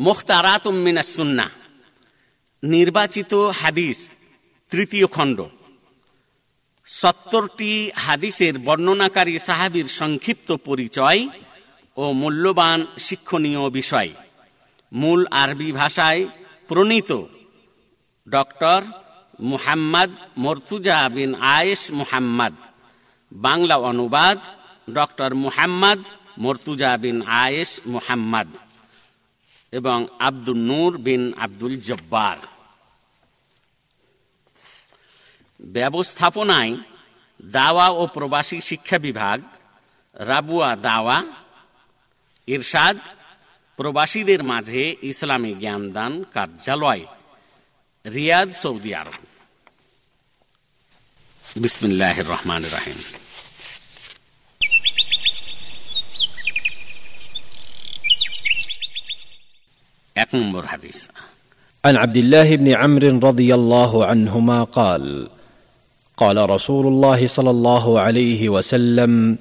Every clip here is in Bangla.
মোখতারাত মিনাসুন্না নির্বাচিত হাদিস, তৃতীয় খণ্ড। সত্তরটি হাদিসের বর্ণনাকারী সাহাবির সংক্ষিপ্ত পরিচয় ও মূল্যবান শিক্ষণীয় বিষয়। মূল আরবি ভাষায় প্রণীত ডক্টর মুহাম্মদ মর্তুজা বিন আয়েশ মুহাম্মদ। বাংলা অনুবাদ, ডক্টর মুহাম্মদ মর্তুজা বিন আয়েশ মুহাম্মদ। এবং আব্দুল নূর বিন আব্দুল জব্বার। ব্যবস্থাপনায় দাওয়া ও প্রবাসী শিক্ষা বিভাগ, রাবুয়া দাওয়া, ইরশাদ, প্রবাসীদের মাঝে ইসলামী জ্ঞানদান কার্যালয়, রিয়াদ সৌদি আরব। বিসমিল্লাহ রহমান রাহিম। এক নম্বর হাদিস عن عبد الله بن عمرو رضي الله عنهما قال قال رسول الله صلى الله عليه وسلم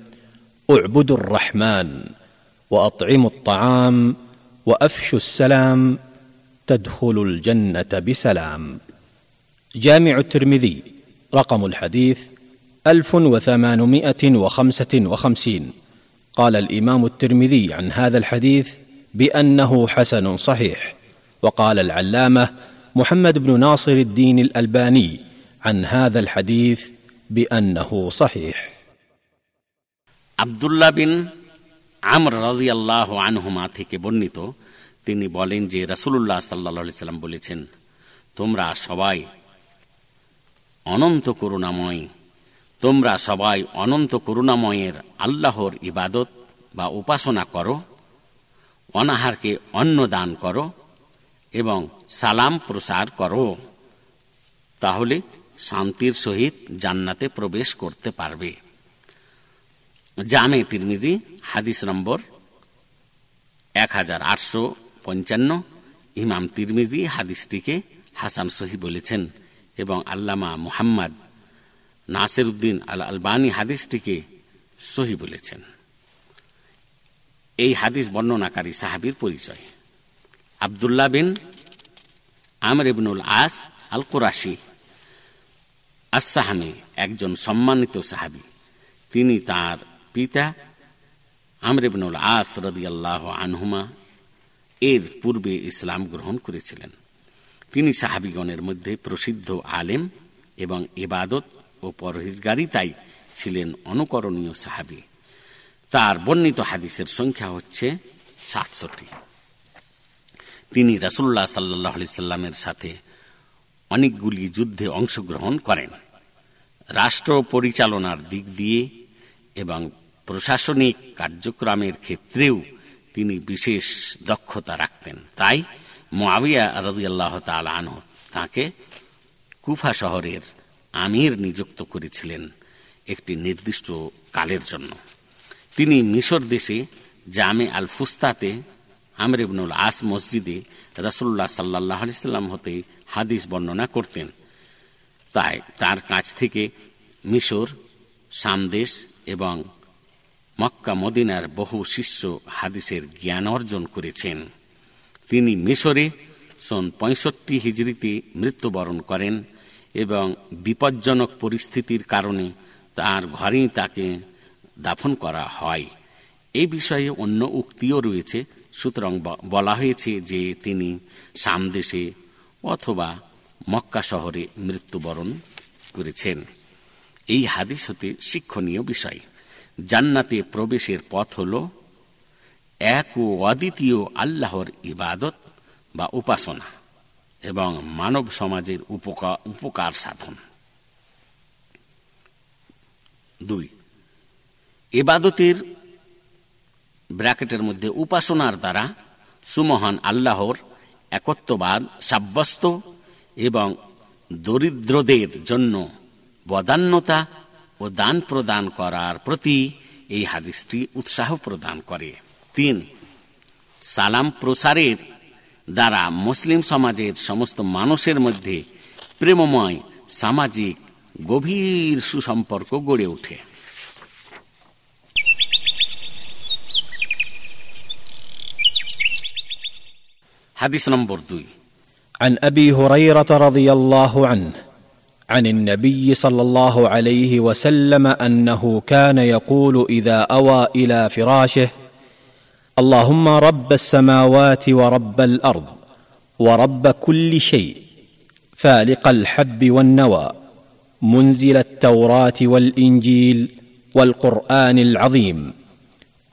اعبدوا الرحمن واطعموا الطعام وافشوا السلام تدخلوا الجنه بسلام جامع الترمذي رقم الحديث الف وثمانمائه وخمسه وخمسين قال الامام الترمذي عن هذا الحديث بانه حسن صحيح وقال العلامه محمد بن ناصر الدين الالباني عن هذا الحديث بانه صحيح আবদুল্লাহ বিন আমর রাজিয়াল্লাহ আনহুমা থেকে বর্ণিত তিনি বলেন যে রাসুল্লাহ সাল্লা সাল্লাম বলেছেন তোমরা সবাই অনন্ত করুণাময় তোমরা সবাই অনন্ত করুণাময়ের আল্লাহর ইবাদত বা উপাসনা করো অনাহারকে অন্ন দান করো এবং সালাম প্রসার করো। তাহলে শান্তির সহিত জান্নাতে প্রবেশ করতে পারবে। জামে তিরমিজি, হাদিস নম্বর এক হাজার আটশো পঞ্চান্ন, ইমাম তিরমিজি হাদিসটিকে হাসান সহি বলেছেন এবং আল্লামা মুহাম্মদ নাসির উদ্দিন আল আলবানী হাদিসটিকে সহি বলেছেন। এই হাদিস বর্ণনাকারী সাহাবির পরিচয়। আবদুল্লাহ বিন আমর ইবনুল আস আল কুরাশি আসাহামে একজন সম্মানিত সাহাবি। তিনি তার পিতা আমর ইবনুল আস রদিয়াল্লাহ আনহুমা এর পূর্বে ইসলাম গ্রহণ করেছিলেন। তিনি সাহাবিগণের মধ্যে প্রসিদ্ধ আলেম এবং ইবাদত ও পরহিজগারিতাই ছিলেন অনুকরণীয় সাহাবি। তার বর্ণিত হাদিসের সংখ্যা হচ্ছে সাতশোটি তিনি রাসুল্লাহ সাল্লাহ সাল্লামের সাথে অনেকগুলি যুদ্ধে অংশগ্রহণ করেন। রাষ্ট্র পরিচালনার দিক দিয়ে এবং প্রশাসনিক কার্যক্রমের ক্ষেত্রেও তিনি বিশেষ দক্ষতা রাখতেন। তাই মোয়াবিয়া রাজিয়াল্লাহ তালাহ তাঁকে কুফা শহরের আমির নিযুক্ত করেছিলেন একটি নির্দিষ্ট কালের জন্য। তিনি মিশর দেশে জামে আল ফুস্তাতে আমর ইবনুল আস মসজিদে রসুল্লাহ সাল্লাহ সাল্লাম হতে হাদিস বর্ণনা করতেন। তাই তার কাছ থেকে মিশর সামদেশ এবং মক্কা, মদিনার বহু শিষ্য হাদিসের জ্ঞান অর্জন করেছেন। তিনি মিশরে সন পঁয়ষট্টি হিজড়িতে মৃত্যুবরণ করেন এবং বিপজ্জনক পরিস্থিতির কারণে তার ঘরেই তাকে দাফন করা হয়। এ বিষয়ে অন্য উক্তিও রয়েছে। সুতরাং বলা হয়েছে যে তিনি সামদেশে অথবা মক্কা শহরে মৃত্যুবরণ করেছেন। এই হাদিস হতে শিক্ষণীয় বিষয়। জান্নাতে প্রবেশের পথ হল এক ও অদ্বিতীয় আল্লাহর ইবাদত বা উপাসনা এবং মানব সমাজের উপকার সাধন। দুই এবাদতের ব্র্যাকেটের মধ্যে উপাসনার দ্বারা সুমহান আল্লাহর একত্ববাদ সাব্যস্ত এবং দরিদ্রদের জন্য বদান্যতা ও দান প্রদান করার প্রতি এই হাদিসটি উৎসাহ প্রদান করে। তিন, সালাম প্রসারের দ্বারা মুসলিম সমাজের সমস্ত মানুষের মধ্যে প্রেমময় সামাজিক গভীর সুসম্পর্ক গড়ে ওঠে। حديث نمبر دوي. عن أبي هريرة رضي الله عنه عن النبي صلى الله عليه وسلم أنه كان يقول إذا أوى إلى فراشه اللهم رب السماوات ورب الأرض ورب كل شيء فالق الحب والنوى منزل التوراة والإنجيل والقرآن العظيم.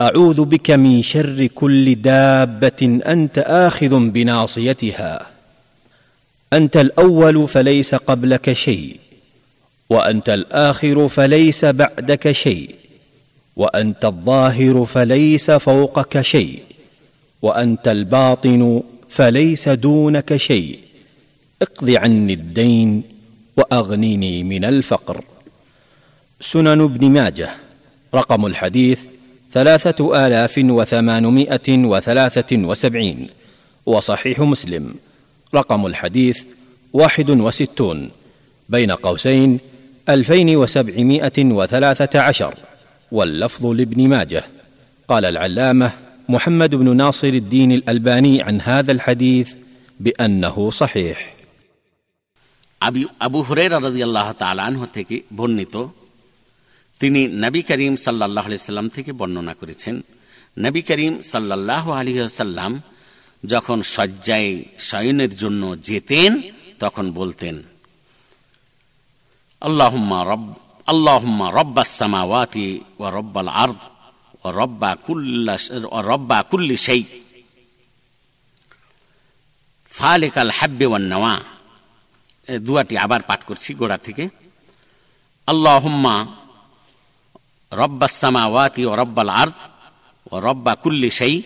أعوذ بك من شر كل دابة أنت آخذ بناصيتها. أنت الأول فليس قبلك شيء وأنت الآخر فليس بعدك شيء وأنت الظاهر فليس فوقك شيء وأنت الباطن فليس دونك شيء. اقض عني الدين وأغنني من الفقر. سنن ابن ماجه رقم الحديث ثلاثه الاف وثمانمائه وثلاثه وسبعين وصحيح مسلم رقم الحديث واحد وستون بين قوسين الفين وسبعمائه وثلاثه عشر واللفظ لابن ماجه قال العلامه محمد بن ناصر الدين الالباني عن هذا الحديث بانه صحيح আবু হুরেরা রাজি আল্লাহ তালাহ থেকে বর্ণিত তিনি নবী করিম সাল্লাহ সাল্লাম থেকে বর্ণনা করেছেন, নবী করিম সাল্লাহ আলী সাল্লাম যখন শয্যায় শয়নের জন্য যেতেন, তখন বলতেন, আল্লাহুম্মা রব, আল্লাহুম্মা রব্বাস সামাওয়াতি ওয়া রব্বাল আরদ ওয়া রব্বা কুল্লা ওয়া রব্বা কুল্লি শাই। ফালিকাল হাব্বি ওয়ান নাওয়া। দুয়াটি আবার পাঠ করছি গোড়া থেকে। আল্লাহম্মা رب السماوات ورب العرض ورب كل شيء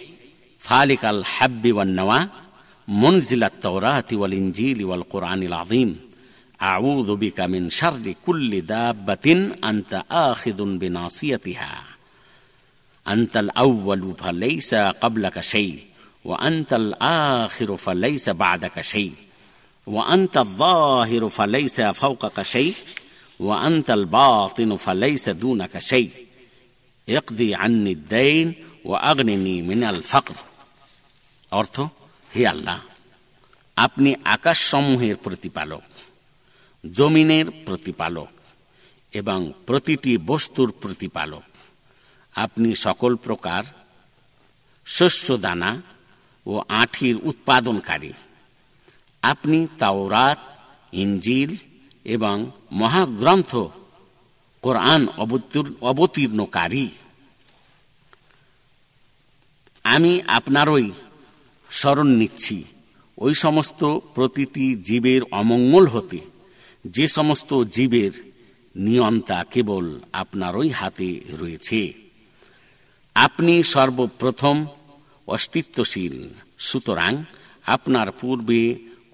خالق الحب والنوى منزل التوراة والإنجيل والقرآن العظيم. أعوذ بك من شر كل دابة أنت آخذ بناصيتها. أنت الأول فليس قبلك شيء وأنت الآخر فليس بعدك شيء وأنت الظاهر فليس فوقك شيء. وأنت الباطن فليس دونك شيء اقضي عني الدين وأغنني من الفقر অর্থ হে আল্লাহ আপনি আকাশসমূহের প্রতিপালক জমিনের প্রতিপালক এবং প্রতিটি বস্তুর প্রতিপালক আপনি সকল প্রকার শস্য দানা ও আঠির উৎপাদনকারী আপনি তাওরাত ইঞ্জিল এবং মহাগ্রন্থ কোরআন অবতীর্ণকারী। আমি আপনারই স্মরণ নিচ্ছি, ওই সমস্ত প্রতিটি জীবের অমঙ্গল হতে, যে সমস্ত জীবের নিয়ন্তা কেবল আপনারই হাতে রয়েছে। আপনি সর্বপ্রথম অস্তিত্বশীল, সুতরাং আপনার পূর্বে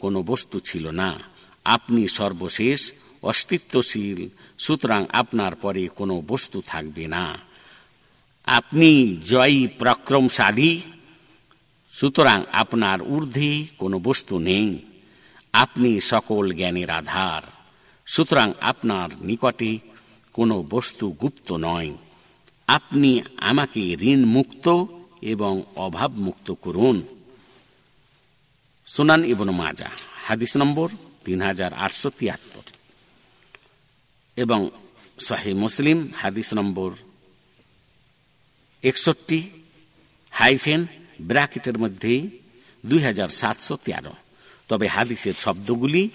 কোনো বস্তু ছিল না। আপনি সর্বশেষ অস্তিত্বশীল, সুতরাং আপনার পরে কোনো বস্তু থাকবে না। আপনি জয়ী, প্রক্রমশালী, সুতরাং আপনার ঊর্ধ্বে কোনো বস্তু নেই। আপনি সকল জ্ঞানের আধার, সুতরাং আপনার নিকটে কোনো বস্তু গুপ্ত নয়। আপনি আমাকে ঋণ মুক্ত এবং অভাব মুক্ত করুন। সুনান ইবন মাজা হাদিস নম্বর তিন হাজার আটশো তিয়াত্তর। এবং শাহি মুসলিম হাদিস নম্বর একষট্টি হাইফেন ব্র্যাকেটের মধ্যে দুই হাজার সাতশো তেরো। তবে হাদিসের শব্দগুলি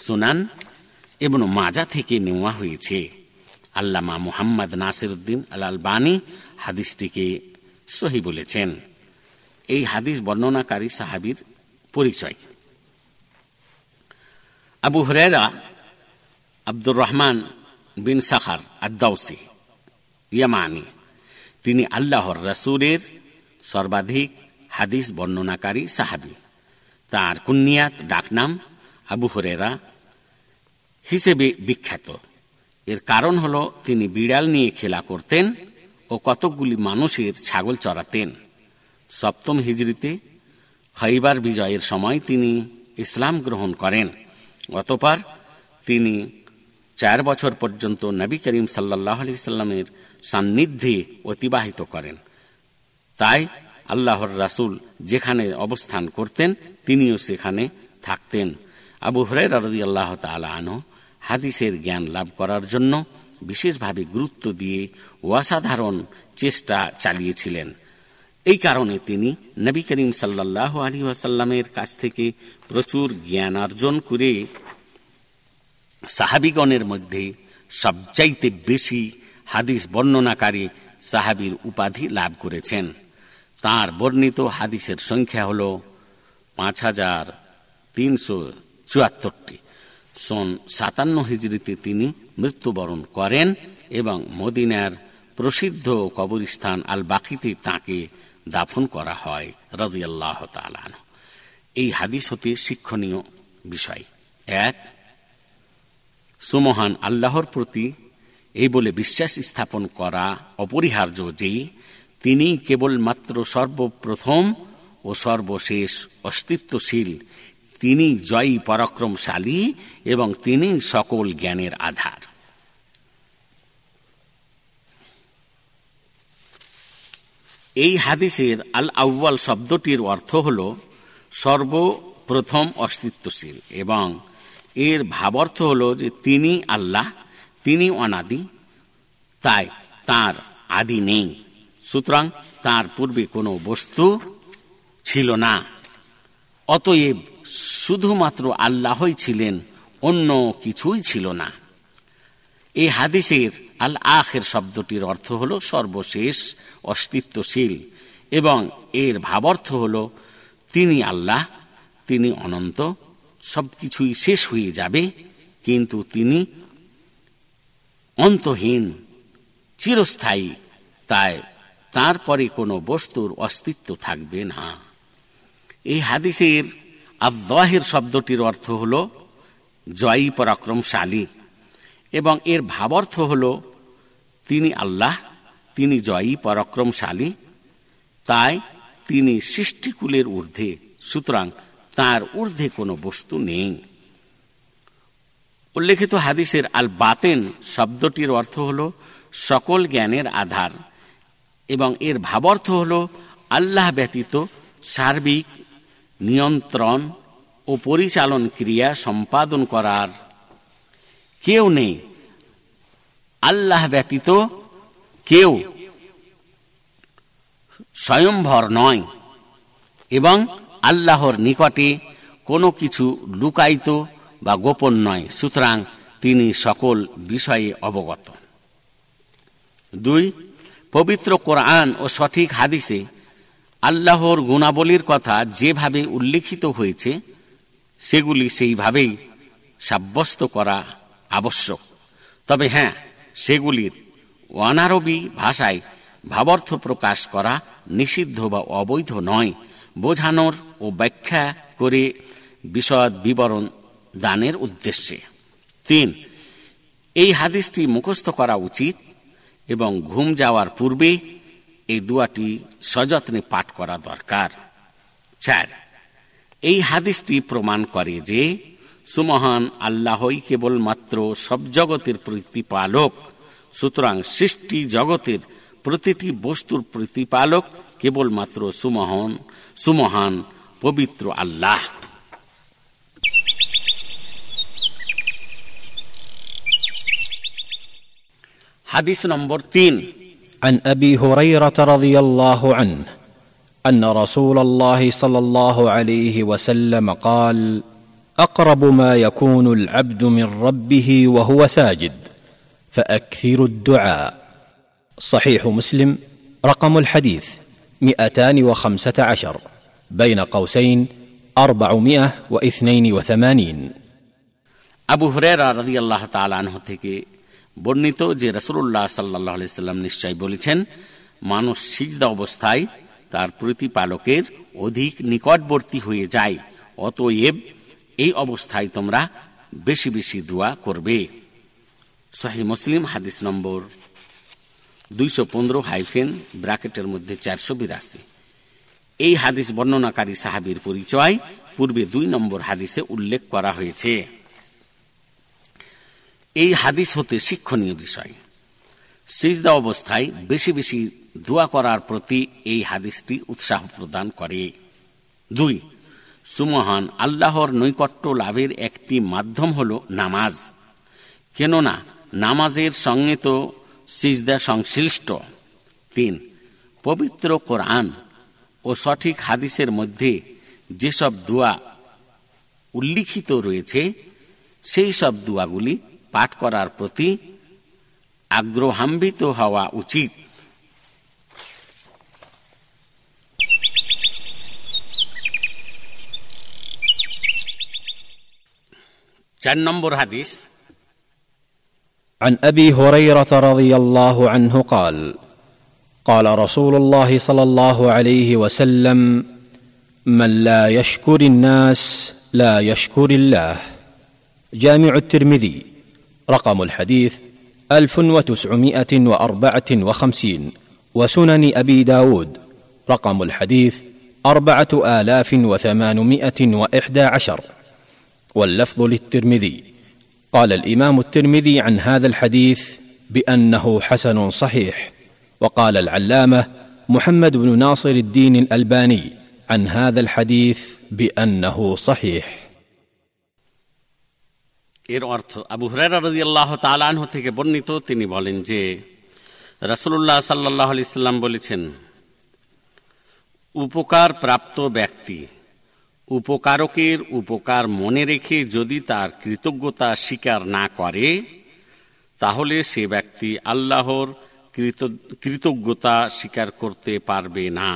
সুনান এবং মাজা থেকে নেওয়া হয়েছে। আল্লামা মুহাম্মদ নাসির উদ্দিন আল বানী হাদিসটিকে সহি বলেছেন। এই হাদিস বর্ণনাকারী সাহাবির পরিচয়। আবু হরেরা আব্দুর রহমান বিন সাখার আদাউসি ইয়ামানি তিনি আল্লাহর রসুলের সর্বাধিক হাদিস বর্ণনাকারী সাহাবি তার কুন্নিয়াত ডাকনাম আবু হরেরা হিসেবে বিখ্যাত এর কারণ হল তিনি বিড়াল নিয়ে খেলা করতেন ও কতকগুলি মানুষের ছাগল চড়াতেন সপ্তম হিজড়িতে খৈবার বিজয়ের সময় তিনি ইসলাম গ্রহণ করেন অতপর তিনি চার বছর পর্যন্ত নবী করিম সাল্লাহ আলি সাল্লামের সান্নিধ্যে অতিবাহিত করেন। তাই আল্লাহর রাসুল যেখানে অবস্থান করতেন, তিনিও সেখানে থাকতেন। আবু হরাই রাজি আল্লাহ তালা আনো হাদিসের জ্ঞান লাভ করার জন্য বিশেষভাবে গুরুত্ব দিয়ে অসাধারণ চেষ্টা চালিয়েছিলেন। এই কারণে তিনি নবী করিম সাল্লাহ আলী ওয়াসাল্লামের কাছ থেকে প্রচুর জ্ঞান অর্জন করে সাহাবিগণের মধ্যে সবচাইতে বেশি হাদিস বর্ণনাকারী সাহাবির উপাধি লাভ করেছেন। তার বর্ণিত হাদিসের সংখ্যা হল পাঁচ হাজার তিনশো চুয়াত্তরটি। সন সাতান্ন হিজড়িতে তিনি মৃত্যুবরণ করেন এবং মদিনার প্রসিদ্ধ কবরস্থান আল বাকিতে তাঁকে দাফন করা হয় রাজিয়াল্লাহ তালান এই হাদিস হতে শিক্ষণীয় বিষয়। এক সুমহান আল্লাহর প্রতি এই বলে বিশ্বাস স্থাপন করা অপরিহার্য যে তিনি কেবলমাত্র সর্বপ্রথম ও সর্বশেষ অস্তিত্বশীল। তিনি জয়ী, পরাক্রমশালী এবং তিনি সকল জ্ঞানের আধার। এই হাদিসের আল আউ্বাল শব্দটির অর্থ হল সর্বপ্রথম অস্তিত্বশীল এবং এর ভাবার্থ হল যে তিনি আল্লাহ, তিনি অনাদি, তাই তার আদি নেই। সুতরাং তার পূর্বে কোনো বস্তু ছিল না। অতএব শুধুমাত্র আল্লাহই ছিলেন, অন্য কিছুই ছিল না। এই হাদিসের আল আখের শব্দটির অর্থ হল সর্বশেষ অস্তিত্বশীল এবং এর ভাবার্থ হল তিনি আল্লাহ, তিনি অনন্ত সবকিছুই শেষ হয়ে যাবে, কিন্তু তিনি অন্তহীন, চিরস্থায়ী, তাই তারপরে কোনো বস্তুর অস্তিত্ব থাকবে না। এই হাদিসের আব্বাহের শব্দটির অর্থ হল জয়ী পরাক্রমশালী, এবং এর ভাবার্থ হল তিনি আল্লাহ, তিনি জয়ী পরাক্রমশালী, তাই তিনি সৃষ্টিকুলের ঊর্ধ্বে। সুতরাং তার ঊর্ধ্বে কোনো বস্তু নেই। উল্লেখিত হাদিসের আল বাতেন শব্দটির অর্থ হল সকল জ্ঞানের আধার এবং এর ভাবার্থ হল আল্লাহ ব্যতীত সার্বিক নিয়ন্ত্রণ ও পরিচালন ক্রিয়া সম্পাদন করার কেউ নেই। আল্লাহ ব্যতীত কেউ স্বয়ংভর নয় এবং আল্লাহর নিকটে কোনো কিছু লুকায়িত বা গোপন নয়, সুতরাং তিনি সকল বিষয়ে অবগত। দুই, পবিত্র কোরআন ও সঠিক হাদিসে আল্লাহর গুণাবলীর কথা যেভাবে উল্লেখিত হয়েছে, সেগুলি সেইভাবেই সাব্যস্ত করা আবশ্যক। তবে হ্যাঁ সেগুলির অনারবী ভাষায় ভাবার্থ প্রকাশ করা নিষিদ্ধ বা অবৈধ নয় বোঝানোর ও ব্যাখ্যা করে বিশদ বিবরণ দানের উদ্দেশ্যে। তিন, এই হাদিসটি মুখস্থ করা উচিত এবং ঘুম যাওয়ার পূর্বে এই দুয়াটি সযত্নে পাঠ করা দরকার। চার, এই হাদিসটি প্রমাণ করে যে সুমহান আল্লাহই কেবলমাত্র সব জগতের প্রতিপালক, সুতরাং সৃষ্টি জগতের প্রতিটি বস্তুর প্রতিপালক কেবলমাত্র সুমহান সুমহান পবিত্র আল্লাহ হাদিস নম্বর তিন عن ابي هريره رضي الله عنه ان رسول الله صلى الله عليه وسلم قال اقرب ما يكون العبد من ربه وهو ساجد فاكثروا الدعاء صحيح مسلم رقم الحديث مئتان وخمسه عشر بين قوسين اربعمائه واثنين وثمانين আবু হুরেরা রাজি আল্লাহ তালাহ থেকে বর্ণিত যে রসুল্লাহ সাল্লাহ সাল্লাম নিশ্চয় বলেছেন মানুষ সিজদা অবস্থায় তার প্রতিপালকের অধিক নিকটবর্তী হয়ে যায় অতএব এই অবস্থায় তোমরা বেশি বেশি দোয়া করবে শাহী মুসলিম হাদিস নম্বর দুইশো পনেরো হাইফেন ব্র্যাকেটের মধ্যে চারশো বিরাশি। এই হাদিস বর্ণনাকারী সাহাবির পরিচয় পূর্বে দুই নম্বর হাদিসে উল্লেখ করা হয়েছে। এই হাদিস হতে শিক্ষণীয় বিষয়। সিজদা অবস্থায় বেশি বেশি দোয়া করার প্রতি এই হাদিসটি উৎসাহ প্রদান করে। দুই, সুমহান আল্লাহর নৈকট্য লাভের একটি মাধ্যম হল নামাজ। কেননা নামাজের সঙ্গে তো সিজদা সংশ্লিষ্ট। তিন, পবিত্র কোরআন ও সঠিক হাদিসের মধ্যে যেসব দোয়া উল্লিখিত রয়েছে, সেই সব দোয়াগুলি পাঠ করার প্রতি আগ্রহান্বিত হওয়া উচিত। চার নম্বর হাদিস عن أبي هريرة رضي الله عنه قال قال رسول الله صلى الله عليه وسلم من لا يشكر الناس لا يشكر الله جامع الترمذي رقم الحديث ألف وتسعمائة وأربعة وخمسين وسنن أبي داود رقم الحديث أربعة آلاف وثمانمائة وإحدى عشر. واللفظ للترمذي قال الامام الترمذي عن هذا الحديث بانه حسن صحيح وقال العلامه محمد بن ناصر الدين الالباني عن هذا الحديث بانه صحيح এর অর্থ আবু হুরায়রা রাদিয়াল্লাহু তাআলা আনহু থেকে বর্ণিত তিনি বলেন যে রাসূলুল্লাহ সাল্লাল্লাহু আলাইহি সাল্লাম বলেছেন উপকার প্রাপ্ত ব্যক্তি উপকারকের উপকার মনে রেখে যদি তার কৃতজ্ঞতা স্বীকার না করে, তাহলে সে ব্যক্তি আল্লাহর কৃতজ্ঞতা স্বীকার করতে পারবে না।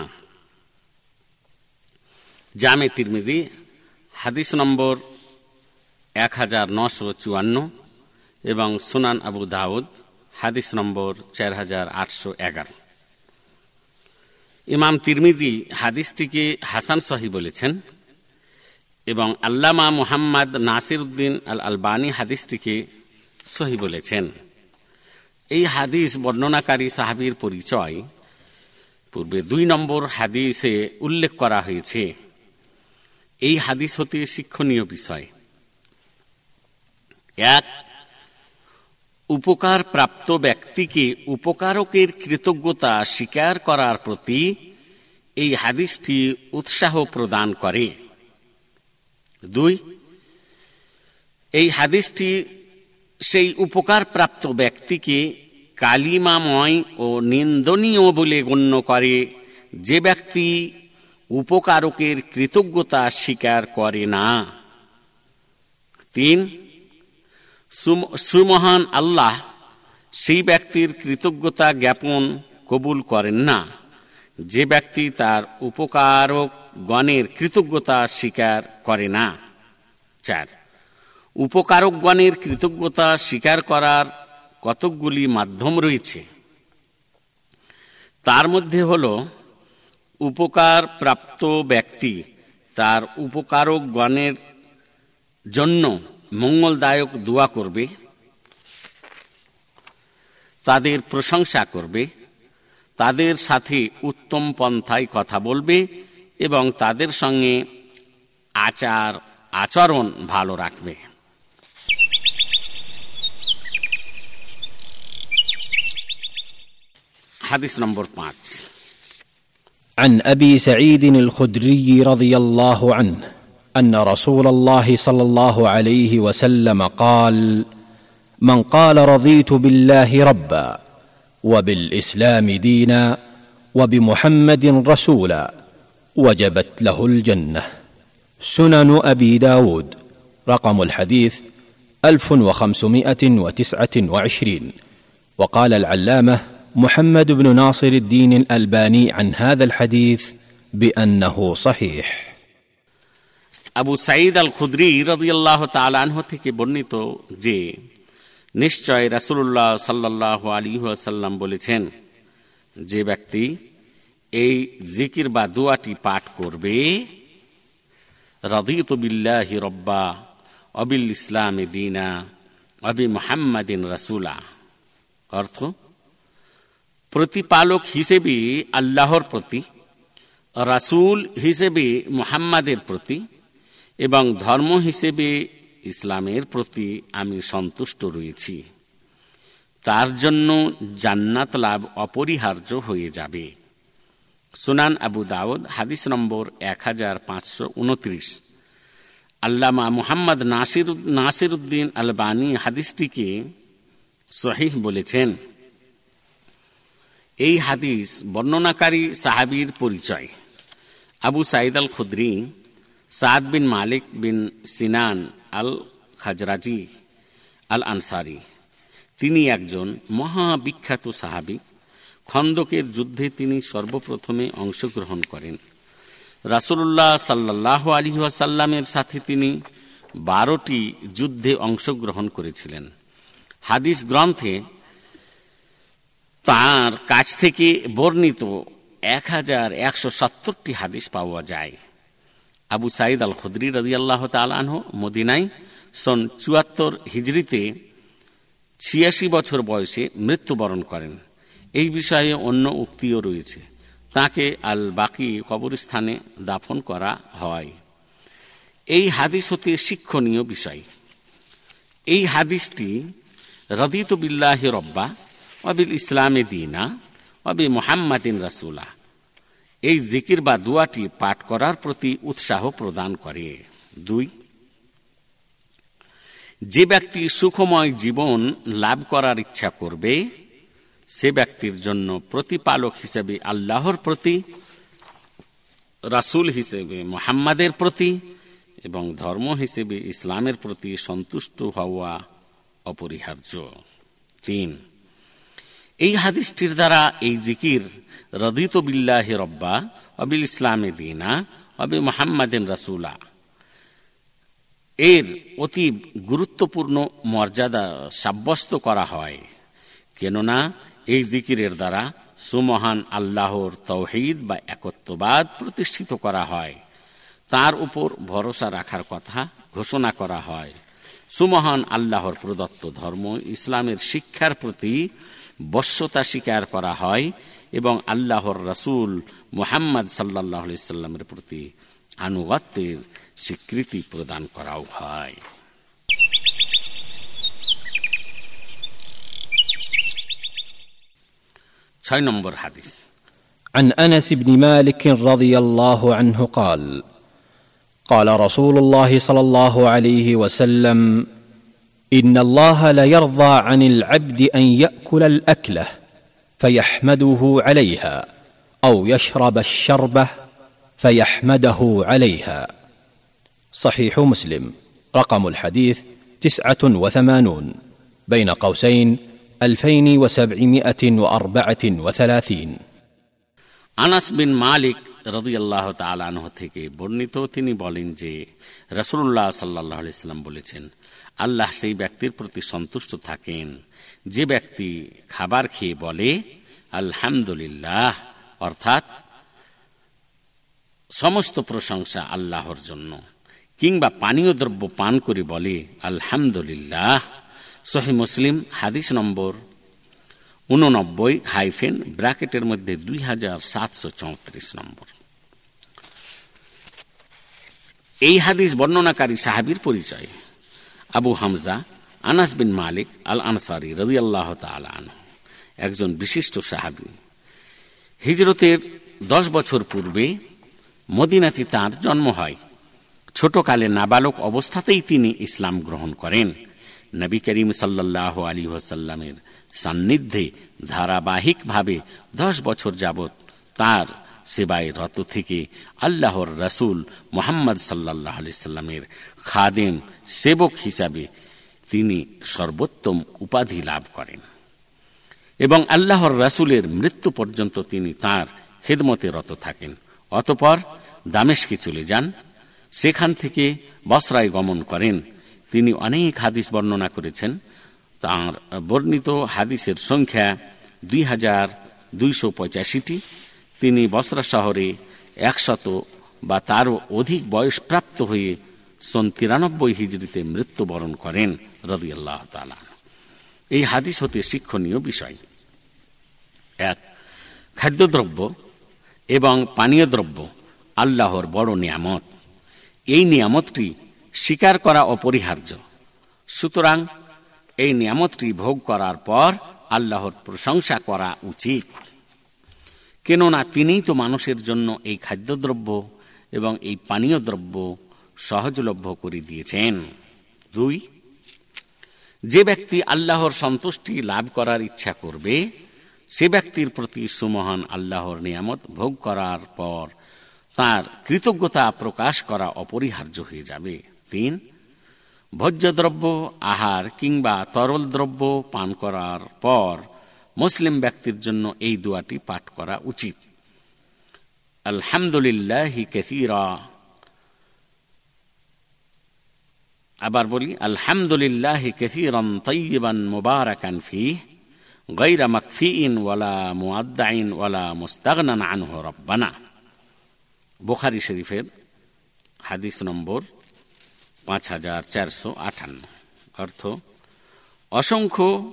জামে তিরমিজি, হাদিস নম্বর এক হাজার নশো চুয়ান্ন এবং সুনান আবু দাউদ, হাদিস নম্বর চার হাজার আটশো এগারো। ইমাম তিরমিজি হাদিসটিকে হাসান সহি বলেছেন এবং আল্লামা মুহাম্মদ নাসির উদ্দিন আল আলবানী হাদিসটিকে সহি বলেছেন। এই হাদিস বর্ণনাকারী সাহাবির পরিচয় পূর্বে দুই নম্বর হাদিসে উল্লেখ করা হয়েছে। এই হাদিস হতে শিক্ষণীয় বিষয়। এক উপকার প্রাপ্ত ব্যক্তিকে উপকারকের কৃতজ্ঞতা স্বীকার করার প্রতি এই হাদিসটি উৎসাহ প্রদান করে। দুই, এই হাদিসটি সেই উপকার প্রাপ্ত ব্যক্তিকে কালিমাময় ও নিন্দনীয় বলে গণ্য করে যে ব্যক্তি উপকারকের কৃতজ্ঞতা স্বীকার করে না। তিন সুমহান আল্লাহ সেই ব্যক্তির কৃতজ্ঞতা জ্ঞাপন কবুল করেন না। যে ব্যক্তি তার উপকারক গণের কৃতজ্ঞতা স্বীকার করে না। চার উপকারকগণের কৃতজ্ঞতা স্বীকার করার কতকগুলি মাধ্যম রয়েছে। তার মধ্যে হল উপকার প্রাপ্ত ব্যক্তি তার উপকারকগণের জন্য মঙ্গলদায়ক দোয়া করবে, তাদের প্রশংসা করবে, তাদের সাথে উত্তম পন্থায় কথা বলবে এবং তাদের সঙ্গে আচার আচরণ ভালো রাখবে হাদিস নম্বর পাঁচ عن ابي سعيد الخدري رضي الله عنه ان رسول الله صلى الله عليه وسلم قال من قال رضيت بالله ربا وبالاسلام دينا وبمحمد رسولا وجبت له الجنه سنن ابي داود رقم الحديث الف وخمسمائه وتسعه وعشرين وقال العلامه محمد بن ناصر الدين الالباني عن هذا الحديث بانه صحيح আবু সাইদ আল খুদ্রি রদিয়াল্লাহ তালানহ থেকে বর্ণিত যে নিশ্চয় রাসুল্লাহ সাল্লাহ আলী সাল্লাম বলেছেন যে ব্যক্তি এই জিকির বা দোয়াটি পাঠ করবে, রদিত বিল্লাহি রব্বা, অবিল ইসলাম দিনা, অবি মোহাম্মদিন রাসুলা। অর্থ, প্রতিপালক হিসেবে আল্লাহর প্রতি, রাসুল হিসেবে মোহাম্মদের প্রতি এবং ধর্ম হিসেবে ইসলামের প্রতি আমি সন্তুষ্ট রয়েছি। তার জন্য জান্নাত লাভ অপরিহার্য হয়ে যাবে। সুনান আবু দাউদ, হাদিস নম্বর এক হাজার পাঁচশো উনত্রিশ। আল্লামা মুহাম্মদ নাসির নাসির উদ্দিন আলবানী হাদিসটিকে সহিহ বলেছেন। এই হাদিস বর্ণনাকারী সাহাবির পরিচয়। আবু সাইদ আল খুদ্রি সাদ বিন মালিক বিন সিনান আল খাজরাজি আল আনসারি তিনি একজন মহাবিখ্যাত সাহাবি। খন্দকের যুদ্ধে তিনি সর্বপ্রথমে অংশগ্রহণ করেন। রাসুল্লাহ সাল্লাহ আলী ওয়াসাল্লামের সাথে তিনি বারোটি যুদ্ধে অংশগ্রহণ করেছিলেন। হাদিস গ্রন্থে তার কাছ থেকে বর্ণিত এক হাজার একশো সত্তরটি হাদিস পাওয়া যায়। আবু সাইদ আল খুদ্রি রাজি আল্লাহ তালাহ মদিনায় সন চুয়াত্তর হিজড়িতে ছিয়াশি বছর বয়সে মৃত্যুবরণ করেন। এই বিষয়ে অন্য উক্তিও রয়েছে। তাকে আল বাকি কবরস্থানে দাফন করা হয়। এই হাদিস হতে শিক্ষণীয় বিষয়। এই হাদিসটি, রদিত বিল্লাহ রব্বা অবিল ইসলামে দিনা অবি মোহাম্মদিন রাসুলা। এই জিকির বা দুয়াটি পাঠ করার প্রতি উৎসাহ প্রদান করে। দুই, যে ব্যক্তি সুখময় জীবন লাভ করার ইচ্ছা করবে সে ব্যক্তির জন্য প্রতিপালক হিসেবে আল্লাহর প্রতি, রাসুল হিসেবে মোহাম্মদের প্রতি এবং ধর্ম হিসেবে ইসলামের প্রতি সন্তুষ্ট হওয়া অপরিহার্য। তিন, এই হাদিসটির দ্বারা এই জিকির, রদিত বিল্লাহ রব্বা, অবিল ইসলামে দিনা, অবি মোহাম্মদিন রাসুলা, এর অতি গুরুত্বপূর্ণ মর্যাদা সাব্যস্ত করা হয়। কেননা এই জিকিরের দ্বারা সুমহান আল্লাহর তৌহিদ বা একত্ববাদ প্রতিষ্ঠিত করা হয়। তার উপর ভরসা রাখার কথা ঘোষণা করা হয়। সুমহান আল্লাহর প্রদত্ত ধর্ম ইসলামের শিক্ষার প্রতি বশ্যতা স্বীকার করা হয় এবং আল্লাহর রসুল মুহাম্মদ সাল্লাহ সাল্লামের প্রতি আনুগত্যের স্বীকৃতি প্রদান করাও হয়। ছয় নম্বর হাদিস عن انس بن مالك رضي الله عنه قال قال رسول الله صلى الله عليه وسلم ان الله ليرضى عن العبد ان ياكل الاكله فيحمده عليها او يشرب الشربه فيحمده عليها صحيح مسلم رقم الحديث تسعه وثمانون بين قوسين الفين وسبعمائه واربعه وثلاثين আনাস বিন মালিক রদিয়াল্লাহ তালানহ থেকে বর্ণিত তিনি বলেন যে রসুল্লাহ সাল্লাহ সাল্লাম বলেছেন আল্লাহ সেই ব্যক্তির প্রতি সন্তুষ্ট থাকেন যে ব্যক্তি খাবার খেয়ে বলে আলহামদুলিল্লাহ অর্থাৎ সমস্ত প্রশংসা আল্লাহর জন্য কিংবা পানীয় দ্রব্য পান করে বলে আলহামদুলিল্লাহ সহি মুসলিম, হাদিস নম্বর উননব্বই হাইফেন ব্র্যাকেটের মধ্যে দুই হাজার সাতশো চৌত্রিশ নম্বর। এই হাদিস বর্ণনাকারী সাহাবির পরিচয়, আবু হামজা, আনাস বিন মালিক আল আনসারি রদি আল্লাহ একজন বিশিষ্ট সাহাবি। হিজরতের দশ বছর পূর্বে মদিনাতে তার জন্ম হয়। ছোটকালে নাবালক অবস্থাতেই তিনি ইসলাম গ্রহণ করেন। নবী করিম সাল্লাহ আলী ওসাল্লামের সান্নিধ্যে ধারাবাহিকভাবে দশ বছর যাবৎ তার সেবায় রত থেকে আল্লাহর রসুল মোহাম্মদ সাল্লাহ আলি সাল্লামের খাদেম সেবক হিসাবে তিনি সর্বোত্তম উপাধি লাভ করেন এবং আল্লাহর রাসুলের মৃত্যু পর্যন্ত তিনি তার খেদমতে রত থাকেন। অতপর দামেশকে চলে যান। সেখান থেকে বসরায় গমন করেন তিনি অনেক হাদিস বর্ণনা করেছেন। তাঁর বর্ণিত হাদিসের সংখ্যা দুই হাজার দুইশো পঁচাশিটি। তিনি বসরা শহরে একশত বা তারও অধিক বয়স প্রাপ্ত হয়ে সন তিরানব্বই হিজড়িতে মৃত্যুবরণ করেন রবি আল্লাহ তালা এই হাদিস হতে শিক্ষণীয় বিষয়। এক, খাদ্যদ্রব্য এবং পানীয় দ্রব্য, আল্লাহর বড় নিয়ামত। এই নিয়ামতটি স্বীকার করা অপরিহার্য। সুতরাং এই নিয়ামতটি ভোগ করার পর আল্লাহর প্রশংসা করা উচিত। কেননা তিনিই তো মানুষের জন্য এই খাদ্যদ্রব্য এবং এই পানীয় দ্রব্য সহজলভ্য করে দিয়েছেন। দুই, যে ব্যক্তি আল্লাহর সন্তুষ্টি লাভ করার ইচ্ছা করবে, সে ব্যক্তির প্রতি সুমহান আল্লাহর নিয়ামত ভোগ করার পর তার কৃতজ্ঞতা প্রকাশ করা অপরিহার্য হয়ে যাবে। তিন, ভোজ্যদ্রব্য আহার কিংবা তরল দ্রব্য পান করার পর মুসলিম ব্যক্তির জন্য এই দোয়াটি পাঠ করা উচিত। আলহামদুলিল্লাহ কেসিরা। আবার বলি, আলহামদুলিল্লাহ কেসিরন তৈবান মুবারাকান ফি গৈর মকফিন ওয়ালা মুআদ্দাইন ওয়ালা মুস্তাগনান আনহু রব্বানা। বুখারি শরীফের হাদিস নম্বর পাঁচ হাজার চারশো আটান্ন অর্থ, অসংখ্য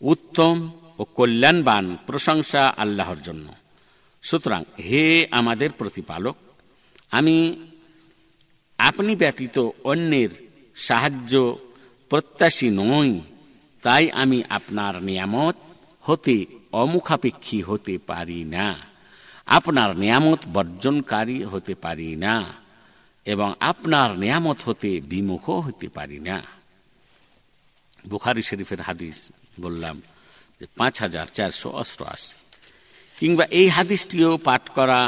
উত্তম ও কল্যাণবান প্রশংসা আল্লাহর জন্য। সুতরাং, হে আমাদের প্রতিপালক, আমি আপনি ব্যতীত অন্যের সাহায্য প্রত্যাশী নই, তাই আমি আপনার নিয়ামত হতে অমুখাপেক্ষী হতে পারি না। আপনার নিয়ামত বর্জনকারী হতে পারি না। এবং আপনার নিয়ামত হতে বিমুখ হতে পারি না। বুখারি শরীফের হাদিস বললাম যে পাঁচ হাজার চারশো অষ্টআশি। কিংবা এই হাদিসটিও পাঠ করা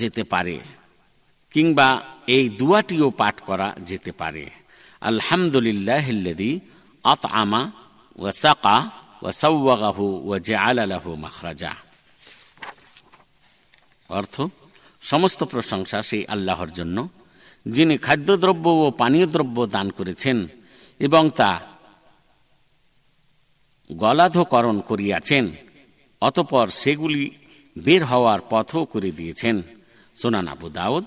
যেতে পারে, কিংবা এই দুয়াটিও পাঠ করা যেতে পারে। আলহামদুলিল্লাহ আত আমা ও জে আলাহু মাখরাজা। অর্থ সমস্ত প্রশংসা সেই আল্লাহর জন্য, যিনি খাদ্যদ্রব্য ও পানীয় দ্রব্য দান করেছেন এবং তা গলাধকরণ করিয়াছেন, অতপর সেগুলি বের হওয়ার পথও করে দিয়েছেন। সোনান আবু দাউদ,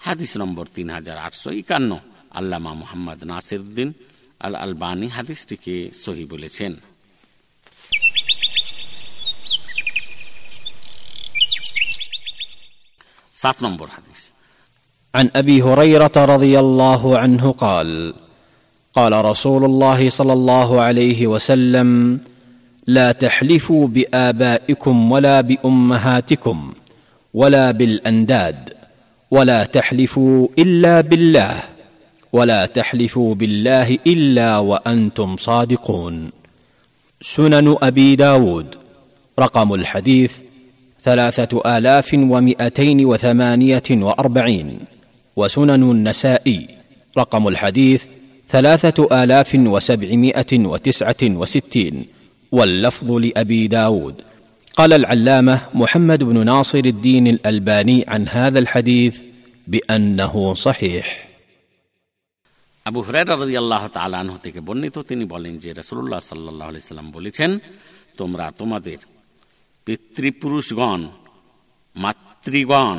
হাদিস নম্বর তিন হাজার আটশো একান্ন, আল্লামা মোহাম্মদ নাসিরুদ্দিন আল আলবানী হাদিসটিকে সহি বলেছেন। সাত নম্বর হাদিস عن ابي هريره رضي الله عنه قال قال رسول الله صلى الله عليه وسلم لا تحلفوا بابائكم ولا بامهاتكم ولا بالانداد ولا تحلفوا الا بالله ولا تحلفوا بالله الا وانتم صادقون سنن ابي داود رقم الحديث ثلاثة آلاف ومئتين وثمانية وأربعين وسنن النسائي رقم الحديث ثلاثة آلاف وسبعمائة وتسعة وستين واللفظ لأبي داود قال العلامة محمد بن ناصر الدين الألباني عن هذا الحديث بأنه صحيح আবু হুরায়রা রাদিয়াল্লাহু তাআলা আনহু থেকে বর্ণিত তিনি বলেন যে রাসূলুল্লাহ সাল্লাল্লাহু আলাইহি সাল্লাম বলেছেন তোমরা তোমাদের পিতৃপুরুষগণ, মাতৃগণ,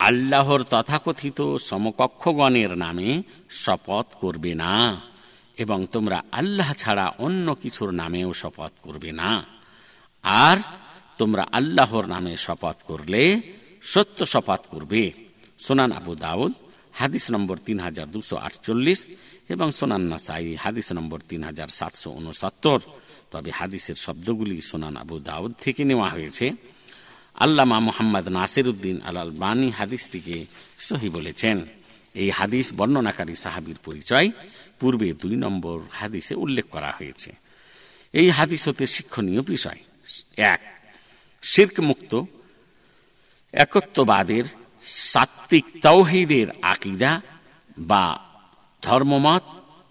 আল্লাহর তথাকথিত সমকক্ষগণের নামে শপথ করবে না, এবং তোমরা আল্লাহ ছাড়া অন্য কিছুর নামেও শপথ করবে না। আর তোমরা আল্লাহর নামে শপথ করলে সত্য শপথ করবে। সোনান আবু দাউদ, হাদিস নম্বর তিন হাজার দুশো আটচল্লিশ এবং সোনান নাসাই, হাদিস নম্বর তিন হাজার সাতশো উনসত্তর। তবে হাদিসের শব্দগুলি সোনান আবু দাউদ থেকে নেওয়া হয়েছে। আল্লামা মোহাম্মদ নাসির উদ্দিন আল আলবানী হাদিসটিকে সহি বলেছেন। এই হাদিস বর্ণনাকারী সাহাবির পরিচয়। পূর্বে দুই নম্বর হাদিসে উল্লেখ করা হয়েছে। এই হাদিস হতে শিক্ষণীয় বিষয়। এক শির্ক মুক্ত একত্ববাদের সাত্বিক তৌহিদের আকিদা বা ধর্মমত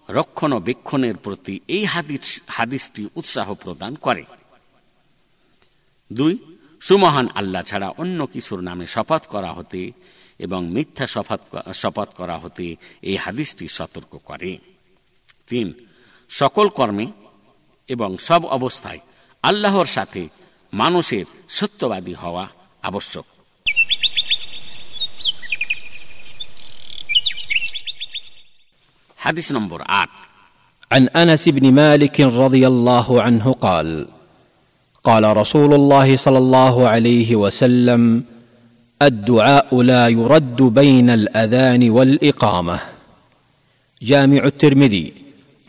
রক্ষণাবেক্ষণের প্রতি এই হাদিস, হাদিসটি উৎসাহ প্রদান করে। দুই, সুমহান আল্লাহ ছাড়া অন্য কিছুর নামে শপথ করা হতে এবং মিথ্যা শপথ শপথ করা হতে এই হাদিসটি সতর্ক করে। তিন, সকল কর্মে এবং সব অবস্থায় আল্লাহর সাথে মানুষের সত্যবাদী হওয়া আবশ্যক। حديث نمبر آت. عن أنس بن مالك رضي الله عنه قال قال رسول الله صلى الله عليه وسلم الدعاء لا يرد بين الأذان والإقامة. جامع الترمذي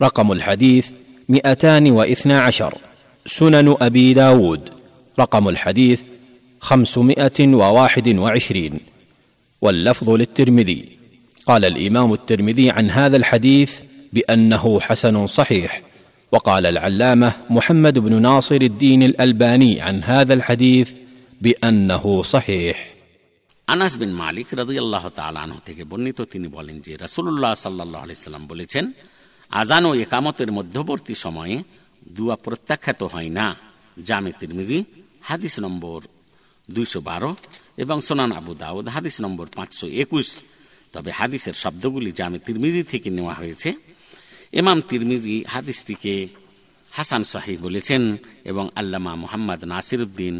رقم الحديث مئتان واثنى عشر. سنن أبي داود رقم الحديث خمسمائة وواحد وعشرين. واللفظ للترمذي. قال الإمام الترمذي عن هذا الحديث بأنه حسن صحيح وقال العلامة محمد بن ناصر الدين الألباني عن هذا الحديث بأنه صحيح আনাস বিন মালিক রাদিয়াল্লাহ তাআলা থেকে বর্ণিত তিনি বলেন যে রাসূলুল্লাহ সাল্লাল্লাহু আলাইহি সাল্লাম বলেছেন আজান ও একামতের মধ্যবর্তী সময়ে দুয়া প্রত্যাখ্যাত হয় না জামে তিরমিজি হাদিস নম্বর দুইশো বারো এবং সোনান আবু দাউদ হাদিস নম্বর পাঁচশো একুশ তবে হাদিসের শব্দগুলি জামে তিরমিজি থেকে নেওয়া হয়েছে এমাম তিরমিজি হাদিসটিকে হাসান শাহি বলেছেন এবং আল্লামা মোহাম্মদ নাসির উদ্দিন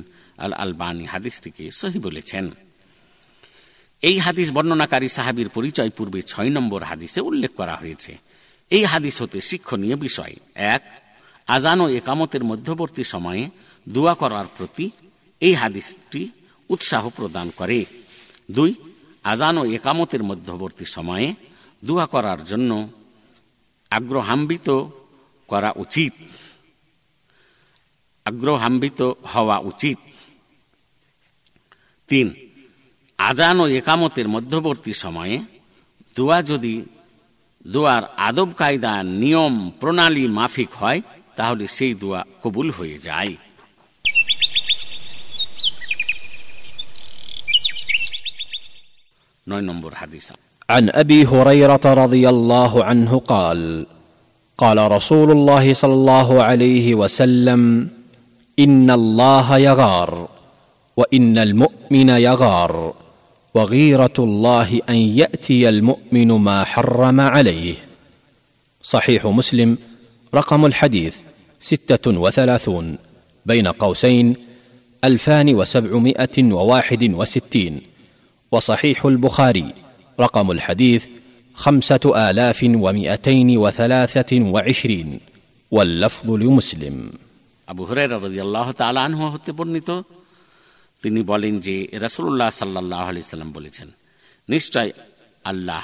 আল আলবানী হাদিসটিকে সহি বলেছেন। এই হাদিস বর্ণনাকারী সাহাবির পরিচয় পূর্বে ছয় নম্বর হাদিসে উল্লেখ করা হয়েছে। এই হাদিস হতে শিক্ষণীয় বিষয় এক, আজান ও একামতের মধ্যবর্তী সময়ে দোয়া করার প্রতি এই হাদিসটি উৎসাহ প্রদান করে। দুই আজান ও একামতের মধ্যবর্তী সময়ে দোয়া করার জন্য আগ্রহাম্বিত করা উচিত। আগ্রহাম্বিত হওয়া উচিত। তিন, আজান ও একামতের মধ্যবর্তী সময়ে দোয়া যদি দোয়ার আদব কায়দা নিয়ম, প্রণালী মাফিক হয়, তাহলে সেই দোয়া কবুল হয়ে যায়। নয় নম্বর হাদিসা عن ابي هريره رضي الله عنه قال قال رسول الله صلى الله عليه وسلم ان الله يغار وان المؤمن يغار وغيره الله ان ياتي المؤمن ما حرم عليه صحيح مسلم رقم الحديث سته وثلاثون بين قوسين الفان وسبعمائه وواحد وستين وصحيح البخاري رقم الحديث خمسه الاف ومائتين وثلاثه وعشرين واللفظ لمسلم আবু হুরায়রা রাদিয়াল্লাহু তাআলা আনহু হতে বর্ণিত তিনি বলেন যে রাসূলুল্লাহ সাল্লাল্লাহু আলাইহি সাল্লাম বলেছেন নিশ্চয় আল্লাহ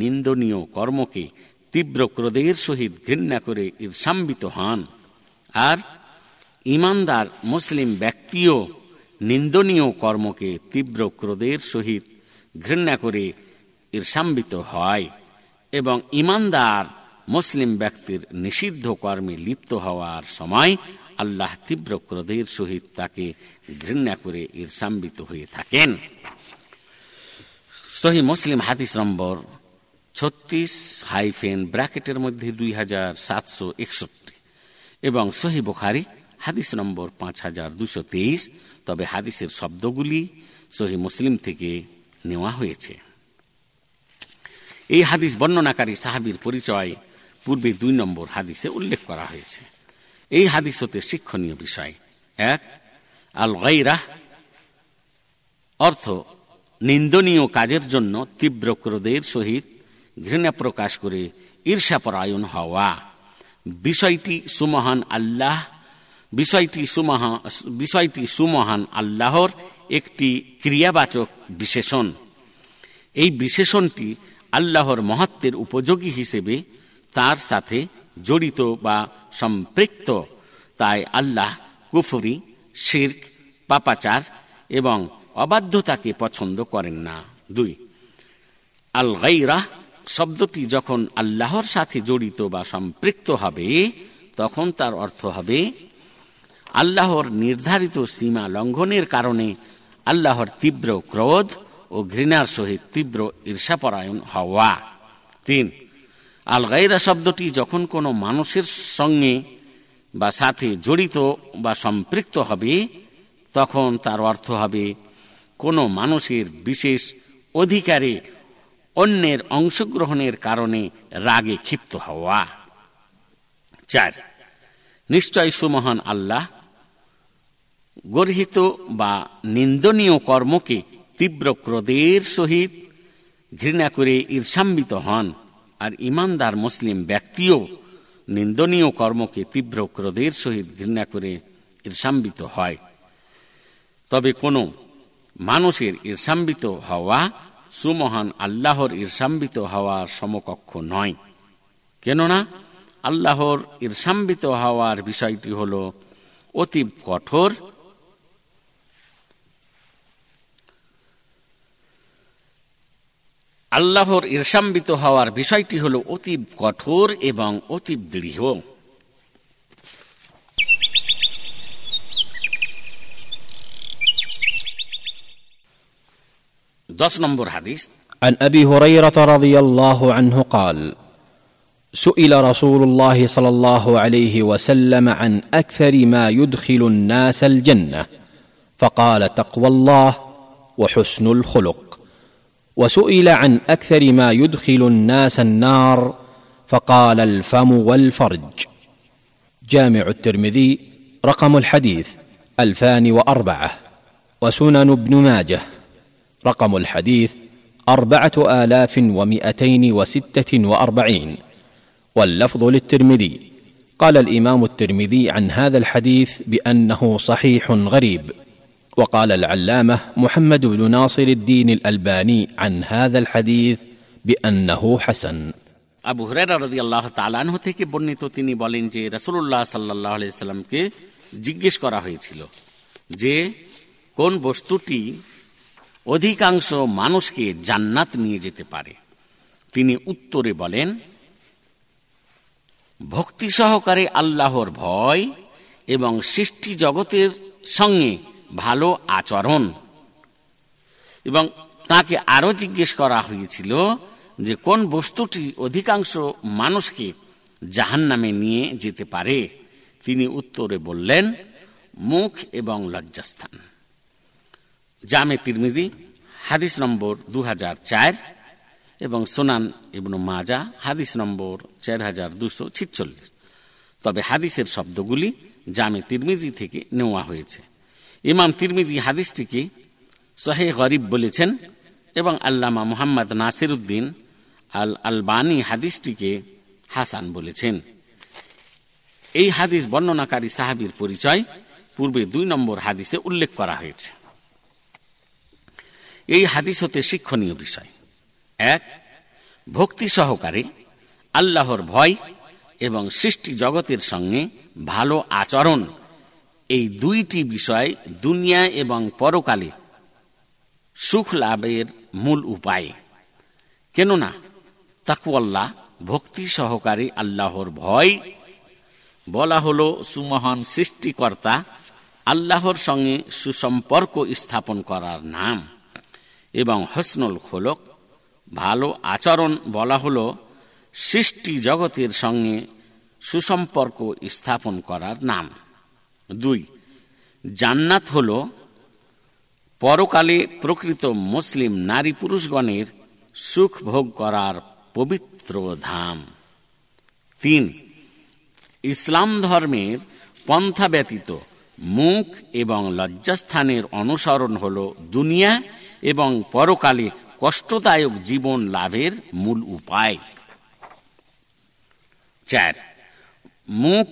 নিন্দনীয় কর্মকে তীব্র ক্রোধের সহিত ঘৃণা করে ঈর্ষাম্বিত হন আর ইমানদার মুসলিম ব্যক্তিও নিন্দনীয় কর্মকে তীব্র ক্রোধের সহিত ঘৃণা করে ঈর্ষাম্বিত হয় এবং ইমানদার মুসলিম ব্যক্তির নিষিদ্ধ কর্মে লিপ্ত হওয়ার সময় আল্লাহ তীব্র ক্রোধের সহিত তাকে ঘৃণা করে ঈর্ষাম্বিত হয়ে থাকেন। সহি মুসলিম হাদিস নম্বর ছত্রিশ হাইফেন ব্র্যাকেটের মধ্যে দুই হাজার সাতশো একষট্টি এবং সহি বুখারি হাদিস নম্বর পাঁচ হাজার দুশো তেইশ তবে হাদিসের শব্দগুলি সহি মুসলিম থেকে নেওয়া হয়েছে। এই হাদিস বর্ণনাকারী সাহাবির পরিচয় পূর্বে দুই নম্বর হাদিসে উল্লেখ করা হয়েছে। এই হাদিস হতে শিক্ষণীয় বিষয়। এক আল গাইরাহ অর্থ নিন্দনীয় কাজের জন্য তীব্র ক্রোধের সহিত ঘৃণা প্রকাশ করে ঈর্ষাপরায়ণ হওয়া। বিষয়টি সুমহান আল্লাহ বিষয়টি সুমহা বিষয়টি সুমহান আল্লাহর একটি ক্রিয়াবাচক বিশেষণ। এই বিশেষণটি আল্লাহর মহত্বের উপযোগী হিসেবে তার সাথে জড়িত বা সম্পৃক্ত। তাই আল্লাহ কুফরি, শির্ক, পাপাচার এবং অবাধ্যতাকে পছন্দ করেন না। দুই আল গাইরা শব্দটি যখন আল্লাহর সাথে জড়িত বা সম্পৃক্ত হবে, তখন তার অর্থ হবে আল্লাহর নির্ধারিত সীমা লঙ্ঘনের কারণে আল্লাহর তীব্র ক্রোধ ও ঘৃণার সহিত তীব্র ঈর্ষাপরায়ণ হওয়া। তিন আল গাইরা শব্দটি যখন কোনো মানুষের সঙ্গে বা সাথে জড়িত বা সম্পৃক্ত হবে, তখন তার অর্থ হবে কোনো মানুষের বিশেষ অধিকারে অন্যের অংশগ্রহণের কারণে রাগে ক্ষিপ্ত হওয়া। চার, নিশ্চয় সুমহান আল্লাহ গর্হিত বা নিন্দনীয় কর্মকে তীব্র ক্রোধের সহিত ঘৃণা করে ঈর্ষাম্বিত হন, আর ইমানদার মুসলিম ব্যক্তিও নিন্দনীয় কর্মকে তীব্র ক্রোধের সহিত ঘৃণা করে ঈর্ষাম্বিত হয়। তবে কোনো মানুষের ঈর্ষাম্বিত হওয়া সুমহান আল্লাহর ঈর্ষাম্বিত হওয়ার সমকক্ষ নয়। কেননা আল্লাহর ঈর্ষাম্বিত হওয়ার বিষয়টি হল অতি কঠোর আল্লাহর ঈর্ষাম্বিত হওয়ার বিষয়টি হল অতীব কঠোর এবং অতীব দৃঢ় দশ নম্বর হাদিস عن ابي هريره رضي الله عنه قال سئل رسول الله صلى الله عليه وسلم عن اكثر ما يدخل الناس الجنه فقال تقوى الله وحسن الخلق وسئل عن أكثر ما يدخل الناس النار فقال الفم والفرج. جامع الترمذي رقم الحديث ألفان وأربعة. وسنن ابن ماجه رقم الحديث أربعة آلاف ومائتين وستة وأربعين. واللفظ للترمذي. قال الإمام الترمذي عن هذا الحديث بأنه صحيح غريب. وقال العلامه محمد بن ناصر الدين الالباني عن هذا الحديث بانه حسن আবু হুরায়রা রাদিয়াল্লাহু তাআলা আনহু থেকে বর্ণিত তিনি বলেন যে রাসূলুল্লাহ সাল্লাল্লাহু আলাইহি সাল্লামকে জিজ্ঞেস করা হয়েছিল যে কোন বস্তুটি অধিকাংশ মানুষকে জান্নাত নিয়ে যেতে পারে তিনি উত্তরে বলেন ভক্তি সহকারে আল্লাহর ভয় এবং সৃষ্টি জগতের সঙ্গে ভালো আচরণ। এবং তাকে আরও জিজ্ঞেস করা হয়েছিল যে কোন বস্তুটি অধিকাংশ মানুষকে জাহান নামে নিয়ে যেতে পারে। তিনি উত্তরে বললেন, মুখ এবং লজ্জাস্থান। জামে তিরমিজি, হাদিস নম্বর দু হাজার চার এবং সোনান ইবনু মাজা, হাদিস নম্বর চার হাজার দুশো ছিচল্লিশ। তবে হাদিসের শব্দগুলি জামে তিরমিজি থেকে নেওয়া হয়েছে। ইমাম তিরমিজি হাদিসটিকে সহে গরিব বলেছেন এবং আল্লামা মোহাম্মদ নাসির উদ্দিন আল আলবানী হাদিসটিকে হাসান বলেছেন। এই হাদিস বর্ণনাকারী সাহাবির পরিচয় পূর্বে দুই নম্বর হাদিসে উল্লেখ করা হয়েছে। এই হাদিস হতে শিক্ষণীয় বিষয়। এক, ভক্তি সহকারে আল্লাহর ভয় এবং সৃষ্টি জগতের সঙ্গে ভালো আচরণ এই দুইটি বিষয় দুনিয়া এবং পরকালে সুখ লাভের মূল উপায়। কেননা তাকুয়াল্লাহ, ভক্তি সহকারী আল্লাহর ভয়। বলা হল, সুমহান সৃষ্টিকর্তা আল্লাহর সঙ্গে সুসম্পর্ক স্থাপন করার নাম এবং হসনুল খোলক। ভালো আচরণ বলা হল, সৃষ্টি জগতের সঙ্গে সুসম্পর্ক স্থাপন করার নাম। দুই, জান্নাত হল পরকালে প্রকৃত মুসলিম নারী পুরুষগণের সুখ ভোগ করার পবিত্র ধাম। তিন, ইসলাম ধর্মের পন্থা ব্যতীত মুখ এবং লজ্জাস্থানের অনুসরণ হল দুনিয়া এবং পরকালে কষ্টদায়ক জীবন লাভের মূল উপায়। চার, মুখ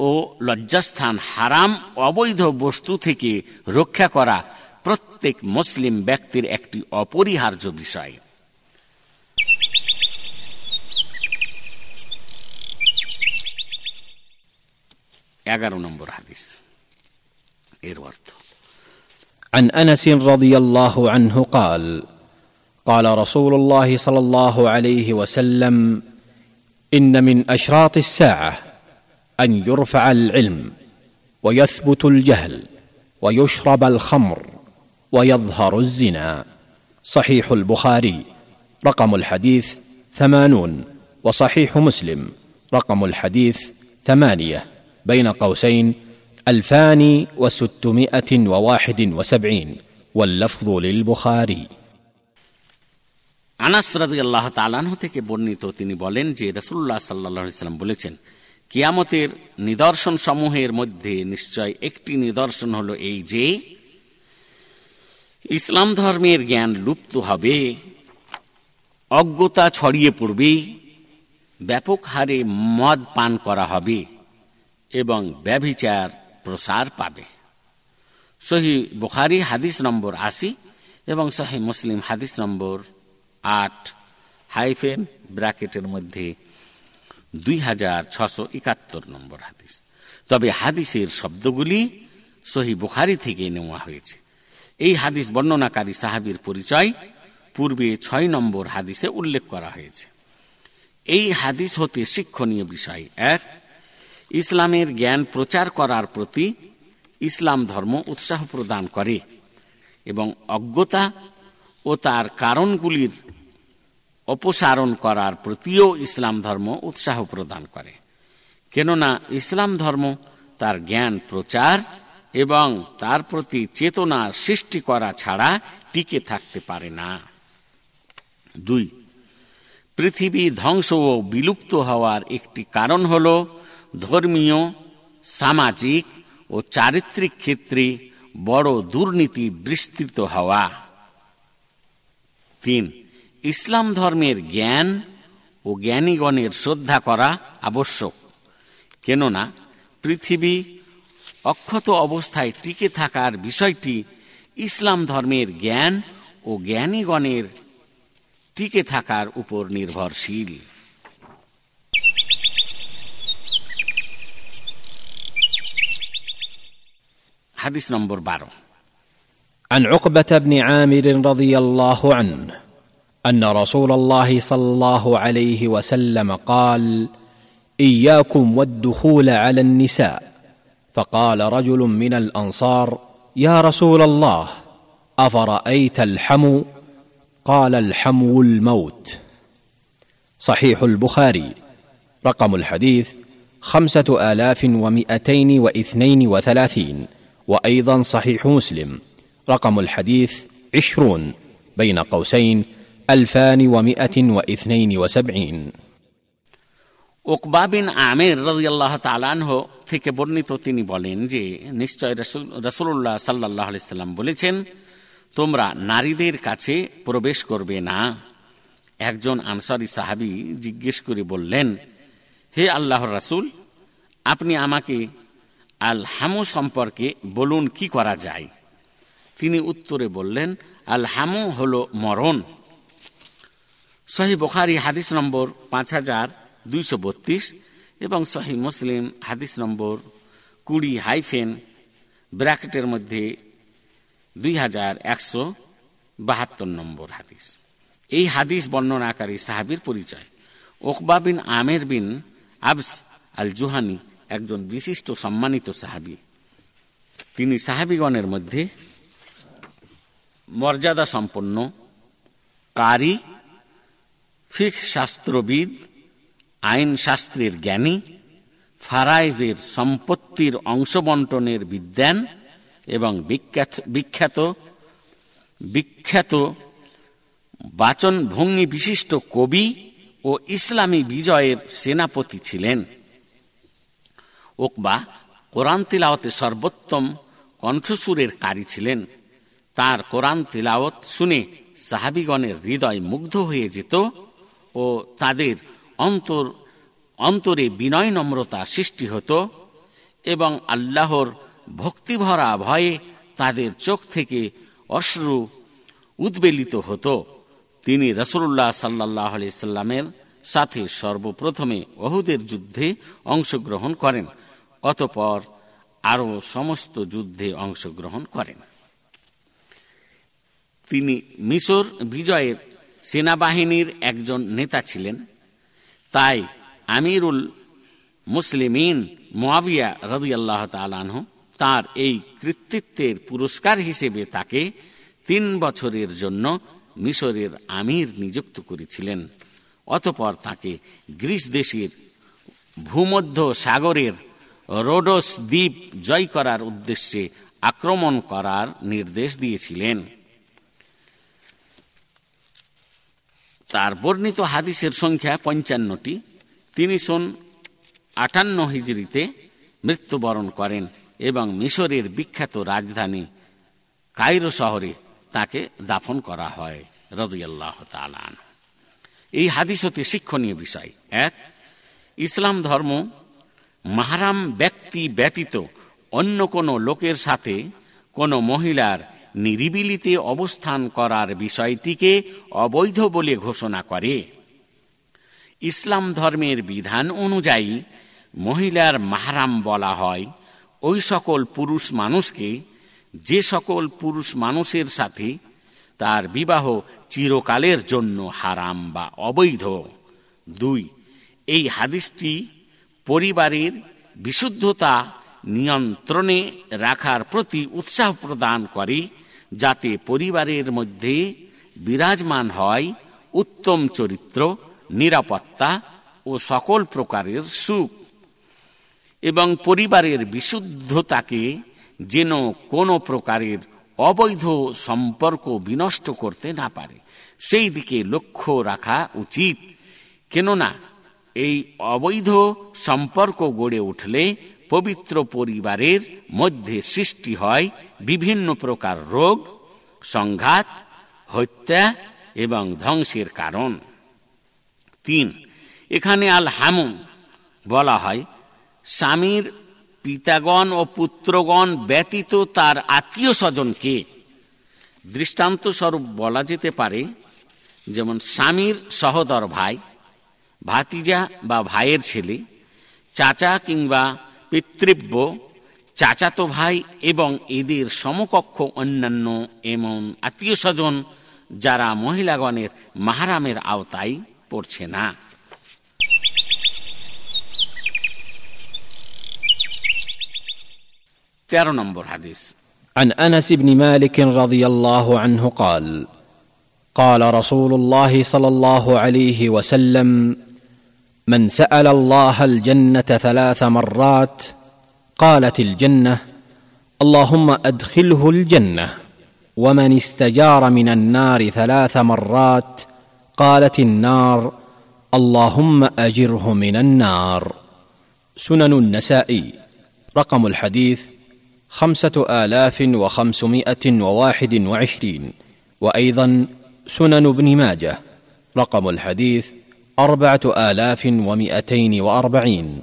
ও লজ্জাস্থান হারাম অবৈধ বস্তু থেকে রক্ষা করা প্রত্যেক মুসলিম ব্যক্তির একটি অপরিহার্য বিষয় এগারো নম্বর হাদিস এর অর্থ عن انس رضي الله عنه قال قال رسول الله صلى الله عليه وسلم ان من اشراط الساعه ان يرفع العلم ويثبت الجهل ويشرب الخمر ويظهر الزنا صحيح البخاري رقم الحديث ثمانون وصحيح مسلم رقم الحديث ثمانيه بين قوسين الفان وستمائه وواحد وسبعين واللفظ للبخاري আনাস রাজি আল্লাহ তালাহ থেকে বর্ণিত তিনি বলেন যে রসুল্লাহ সাল্লাহ সাল্লাম বলেছেন কিয়ামতের নিদর্শন সমূহের মধ্যে নিশ্চয় একটি নিদর্শন হল এই যে, ইসলাম ধর্মের জ্ঞান লুপ্ত হবে, অজ্ঞতা ছড়িয়ে পড়বে, ব্যাপক হারে মদ পান করা হবে এবং ব্যভিচার প্রসার পাবে। সহি বুখারি হাদিস নম্বর আশি এবং সহি মুসলিম হাদিস নম্বর আট, হাইফেন ব্র্যাকেটের মধ্যে দুই হাজার ছশো একাত্তর নম্বর হাদিস। তবে হাদিসের শব্দগুলি সহি বুখারি থেকে নেওয়া হয়েছে। এই হাদিস বর্ণনাকারী সাহাবির পরিচয় পূর্বে ছয় নম্বর হাদিসে উল্লেখ করা হয়েছে। এই হাদিস হতে শিক্ষণীয় বিষয় এক, ইসলামের জ্ঞান প্রচার করার প্রতি ইসলাম ধর্ম উৎসাহ প্রদান করে এবং অজ্ঞতা ও তার কারণগুলির অপসারণ করার প্রতিও ইসলাম ধর্ম উৎসাহ প্রদান করে। কেননা ইসলাম ধর্ম তার জ্ঞান প্রচার এবং তার প্রতি চেতনা সৃষ্টি করা ছাড়া টিকে থাকতে পারে না। দুই, পৃথিবী ধ্বংস ও বিলুপ্ত হওয়ার একটি কারণ হল ধর্মীয়, সামাজিক ও চারিত্রিক ক্ষেত্রে বড় দুর্নীতি বিস্তৃত হওয়া। তিন ইসলাম ধর্মের জ্ঞান ও জ্ঞানীগণের শ্রদ্ধা করা আবশ্যক কেননা পৃথিবী অক্ষত অবস্থায় টিকে থাকার বিষয়টি ইসলাম ধর্মের জ্ঞান ও জ্ঞানীগণের টিকে থাকার উপর নির্ভরশীল হাদিস নম্বর বারো عن عقبه بن عامر رضي الله عنه أن رسول الله صلى الله عليه وسلم قال إياكم والدخول على النساء. فقال رجل من الأنصار يا رسول الله أفرأيت الحمو؟ قال الحمو الموت. صحيح البخاري. رقم الحديث خمسة آلاف ومئتين واثنين وثلاثين. وأيضا صحيح مسلم. رقم الحديث عشرون. بين قوسين ألفان ومئة واثنين وسبعين ওকবা বিন আমের রাজিয়াল্লাহ তালানহ থেকে বর্ণিত তিনি বলেন যে নিশ্চয় রসুল্লাহ সাল্লাহ সাল্লাম বলেছেন তোমরা নারীদের কাছে প্রবেশ করবে না একজন আনসারি সাহাবি জিজ্ঞেস করে বললেন হে আল্লাহর রাসুল আপনি আমাকে আল হামু সম্পর্কে বলুন কি করা যায় তিনি উত্তরে বললেন আল হামু হল মরণ সহি বোখারি হাদিস নম্বর পাঁচ হাজার দুইশো বত্রিশ এবং সহি মুসলিম হাদিস নম্বর কুড়ি হাইফেন ব্র্যাকেটের মধ্যে দুই হাজার একশো বাহাত্তর নম্বর হাদিস। এই হাদিস বর্ণনাকারী সাহাবির পরিচয়। ওকবা বিন আমের বিন আবস আল জুহানি একজন বিশিষ্ট সম্মানিত সাহাবি। তিনি সাহাবিগণের মধ্যে মর্যাদা সম্পন্ন কারি ফিক শাস্ত্রবিদ, আইন শাস্ত্রের জ্ঞানী, ফারাইজের সম্পত্তির অংশবন্টনের বিদ্যান এবং বিখ্যাত বিখ্যাত বিখ্যাত বাচন ভঙ্গি বিশিষ্ট কবি ও ইসলামী বিজয়ের সেনাপতি ছিলেন। ওকবা কোরআন তিলাওতে সর্বোত্তম কণ্ঠসুরের কারী ছিলেন। তার কোরআন তিলাওত শুনে সাহাবিগণের হৃদয় মুগ্ধ হয়ে যেত। ও তাদের অন্তর, অন্তরে বিনয় নম্রতা সৃষ্টি হতো এবং আল্লাহর ভক্তিভরা ভয়ে তাদের চোখ থেকে অশ্রু উদ্বেলিত হতো। তিনি রসুল্লাহ সাল্লাহ সাল্লামের সাথে সর্বপ্রথমে অহুদের যুদ্ধে অংশগ্রহণ করেন, অতপর আরও সমস্ত যুদ্ধে অংশগ্রহণ করেন। তিনি মিশর বিজয়ের সেনাবাহিনীর একজন নেতা ছিলেন। তাই আমিরুল মুসলিমিন মোয়াবিয়া রদিয়াল্লাহ তালানহ তার এই কৃতিত্বের পুরস্কার হিসেবে তাকে তিন বছরের জন্য মিশরের আমির নিযুক্ত করেছিলেন। অতপর তাকে গ্রিস দেশের ভূমধ্য সাগরের রোডোস দ্বীপ জয় করার উদ্দেশ্যে আক্রমণ করার নির্দেশ দিয়েছিলেন। তার বর্ণিত হাদিসের সংখ্যা পঞ্চান্নটি। তিনি শোন আটান্ন হিজড়িতে মৃত্যুবরণ করেন এবং মিশরের বিখ্যাত রাজধানী কায়রো শহরে তাকে দাফন করা হয়, রদিয়াল্লাহ তালান এই হাদিস হতে শিক্ষণীয় বিষয়। এক, ইসলাম ধর্ম মাহারাম ব্যক্তি ব্যতীত অন্য কোনো লোকের সাথে কোনো মহিলার নিরিবিলিতে অবস্থান করার বিষয়টিকে অবৈধ বলে ঘোষণা করে। ইসলাম ধর্মের বিধান অনুযায়ী মহিলার মাহারাম বলা হয়, ওই সকল পুরুষ মানুষকে, যে সকল পুরুষ মানুষের সাথে তার বিবাহ চিরকালের জন্য হারাম বা অবৈধ। দুই, এই হাদিসটি পরিবারের বিশুদ্ধতা নিয়ন্ত্রণে রাখার প্রতি উৎসাহ প্রদান করে যাতে পরিবারের মধ্যে বিরাজমান হয় উত্তম চরিত্র, নিরাপত্তা ও সকল প্রকারের সুখ এবং পরিবারের বিশুদ্ধতাকে যেন কোনো প্রকারের অবৈধ সম্পর্ক বিনষ্ট করতে না পারে। সেই দিকে লক্ষ্য রাখা উচিত। কেননা, এই অবৈধ সম্পর্ক গড়ে উঠলে পবিত্র পরিবারের মধ্যে সৃষ্টি হয় বিভিন্ন প্রকার রোগ, সংঘাত, হত্যা এবং ধ্বংসের কারণ। তিন, এখানে আল হামুম বলা হয়। স্বামীর পিতাগণ ও পুত্রগণ ব্যতীত তার আত্মীয় স্বজনকে দৃষ্টান্ত স্বরূপ বলা যেতে পারে, যেমন স্বামীর সহদর ভাই, ভাতিজা বা ভাইয়ের ছেলে, চাচা কিংবা পিতৃব্য চাচাতো ভাই এবং এদের সমকক্ষ অন্যান্য এমন আত্মীয় স্বজন যারা মহিলাগণের মাহারামের আওতায় পড়ছে না তেরো নম্বর হাদিস عن انس بن مالك رضي الله عنه قال قال رسول الله صلى الله عليه وسلم من سأل الله الجنة ثلاث مرات قالت الجنة اللهم أدخله الجنة ومن استجار من النار ثلاث مرات قالت النار اللهم أجره من النار. سنن النسائي رقم الحديث خمسة آلاف وخمسمائة وواحد وعشرين وأيضا سنن ابن ماجه رقم الحديث أربعة آلاف ومائتين وأربعين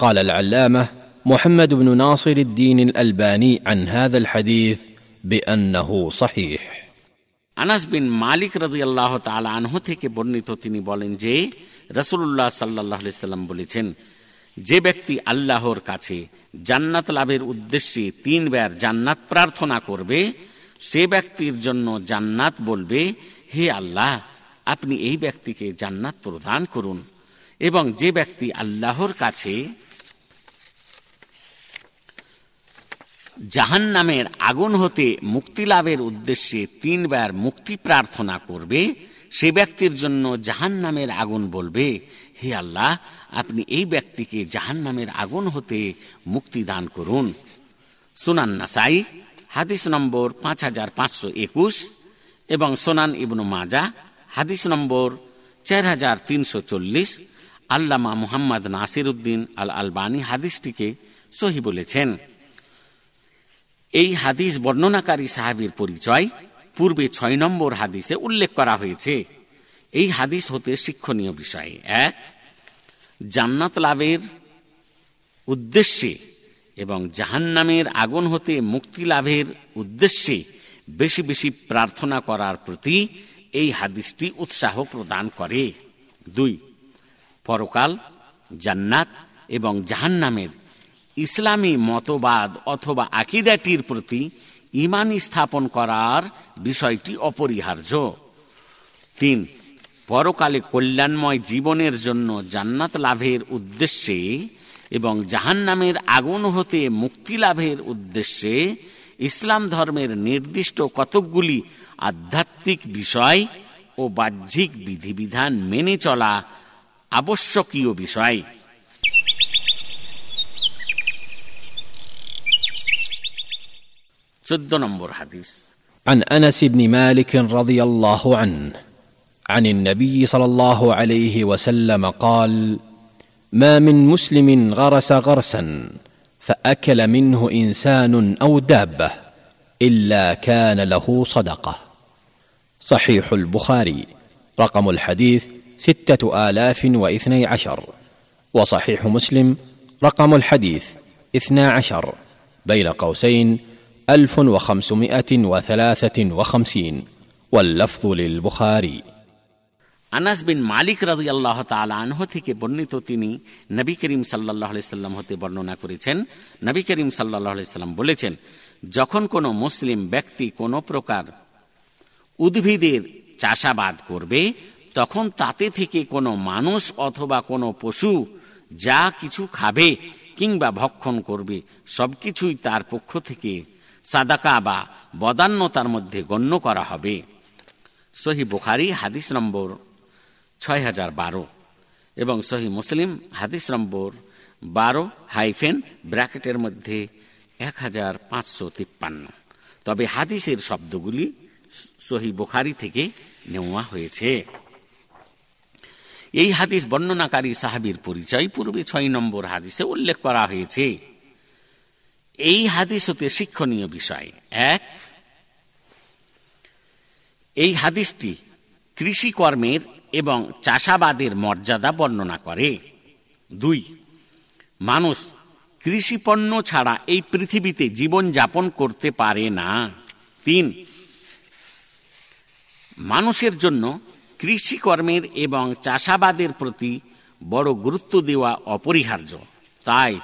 قال العلامة محمد بن ناصر الدين الألباني عن هذا الحديث بأنه صحيح আনাস বিন মালিক রাজি আল্লাহ আনহু থেকে বর্ণিত তিনি বলেন যে রসুল্লাহ সাল্লাহ সাল্লাম বলেছেন যে ব্যক্তি আল্লাহর কাছে জান্নাত লাভের উদ্দেশ্যে তিনবার জান্নাত প্রার্থনা করবে সে ব্যক্তির জন্য জান্নাত বলবে হে আল্লাহ আপনি এই ব্যক্তিকে জান্নাত প্রদান করুন এবং যে ব্যক্তি আল্লাহর কাছে জাহান নামের আগুন হতে মুক্তি লাভের উদ্দেশ্যে তিনবার মুক্তি প্রার্থনা করবে, সে ব্যক্তির জন্য জাহান নামের আগুন বলবে, হে আল্লাহ, আপনি এই ব্যক্তিকে জাহান নামের আগুন হতে মুক্তি দান করুন। সোনান নাসাই, হাদিস নম্বর পাঁচ হাজার পাঁচশো একুশ এবং সোনান ইবনু মাজা হাদিস নম্বর চার হাজার তিনশো চল্লিশ, আল্লামা মুহাম্মদ নাসির উদ্দিন আল আলবানী হাদিসটিকে সহি বলেছেন। এই হাদিস বর্ণনাকারী সাহাবির পরিচয় পূর্বে ছয় নম্বর হাদিসে উল্লেখ করা হয়েছে। এই হাদিস হতে শিক্ষণীয় বিষয় এক, জান্নাত লাভের উদ্দেশ্যে এবং জাহান্নামের আগুন হতে মুক্তি লাভের উদ্দেশ্যে বেশি বেশি প্রার্থনা করার প্রতি এই হাদিসটি উৎসাহ প্রদান করে। দুই, পরকাল, জান্নাত এবং জাহান্নামের ইসলামী মতবাদ অথবা আকিদাটির প্রতি ইমান স্থাপন করার বিষয়টি অপরিহার্য। তিন, পরকালে কল্যাণময় জীবনের জন্য জান্নাত লাভের উদ্দেশ্যে এবং জাহান নামের আগুন হতে মুক্তি লাভের উদ্দেশ্যে ইসলাম ধর্মের নির্দিষ্ট কতকগুলি আধ্যাত্মিক বিষয় ও বাহ্যিক বিধিবিধান মেনে চলা আবশ্যকীয় বিষয় চোদ্দ নম্বর হাদিস عن انس بن مالك رضي الله عنه عن النبي صلى الله عليه وسلم قال ما من مسلم غرس غرسا فاكل منه انسان او دابه الا كان له صدقه صحيح البخاري رقم الحديث سته الاف واثني عشر وصحيح مسلم رقم الحديث اثنا عشر بين قوسين ألف وخمسمائة وثلاثة وخمسين واللفظ للبخاري আনাস বিন মালিক রাজি আল্লাহ আনহ থেকে বর্ণিত তিনি নবী করিম সাল্লাহ সাল্লাম হতে বর্ণনা করেছেন নবী করিম সাল্লাহ সাল্লাম বলেছেন যখন কোনো মুসলিম ব্যক্তি কোনো প্রকার উদ্ভিদের চাষাবাদ করবে, তখন তাতে থেকে কোনো মানুষ অথবা কোনো পশু যা কিছু খাবে কিংবা ভক্ষণ করবে, সবকিছুই তার পক্ষ থেকে সাদাকা বা বদান্যতার মধ্যে গণ্য করা হবে। সহি বুখারি, হাদিস নম্বর ছয় হাজার বারো এবং সহি মুসলিম, হাদিস নম্বর বারো হাইফেন ব্র্যাকেটের মধ্যে এক হাজার পাঁচশো তিপ্পান্ন। তবে হাদিসের শব্দগুলি সহি বোখারি থেকে নেওয়া হয়েছে। এই হাদিস বর্ণনাকারী সাহাবির পরিচয় পূর্বে ছয় নম্বর হাদিসে উল্লেখ করা হয়েছে। এই হাদিস হতে শিক্ষণীয় বিষয়। এক, এই হাদিসটি কৃষিকর্মের এবং চাষাবাদের মর্যাদা বর্ণনা করে। দুই, মানুষ কৃষিপণ্য ছাড়া এই পৃথিবীতে জীবন যাপন করতে পারে না। তিন, মানুষের জন্য কৃষিকর্মের এবং চাষাবাদের প্রতি বড় গুরুত্ব দেওয়া অপরিহার্য। তাই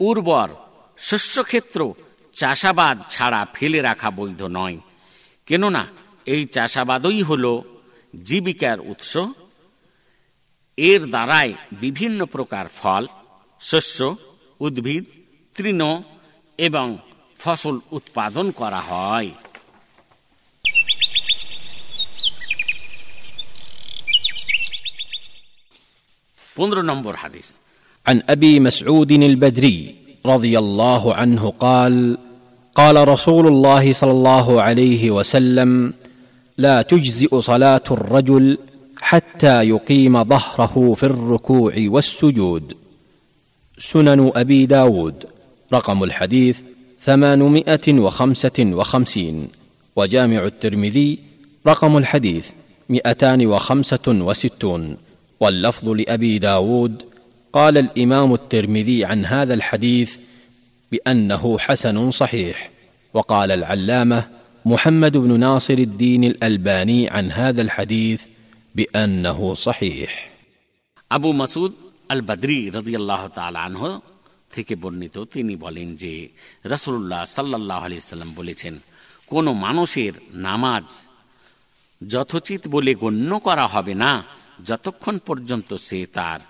উর্বর শস্যক্ষেত্র চাষাবাদ ছাড়া ফেলে রাখা বৈধ নয়। কেননা এই চাষাবাদই হল জীবিকার উৎস। এর দ্বারাই বিভিন্ন প্রকার ফল, শস্য উদ্ভিদ তৃণ এবং ফসল উৎপাদন করা হয় পনেরো নম্বর হাদিস عن ابي مسعود البدري رضي الله عنه قال قال رسول الله صلى الله عليه وسلم لا تجزئ صلاه الرجل حتى يقيم ظهره في الركوع والسجود سنن أبي داود رقم الحديث ثمانمائة وخمسة وخمسين وجامع الترمذي رقم الحديث مئتان وخمسة وستون. واللفظ لأبي داود قال الإمام الترمذي عن هذا الحديث بأنه حسن صحيح وقال العلامة محمد بن ناصر الدين الألباني عن هذا الحديث بأنه صحيح. أبو مسعود আল বদরি রদিয়াল্লাহ আনহ থেকে বর্ণিত, তিনি বলেন যে রসুল্লাহ সাল্লাহ আলিয়াল্লাম বলেছেন, কোনো মানুষের নামাজ যথোচিত বলে গণ্য করা হবে না যতক্ষণ পর্যন্ত সে তার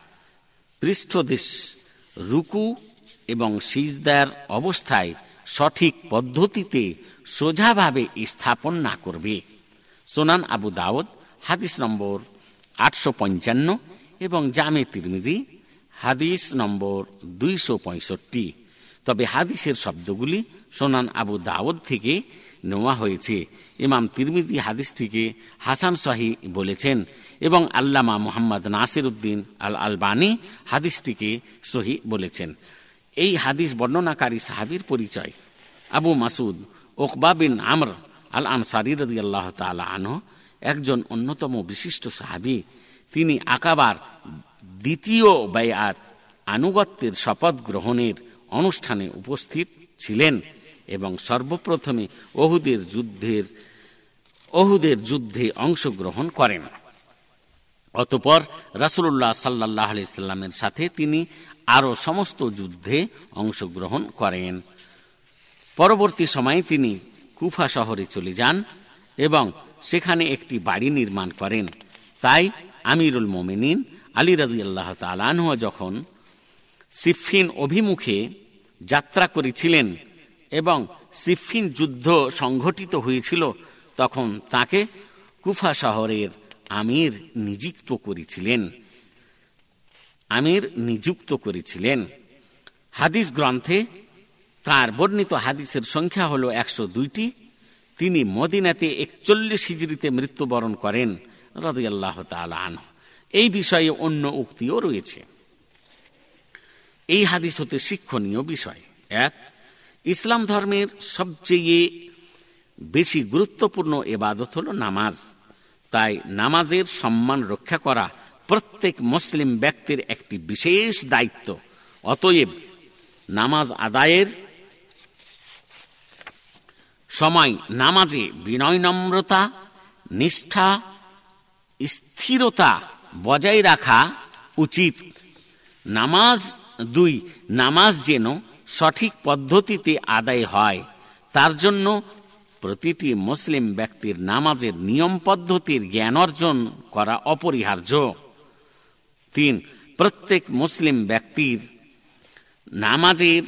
পৃষ্ঠদেশ রুকু এবং সিজদার অবস্থায় সঠিক পদ্ধতিতে সোজাভাবে স্থাপন না করবে। সোনান আবু দাউদ, হাদিস নম্বর আটশো পঞ্চান্ন এবং জামে তিরমিজি, হাদিস নম্বর দুইশো পঁয়ষট্টি। তবে হাদিসের শব্দগুলি সোনান আবু দাওদ থেকে নেওয়া হয়েছে। ইমাম তিরমিজি হাদিসটিকে হাসান শাহী বলেছেন এবং আল্লামা মোহাম্মদ নাসির উদ্দিন আল আলবানী হাদিসটিকে সহি বলেছেন। এই হাদিস বর্ণনাকারী সাহাবির পরিচয়। আবু মাসুদ ওকবা বিন আমর আল আনসারি রদি আল্লাহ তালা আনহ একজন অন্যতম বিশিষ্ট সাহাবি। তিনি আকাবার দ্বিতীয় ব্যয়াত আনুগত্যের শপথ গ্রহণের অনুষ্ঠানে উপস্থিত ছিলেন এবং সর্বপ্রথমে অহুদের যুদ্ধের অহুদের যুদ্ধে অংশগ্রহণ করেন। অতপর রাসুল্লাহ সাল্লাহ সাল্লামের সাথে তিনি আরও সমস্ত যুদ্ধে অংশগ্রহণ করেন। পরবর্তী সময়ে তিনি কুফা শহরে চলে যান এবং সেখানে একটি বাড়ি নির্মাণ করেন। তাই আমিরুল মোমিনিন, আলী রাজি আল্লাহ তালানহ যখন সিফিন অভিমুখে যাত্রা করেছিলেন এবং সিফিন যুদ্ধ সংঘটিত হয়েছিল, তখন তাকে কুফা শহরের আমির নিযুক্ত করেছিলেন। আমির নিযুক্ত করেছিলেন। হাদিস গ্রন্থে তার বর্ণিত হাদিসের সংখ্যা হল একশো দুইটি। তিনি মদিনাতে একচল্লিশ হিজড়িতে মৃত্যুবরণ করেন। রদিয়াল্লাহ আন এই বিষয়ে অন্য উক্তিও রয়েছে। এই হাদিস হতে শিক্ষণীয় বিষয়। এক, ইসলাম ধর্মের সবচেয়ে বেশি গুরুত্বপূর্ণ এবাদত হল নামাজ। তাই নামাজের সম্মান রক্ষা করা প্রত্যেক মুসলিম ব্যক্তির একটি বিশেষ দায়িত্ব। অতএব নামাজ আদায়ের সময় নামাজে বিনয় নম্রতা নিষ্ঠা স্থিরতা বজায় রাখা উচিত। নামাজ দুই, নামাজ যেন সঠিক পদ্ধতিতে আদায় হয়, তার জন্য প্রতিটি মুসলিম ব্যক্তির নামাজের নিয়ম পদ্ধতির জ্ঞান অর্জন করা অপরিহার্য। তিন, প্রত্যেক মুসলিম ব্যক্তির নামাজের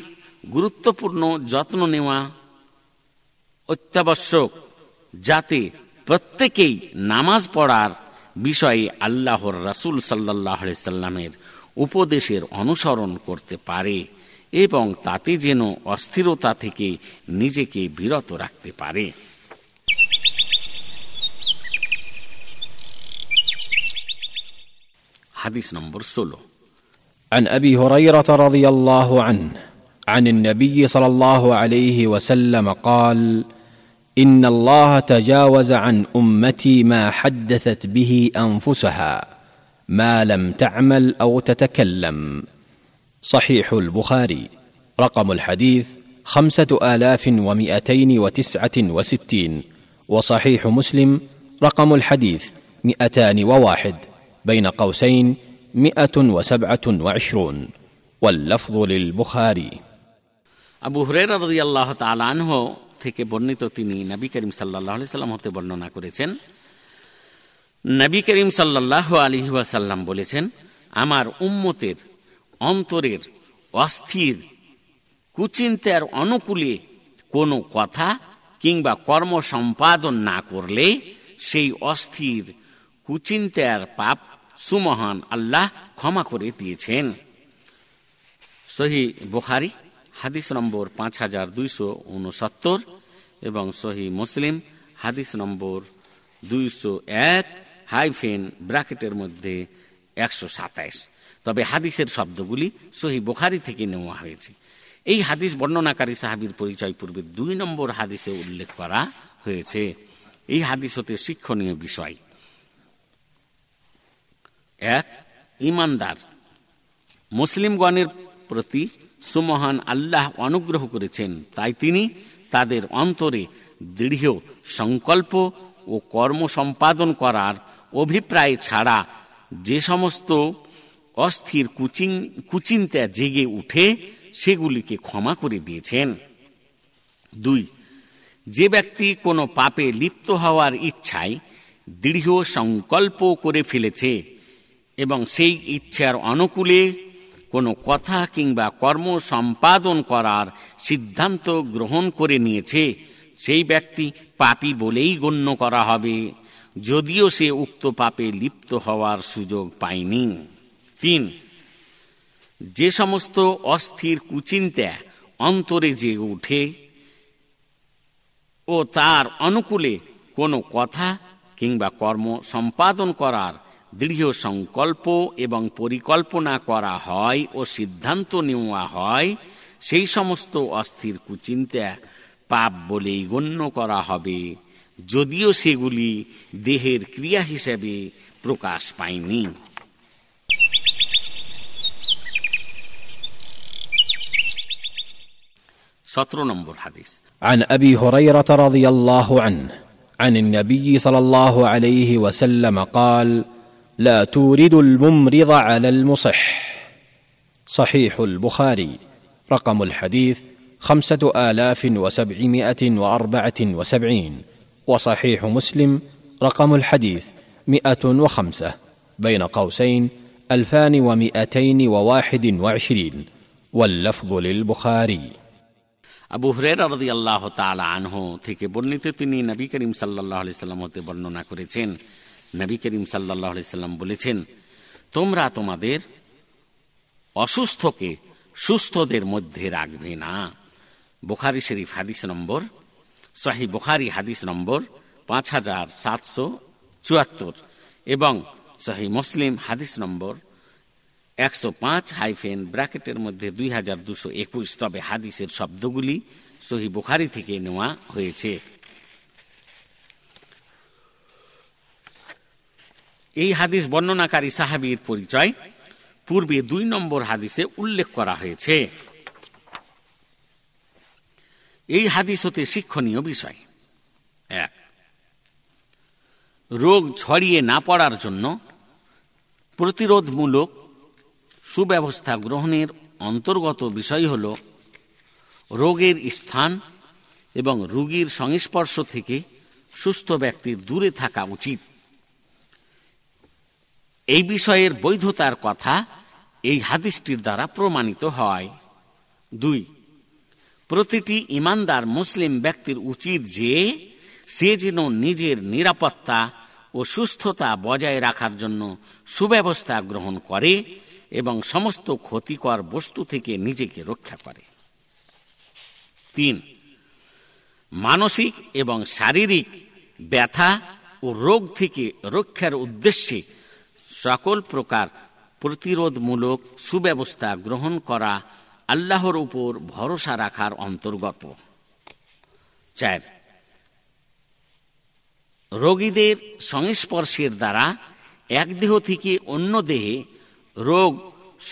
গুরুত্বপূর্ণ যত্ন নেওয়া অত্যাবশ্যক, যাতে প্রত্যেকেই নামাজ পড়ার বিষয়ে আল্লাহর রাসুল সাল্লাহ সাল্লামের উপদেশের অনুসরণ করতে পারে এবং তাতে যেন অস্থিরতা থেকে নিজেকে বিরত রাখতে পারে হাদিস নম্বর ষোলো عن ابي هريره رضي الله عنه عن النبي صلى الله عليه وسلم قال إن الله تجاوز عن أمتي ما حدثت به أنفسها ما لم تعمل أو تتكلم. صحيح البخاري. رقم الحديث خمسة آلاف ومئتين وتسعة وستين. وصحيح مسلم. رقم الحديث مئتان وواحد بين قوسين مئة وسبعة وعشرون. واللفظ للبخاري. أبو هريرة رضي الله تعالى عنه থেকে বর্ণিত তিনি নবী করিম সাল্লাহ সাল্লাম হতে বর্ণনা করেছেন। নবী করিম সাল্লাহ আলী ওয়াসাল্লাম বলেছেন, আমার উম্মতের অন্তরের অস্থির, কুচিন্তার অনুকূলে কোনো কথা কিংবা কর্ম সম্পাদন না করলে সেই অস্থির, কুচিন্তার পাপ সুমহান আল্লাহ ক্ষমা করে দিয়েছেন। সহি বুখারি হাদিস নম্বর পাঁচ হাজার দুইশো উনসত্তর এবং সহি মুসলিম হাদিস নম্বর দুইশো এক হাইফেন ব্র্যাকেটের মধ্যে একশো সাতাইশ। তবে হাদিসের শব্দগুলি সহি বোখারি থেকে নেওয়া হয়েছে। এই হাদিস বর্ণনাকারী সাহাবির পরিচয় পূর্বে দুই নম্বর হাদিসে উল্লেখ করা হয়েছে। এই হাদিস হতে শিক্ষণীয় বিষয়। এক, ইমানদার। মুসলিমগণের প্রতি সুমহান আল্লাহ অনুগ্রহ করেছেন। তাই তিনি তাদের অন্তরে দৃঢ় সংকল্প ও কর্ম সম্পাদন করার অভিপ্রায় ছাড়া যে সমস্ত অস্থির কুচিং কুচিন্তা জেগে উঠে সেগুলিকে ক্ষমা করে দিয়েছেন। দুই, যে ব্যক্তি কোনো পাপে লিপ্ত হওয়ার ইচ্ছায় দৃঢ় সংকল্প করে ফেলেছে এবং সেই ইচ্ছার অনুকূলে কোনো কথা কিংবা কর্ম সম্পাদন করার সিদ্ধান্ত গ্রহণ করে নিয়েছে, সেই ব্যক্তি পাপি বলেই গণ্য করা হবে। যদিও সে উক্ত পাপে লিপ্ত হওয়ার সুযোগ পায়নি। তিন, যে সমস্ত অস্থির কুচিন্তা অন্তরে জেগে উঠে ও তার অনুকূলে কোনো কথা কিংবা কর্ম সম্পাদন করার দৃঢ় সংকল্প এবং পরিকল্পনা করা হয় ও সিদ্ধান্ত নেওয়া হয় সেই সমস্ত অস্থির কুচিন্তা পাপ বলেই গণ্য করা হবে যদিও সেগুলি দেহের ক্রিয়া হিসেবে প্রকাশ পায়নি সতেরো নম্বর হাদিস عن ابي هريره رضي الله عنه عن النبي صلى الله عليه وسلم قال لا تورد الممرض على المصح صحيح البخاري رقم الحديث خمسه الاف وسبعمائه واربعه وسبعين وصحيح مسلم رقم الحديث مئه وخمسه بين قوسين الفان ومئتين وواحد وعشرين واللفظ للبخاري আবু হুরেরা রদি আল্লাহ তালা আনহ থেকে বর্ণিত তিনি নবী করিম সাল্লাহ সাল্লাম হতে বর্ণনা করেছেন নবী করিম সাল্লাহ সাল্লাম বলেছেন, তোমরা তোমাদের অসুস্থকে সুস্থদের মধ্যে রাখবে না। বুখারি শরীফ হাদিস নম্বর শাহি বুখারি হাদিস নম্বর পাঁচ হাজার সাতশো চুয়াত্তর এবং শাহি মুসলিম হাদিস নম্বর একশো পাঁচ হাইফেন ব্র্যাকেটের মধ্যে দুই হাজার দুশো একুশ। তবে হাদিসের শব্দগুলি সহি বুখারি থেকে নেওয়া হয়েছে। এই হাদিস বর্ণনাকারী সাহাবির পরিচয়। পূর্বে দুই নম্বর হাদিসে উল্লেখ করা হয়েছে। এই হাদিস হতে শিক্ষণীয় বিষয়। এক, রোগ ছড়িয়ে না পড়ার জন্য প্রতিরোধমূলক সুব্যবস্থা গ্রহণের অন্তর্গত বিষয় হল রোগের স্থান এবং রোগীর সংস্পর্শ থেকে সুস্থ ব্যক্তির দূরে থাকা উচিত। এই বিষয়ের বৈধতার কথা এই হাদিসটির দ্বারা প্রমাণিত হয়। দুই, প্রতিটি ইমানদার মুসলিম ব্যক্তির উচিত যে সে যেন নিজের নিরাপত্তা ও সুস্থতা বজায় রাখার জন্য সুব্যবস্থা গ্রহণ করে এবং সমস্ত ক্ষতিকর বস্তু থেকে নিজেকে রক্ষা করে। তিন, মানসিক এবং শারীরিক ব্যথা ও রোগ থেকে রক্ষার উদ্দেশ্যে সকল প্রকার প্রতিরোধমূলক সুব্যবস্থা গ্রহণ করা আল্লাহর উপর ভরসা রাখার অন্তর্গত। চার, রোগীদের সংস্পর্শের দ্বারা এক দেহ থেকে অন্য দেহে রোগ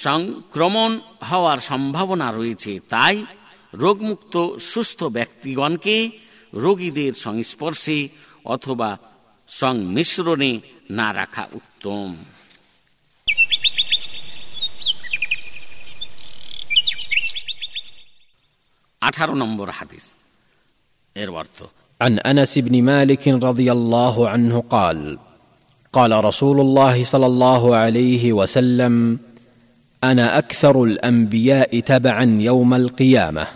সংক্রমণ হওয়ার সম্ভাবনা রয়েছে, তাই রোগমুক্ত সুস্থ ব্যক্তিগণকে রোগীদের সংস্পর্শে অথবা সংমিশ্রণে না রাখা উত্তম। আঠারো নম্বর হাদিস এর অর্থ عن انس بن مالك رضي الله عنه قال قال رسول الله صلى الله عليه وسلم انا اكثر الانبياء تبعا يوم القيامه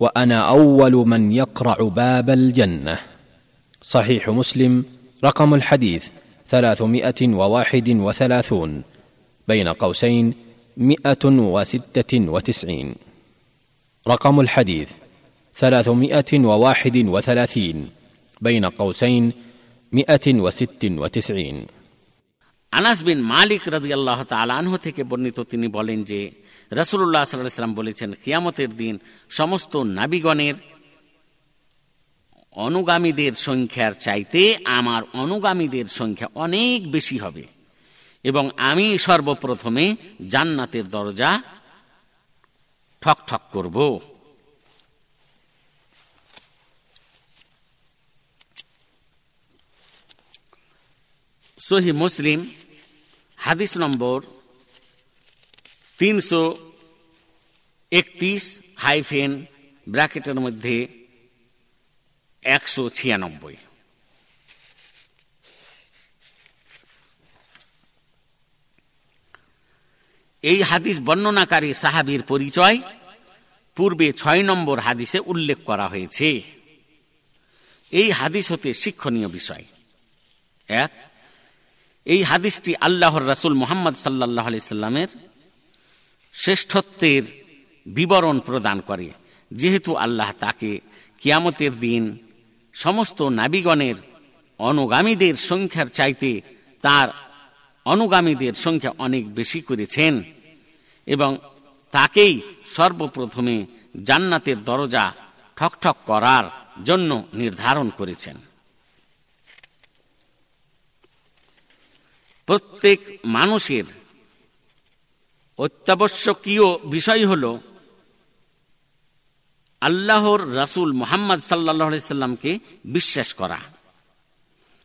وانا اول من يقرع باب الجنه صحيح مسلم رقم الحديث ثلاثمائه وواحد وثلاثون بين قوسين مئه وسته وتسعين رقم الحديث ثلاثمائة وواحد وثلاثين بين قوسين مئة وست وتسعين আনাস বিন মালিক রাজি আল্লাহ তালানহ থেকে বর্ণিত তিনি বলেন যে রসুল্লাহ সাল্লাম বলেছেন কিয়ামতের দিন সমস্ত নাবিগণের অনুগামীদের সংখ্যার চাইতে আমার অনুগামীদের সংখ্যা অনেক বেশি হবে এবং আমি সর্বপ্রথমে জান্নাতের দরজা ঠক ঠক করব। সহি মুসলিম হাদিস নম্বর তিনশো একত্রিশ হাইফেন ব্র্যাকেটের মধ্যে একশো ছিয়ানব্বই। এই হাদিস বর্ণনাকারী সাহাবির পরিচয় পূর্বে ছয় নম্বর হাদিসে উল্লেখ করা হয়েছে। এই হাদিস হতে শিক্ষণীয় বিষয়। এক, এই হাদিসটি আল্লাহর রাসুল মোহাম্মদ সাল্লাহ সাল্লামের শ্রেষ্ঠত্বের বিবরণ প্রদান করে, যেহেতু আল্লাহ তাকে কিয়ামতের দিন সমস্ত নাবিগণের অনুগামীদের সংখ্যার চাইতে তার অনুগামীদের সংখ্যা অনেক বেশি করেছেন এবং তাকেই সর্বপ্রথমে জান্নাতের দরজা ঠকঠক করার জন্য নির্ধারণ করেছেন। প্রত্যেক মানুষের অত্যাবশ্যকীয় বিষয় হল আল্লাহর রাসুল মোহাম্মদ সাল্লাহ বিশ্বাস করা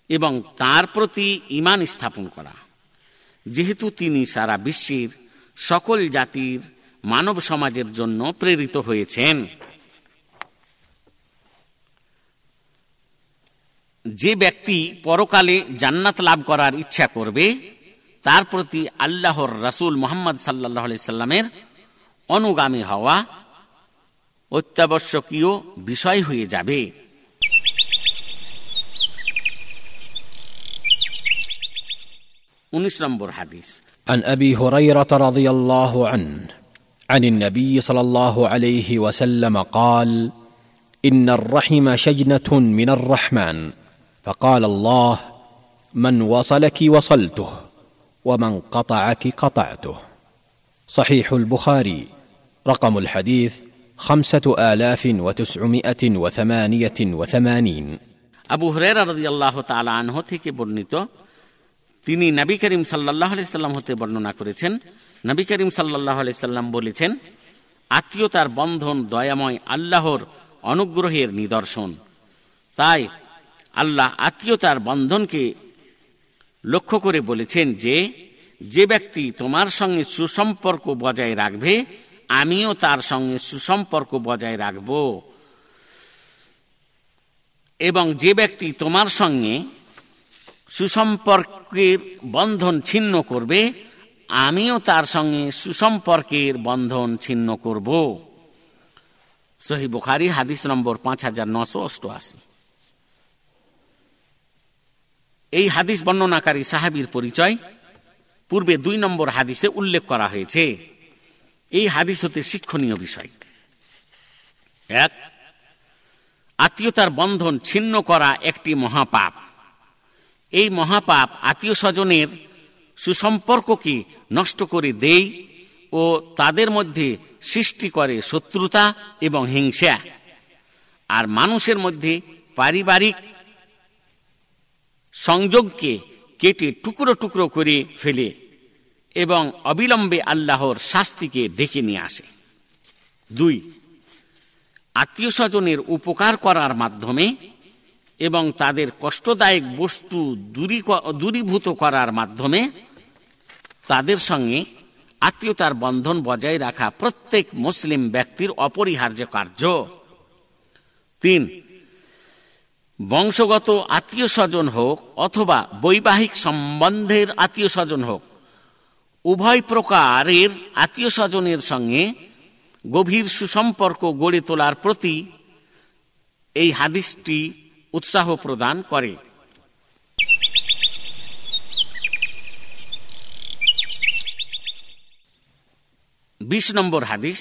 এবং তার প্রতি ইমান স্থাপন করা। যেহেতু তিনি সারা বিশ্বের সকল জাতির মানব সমাজের জন্য প্রেরিত হয়েছেন। যে ব্যক্তি পরকালে জান্নাত লাভ করার ইচ্ছা করবে, তার প্রতি আল্লাহর রাসুল মোহাম্মদ সাল্লাহ সাল্লামের অনুগামী হওয়া অত্যাবশ্যকীয় বিষয় হয়ে যাবে। উনিশ নম্বর হাদিস عن ابي هريره رضي الله عنه عن النبي صلى الله عليه وسلم قال ان الرحم شجنه من الرحمن فقال الله من وصلك وصلته ومن قطعك قطعته صحيح البخاري رقم الحديث خمسه الاف وتسعمائه وثمانيه وثمانين আবু হরেরা রদি আল্লাহ তালা আনহ থেকে বর্ণিত তিনি নবী করিম সাল্লাহ সাল্লাম হতে বর্ণনা করেছেন। নবী করিম সাল্লাহ সাল্লাম বলেছেন, আত্মীয়তার বন্ধন দয়াময় আল্লাহর অনুগ্রহের নিদর্শন। তাই আল্লাহ আত্মীয়তার বন্ধনকে লক্ষ্য করে বলেছেন যে যে ব্যক্তি তোমার সঙ্গে সুসম্পর্ক বজায় রাখবে, আমিও তার সঙ্গে সুসম্পর্ক বজায় রাখব। এবং যে ব্যক্তি তোমার সঙ্গে সুসম্পর্কের বন্ধন ছিন্ন করবে, আমিও তার সঙ্গে সুসম্পর্কের বন্ধন ছিন্ন করব। সহি বুখারি, হাদিস নম্বর পাঁচ হাজার নশো অষ্টআশি। এই হাদিস বর্ণনাকারী সাহাবির পরিচয় পূর্বে দুই নম্বর হাদিসে উল্লেখ করা হয়েছে। এই হাদিস হতে শিক্ষণীয় বিষয়। এক, আত্মীয়তার বন্ধন ছিন্ন করা একটি মহাপাপ। এই মহাপাপ আত্মীয় স্বজনের সুসম্পর্ককে নষ্ট করে দেই ও তাদের মধ্যে সৃষ্টি করে শত্রুতা এবং হিংসা। আর মানুষের মধ্যে পারিবারিক সংযোগকে কেটে টুকরো টুকরো করে ফেলে এবং অবিলম্বে আল্লাহর শাস্তিকে ডেকে নিয়ে আসে। দুই আত্মীয় স্বজনের উপকার করার মাধ্যমে এবং তাদের কষ্টদায়ক বস্তু দূরীভূত করার মাধ্যমে তাদের সঙ্গে আত্মীয়তার বন্ধন বজায় রাখা প্রত্যেক মুসলিম ব্যক্তির অপরিহার্য কার্য। তিন, বংশগত আত্মীয় স্বজন হোক অথবা বৈবাহিক সম্বন্ধের আত্মীয় স্বজন হোক, উভয় প্রকারের আত্মীয় স্বজনের সঙ্গে গভীর সুসম্পর্ক গড়ে তোলার প্রতি এই হাদিসটি উৎসাহ প্রদান করে বিশ নম্বর হাদিস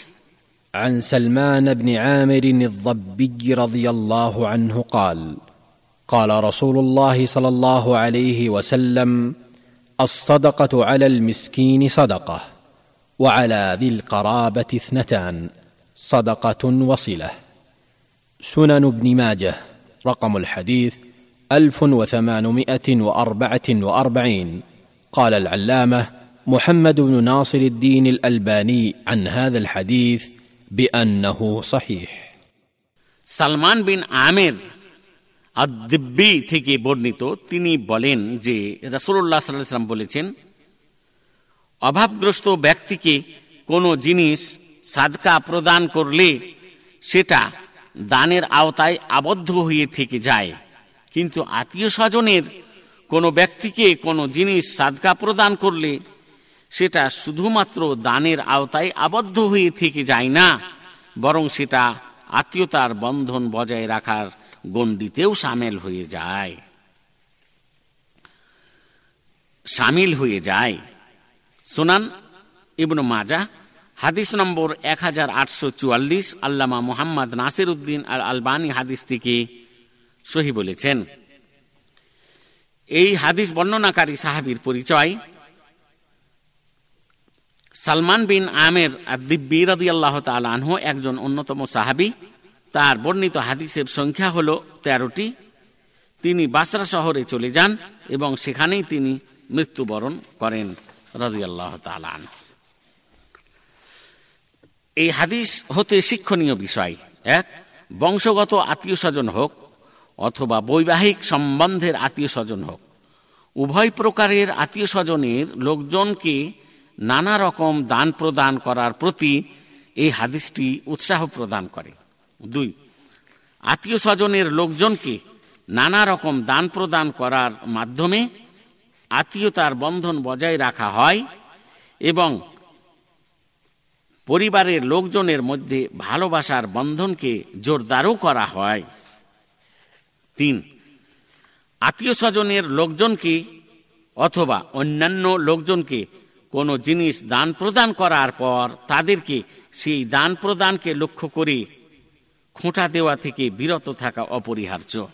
عن سلمان بن عامر الضبي رضي الله عنه قال قال رسول الله صلى الله عليه وسلم الصدقه على المسكين صدقه وعلى ذي القرابه اثنتان صدقه وصله سنن ابن ماجه رقم الحديث الف وثمانمائه واربعه واربعين قال العلامه محمد بن ناصر الدين الالباني عن هذا الحديث بانه صحيح সালমান বিন আমের আদিব্বি থেকে বর্ণিত তিনি বলেন যে রসুল্লাহ সাল্লাম বলেছেন অভাবগ্রস্ত ব্যক্তিকে কোনো জিনিস সাদকা প্রদান করলে সেটা দানের আওতায় আবদ্ধ হয়ে থেকে যায়। কিন্তু আত্মীয় স্বজনের কোনো ব্যক্তিকে কোনো জিনিস সাদকা প্রদান করলে সেটা শুধুমাত্র দানের আওতায় আবদ্ধ হয়ে থেকে যায় না, বরং সেটা আত্মীয়তার বন্ধন বজায় রাখার গণ্ডিতেও সামিল হয়ে যায়। সামিল হয়ে যায়। সোনান ইবনু মাজা হাদিস নম্বর এক হাজার আটশো চুয়াল্লিশ, আল্লামা মোহাম্মদ নাসির উদ্দিন আল আলবানী হাদিসটিকে সহি বলেছেন। এই হাদিস বর্ণনাকারী সাহাবির পরিচয় সালমান বিন আমের দিব্বি রদি আল্লাহ আনহু, একজন অন্যতম সাহাবি। তার বর্ণিত হাদিসের সংখ্যা হল তেরোটি। তিনি বাসরা শহরে চলে যান এবং সেখানেই তিনি মৃত্যুবরণ করেন রদিয়াল্লাহ তালান এই হাদিস হতে শিক্ষণীয় বিষয়, এক, বংশগত আত্মীয় স্বজন হোক অথবা বৈবাহিক সম্বন্ধের আত্মীয় স্বজন হোক, উভয় প্রকারের আত্মীয় স্বজনের লোকজনকে নানা রকম দান প্রদান করার প্রতি এই হাদিসটি উৎসাহ প্রদান করে। দুই, আত্মীয় স্বজনের লোকজনকে নানা রকম দান প্রদান করার মাধ্যমে আত্মীয়তার বন্ধন বজায় রাখা হয় এবং পরিবারের লোকজনের মধ্যে ভালোবাসার বন্ধনকে জোরদারও করা হয়। তিন আত্মীয় স্বজনের লোকজনকে অথবা অন্যান্য লোকজনকে কোনো জিনিস দান প্রদান করার পর তাদেরকে সেই দান প্রদানকে লক্ষ্য করে খোঁটা দেওয়া থেকে বিরত থাকা অপরিহার্য।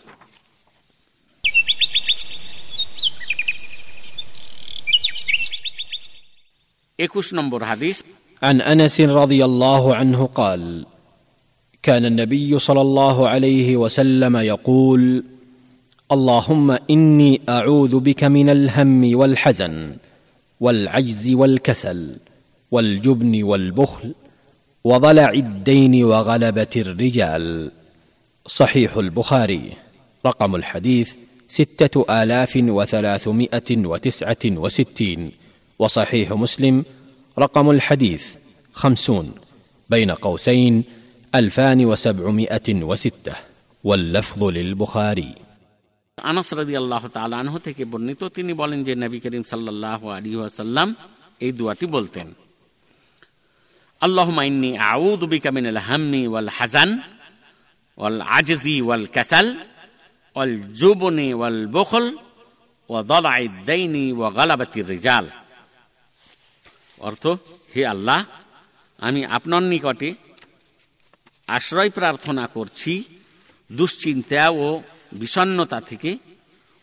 একুশ নম্বর হাদিস عن أنس رضي الله عنه قال كان النبي صلى الله عليه وسلم يقول اللهم إني أعوذ بك من الهم والحزن والعجز والكسل والجبن والبخل وضلع الدين وغلبة الرجال. صحيح البخاري. رقم الحديث ستة آلاف وثلاثمائة وتسعة وستين وصحيح مسلم رقم الحديث خمسون بين قوسين الفان وسبعمائه وسته واللفظ للبخاري আনাস রাদি আল্লাহ তালাহ থেকে বর্ণিত তিনি বলেন যে নবী করিম সাল্লাহ আলী আসাল্লাম এই দুয়াটি বলতেন আল্লাহ মাইন্নি আউদ বিকামিন হাম্মি ওয়াল হাজান ওয়াল আজজি ওয়াল কাসাল ওয়াল জুবনি ওয়াল বখল ও দলাই দাইনি ও গালাবাতির রিজাল অর্থ, হে আল্লাহ, আমি আপনার নিকটে আশ্রয় প্রার্থনা করছি, দুশ্চিন্তা ও বিষণ্নতা থেকে,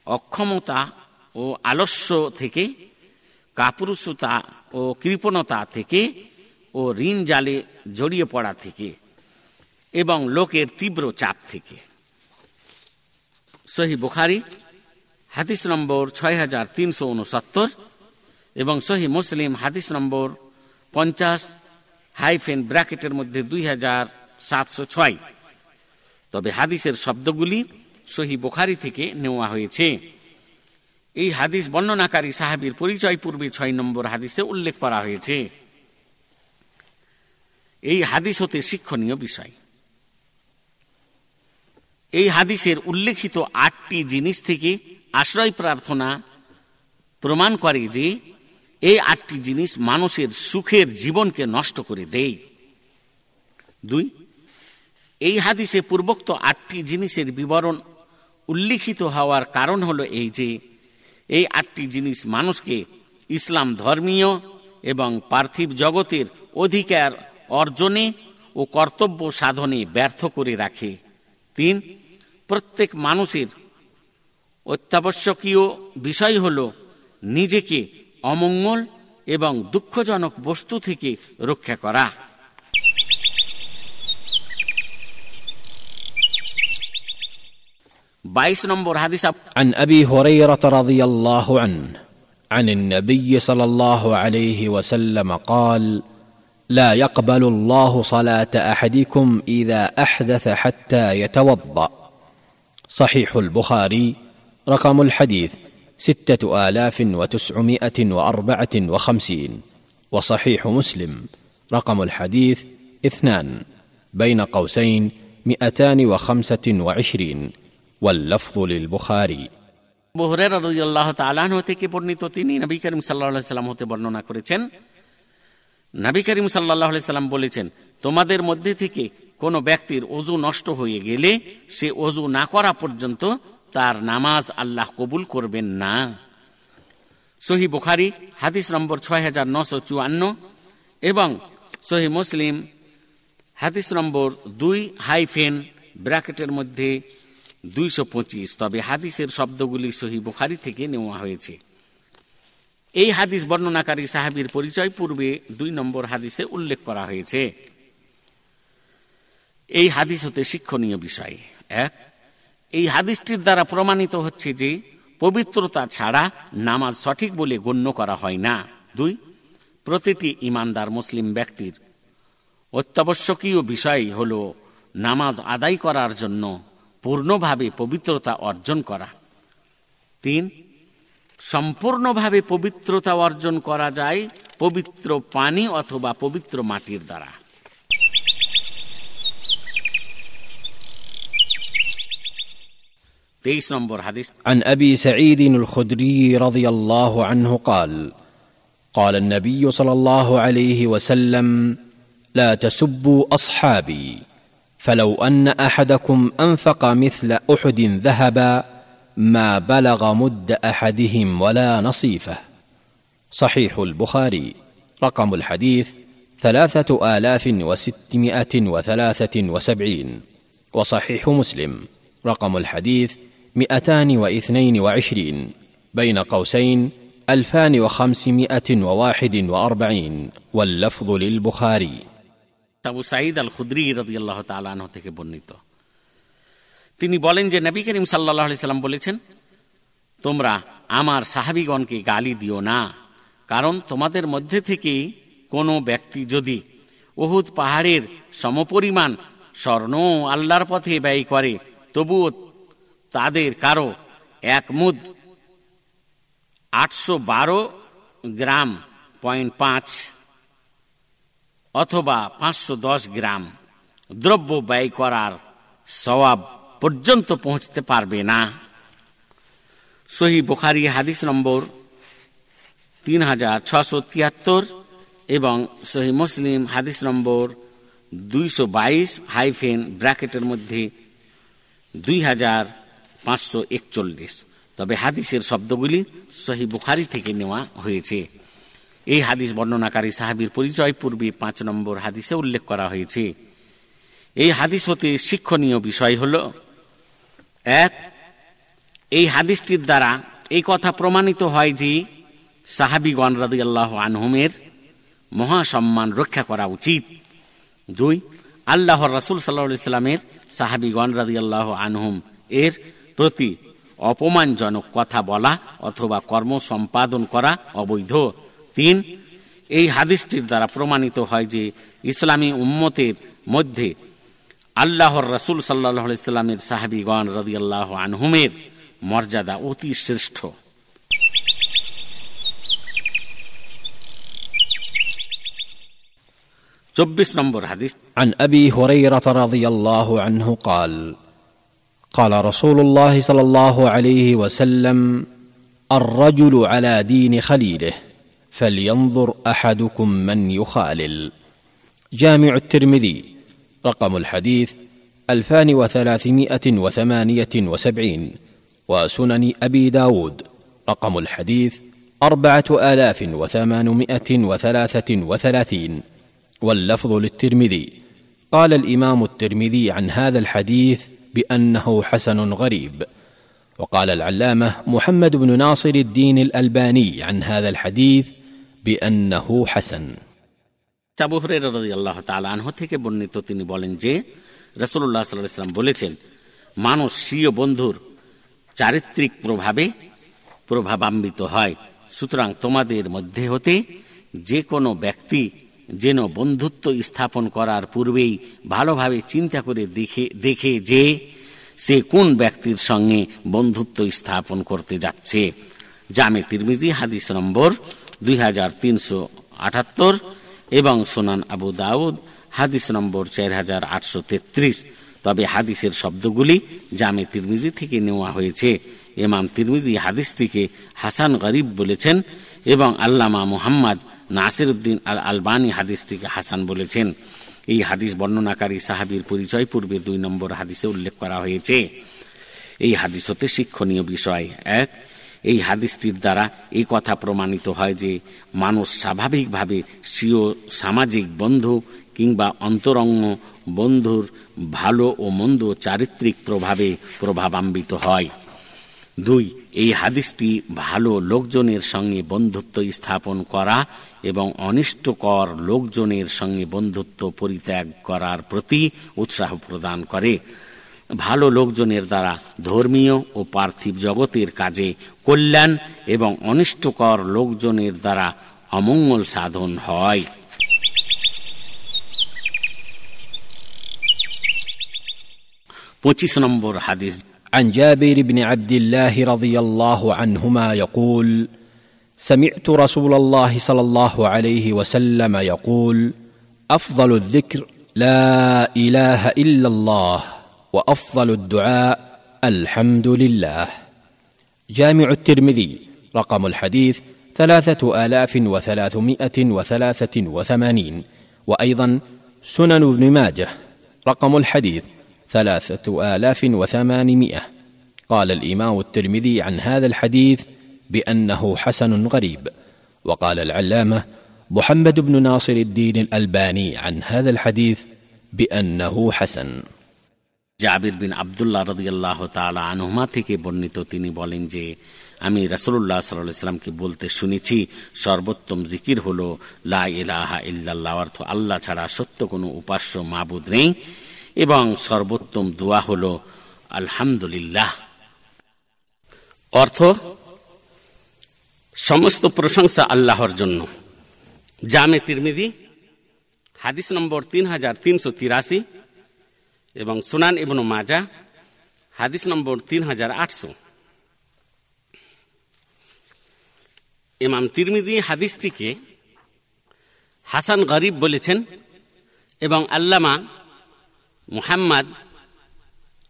অক্ষমতা ও আলস্য থেকে, কাপুরুষতা ও কৃপণতা থেকে ও ঋণ জালে জড়িয়ে পড়া থেকে এবং লোকের তীব্র চাপ থেকে। সহি বুখারি, হাদিস নম্বর ছয় হাজার তিনশো উনসত্তর। এবং সহি মুসলিম হাদিস নম্বর পঞ্চাশ হাইফেন ব্র্যাকেটের মধ্যে দুই হাজার সাতশো ছয়। তবে হাদিসের শব্দগুলি সহি বোখারি থেকে নেওয়া হয়েছে। এই হাদিস বর্ণনাকারী সাহাবির পরিচয় পূর্বে ছয় নম্বর হাদিসে উল্লেখ করা হয়েছে। এই হাদিস হতে শিক্ষণীয় বিষয়। এই হাদিসের উল্লেখিত আটটি জিনিস থেকে আশ্রয় প্রার্থনা প্রমাণ করে যে এই আটটি জিনিস মানুষের সুখের জীবনকে নষ্ট করে দেয়। দুই, এই হাদিসে পূর্বোক্ত আটটি জিনিসের বিবরণ উল্লিখিত হওয়ার কারণ হল এই যে, এই আটটি জিনিস মানুষকে ইসলাম ধর্মীয় এবং পার্থিব জগতের অধিকার অর্জনে ও কর্তব্য সাধনে ব্যর্থ করে রাখে। তিন, প্রত্যেক মানুষের অত্যাবশ্যকীয় বিষয় হল নিজেকে অমঙ্গল এবং দুঃখজনক বস্তু থেকে রক্ষা করা বাইশ নম্বর হাদিস عن ابي هريره رضي الله عنه عن النبي صلى الله عليه وسلم قال لا يقبل الله صلاه احدكم اذا احدث حتى يتوضا صحيح البخاري رقم الحديث سته الاف وتسعمائه واربعه وخمسين وصحيح مسلم رقم الحديث اثنان بين قوسين مئتان وخمسه وعشرين واللفظ للبخاري বহরের রাদিয়াল্লাহু তাআলা আনহু থেকে বর্ণিত তিনি নবী করিম সাল্লাল্লাহু আলাইহি সাল্লাম হতে বর্ণনা করেছেন নবী করিম সাল্লাল্লাহু আলাইহি সাল্লাম বলেছেন তোমাদের মধ্যে থেকে কোনো ব্যক্তির অজু নষ্ট হয়ে গেলে সে অজু না করা পর্যন্ত তার নামাজ আল্লাহ কবুল করবেন না। সহি বুখারি, হাদিস নম্বর ছয় হাজার নশো চুয়ান্ন এবং সহি মুসলিম, হাদিস নম্বর দুই হাইফেন, ব্র্যাকেটের মধ্যে দুইশো পঁচিশ। তবে হাদিসের শব্দগুলি সহি বুখারি থেকে নেওয়া হয়েছে। এই হাদিস বর্ণনাকারী সাহাবির পরিচয় পূর্বে দুই নম্বর হাদিসে উল্লেখ করা হয়েছে। এই হাদিস হতে শিক্ষণীয় বিষয়। এক এই হাদিসটির দ্বারা প্রমাণিত হচ্ছে যে পবিত্রতা ছাড়া নামাজ সঠিক বলে গণ্য করা হয় না। দুই, প্রতিটি ইমানদার মুসলিম ব্যক্তির অত্যাবশ্যকীয় বিষয় হল নামাজ আদায় করার জন্য পূর্ণভাবে পবিত্রতা অর্জন করা। তিন, সম্পূর্ণভাবে পবিত্রতা অর্জন করা যায় পবিত্র পানি অথবা পবিত্র মাটির দ্বারা। عن أبي سعيد الخدري رضي الله عنه قال قال النبي صلى الله عليه وسلم لا تسبوا أصحابي فلو أن أحدكم أنفق مثل أحد ذهبا ما بلغ مد أحدهم ولا نصيفه. صحيح البخاري. رقم الحديث ثلاثة آلاف وستمائة وثلاثة وسبعين. وصحيح مسلم. رقم الحديث مئتان واثنين وعشرين بين قوسين الفان وخمسمائه وواحد واربعين واللفظ للبخاري আবু সাঈদ আল খুদ্রি রদিয়াল্লাহ তালাহ থেকে বর্ণিত তিনি বলেন যে নবী করিম সাল্লাহ সাল্লাম বলেছেন তোমরা আমার সাহাবিগণকে গালি দিও না কারণ তোমাদের মধ্যে থেকেই কোনো ব্যক্তি যদি ওহুদ পাহাড়ের সমপরিমাণ স্বর্ণ আল্লাহর পথে ব্যয় করে তবুও তাদের কারও এক মুদ আটশো বারো গ্রাম পয়েন্ট পাঁচ অথবা পাঁচশো দশ গ্রাম দ্রব্য ব্যয় করার সবাব পর্যন্ত পৌঁছতে পারবে না। সহি বোখারি হাদিস নম্বর তিন হাজার ছশো তিয়াত্তর এবং সহি মুসলিম হাদিস নম্বর দুইশো বাইশ হাইফেন ব্র্যাকেটের মধ্যে দুই হাজার পাঁচশো একচল্লিশ। তবে হাদিসের শব্দগুলি সহি বুখারি থেকে নেওয়া হয়েছে। এই হাদিস বর্ণনাকারী সাহাবির পরিচয় পূর্বে পাঁচ নম্বর হাদিসে উল্লেখ করা হয়েছে। এই হাদিস হতে শিক্ষণীয় বিষয় হল, এক, এই হাদিসটির দ্বারা এই কথা প্রমাণিত হয় যে সাহাবিগণ রাদি আল্লাহ আনহুমের মহাসম্মান রক্ষা করা উচিত। দুই, আল্লাহর রাসুল সাল্লাহ সাল্লামের সাহাবিগণ রাদি আল্লাহ আনহুম এর প্রতি অপমানজনক কথা বলা অথবা কর্ম সম্পাদন করা অবৈধ তিন এই হাদিসটির দ্বারা প্রমাণিত হয় যে ইসলামী উম্মতের মধ্যে আল্লাহর রসুল সাল্লাহ সাল্লামের সাহাবিগণ রদি আল্লাহ আনহুমের মর্যাদা অতি শ্রেষ্ঠ চব্বিশ নম্বর হাদিস عن ابي هريره رضي الله عنه قال قال رسول الله صلى الله عليه وسلم الرجل على دين خليله فلينظر أحدكم من يخالل. جامع الترمذي رقم الحديث ألفان وثلاثمائة وثمانية وسبعين وسنن أبي داود رقم الحديث أربعة آلاف وثمانمائة وثلاثة وثلاثين. واللفظ للترمذي قال الإمام الترمذي عن هذا الحديث بانه حسن غريب وقال العلامه محمد بن ناصر الدين الالباني عن هذا الحديث بانه حسن আবু হুরায়রা রাদিয়াল্লাহু তাআলা আনহু থেকে বর্ণিত তিনি বলেন যে রাসূলুল্লাহ সাল্লাল্লাহু আলাইহি সাল্লাম বলেছেন মানুষ স্বীয় বন্ধুর চারিত্রিক প্রভাবে প্রভাবান্বিত হয় সুতরাং তোমাদের মধ্যে হতে যে কোনো ব্যক্তি যেন বন্ধুত্ব স্থাপন করার পূর্বেই ভালোভাবে চিন্তা করে দেখে দেখে যে সে কোন ব্যক্তির সঙ্গে বন্ধুত্ব স্থাপন করতে যাচ্ছে। জামে তিরমিজি, হাদিস নম্বর দুই হাজার তিনশো আটাত্তর এবং সোনান আবু দাউদ, হাদিস নম্বর চার হাজার আটশো তেত্রিশ। তবে হাদিসের শব্দগুলি জামে তিরমিজি থেকে নেওয়া হয়েছে। এমাম তিরমিজি হাদিসটিকে হাসান গরিব বলেছেন এবং আল্লামা মুহাম্মদ নাসির উদ্দিন আল আলবানী হাদিসটিকে হাসান বলেছেন। এই হাদিস বর্ণনাকারী সাহাবির পরিচয় পূর্বে দুই নম্বর হাদিসে উল্লেখ করা হয়েছে। এই হাদিস হতে শিক্ষণীয় বিষয়। এক, এই হাদিসটির দ্বারা এই কথা প্রমাণিত হয় যে মানুষ স্বাভাবিকভাবে স্বীয় সামাজিক বন্ধু কিংবা অন্তরঙ্গ বন্ধুর ভালো ও মন্দ চারিত্রিক প্রভাবে প্রভাবান্বিত হয়। দুই, এই হাদিসটি ভালো লোকজনের সঙ্গে বন্ধুত্ব স্থাপন করা এবং অনিষ্টকর লোকজনের সঙ্গে বন্ধুত্ব পরিত্যাগ করার প্রতি উৎসাহ প্রদান করে। ভালো লোকজনের দ্বারা ধর্মীয় ও পার্থিব জগতের কাজে কল্যাণ এবং অনিষ্টকর লোকজনের দ্বারা অমঙ্গল সাধন হয়। পঁচিশ নম্বর হাদিস عن جابر بن عبد الله رضي الله عنهما يقول سمعت رسول الله صلى الله عليه وسلم يقول أفضل الذكر لا إله إلا الله وأفضل الدعاء الحمد لله. جامع الترمذي رقم الحديث ثلاثة آلاف وثلاثمائة وثلاثة وثمانين وأيضا سنن ابن ماجه رقم الحديث ثلاثة آلاف وثمانمائة قال الإمام الترمذي عن هذا الحديث بأنه حسن غريب وقال العلامة محمد بن ناصر الدين الألباني عن هذا الحديث بأنه حسن জাবির বিন আবদুল্লাহ রদিয়াল্লাহ তালা আনহুমা থেকে বর্ণিত তিনি বলেন যে আমি রাসুল্লাহ সাল্লামকে বলতে শুনেছি সর্বোত্তম জিকির হল লা ইলাহা ইল্লাল্লাহ অর্থ আল্লাহ ছাড়া সত্য কোনো উপাস্য মাবুদ নেই এবং সর্বোত্তম দোয়া হল, আলহামদুলিল্লাহ। অর্থ, সমস্ত প্রশংসা আল্লাহর জন্য। জামে তিরমিদি হাদিস নম্বর তিন হাজার তিনশো তিরাশি এবং সুনান ইবনু মাজা, হাদিস নম্বর তিন হাজার আটশো। ইমাম তিরমিদি হাদিসটিকে হাসান গরিব বলেছেন এবং আল্লামা মুহাম্মদ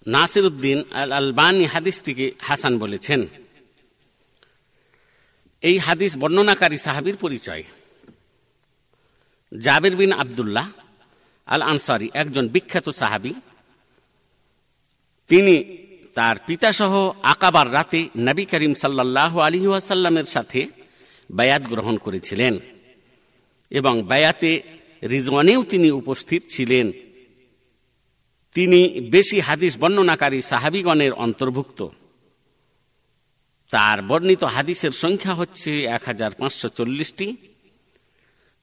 নাসির উদ্দিন আল আলবানী হাদিসটিকে হাসান বলেছেন। এই হাদিস বর্ণনাকারী সাহাবির পরিচয়। জাবির বিন আবদুল্লাহ আল আনসারি একজন বিখ্যাত সাহাবি। তিনি তার পিতাসহ আকাবার রাতে নবী করিম সাল্লাহ আলী ওয়াসাল্লামের সাথে বায়াত গ্রহণ করেছিলেন এবং বায়াতে রিজওয়ানেও তিনি উপস্থিত ছিলেন। তিনি বেশি হাদিস বর্ণনাকারী সাহাবিগণের অন্তর্ভুক্ত। তার বর্ণিত হাদিসের সংখ্যা হচ্ছে এক হাজার পাঁচশো চল্লিশটি।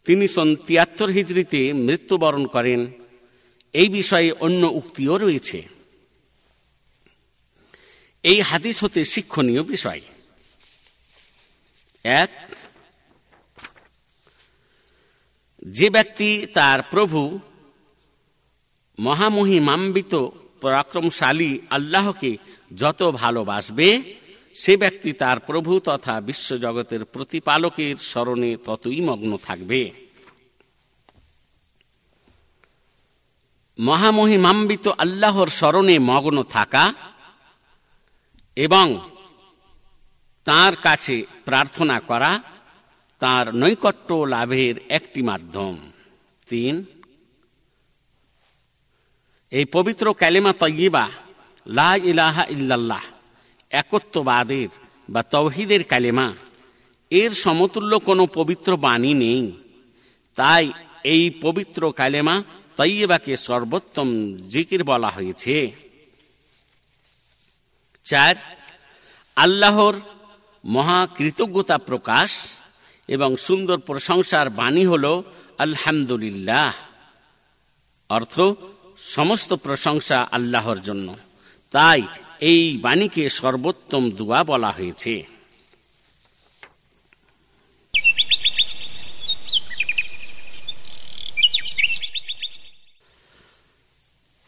তিনি সন তিয়াত্তর হিজড়িতে মৃত্যুবরণ করেন। এই বিষয়ে অন্য উক্তিও রয়েছে। এই হাদিস হতে শিক্ষণীয় বিষয়। এক, যে ব্যক্তি তার প্রভু মহামহিমাম্বিত পরাক্রমশালী আল্লাহকে যত ভালোবাসবে, সে ব্যক্তি তার প্রভু তথা বিশ্বজগতের প্রতিপালকের স্মরণে ততই মগ্ন থাকবে। মহামহিমাম্বিত আল্লাহর স্মরণে মগ্ন থাকা এবং তার কাছে প্রার্থনা করা তার নৈকট্য লাভের একটি মাধ্যম। তিন এই পবিত্র ক্যালেমা তৈবা লা ইলাহা ইল্লাল্লাহ, একত্ববাদের বা তৌহিদের কালেমা, এর সমতুল্য কোনো পবিত্র বাণী নেই। তাই এই পবিত্র কালেমা তৈবাকে সর্বোত্তম জিকির বলা হয়েছে। চার, আল্লাহর মহাকৃতজ্ঞতা প্রকাশ এবং সুন্দর প্রশংসার বাণী হল আলহামদুলিল্লাহ। অর্থ সমস্ত প্রশংসা আল্লাহর জন্য তাই এই বাণীকে সর্বোত্তম দুয়া বলা হয়েছে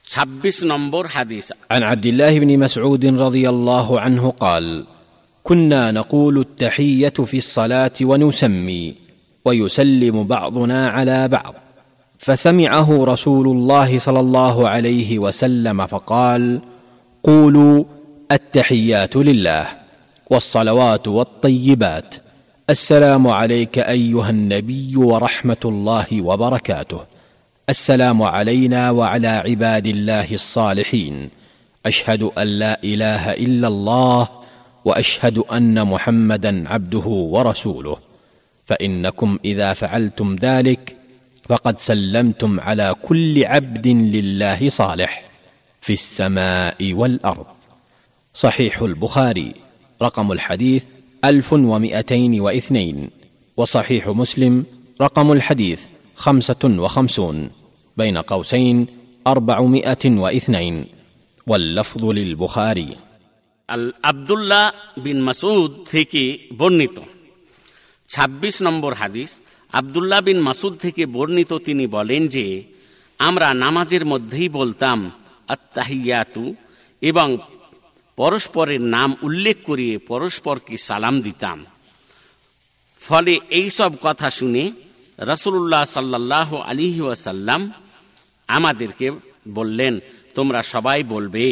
ছাব্বিশ নম্বর হাদিস عن عبد الله بن مسعود رضي الله عنه قال كنا نقول التحيه في الصلاه ونسمي ويسلم بعضنا على بعض فسمعه رسول الله صلى الله عليه وسلم فقال قولوا التحيات لله والصلوات والطيبات. السلام عليك أيها النبي ورحمة الله وبركاته. السلام علينا وعلى عباد الله الصالحين. أشهد أن لا إله إلا الله وأشهد أن محمدا عبده ورسوله. فإنكم إذا فعلتم ذلك فقد سلمتم على كل عبد لله صالح في السماء والارض صحيح البخاري رقم الحديث الف ومائتين واثنين وصحيح مسلم رقم الحديث خمسه وخمسون بين قوسين اربعمائه واثنين واللفظ للبخاري আবদুল্লাহ বিন মাসুদ থেকে বর্ণিত ২৬ নম্বর হাদিস আবদুল্লাহ বিন মাসুদ থেকে বর্ণিত তিনি বলেন যে, আমরা নামাজের মধ্যেই বলতাম আত্মাহিয়াতু এবং পরস্পরের নাম উল্লেখ করিয়ে পরস্পরকে সালাম দিতাম। ফলে এই সব কথা শুনে রসুল্লাহ সাল্লাহ আলিহি ওয়াসাল্লাম আমাদেরকে বললেন, তোমরা সবাই বলবে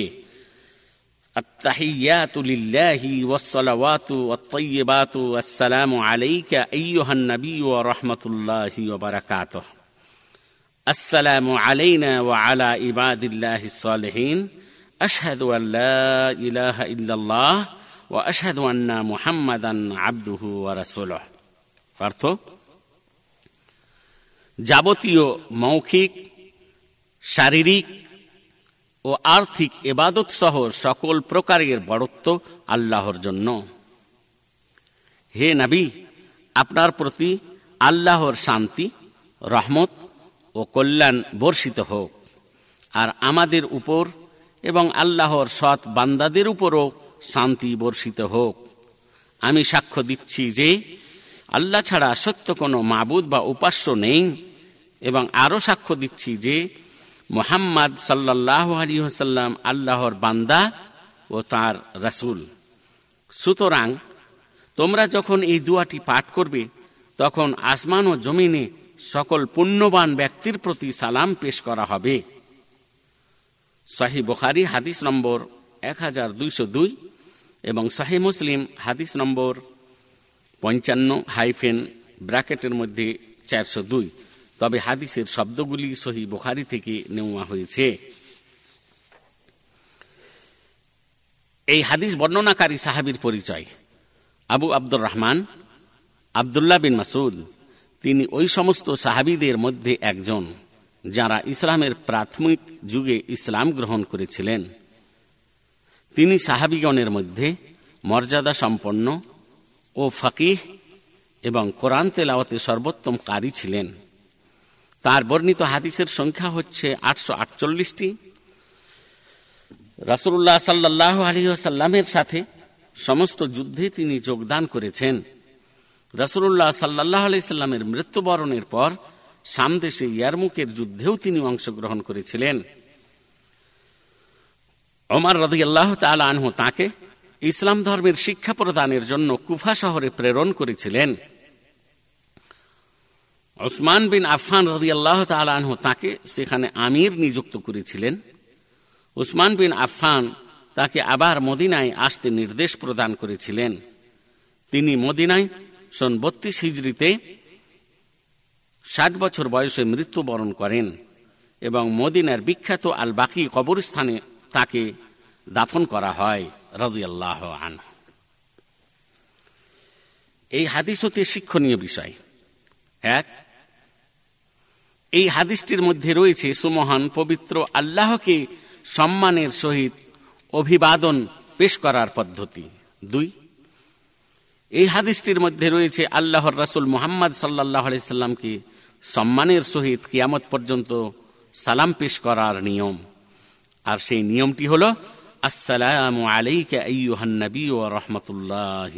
التحيات لله والصلوات والطيبات والسلام عليك أيها النبي ورحمة الله وبركاته السلام علينا وعلى عباد الله الصالحين أشهد أن لا إله إلا الله وأشهد أن محمدا عبده ورسوله অর্থ যাবতীয় মৌখিক শারীরিক ও আর্থিক এবাদত সহ সকল প্রকারের বড়ত্ব আল্লাহর জন্য। হে নাবি, আপনার প্রতি আল্লাহর শান্তি, রহমত ও কল্যাণ বর্ষিত হোক। আর আমাদের উপর এবং আল্লাহর সৎ বান্দাদের উপরও শান্তি বর্ষিত হোক। আমি সাক্ষ্য দিচ্ছি যে আল্লাহ ছাড়া সত্য কোনো মাবুদ বা উপাস্য নেই এবং আরও সাক্ষ্য দিচ্ছি যে মোহাম্মদ সাল্লাহ আলী হাসাল্লাম আল্লাহর বান্দা ও তার রাসুল। সুতরাং তোমরা যখন এই দুয়াটি পাঠ করবে, তখন আসমান ও জমিনে সকল পুণ্যবান ব্যক্তির প্রতি সালাম পেশ করা হবে। শাহি বুখারি হাদিস নম্বর এক হাজার দুইশো দুই এবং শাহি মুসলিম হাদিস নম্বর পঞ্চান্ন হাইফেন ব্র্যাকেটের মধ্যে চারশো দুই। তবে হাদিসের শব্দগুলি সহি বোখারি থেকে নেওয়া হয়েছে। এই হাদিস বর্ণনাকারী সাহাবির পরিচয়। আবু আব্দুর রহমান, আবদুল্লাহ বিন মাসুদ তিনি ওই সমস্ত সাহাবিদের মধ্যে একজন, যারা ইসলামের প্রাথমিক যুগে ইসলাম গ্রহণ করেছিলেন। তিনি সাহাবিগণের মধ্যে মর্যাদা সম্পন্ন ও ফকিহ এবং কোরআন তেলাওয়াতে সর্বোত্তম কারি ছিলেন। তার বর্ণিত হাদিসের সংখ্যা হচ্ছে আটশো আটচল্লিশটি। রাসুল্লাহ সাল্লাহ আলহিহাল্লামের সাথে সমস্ত যুদ্ধে তিনি যোগদান করেছেন। রসুল্লাহ সাল্লাহ আলাইস্লামের মৃত্যুবরণের পর সামদেশে ইয়ারমুকের যুদ্ধেও তিনি অংশগ্রহণ করেছিলেন। ওমার রদি আল্লাহ আনহু তাকে ইসলাম ধর্মের শিক্ষা প্রদানের জন্য কুফা শহরে প্রেরণ করেছিলেন। ওসমান বিন আফফান রদি আল্লাহ আনহু তাকে সেখানে আমির নিযুক্ত করেছিলেন। উসমান বিন আফফান তাকে আবার মদিনায় আসতে নির্দেশ প্রদান করেছিলেন। তিনি মদিনায় সন বত্রিশ হিজড়িতে ষাট বছর বয়সে মৃত্যুবরণ করেন এবং মদিনার বিখ্যাত আল বাকি কবরস্থানে তাকে দাফন করা হয় রাজিয়াল্লাহ আন এই হাদিস হতে শিক্ষণীয় বিষয়। এক এই হাদিসটির মধ্যে রয়েছে সুমহান পবিত্র আল্লাহকে সম্মানের সহিত অভিবাদন পেশ করার পদ্ধতি। দুই, এই হাদিসটির মধ্যে রয়েছে আল্লাহর রাসুল মুহাম্মদ সাল্লাহ আলাইসাল্লামকে সম্মানের সহিত কিয়ামত পর্যন্ত সালাম পেশ করার নিয়ম। আর সেই নিয়মটি হল, আসসালাম আলাইকা নবী ও রহমতুল্লাহ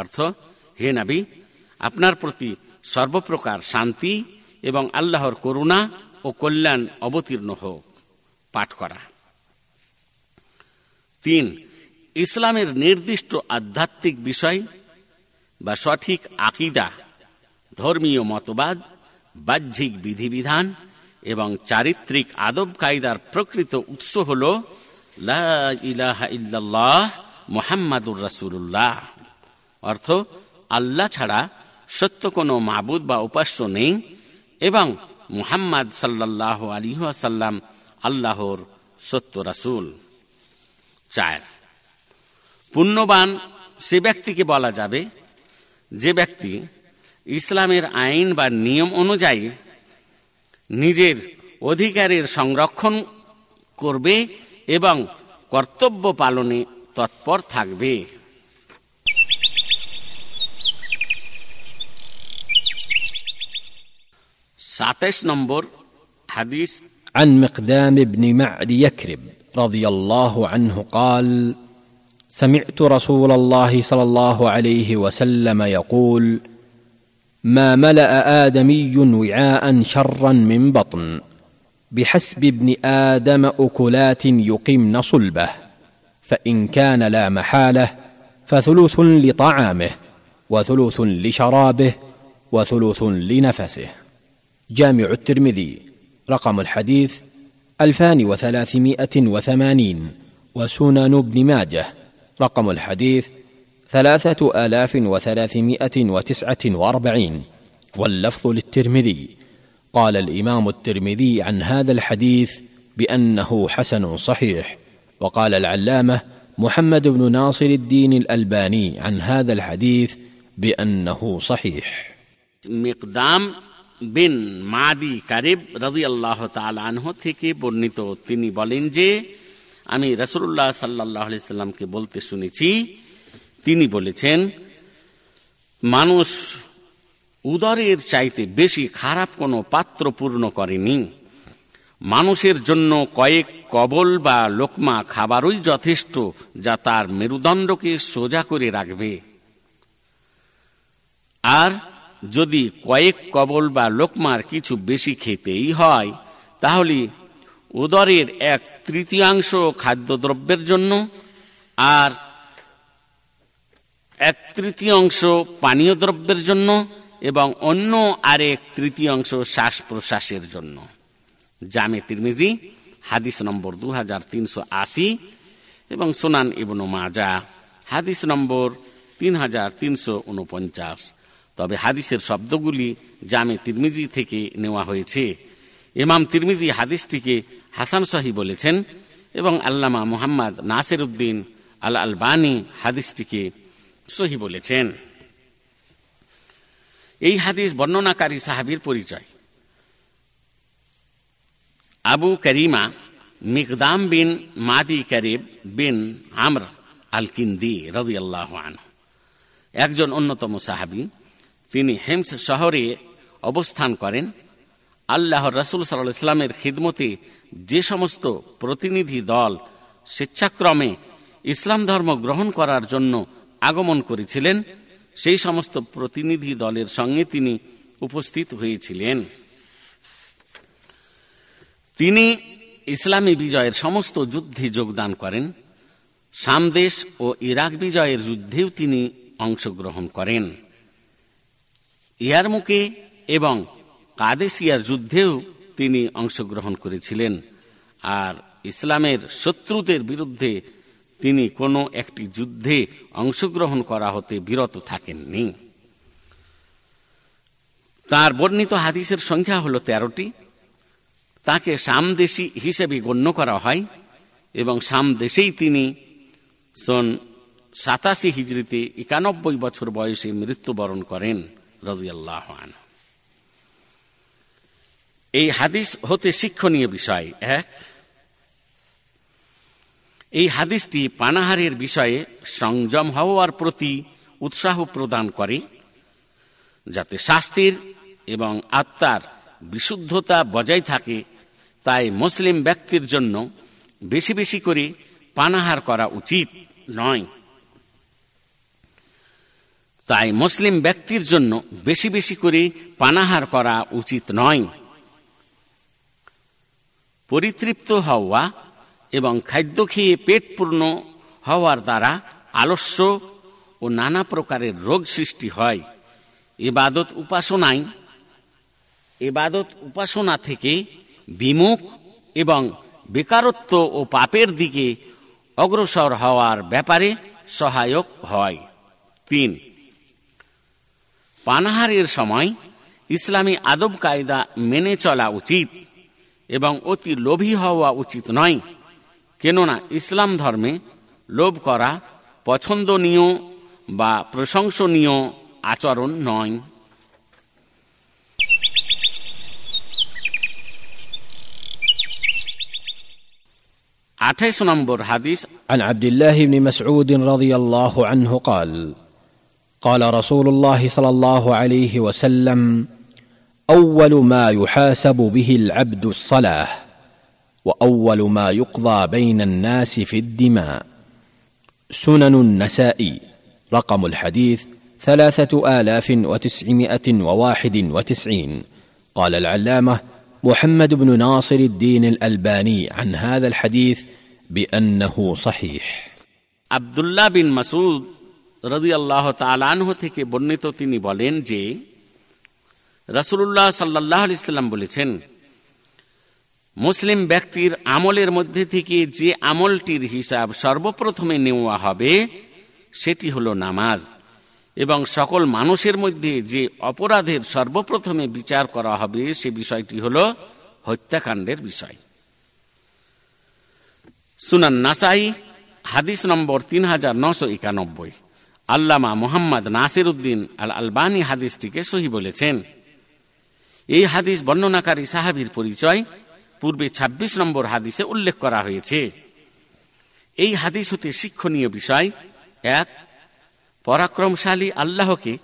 অর্থ, হে নবী, আপনার প্রতি সর্বপ্রকার শান্তি এবং আল্লাহর করুণা ও কল্যাণ অবতীর্ণ হোক, পাঠ করা। তিন, ইসলামের নির্দিষ্ট আধ্যাত্মিক বিষয় বা সঠিক আকিদা, ধর্মীয় মতবাদ, বাহ্যিক বিধিবিধান এবং চারিত্রিক আদব কায়দার প্রকৃত উৎস হল মোহাম্মদুর রাসুল্লাহ অর্থ, আল্লাহ ছাড়া সত্য কোনো মাবুদ বা উপাস্য নেই এবং মুহাম্মদ সাল্লাহ আলিহাসাল্লাম আল্লাহর সত্য রাসুল। চার, পুণ্যবান সে ব্যক্তিকে বলা যাবে যে ব্যক্তি ইসলামের আইন বা নিয়ম অনুযায়ী নিজের অধিকারের সংরক্ষণ করবে এবং কর্তব্য পালনে তৎপর থাকবে। ساتش نمبر حديث عن مقدام بن معد يكرب رضي الله عنه قال سمعت رسول الله صلى الله عليه وسلم يقول ما ملأ آدمي وعاء شرا من بطن بحسب ابن آدم أكلات يقمن صلبه فإن كان لا محالة فثلث لطعامه وثلث لشرابه وثلث لنفسه. جامع الترمذي رقم الحديث ألفان وثلاثمائة وثمانين وسنن ابن ماجه رقم الحديث ثلاثة آلاف وثلاثمائة وتسعة وأربعين. واللفظ للترمذي. قال الإمام الترمذي عن هذا الحديث بأنه حسن صحيح. وقال العلامة محمد بن ناصر الدين الألباني عن هذا الحديث بأنه صحيح. مقدام বিন মাদি কারিব রাজি আল্লাহ আনহ থেকে বর্ণিত। তিনি বলেন যে, আমি রসুল্লাহ সাল্লাহ সাল্লামকে বলতে শুনেছি, তিনি বলেছেন, মানুষ উদরের চাইতে বেশি খারাপ কোনো পাত্র পূর্ণ করেনি। মানুষের জন্য কয়েক কবল বা লোকমা খাবারই যথেষ্ট যা তার মেরুদণ্ডকে সোজা করে রাখবে। আর যদি কয়েক কবল বা লোকমার কিছু বেশি খেতেই হয়, তাহলে উদরের এক তৃতীয়াংশ খাদ্যদ্রব্যের জন্য আর এক তৃতীয়াংশ পানীয় দ্রব্যের জন্য এবং অন্য আরেক তৃতীয়াংশ শ্বাস প্রশ্বাসের জন্য। জামে তিরমিজি, হাদিস নম্বর দু হাজার তিনশো আশি এবং সোনান ইবনু মাজা, হাদিস নম্বর তিন হাজার তিনশো উনপঞ্চাশ। তবে হাদিসের শব্দগুলি জামে তিরমিজি থেকে নেওয়া হয়েছে। ইমাম তিরমিজি হাদিসটিকে হাসান শাহি বলেছেন এবং আল্লামা মুহাম্মদ নাসির উদ্দিন আল আলবানি হাদিসটিকে সহি বলেছেন। এই হাদিস বর্ণনাকারী সাহাবির পরিচয়। আবু করিমা মিকদাম বিন মাদি করিব বিন আমর আল কিন্দি রদি আল্লাহ একজন অন্যতম সাহাবি। তিনি হেমস শহরে অবস্থান করেন। আল্লাহ রসুল সাল্লাহ ইসলামের খিদমতে যে সমস্ত প্রতিনিধি দল স্বেচ্ছাক্রমে ইসলাম ধর্ম গ্রহণ করার জন্য আগমন করেছিলেন, সেই সমস্ত প্রতিনিধি দলের সঙ্গে তিনি উপস্থিত হয়েছিলেন। তিনি ইসলামী বিজয়ের সমস্ত যুদ্ধে যোগদান করেন। সামদেশ ও ইরাক বিজয়ের যুদ্ধেও তিনি অংশগ্রহণ করেন। ইয়ারমুকে এবং কাদেসিয়ার যুদ্ধেও তিনি অংশগ্রহণ করেছিলেন। আর ইসলামের শত্রুদের বিরুদ্ধে তিনি কোনো একটি যুদ্ধে অংশগ্রহণ করা হতে বিরত থাকেননি। তার বর্ণিত হাদিসের সংখ্যা হল তেরোটি। তাকে সামদেশী হিসেবে গণ্য করা হয় এবং সামদেশেই তিনি সন সাতাশি হিজড়িতে একানব্বই বছর বয়সে মৃত্যুবরণ করেন। রাজিয়াল্লাহ এই হাদিস হতে শিক্ষণীয় বিষয় এক, এই হাদিসটি পানাহারের বিষয়ে সংযম হওয়ার প্রতি উৎসাহ প্রদান করে, যাতে স্বাস্থ্যের এবং আত্মার বিশুদ্ধতা বজায় থাকে, তাই মুসলিম ব্যক্তির জন্য বেশি বেশি করে পানাহার করা উচিত নয়। তাই মুসলিম ব্যক্তির জন্য বেশি বেশি করে পানাহার করা উচিত নয়। পরিতৃপ্ত হওয়া এবং খাদ্য খেয়ে পেট পূর্ণ হওয়ার দ্বারা আলস্য ও নানা প্রকারের রোগ সৃষ্টি হয়। এবাদত উপাসনায় এবাদত উপাসনা থেকে বিমুখ এবং বেকারত্ব ও পাপের দিকে অগ্রসর হওয়ার ব্যাপারে সহায়ক হয়। তিন পানাহারের সময় ইসলামী আদব কায়দা মেনে চলা উচিত এবং অতি লোভী হওয়া উচিত নয় কেননা ইসলাম ধর্মে লোভ করা পছন্দনীয় বা প্রশংসনীয় আচরণ নয় আঠাইশ নম্বর হাদিস عن عبد الله بن مسعود رضي الله عنه قال قال رسول الله صلى الله عليه وسلم أول ما يحاسب به العبد الصلاة وأول ما يقضى بين الناس في الدماء. سنن النسائي رقم الحديث ثلاثة آلاف وتسعمائة وواحد وتسعين. قال العلامة محمد بن ناصر الدين الألباني عن هذا الحديث بأنه صحيح. عبد الله بن مسعود রদি আল্লাহ তালানহ থেকে বর্ণিত তিনি বলেন যে রসুল্লাহ সাল্লাহ আলিয়াল্লাম বলেছেন, মুসলিম ব্যক্তির আমলের মধ্যে থেকে যে আমলটির হিসাব সর্বপ্রথমে নেওয়া হবে, সেটি হল নামাজ এবং সকল মানুষের মধ্যে যে অপরাধের সর্বপ্রথমে বিচার করা হবে, সে বিষয়টি হল হত্যাকাণ্ডের বিষয়। সুনান নাসাই, হাদিস নম্বর তিন হাজার নশো একানব্বই। আল্লামা মোহাম্মদ নাসির উদ্দিন আল আলবানী হাদিসটিকে সহি বলেছেন। এই হাদিস বর্ণনাকারী সাহাবির পরিচয় পূর্বে ২৬ নম্বর হাদিসে উল্লেখ করা হয়েছে। এই হাদিস হতে শিক্ষণীয় বিষয়। এক, পরাক্রমশালী আল্লাহকে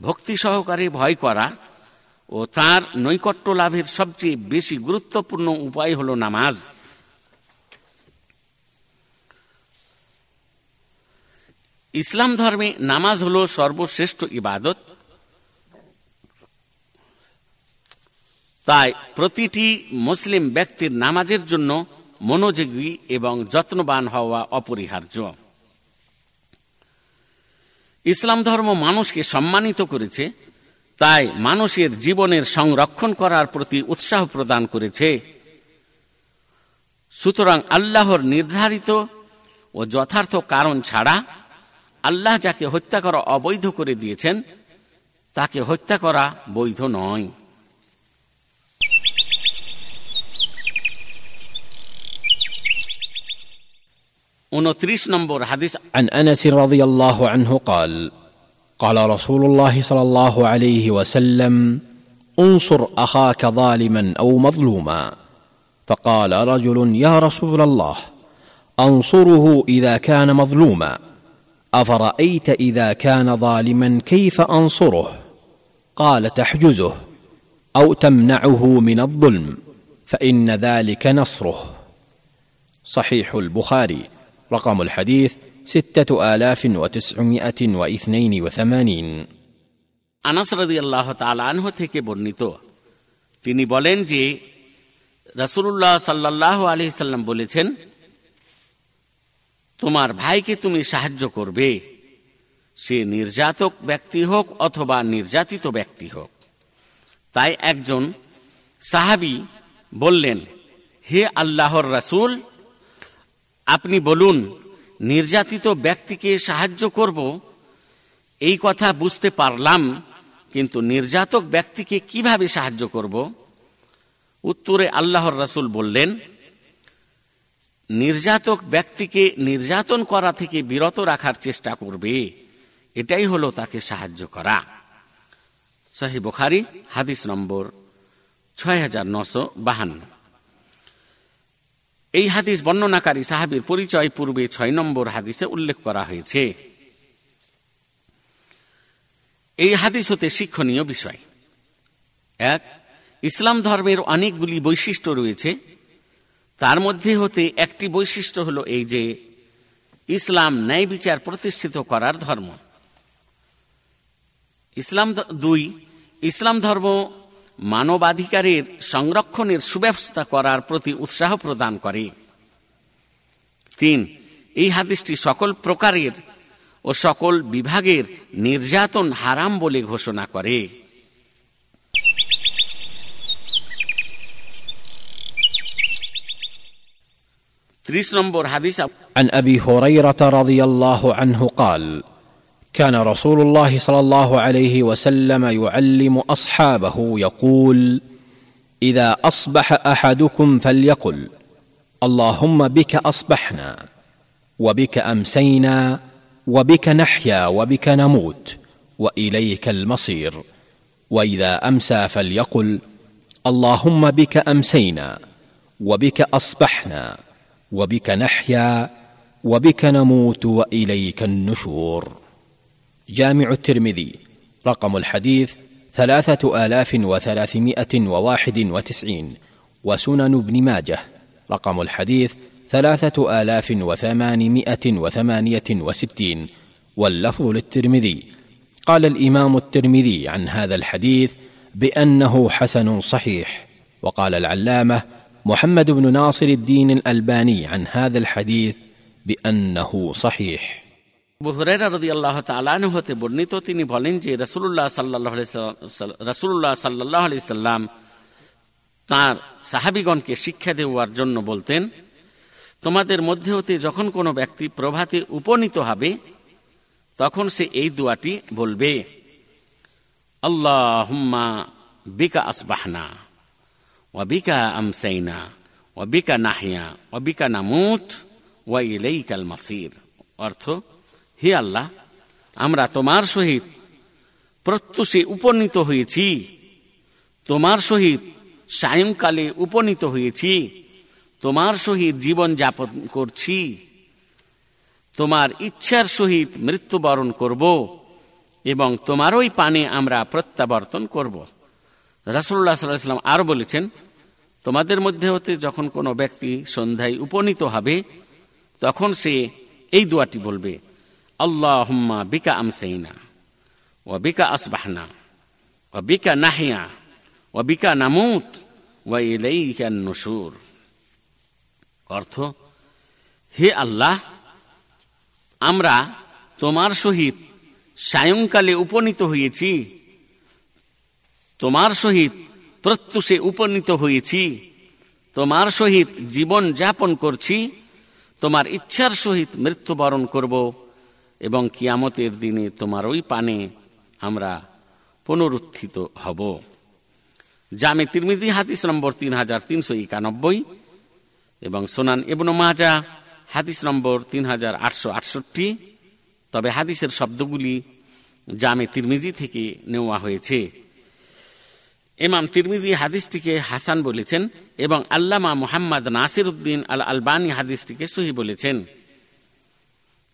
ভক্তি সহকারে ভয় করা ও তার নৈকট্য লাভের সবচেয়ে বেশি গুরুত্বপূর্ণ উপায় হল নামাজ। ইসলাম ধর্মে নামাজ হল সর্বশ্রেষ্ঠ ইবাদত। তাই প্রতিটি মুসলিম ব্যক্তির নামাজের জন্য মনোযোগী এবং যত্নবান হওয়া অপরিহার্য। ইসলাম ধর্ম মানুষকে সম্মানিত করেছে, তাই মানুষের জীবনের সংরক্ষণ করার প্রতি উৎসাহ প্রদান করেছে। সুতরাং আল্লাহর নির্ধারিত ও যথার্থ কারণ ছাড়া আল্লাহ যাকে হত্যা করা অবৈধ করে দিয়েছেন তাকে হত্যা করা বৈধ নয় উনত্রিশ নম্বর হাদিস عن انس رضي الله عنه قال قال رسول الله صلى الله عليه وسلم انصر اخاك ظالما او مظلوما فقال رجل يا رسول الله انصره اذا كان مظلوما افرايت اذا كان ظالما كيف انصره قال تحجزه او تمنعه من الظلم فان ذلك نصره صحيح البخاري رقم الحديث ستة آلاف وتسعمائة واثنين وثمانين আনাস রাদি আল্লাহ তালাহ থেকে বর্ণিত তিনি বলেন যে রাসুল্লাহ সাল্লাহ আলি সাল্লাম বলেছেন তোমার ভাইকে তুমি সাহায্য করবে। সে নির্যাতক ব্যক্তি হোক অথবা নির্যাতিত ব্যক্তি হোক। তাই একজন সাহাবি বললেন, হে আল্লাহর রাসুল, আপনি বলুন, নির্যাতিত ব্যক্তিকে সাহায্য করব? এই কথা বুঝতে পারলাম, কিন্তু নির্যাতক ব্যক্তিকে কীভাবে সাহায্য করব? উত্তরে আল্লাহর রাসুল বললেন নির্যাতক ব্যক্তিকে নির্যাতন করা থেকে বিরত রাখার চেষ্টা করবে, এটাই হলো তাকে সাহায্য করা। সাহি বুখারি, হাদিস নম্বর ছয় হাজার নশো বাহান্ন। এই হাদিস বর্ণনাকারী সাহাবির পরিচয় পূর্বে ছয় নম্বর হাদিসে উল্লেখ করা হয়েছে। এই হাদিস হতে শিক্ষণীয় বিষয়। এক, ইসলাম ধর্মের অনেকগুলি বৈশিষ্ট্য রয়েছে তার মধ্যে হতে একটি বৈশিষ্ট্য হল এই যে, ইসলাম ন্যায় বিচার প্রতিষ্ঠিত করার ধর্ম। ইসলাম দুই, ইসলাম ধর্ম মানবাধিকারের সংরক্ষণের সুব্যবস্থা করার প্রতি উৎসাহ প্রদান করে। তিন, এই হাদিসটি সকল প্রকারের ও সকল বিভাগের নির্যাতন হারাম বলে ঘোষণা করে। عن أبي هريرة رضي الله عنه قال كان رسول الله صلى الله عليه وسلم يعلم أصحابه يقول إذا أصبح أحدكم فليقل اللهم بك أصبحنا وبك أمسينا وبك نحيا وبك نموت وإليك المصير وإذا أمسى فليقل اللهم بك أمسينا وبك أصبحنا. وبك نحيا وبك نموت وإليك النشور. جامع الترمذي رقم الحديث ثلاثة آلاف وثلاثمائة وواحد وتسعين وسنن ابن ماجه رقم الحديث ثلاثة آلاف وثمانمائة وثمانية وستين. واللفظ للترمذي قال الإمام الترمذي عن هذا الحديث بأنه حسن صحيح وقال العلامة محمد بن ناصر الدين الألباني عن هذا الحديث بأنه صحيح বুহরেরা রদি আল্লাহ তালান হতে বর্ণিত তিনি বলেন যে রসুল্লাহ সাল্লাহ রসুল্লাহ সাল্লাহ আলি সাল্লাম তাঁর সাহাবিগণকে শিক্ষা দেওয়ার জন্য বলতেন তোমাদের মধ্যে হতে যখন কোনো ব্যক্তি প্রভাতে উপনীত হবে তখন সে এই দোয়াটি বলবে আল্লাহ হুম্মা বিকা আসবাহনা আমসাইনা ও বিকা নাহিয়া নামুত ওয়া ইলাইকাল মাসির অর্থ, হে আল্লাহ, আমরা তোমার সহিত প্রত্যুষে উপনীত হয়েছি। তোমার সহিত সায়ংকালে উপনীত হয়েছি। তোমার সহিত জীবন যাপন করছি। তোমার ইচ্ছার সহিত মৃত্যুবরণ করব এবং তোমারই পানে আমরা প্রত্যাবর্তন করব। রাসুল্লাহ সাল্লাম আরও বলেছেন তোমাদের মধ্যে হতে যখন কোনো ব্যক্তি সন্ধ্যায় উপনীত হবে, তখন সে এই দোয়াটি বলবে আল্লাহ বিকা আমসাইনা ও বিকা আসবাহনা ও বিকা নাহিয়া ও বিকা নামুত ও ইলাইকা নসুর অর্থ, হে আল্লাহ, আমরা তোমার সহিত সায়ংকালে উপনীত হয়েছি। তোমার সহিত প্রত্যুষে উপনীত হয়েছি। তোমার সহিত জীবন যাপন করছি, তোমার ইচ্ছার সহিত মৃত্যুবরণ করব, এবং কিয়ামতের দিনে তোমার ওই পানে আমরা পুনরুত্থিত হব। জামে তিরমিজি, হাদিস নম্বর তিন হাজার তিনশো একানব্বই, এবং সোনান এবন মাজা, হাদিস নম্বর তিন হাজার আটশো আটষট্টি। তবে হাদিসের শব্দগুলি জামে তিরমিজি থেকে নেওয়া হয়েছে। ইমাম তিরমিজি হাদিসটিকে হাসান বলেছেন এবং আল্লামা মোহাম্মদ নাসির উদ্দিন আল আলবানী হাদিসটিকে সহি বলেছেন।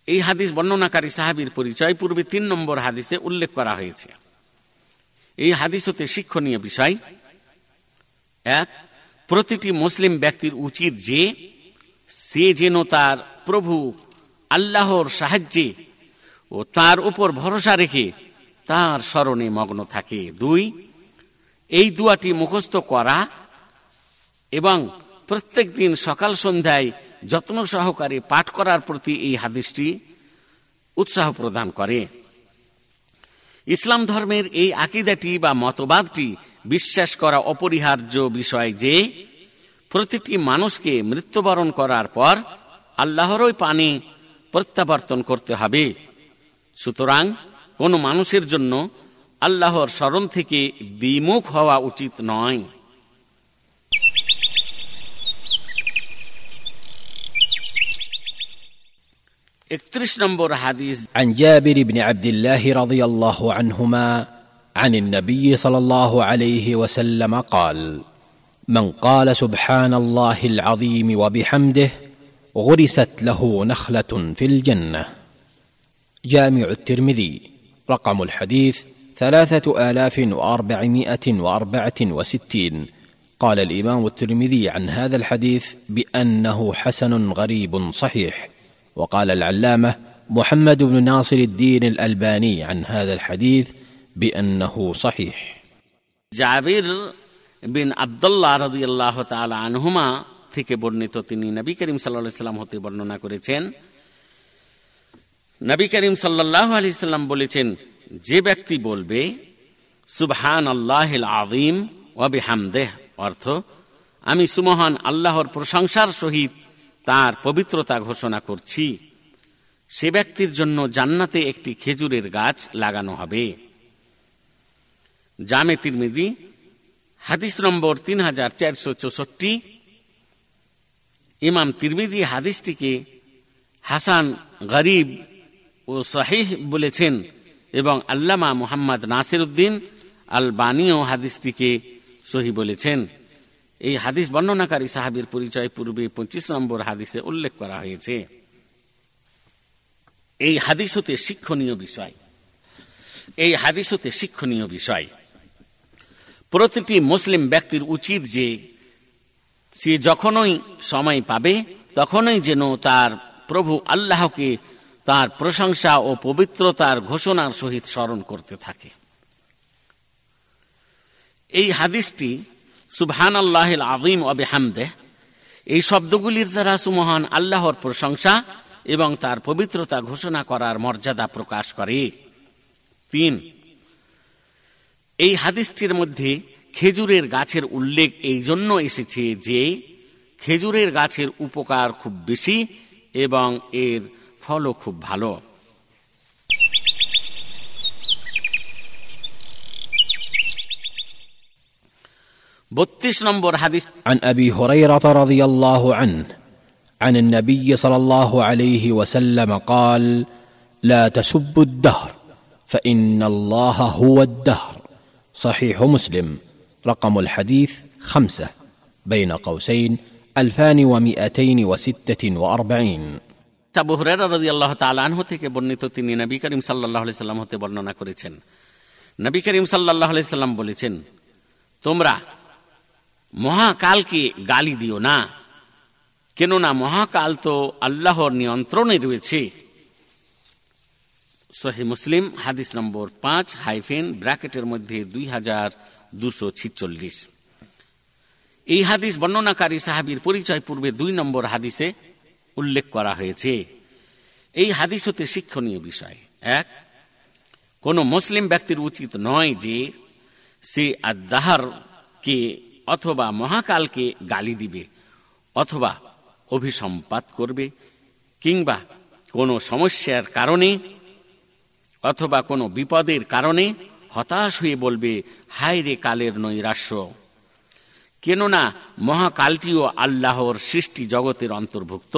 এই হাদিস বর্ণনাকারী সাহাবির পরিচয় পূর্বে তিন নম্বর হাদিসে উল্লেখ করা হয়েছে। এই হাদিস হতে শিক্ষণীয় বিষয়। এক, প্রতিটি মুসলিম ব্যক্তির উচিত যে সে যেন তার প্রভু আল্লাহর সাহায্যে ও তার উপর ভরসা রেখে তার স্মরণে মগ্ন থাকে। দুই এই দুয়াটি মুখস্থ করা এবং প্রত্যেক দিন সকাল সন্ধ্যায় যত্ন সহকারে পাঠ করার প্রতি এই হাদিসটি উৎসাহ প্রদান করে। ইসলাম ধর্মের এই আকিদাটি বা মতবাদটি বিশ্বাস করা অপরিহার্য বিষয় যে, প্রতিটি মানুষকে মৃত্যুবরণ করার পর আল্লাহরই পানে প্রত্যাবর্তন করতে হবে। সুতরাং কোনো মানুষের জন্য আল্লাহর স্মরণ থেকে বিমুখ হওয়া উচিত নয় একত্রিশ নম্বর হাদিস عن جابر بن عبد الله رضي الله عنهما عن النبي صلى الله عليه وسلم قال من قال سبحان الله العظيم وبحمده غرست له نخله في الجنه جامع الترمذي رقم الحديث ثلاثه الاف واربعمائه واربعه وستين قال الامام الترمذي عن هذا الحديث بانه حسن غريب صحيح وقال العلامه محمد بن ناصر الدين الالباني عن هذا الحديث بانه صحيح জাবির বিন আবদুল্লাহ রাদিয়াল্লাহ তাআলা আনহুমা থেকে বর্ণিত তিনি নবী করিম সাল্লাল্লাহু আলাইহি সাল্লাম হতে বর্ণনা করেছেন নবী করিম সাল্লাল্লাহু আলাইহি সাল্লাম বলেছেন যে ব্যক্তি বলবে সুবহান আল্লাহিল আযীম ওয়া বিহামদেহ অর্থ, আমি সুমহান আল্লাহর প্রশংসার সহিত তার পবিত্রতা ঘোষণা করছি। সে ব্যক্তির জন্য জান্নাতে একটি খেজুরের গাছ লাগানো হবে। জামে তিরমিজি, হাদিস নম্বর তিন হাজার চারশো চৌষট্টি। ইমাম তিরমিজি হাদিসটিকে হাসান গরিব ও শাহিহ বলেছেন এবং আল্লামা মুহাম্মদ নাসির উদ্দিন আল বানিও হাদিসটিকে সহি বলেছেন। এই হাদিস বর্ণনাকারী সাহাবির পরিচয় পূর্বে পঁচিশ নম্বর হাদিসে উল্লেখ করা হয়েছে। এই হাদিস হতে শিক্ষণীয় বিষয়। এই হাদিস হতে শিক্ষণীয় বিষয়। প্রতিটি মুসলিম ব্যক্তির উচিত যে সে যখনই সময় পাবে, তখনই যেন তার প্রভু আল্লাহকে তার প্রশংসা ও পবিত্রতার ঘোষণার সহিত স্মরণ করতে থাকে। এই হাদিসটি সুবহান আল্লাহ আজিম অবে হামদেহ এই শব্দগুলির দ্বারা সুমহান আল্লাহর প্রশংসা এবং তার পবিত্রতা ঘোষণা করার মর্যাদা প্রকাশ করে। তিন, এই হাদিসটির মধ্যে খেজুরের গাছের উল্লেখ এই জন্য এসেছে যে খেজুরের গাছের উপকার খুব বেশি এবং এর ফলও খুব ভালো বত্রিশ নম্বর হাদিস عن ابي هريره رضي الله عنه عن النبي صلى الله عليه وسلم قال لا تسبوا الدهر فان الله هو الدهر صحيح مسلم رقم الحديث خمسه بين قوسين الفان ومائتين وسته واربعين রাদিয়াল্লাহু তাআলা আনহু থেকে বর্ণিত তিনি নবী করিম সাল্লাল্লাহু সাল্লাম হতে বর্ণনা করেছেন। নবী করিম সাল্লাল্লাহু সাল্লাম বলেছেন, তোমরা মহাকালকে গালি দিও না। কেননা মহাকাল তো আল্লাহর নিয়ন্ত্রণে রয়েছে। সহি মুসলিম, হাদিস নম্বর পাঁচ, হাইফেন, ব্র্যাকেটের মধ্যে দুই হাজার দুশো ছিচল্লিশ। এই হাদিস বর্ণনাকারী সাহাবির পরিচয় পূর্বে দুই নম্বর হাদিসে উল্লেখ করা হয়েছে। এই হাদিস হতে শিক্ষণীয় বিষয়। এক, কোনো মুসলিম ব্যক্তির উচিত নয় যে সে আদাহারকে অথবা মহাকালকে গালি দিবে অথবা অভিসম্পাত করবে কিংবা কোনো সমস্যার কারণে অথবা কোনো বিপদের কারণে হতাশ হয়ে বলবে হায় রে কালের নৈরাশ্য। কেননা মহাকালটিও আল্লাহর সৃষ্টি জগতের অন্তর্ভুক্ত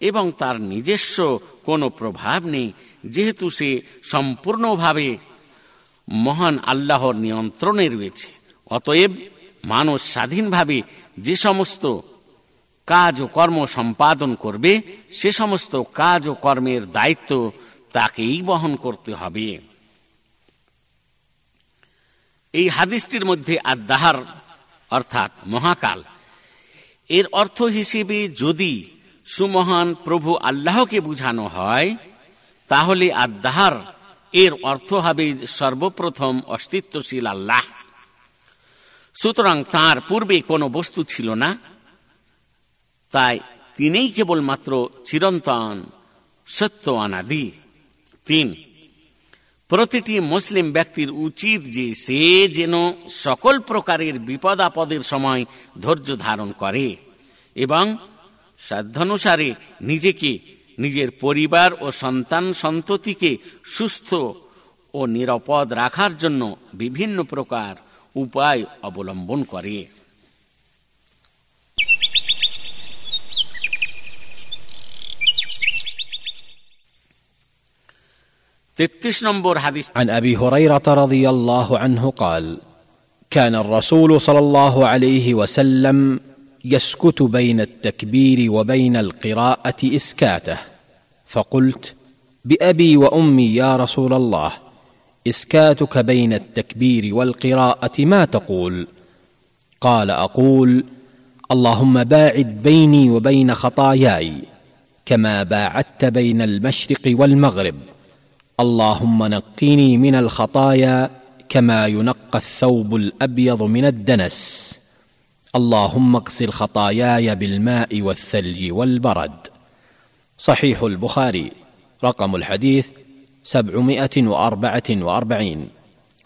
এবং তার নিজস্ব কোনো প্রভাব নেই, যেহেতু সে সম্পূর্ণভাবে মহান আল্লাহর নিয়ন্ত্রণে রয়েছে। অতএব মানুষ স্বাধীনভাবে যে সমস্ত কাজ ও কর্ম সম্পাদন করবে, সে সমস্ত কাজ ও কর্মের দায়িত্ব তাকেই বহন করতে হবে। এই হাদিসটির মধ্যে আদাহার অর্থাৎ মহাকাল। এর অর্থ হিসেবে যদি সুমহান প্রভু আল্লাহকে বুঝানো হয়, তাহলে আদাহার এর অর্থ হবে সর্বপ্রথম অস্তিত্বশীল আল্লাহ। সুতরাং তার পূর্বে কোনো বস্তু ছিল না, তাই তিনিই কেবলমাত্র চিরন্তন সত্য অনাদি তিন প্রতিটি মুসলিম ব্যক্তির উচিত যে সে যেন সকল প্রকারের বিপদ আপদের সময় ধৈর্য ধারণ করে এবং সাধ্যানুসারে নিজেকে নিজের পরিবার ও সন্তান সন্ততিকে সুস্থ ও নিরাপদ রাখার জন্য বিভিন্ন প্রকার উপায় অবলম্বন করে। تتش نمبر حديث عن أبي هريرة رضي الله عنه قال كان الرسول صلى الله عليه وسلم يسكت بين التكبير وبين القراءة إسكاته. فقلت بأبي وأمي يا رسول الله إسكاتك بين التكبير والقراءة ما تقول؟ قال أقول اللهم باعد بيني وبين خطاياي كما باعدت بين المشرق والمغرب. اللهم نقني من الخطايا كما ينقى الثوب الأبيض من الدنس. اللهم اغسل خطاياي بالماء والثلج والبرد. صحيح البخاري رقم الحديث سبعمائة وأربعة وأربعين.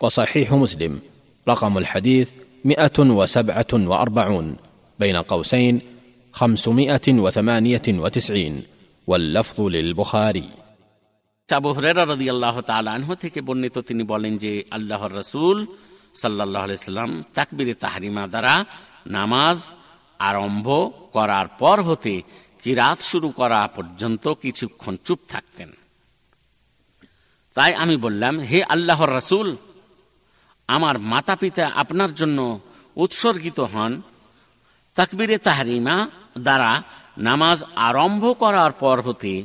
وصحيح مسلم رقم الحديث مئه وسبعة وأربعون. بين قوسين خمسمائة وثمانية وتسعين. واللفظ للبخاري. হরেরা রদি আল্লাহ থেকে বর্ণিত তিনি বলেন যে আল্লাহর রসুল সাল্লাহ সাল্লাম তাকবিরে তাহারিমা দ্বারা নামাজ আরম্ভ করার পর হতে কিরাত শুরু করা পর্যন্ত কিছুক্ষণ চুপ থাকতেন। তাই আমি বললাম, হে আল্লাহর রসুল, আমার মাতা পিতা আপনার জন্য উৎসর্গিত হন। তাকবিরে তাহারিমা দ্বারা নামাজ আরম্ভ করার পর হতে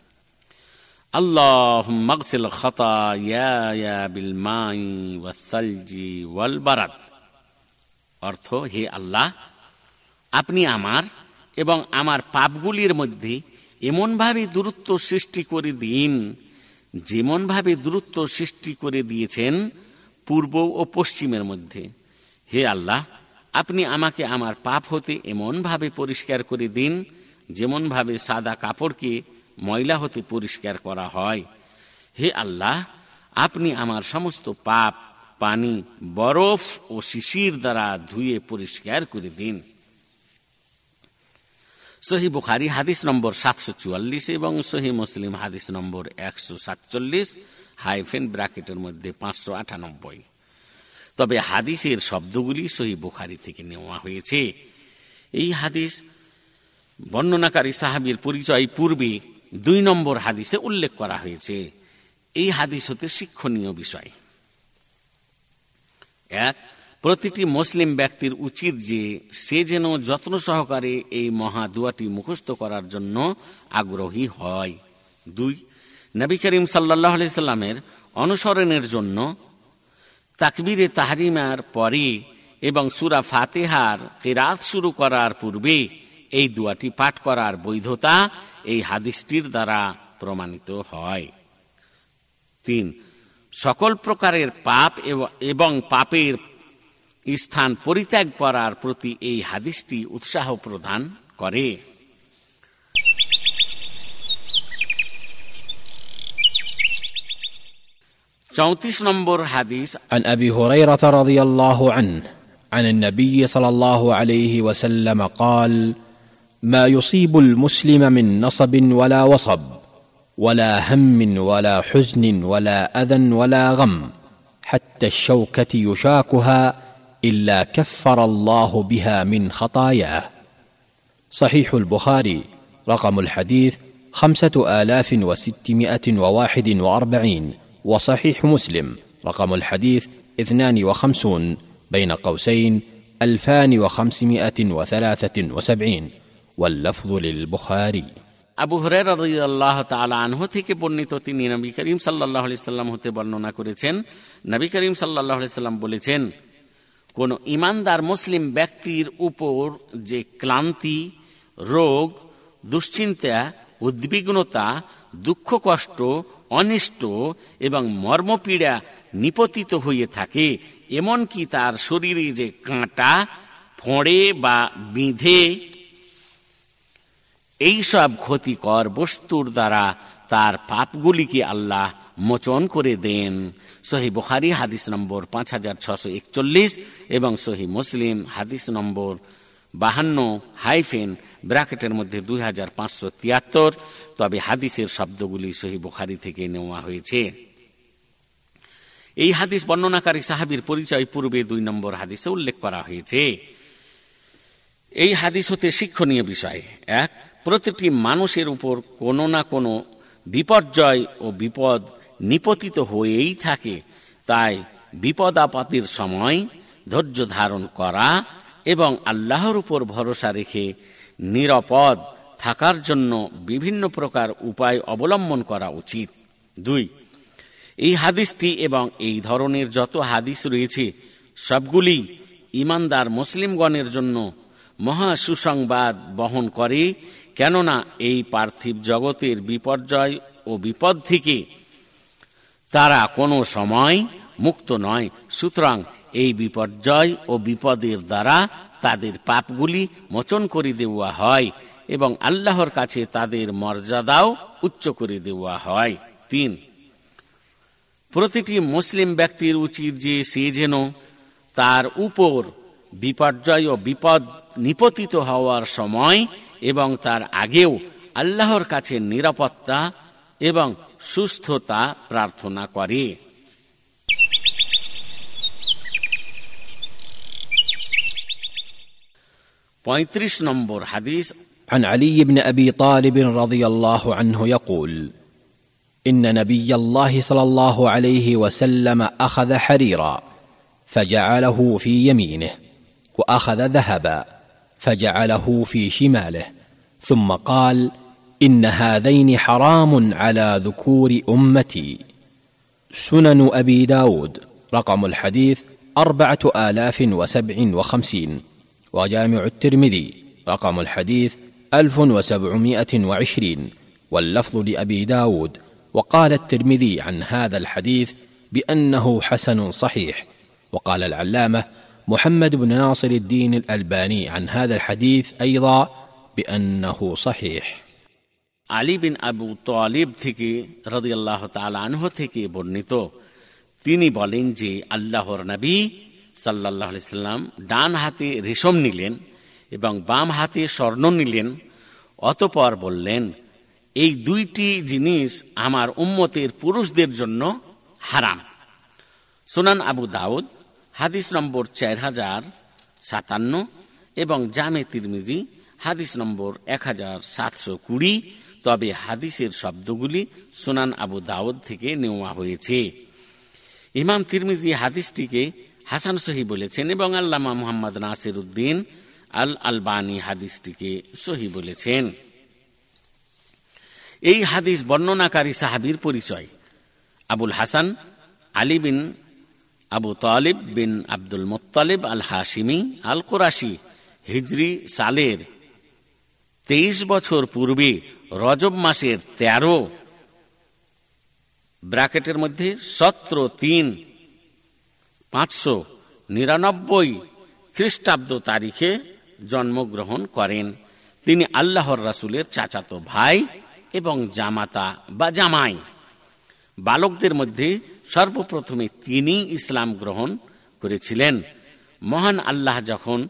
اللهم اغسل خطاياي بالماء والثلج والبرد অর্থ হে আল্লাহ আপনি আমার এবং আমার পাপগুলির মধ্যে এমনভাবে দূরত্ব সৃষ্টি করে দিন যেমনভাবে দূরত্ব সৃষ্টি করে দিয়েছেন পূর্ব ও পশ্চিমের মধ্যে হে আল্লাহ আপনি আমাকে আমার পাপ হতে এমনভাবে পরিষ্কার করে দিন যেমনভাবে সাদা কাপড়কে ময়লা হতে পরিষ্কার করা হয়। হে আল্লাহ, আপনি আমার সমস্ত পাপ, পানি, বরফ ও শিশির দ্বারা ধুয়ে পরিষ্কার করে দিন। সহি বুখারি হাদিস নম্বর সাতশো চুয়াল্লিশ এবং সহি মুসলিম হাদিস নম্বর একশো সাতচল্লিশ, হাইফেন ব্র্যাকেটের মধ্যে পাঁচশো আটানব্বই। তবে হাদিসের শব্দগুলি সহি বুখারি থেকে নেওয়া হয়েছে। এই হাদিস বর্ণনাকারী সাহাবির পরিচয় পূর্বে দুই নম্বর হাদিসে উল্লেখ করা হয়েছে, এই হাদিস হতে শিক্ষণীয় বিষয়। এক, প্রতিটি মুসলিম ব্যক্তির উচিত যে সে যেন যত্ন সহকারে এই মহা দুয়াটি মুখস্থ করার জন্য আগ্রহী হয়। দুই, নবী করিম সাল্লাহ সাল্লামের অনুসরণের জন্য তাকবিরে তাহরিমার পরে এবং সুরা ফাতেহার কেরাত শুরু করার পূর্বে এই দুয়াটি পাঠ করার বৈধতা এই হাদিসটির দ্বারা প্রমাণিত হয় তিন সকল প্রকারের পাপ এবং পাপের স্থান পরিত্যাগ করার প্রতি এই হাদিসটি উৎসাহ প্রদান করে চৌত্রিশ নম্বর হাদিস عن ابي هريره رضي الله عنه عن النبي صلى الله عليه وسلم قال ما يصيب المسلم من نصب ولا وصب ولا هم ولا حزن ولا أذى ولا غم حتى الشوكة يشاكها إلا كفر الله بها من خطاياه. صحيح البخاري رقم الحديث خمسة آلاف وستمائة وواحد وأربعين وصحيح مسلم رقم الحديث اثنان وخمسون بين قوسين ألفان وخمسمائة وثلاثة وسبعين. واللفظ للبخاري আবু হরের আল্লাহ তালা আনহ থেকে বর্ণিত তিনি নবী করিম সাল্লাহ সাল্লাম হতে বর্ণনা করেছেন নবী করিম সাল্লাহ সাল্লাম বলেছেন কোন ইমানদার মুসলিম ব্যক্তির উপর যে ক্লান্তি রোগ দুশ্চিন্তা উদ্বিগ্নতা দুঃখ কষ্ট অনিষ্ট এবং মর্মপীড়া নিপতিত হয়ে থাকে এমনকি তার শরীরে যে কাঁটা ফড়ে বা বিঁধে এইসব ক্ষতিকর বস্তুর দ্বারা তার পাপগুলিকে আল্লাহ মোচন করে দেন। সহি বুখারি, হাদিস নম্বর পাঁচ হাজার ছশো একচল্লিশ এবং সহি মুসলিম, হাদিস নম্বর বাহান্ন হাইফেন ব্র্যাকেটের মধ্যে দুই হাজার পাঁচশো তিয়াত্তর। তবে হাদিসের শব্দগুলি সহি বুখারি থেকে নেওয়া হয়েছে। এই হাদিস বর্ণনাকারী সাহাবির পরিচয় পূর্বে দুই নম্বর হাদিসে উল্লেখ করা হয়েছে। এই হাদিস হতে শিক্ষণীয় বিষয়। এক প্রতিটি মানুষের উপর কোনো না কোনো বিপর্যয় ও বিপদ নিপতিত হয়েই থাকে। তাই বিপদ আপতির সময় ধৈর্য ধারণ করা এবং আল্লাহর উপর ভরসা রেখে নিরাপদ থাকার জন্য বিভিন্ন প্রকার উপায় অবলম্বন করা উচিত। দুই, এই হাদিসটি এবং এই ধরনের যত হাদিস রয়েছে, সবগুলি ইমানদার মুসলিমগণের জন্য মহা সুসংবাদ বহন করে কেননা এই পার্থিব জগতের বিপর্যয় ও বিপদ থেকে তারা কোনো সময় মুক্ত নয়। সুতরাং এই বিপর্যয় ও বিপদের দ্বারা তাদের পাপগুলি মোচন করে দেওয়া হয় এবং আল্লাহর কাছে তাদের মর্যাদাও উচ্চ করে দেওয়া হয়। তিন, প্রতিটি মুসলিম ব্যক্তির উচিত যে সে যেন তার উপর বিপর্যয় ও বিপদ নিপতিত হওয়ার সময় এবং তার আগেও আল্লাহর কাছে নিরাপত্তা এবং সুস্থতা প্রার্থনা করে পঁয়ত্রিশ নম্বর হাদিস عن علي بن ابي طالب رضي الله عنه يقول ان نبي الله صلى الله عليه وسلم اخذ حريرا فجعله في يمينه واخذ ذهبا فجعله في شماله ثم قال إن هذين حرام على ذكور أمتي. سنن أبي داود رقم الحديث أربعة آلاف وسبع وخمسين وجامع الترمذي رقم الحديث ألف وسبعمائة وعشرين واللفظ لأبي داود وقال الترمذي عن هذا الحديث بأنه حسن صحيح وقال العلامة محمد بن ناصر الدين الألباني عن هذا الحديث أيضا بأنه صحيح علي بن أبو طالب থেকে রাদিয়াল্লাহু তাআলা আনহু থেকে বর্ণিত তিনি বলেন যে আল্লাহর নবী সাল্লাহ সাল্লাম ডান হাতে রেশম নিলেন এবং বাম হাতে স্বর্ণ নিলেন অতপর বললেন এই দুইটি জিনিস আমার উম্মতের পুরুষদের জন্য হারাম সোনান আবু দাউদ হাদিস নম্বর চার হাজার সাতান্ন এবং জামে তিরমিজি হাদিস নম্বর এক হাজার সাতশো কুড়ি। তবে হাদিসের শব্দগুলি সোনান আবু দাউদ থেকে নেওয়া হয়েছে। ইমাম তিরমিজি হাদিসটিকে হাসান সহি বলেছেন এবং আল্লামা মোহাম্মদ নাসির উদ্দিন আল আলবানী হাদিসটিকে সহি বলেছেন। এই হাদিস বর্ণনাকারী সাহাবির পরিচয়। আবুল হাসান, আলী বিন আবু তালিব বিন আব্দুল মোত্তালিব আল হাসিমি আল কোরাশি হিজরি সালের তেইশ বছর পূর্বে রজব মাসের তেরো ব্র্যাকেটের মধ্যে সতেরো তিন পাঁচশো নিরানব্বই খ্রিস্টাব্দ তারিখে জন্মগ্রহণ করেন। তিনি আল্লাহর রাসুলের চাচাতো ভাই এবং জামাতা বা জামাই। বালকদের মধ্যে সর্বপ্রথমে তিনি ইসলাম গ্রহণ করেছিলেন। মহান আল্লাহ যখন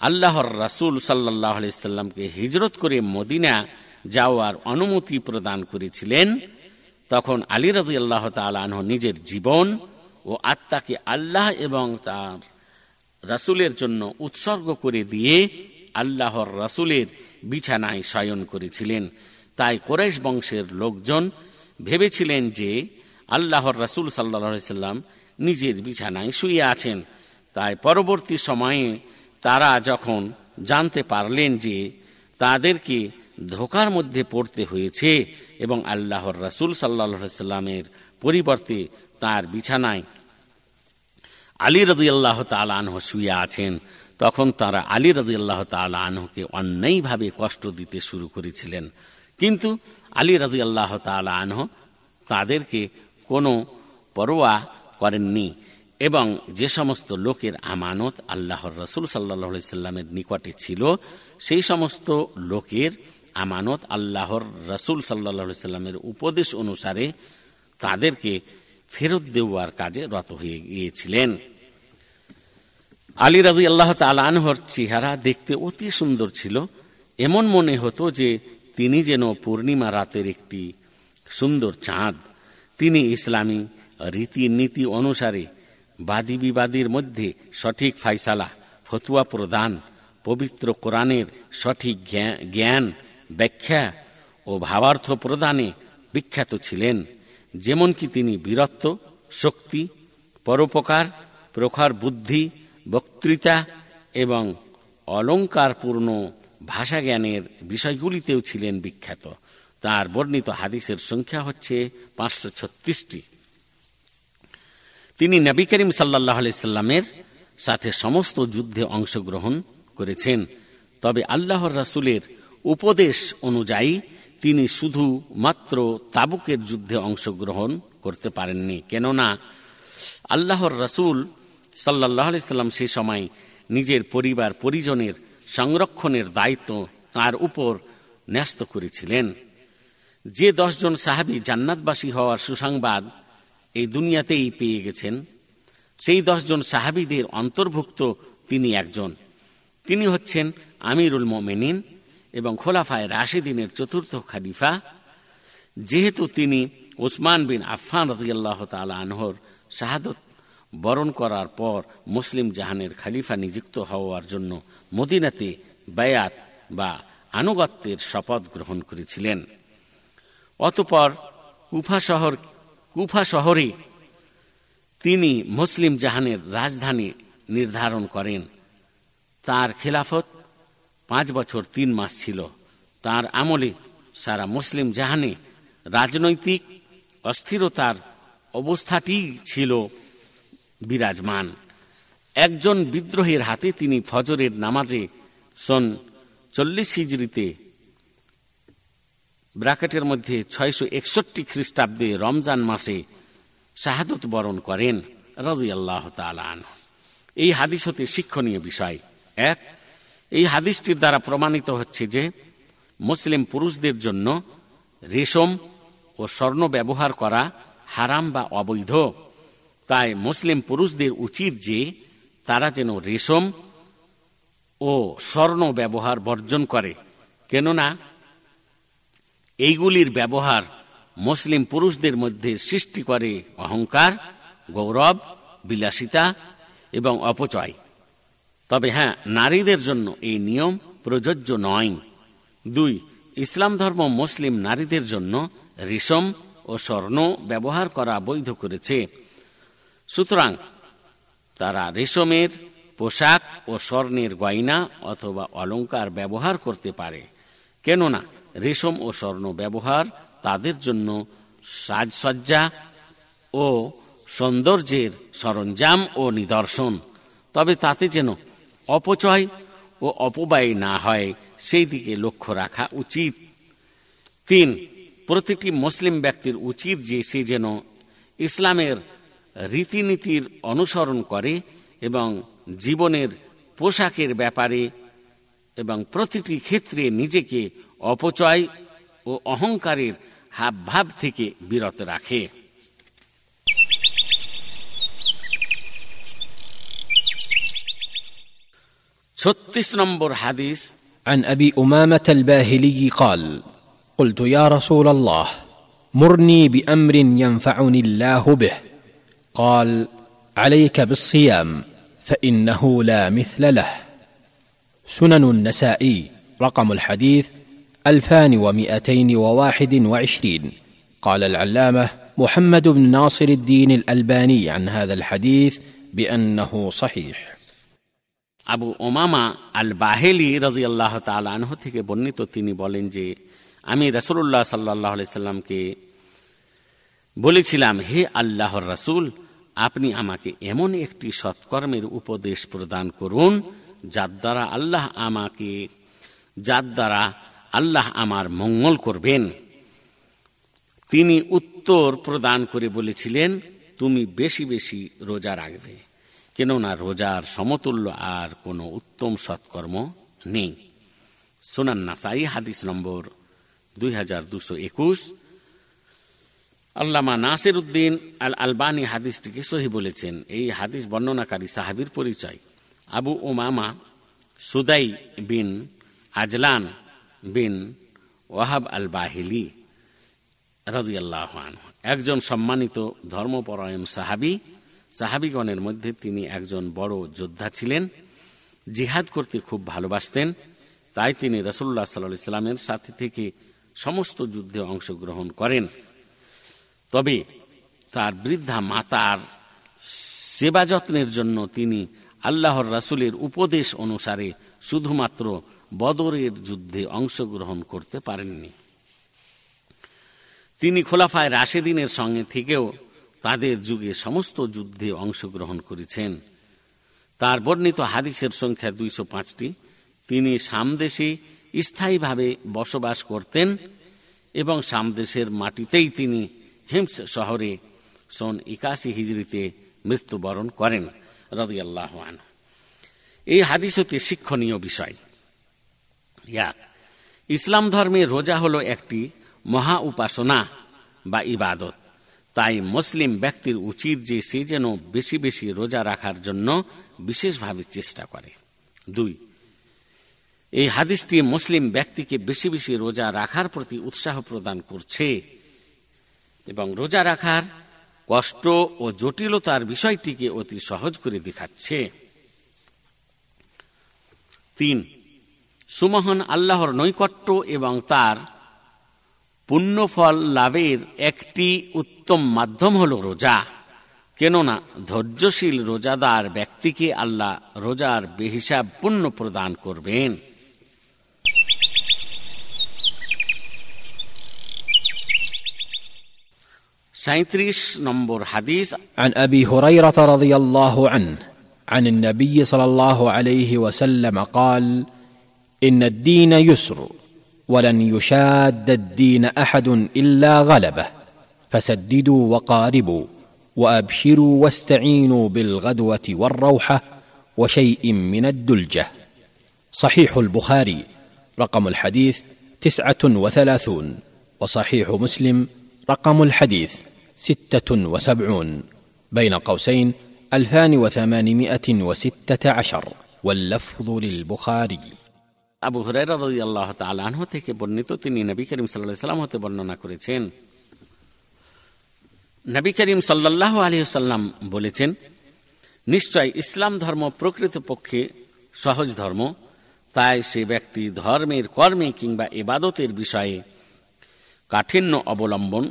আল্লাহর রাসুল সাল্লাহ সাল্লামকে হিজরত করে মদিনা যাওয়ার অনুমতি প্রদান করেছিলেন, তখন আলী রাজি আল্লাহ তালাহ নিজের জীবন ও আত্মাকে আল্লাহ এবং তার রাসুলের জন্য উৎসর্গ করে দিয়ে আল্লাহর রাসুলের বিছানায় শয়ন করেছিলেন। তাই কোরেশ বংশের লোকজন ভেবেছিলেন যে আল্লাহর রাসুল সাল্লা সাল্লাম নিজের বিছানায় শুয়ে আছেন। তাই পরবর্তী সময়ে তারা যখন জানতে পারলেন যে তাদেরকে ধোকার মধ্যে পড়তে হয়েছে এবং আল্লাহর রাসুল সাল্লাহ সাল্লামের পরিবর্তে তার বিছানায় আলী রদি আল্লাহ তালাহ শুয়ে আছেন, তখন তারা আলী রদি আল্লাহ তালাহকে অন্যায়ভাবে কষ্ট দিতে শুরু করেছিলেন। কিন্তু আলী রাজি আল্লাহ তালাহ তাদেরকে কোনো পরোয়া করেননি এবং যে সমস্ত লোকের আমানত আল্লাহর রসুল সাল্লাহ সাল্লামের নিকটে ছিল, সেই সমস্ত লোকের আমানত আল্লাহর রসুল সাল্লাহ সাল্লামের উপদেশ অনুসারে তাদেরকে ফেরত দেওয়ার কাজে রত হয়ে গিয়েছিলেন। আলী রাজি আল্লাহ তালানহর চেহারা দেখতে অতি সুন্দর ছিল। এমন মনে হতো যে তিনি যেন পূর্ণিমা রাতের একটি সুন্দর চাঁদ তিনি ইসলামী রীতিনীতি অনুসারে বাদী বিবাদীর মধ্যে সঠিক ফাইসালা, ফতুয়া প্রদান, পবিত্র কোরআনের সঠিক জ্ঞান, ব্যাখ্যা ও ভাবার্থ প্রদানে বিখ্যাত ছিলেন যেমন কি তিনি বীরত্ব, শক্তি, পরোপকার, প্রখর বুদ্ধি, বক্তৃতা এবং অলঙ্কারপূর্ণ ভাষা জ্ঞানের বিষয়গুলিতেও ছিলেন বিখ্যাত। তার বর্ণিত হাদিসের সংখ্যা হচ্ছে পাঁচশো ছত্রিশটি। তিনি নবী করিম সাল্লাহ সাল্লামের সাথে সমস্ত যুদ্ধে অংশগ্রহণ করেছেন। তবে আল্লাহর রাসুলের উপদেশ অনুযায়ী তিনি শুধু মাত্র তাবুকের যুদ্ধে অংশগ্রহণ করতে পারেননি। কেননা আল্লাহর রাসুল সাল্লাহ সাল্লাম সে সময় নিজের পরিবার পরিজনের সংরক্ষণের দায়িত্ব তার উপর ন্যস্ত করেছিলেন। যে দশজন সাহাবি জান্নাতবাসী হওয়ার সুসংবাদ এই দুনিয়াতেই পেয়ে গেছেন, সেই দশজন সাহাবিদের অন্তর্ভুক্ত তিনি একজন। তিনি হচ্ছেন আমিরুল মোমেনিন এবং খোলাফায় রাশিদিনের চতুর্থ খালিফা, যেহেতু তিনি ওসমান বিন আফফান রাজিয়াল্লাহ তালা আনহর শাহাদত বরণ করার পর মুসলিম জাহানের খালিফা নিযুক্ত হওয়ার জন্য মদিনাতে বায়াত বা আনুগত্যের শপথ গ্রহণ করেছিলেন। অতপর কুফা শহর, কুফা শহরে তিনি মুসলিম জাহানের রাজধানী নির্ধারণ করেন। তার খেলাফত পাঁচ বছর তিন মাস ছিল। তার আমলে সারা মুসলিম জাহানে রাজনৈতিক অস্থিরতার অবস্থাটি ছিল বিরাজমান। একজন বিদ্রোহের হাতে তিনি ফজরের নামাজে সন চল্লিশ হিজড়িতে ব্রাকেটের মধ্যে ছয়শো একষট্টি খ্রিস্টাব্দে রমজান মাসে শাহাদত বরণ করেন রাজি আল্লাহ তালান এই হাদিস হতে শিক্ষণীয় বিষয়। এক, এই হাদিসটির দ্বারা প্রমাণিত হচ্ছে যে মুসলিম পুরুষদের জন্য রেশম ও স্বর্ণ ব্যবহার করা হারাম বা অবৈধ। তাই মুসলিম পুরুষদের উচিত যে তারা যেন রেশম ও স্বর্ণ ব্যবহার বর্জন করে। কেননা এইগুলির ব্যবহার মুসলিম পুরুষদের মধ্যে সৃষ্টি করে অহংকার, গৌরব, বিলাসিতা এবং অপচয়। তবে হ্যাঁ নারীদের জন্য এই নিয়ম প্রযোজ্য নয়। দুই, ইসলাম ধর্ম মুসলিম নারীদের জন্য রেশম ও স্বর্ণ ব্যবহার করা বৈধ করেছে। সুতরাং তারা রেশমের পোশাক ও স্বর্ণের গয়না অথবা অলঙ্কার ব্যবহার করতে পারে। কেননা রেশম ও স্বর্ণ ব্যবহার তাদের জন্য সাজসজ্জা ও সৌন্দর্যের সরঞ্জাম ও নিদর্শন। তবে তাতে যেন অপচয় ও অপব্যয় না হয়, সেই দিকে লক্ষ্য রাখা উচিত। তিন, প্রতিটি মুসলিম ব্যক্তির উচিত যে সে যেন ইসলামের রীতিনীতির অনুসরণ করে এবং জীবনের পোশাকের ব্যাপারে এবং প্রতিটি ক্ষেত্রে নিজেকে অপচয় ও অহংকারের হাবভাব থেকে বিরত রাখে ছত্রিশ নম্বর হাদিস عن ابي امامه الباهلي قال قلت يا رسول الله مرني بامر ينفعني الله به قال عليك بالصيام فانه لا مثل له سنن النسائي رقم الحديث الفان ومائتين وواحد وعشرين قال العلامه محمد بن ناصر الدين الالباني عن هذا الحديث بانه صحيح আবু ওমামা আল বাহেলি রাজি আল্লাহ তালাহ থেকে বর্ণিত তিনি বলেন যে আমি রসুল্লাহ সাল্লাহ সাল্লামকে বলেছিলাম হে আল্লাহর রাসুল আপনি আমাকে এমন একটি সৎকর্মের উপদেশ প্রদান করুন যার দ্বারা আল্লাহ আমাকে যার দ্বারা আল্লাহ আমার মঙ্গল করবেন। তিনি উত্তর প্রদান করে বলেছিলেন, তুমি বেশি বেশি রোজা রাখবে, কেননা রোজার সমতুল্য আর কোনো উত্তম সৎকর্ম নেই। সোনান নাসাই, হাদিস নম্বর দুই হাজার দুশো একুশ। আল্লামা নাসির উদ্দিন আল আলবানী হাদিসটিকে সহি বলেছেন। এই হাদিস বর্ণনাকারী সাহাবির পরিচয়। আবু ওমামা সুদাই বিন আজলান বিন ওয়াহাব আল বাহিলি রাজিয়াল্লাহ একজন সম্মানিত ধর্মপরায়ণ সাহাবি, সাহাবিগণের মধ্যে তিনি একজন বড় যোদ্ধা ছিলেন, জিহাদ করতে খুব ভালোবাসতেন, তাই তিনি রসুল্লাহ সাল্লাহ ইসলামের সাথে থেকে সমস্ত যুদ্ধে অংশগ্রহণ করেন। তবে তার বৃদ্ধা মাতার সেবা যত্নের জন্য তিনি আল্লাহর রাসুলের উপদেশ অনুসারে শুধুমাত্র বদরের যুদ্ধে অংশগ্রহণ করতে পারেননি। তিনি খোলাফায় রাশেদিনের সঙ্গে থেকেও তাদের যুগে সমস্ত যুদ্ধে অংশগ্রহণ করেছেন। তার বর্ণিত হাদিসের সংখ্যা দুইশো পাঁচটি। তিনি সামদেশে স্থায়ীভাবে বসবাস করতেন এবং সামদেশের মাটিতেই তিনি হেমস শহরে সন একাশি হিজড়িতে মৃত্যুবরণ করেন, রদিয়াল্লাহ এই হাদিসতে শিক্ষণীয় বিষয়। এক। ইসলাম ধর্মে রোজা হল একটি মহা উপাসনা বা ইবাদত। তাই মুসলিম ব্যক্তির উচিত যে সে যেন বেশি বেশি রোজা রাখার জন্য বিশেষভাবে চেষ্টা করে। দুই, এই হাদিসটি মুসলিম ব্যক্তিকে বেশি বেশি রোজা রাখার প্রতি উৎসাহ প্রদান করছে এবং রোজা রাখার কষ্ট ও জটিলতার বিষয়টিকে অতি সহজ করে দেখাচ্ছে। তিন সুমহান আল্লাহর নৈকট্য এবং তার পুণ্যফল লাভের একটি উত্তম মাধ্যম হল রোজা কেননা ধৈর্যশীল রোজাদার ব্যক্তিকে আল্লাহ রোজার বেহিসাব পুণ্য প্রদান করবেন সাঁত্রিশ নম্বর হাদিস عن ابي هريره رضي الله عنه عن النبي صلى الله عليه وسلم قال إن الدين يسر ولن يشاد الدين أحد إلا غلبه. فسددوا وقاربوا وأبشروا واستعينوا بالغدوة والروحة وشيء من الدلجة. صحيح البخاري رقم الحديث تسعة وثلاثون وصحيح مسلم رقم الحديث ستة وسبعون. بين قوسين ألفان وثمانمائة وستة عشر. واللفظ للبخاري. আবু হুরাইরা আল্লাহ তালাহ থেকে বর্ণিত, তিনি নবী করিম সাল্লাহ হতে বর্ণনা করেছেন। নবী করিম সাল্লাহ আলী সাল্লাম বলেছেন, নিশ্চয় ইসলাম ধর্ম প্রকৃত পক্ষে সহজ ধর্ম, তাই সে ব্যক্তি ধর্মের কর্মে কিংবা এবাদতের বিষয়ে কাঠিন্য অবলম্বন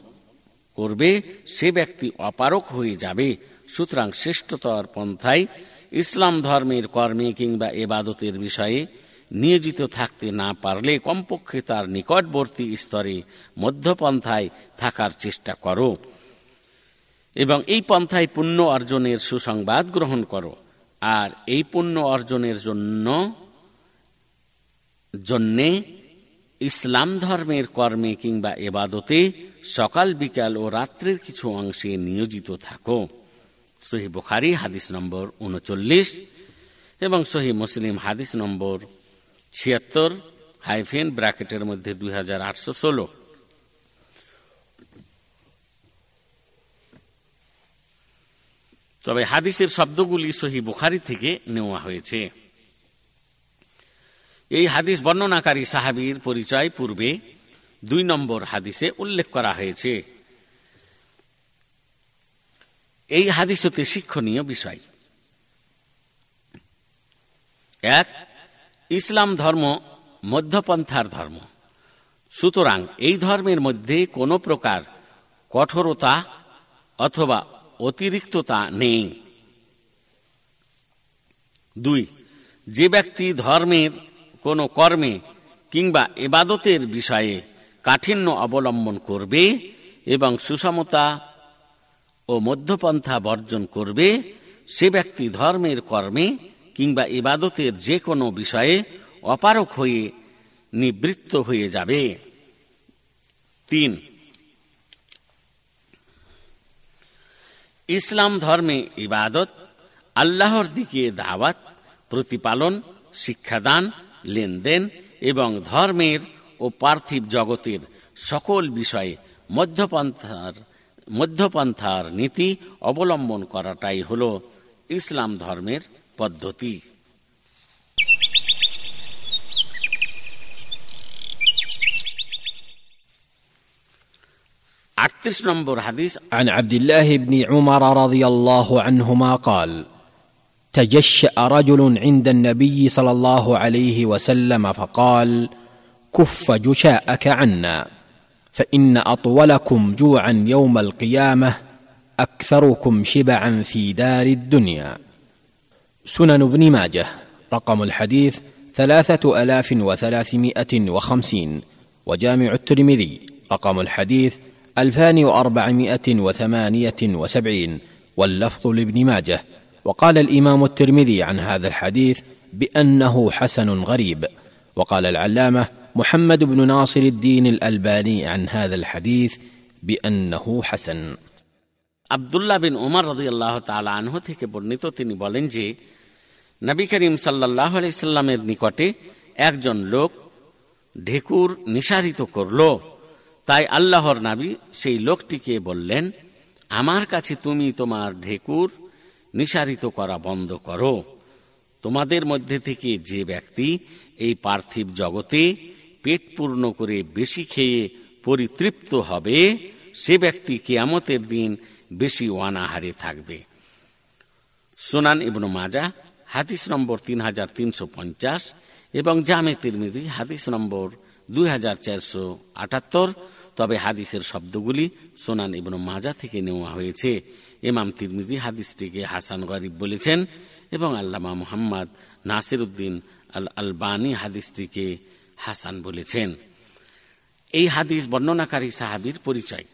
করবে, সে ব্যক্তি অপারক হয়ে যাবে। সুতরাং শ্রেষ্ঠতর পন্থায় ইসলাম ধর্মের কর্মে কিংবা এবাদতের বিষয়ে নিয়োজিত থাকতে না পারলে কমপক্ষে তার নিকটবর্তী স্তরে মধ্যপন্থায় থাকার চেষ্টা করো। এবং এই পন্থায় পুণ্য অর্জনের সুসংবাদ গ্রহণ করো। আর এই পুণ্য অর্জনের জন্য, জন্যে ইসলাম ধর্মের কর্মে কিংবা এবাদতে সকাল, বিকাল ও রাত্রের কিছু অংশে নিয়োজিত থাকো। সহি বুখারি হাদিস নম্বর উনচল্লিশ এবং সহি মুসলিম হাদিস নম্বর ছিয়াত্তর হাইফেন ব্র্যাকেটের মধ্যে দুই হাজার আটশো ষোলো। তবে হাদিসের শব্দগুলি সহি বুখারি থেকে নেওয়া হয়েছে। এই হাদিস বর্ণনাকারী সাহাবির পরিচয় পূর্বে দুই নম্বর হাদিসে উল্লেখ করা হয়েছে। এই হাদিস হতে শিক্ষণীয় বিষয়। এক ইসলাম ধর্ম মধ্যপন্থার ধর্ম। সুতরাং এই ধর্মের মধ্যে কোনো প্রকার কঠোরতা অথবা অতিরিক্ততা নেই। দুই, যে ব্যক্তি ধর্মের কোনো কর্মে কিংবা এবাদতের বিষয়ে কাঠিন্য অবলম্বন করবে এবং সুষমতা ও মধ্যপন্থা বর্জন করবে, সে ব্যক্তি ধর্মের কর্মে কিংবা ইবাদতের যে কোনো বিষয়ে অপারক হয়ে নিবৃত্ত হয়ে যাবে। তিন, ইসলাম ধর্মে ইবাদত, আল্লাহর দিকে দাওয়াত, প্রতিপালন, শিক্ষাদান, লেনদেন এবং ধর্মের ও পার্থিব জগতের সকল বিষয়ে মধ্যপন্থার মধ্যপন্থার নীতি অবলম্বন করাটাই হল ইসলাম ধর্মের পদ্ধতি আটত্রিশ নম্বর হাদিস عن عبد الله بن عمر رضي الله عنهما قال تجشا رجل عند النبي صلى الله عليه وسلم فقال كف جشاءك عنا فان اطولكم جوعا يوم القيامه اكثركم شبعا في دار الدنيا سنن ابن ماجه رقم الحديث ثلاثه الاف وثلاثمائه وخمسين وجامع الترمذي رقم الحديث ألفان وأربعمائة وثمانية وسبعين واللفظ لابن ماجه وقال الإمام الترمذي عن هذا الحديث بأنه حسن غريب وقال العلامة محمد بن ناصر الدين الألباني عن هذا الحديث بأنه حسن আবদুল্লাহ বিন ওমর রদি আল্লাহ আনহ থেকে বর্ণিত তিনি বলেন যে নবী করিম সাল্লাহ আলাইসাল্লামের নিকটে একজন লোক ঢেকুর নিসারিত করল। তাই আল্লাহর নাবি সেই লোকটিকে বললেন, আমার কাছে তুমি তোমার ঢেকুর নিসারিত করা বন্ধ করো। তোমাদের মধ্যে থেকে যে ব্যক্তি এই পার্থিব জগতে পেট পূর্ণ করে বেশি খেয়ে পরিতৃপ্ত হবে, সে ব্যক্তি কেয়ামতের দিন বেশি ওয়ানাহারে থাকবে। সোনান ইবনু মাজা হাদিস নম্বর তিন হাজার তিনশো পঞ্চাশ এবং জামে তিরমিজি হাদিস নম্বর দুই হাজার চারশো আটাত্তর। তবে হাদিসের শব্দগুলি সোনান ইবনু মাজা থেকে নেওয়া হয়েছে। ইমাম তিরমিজি হাদিসটিকে হাসান গরিব বলেছেন এবং আল্লামা মোহাম্মদ নাসির উদ্দিন আল আলবানী হাদিসটিকে হাসান বলেছেন। এই হাদিস বর্ণনাকারী সাহাবির পরিচয়।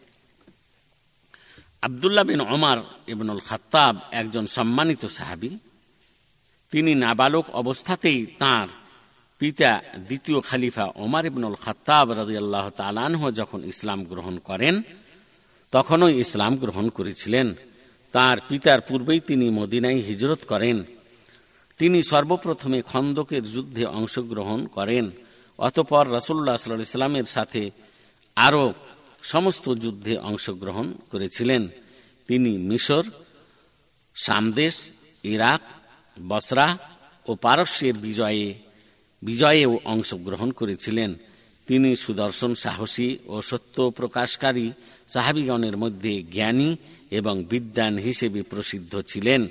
আবদুল্লাহ বিন ওমার ইবনুল খাত্তাব একজন সম্মানিত সাহাবি। তিনি নাবালক অবস্থাতেই তার পিতা দ্বিতীয় খালিফা ওমার ইবনুল খাত্তাব রাজিয়াল্লাহ তালানহ যখন ইসলাম গ্রহণ করেন, তখনও ইসলাম গ্রহণ করেছিলেন। তার পিতার পূর্বেই তিনি মদিনায় হিজরত করেন। তিনি সর্বপ্রথমে খন্দকের যুদ্ধে অংশগ্রহণ করেন। অতপর রসুল্লাহ সাল্লাহ ইসলামের সাথে আরও সমস্ত যুদ্ধে অংশগ্রহণ করেছিলেন। তিনি মিশর সামদেশ ইরাক বসরা ও পারস্যের বিজয়ে, বিজয়েও অংশগ্রহণ করেছিলেন। তিনি সুদর্শন সাহসী ও সত্য প্রকাশকারী সাহাবিগণের মধ্যে জ্ঞানী এবং বিদ্যান হিসেবে প্রসিদ্ধ ছিলেন।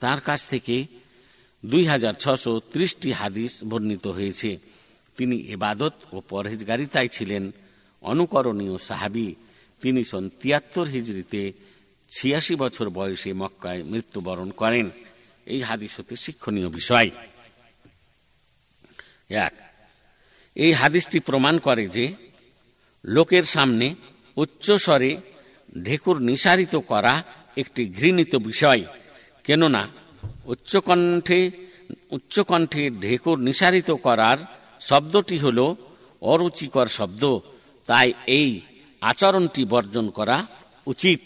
তার কাছ থেকে দুই হাজার ছশো ত্রিশটি হাদিস বর্ণিত হয়েছে। তিনি এবাদত ও পরহেজগারিতায় ছিলেন। অনুকরণীয় সাহাবি। তিনি সন তিয়াত্তর হিজড়িতে ছিয়াশি বছর বয়সে মক্কায় মৃত্যুবরণ করেন। এই হাদিস হতে শিক্ষণীয় বিষয়। এক, এই হাদিসটি প্রমাণ করে যে লোকের সামনে উচ্চ স্বরে ঢেকুর নিসারিত করা একটি ঘৃণিত বিষয়, কেননা উচ্চকণ্ঠে উচ্চকণ্ঠে ঢেকুর নিসারিত করার শব্দটি হল অরুচিকর শব্দ, তাই এই আচরণটি বর্জন করা উচিত।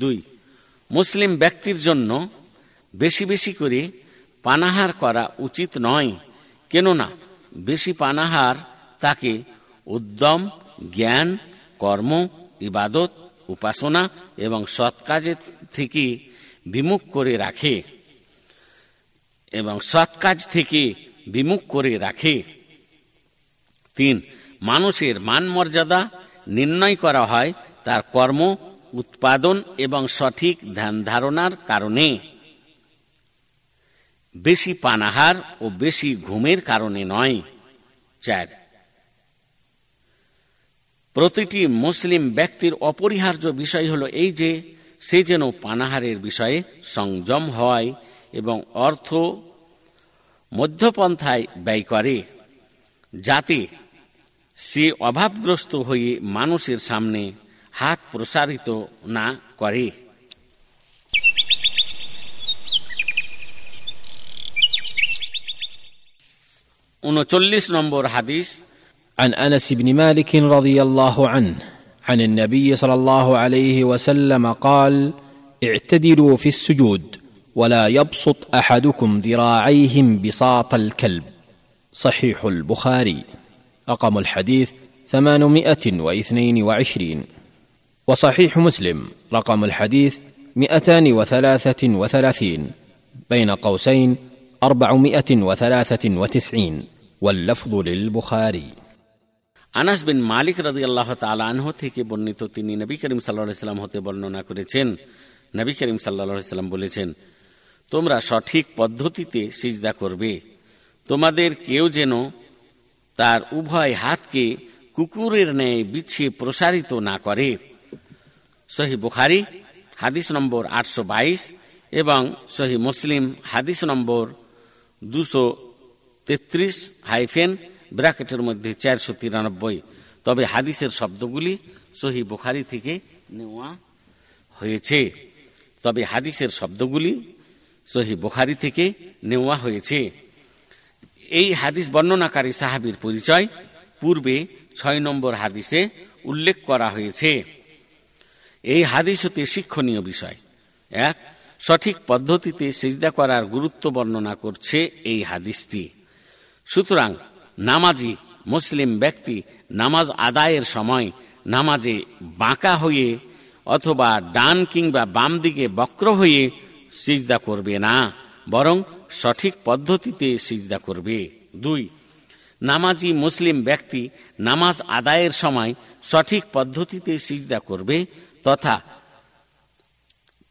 দুই মুসলিম ব্যক্তির জন্য বেশি বেশি করে পানাহার করা উচিত নয়। কেননা, বেশি পানাহার তাকে উদ্যম, জ্ঞান, কর্ম, ইবাদত, উপাসনা এবং সৎ কাজের থেকে বিমুখ করে রাখে। এবং সৎ কাজ থেকে বিমুখ করে রাখে। তিন, মানুষের মান মর্যাদা নির্ণয় করা হয় তার কর্ম উৎপাদন এবং সঠিক ধ্যান ধারণার কারণে। বেশি পানাহার ও বেশি ঘুমের কারণে নয়। চার। প্রতিটি মুসলিম ব্যক্তির অপরিহার্য বিষয় হল এই যে, সে যেন পানাহারের বিষয়ে সংযম হয় এবং অর্থ মধ্যপন্থায় ব্যয় করে, যাতে সে অভাবগ্রস্ত হয়ে মানুষের সামনে হাত প্রসারিত না করে উনচল্লিশ নম্বর হাদিস عن انس بن مالك رضي الله عنه عن النبي صلى الله عليه وسلم قال اعتدلوا في السجود ولا يبسط احدكم ذراعيه بساط الكلب صحيح البخاري رقم الحديث ثمانمائه واثنين وعشرين وصحيح مسلم رقم الحديث مئتان وثلاثه وثلاثين بين قوسين اربعمائه وثلاثه وتسعين واللفظ للبخاري আনাস বিন মালিক রাজি আল্লাহ তালাহ থেকে বর্ণিত তিনি নবী করিম সাল্লা সাল্লাম হতে বর্ণনা করেছেন নবী করিম সাল্লা সাল্লাম বলেছেন তোমরা সঠিক পদ্ধতিতে সিজদা করবে তোমাদের কেউ যেন তার উভয় হাতকে কুকুরের ন্যায় বিছিয়ে প্রসারিত না করে সহি বুখারি, হাদিস নম্বর আটশো বাইশ এবং সহি মুসলিম, হাদিস নম্বর দুশো তেত্রিশ হাইফেন, ব্র্যাকেটের মধ্যে চারশো তিরানব্বই। তবে হাদিসের শব্দগুলি সহি বুখারি থেকে নেওয়া হয়েছে। তবে হাদিসের শব্দগুলি সহি বুখারি থেকে নেওয়া হয়েছে। এই হাদিস বর্ণনাকারী সাহাবির পরিচয় পূর্বে ছয় নম্বর হাদিসে উল্লেখ করা হয়েছে। এই হাদিস হতে শিক্ষণীয় বিষয়। এক, সঠিক পদ্ধতিতে সিজদা করার গুরুত্ব বর্ণনা করছে এই হাদিসটি। সুতরাং, নামাজি, মুসলিম ব্যক্তি নামাজ আদায়ের সময় নামাজে বাঁকা হয়ে অথবা ডান কিংবা বাম দিকে বক্র হয়ে সিজদা করবে না, বরং সঠিক পদ্ধতিতে সিজদা করবে। দুই, নামাজি মুসলিম ব্যক্তি নামাজ আদায়ের সময় সঠিক পদ্ধতিতে সিজদা করবে তথা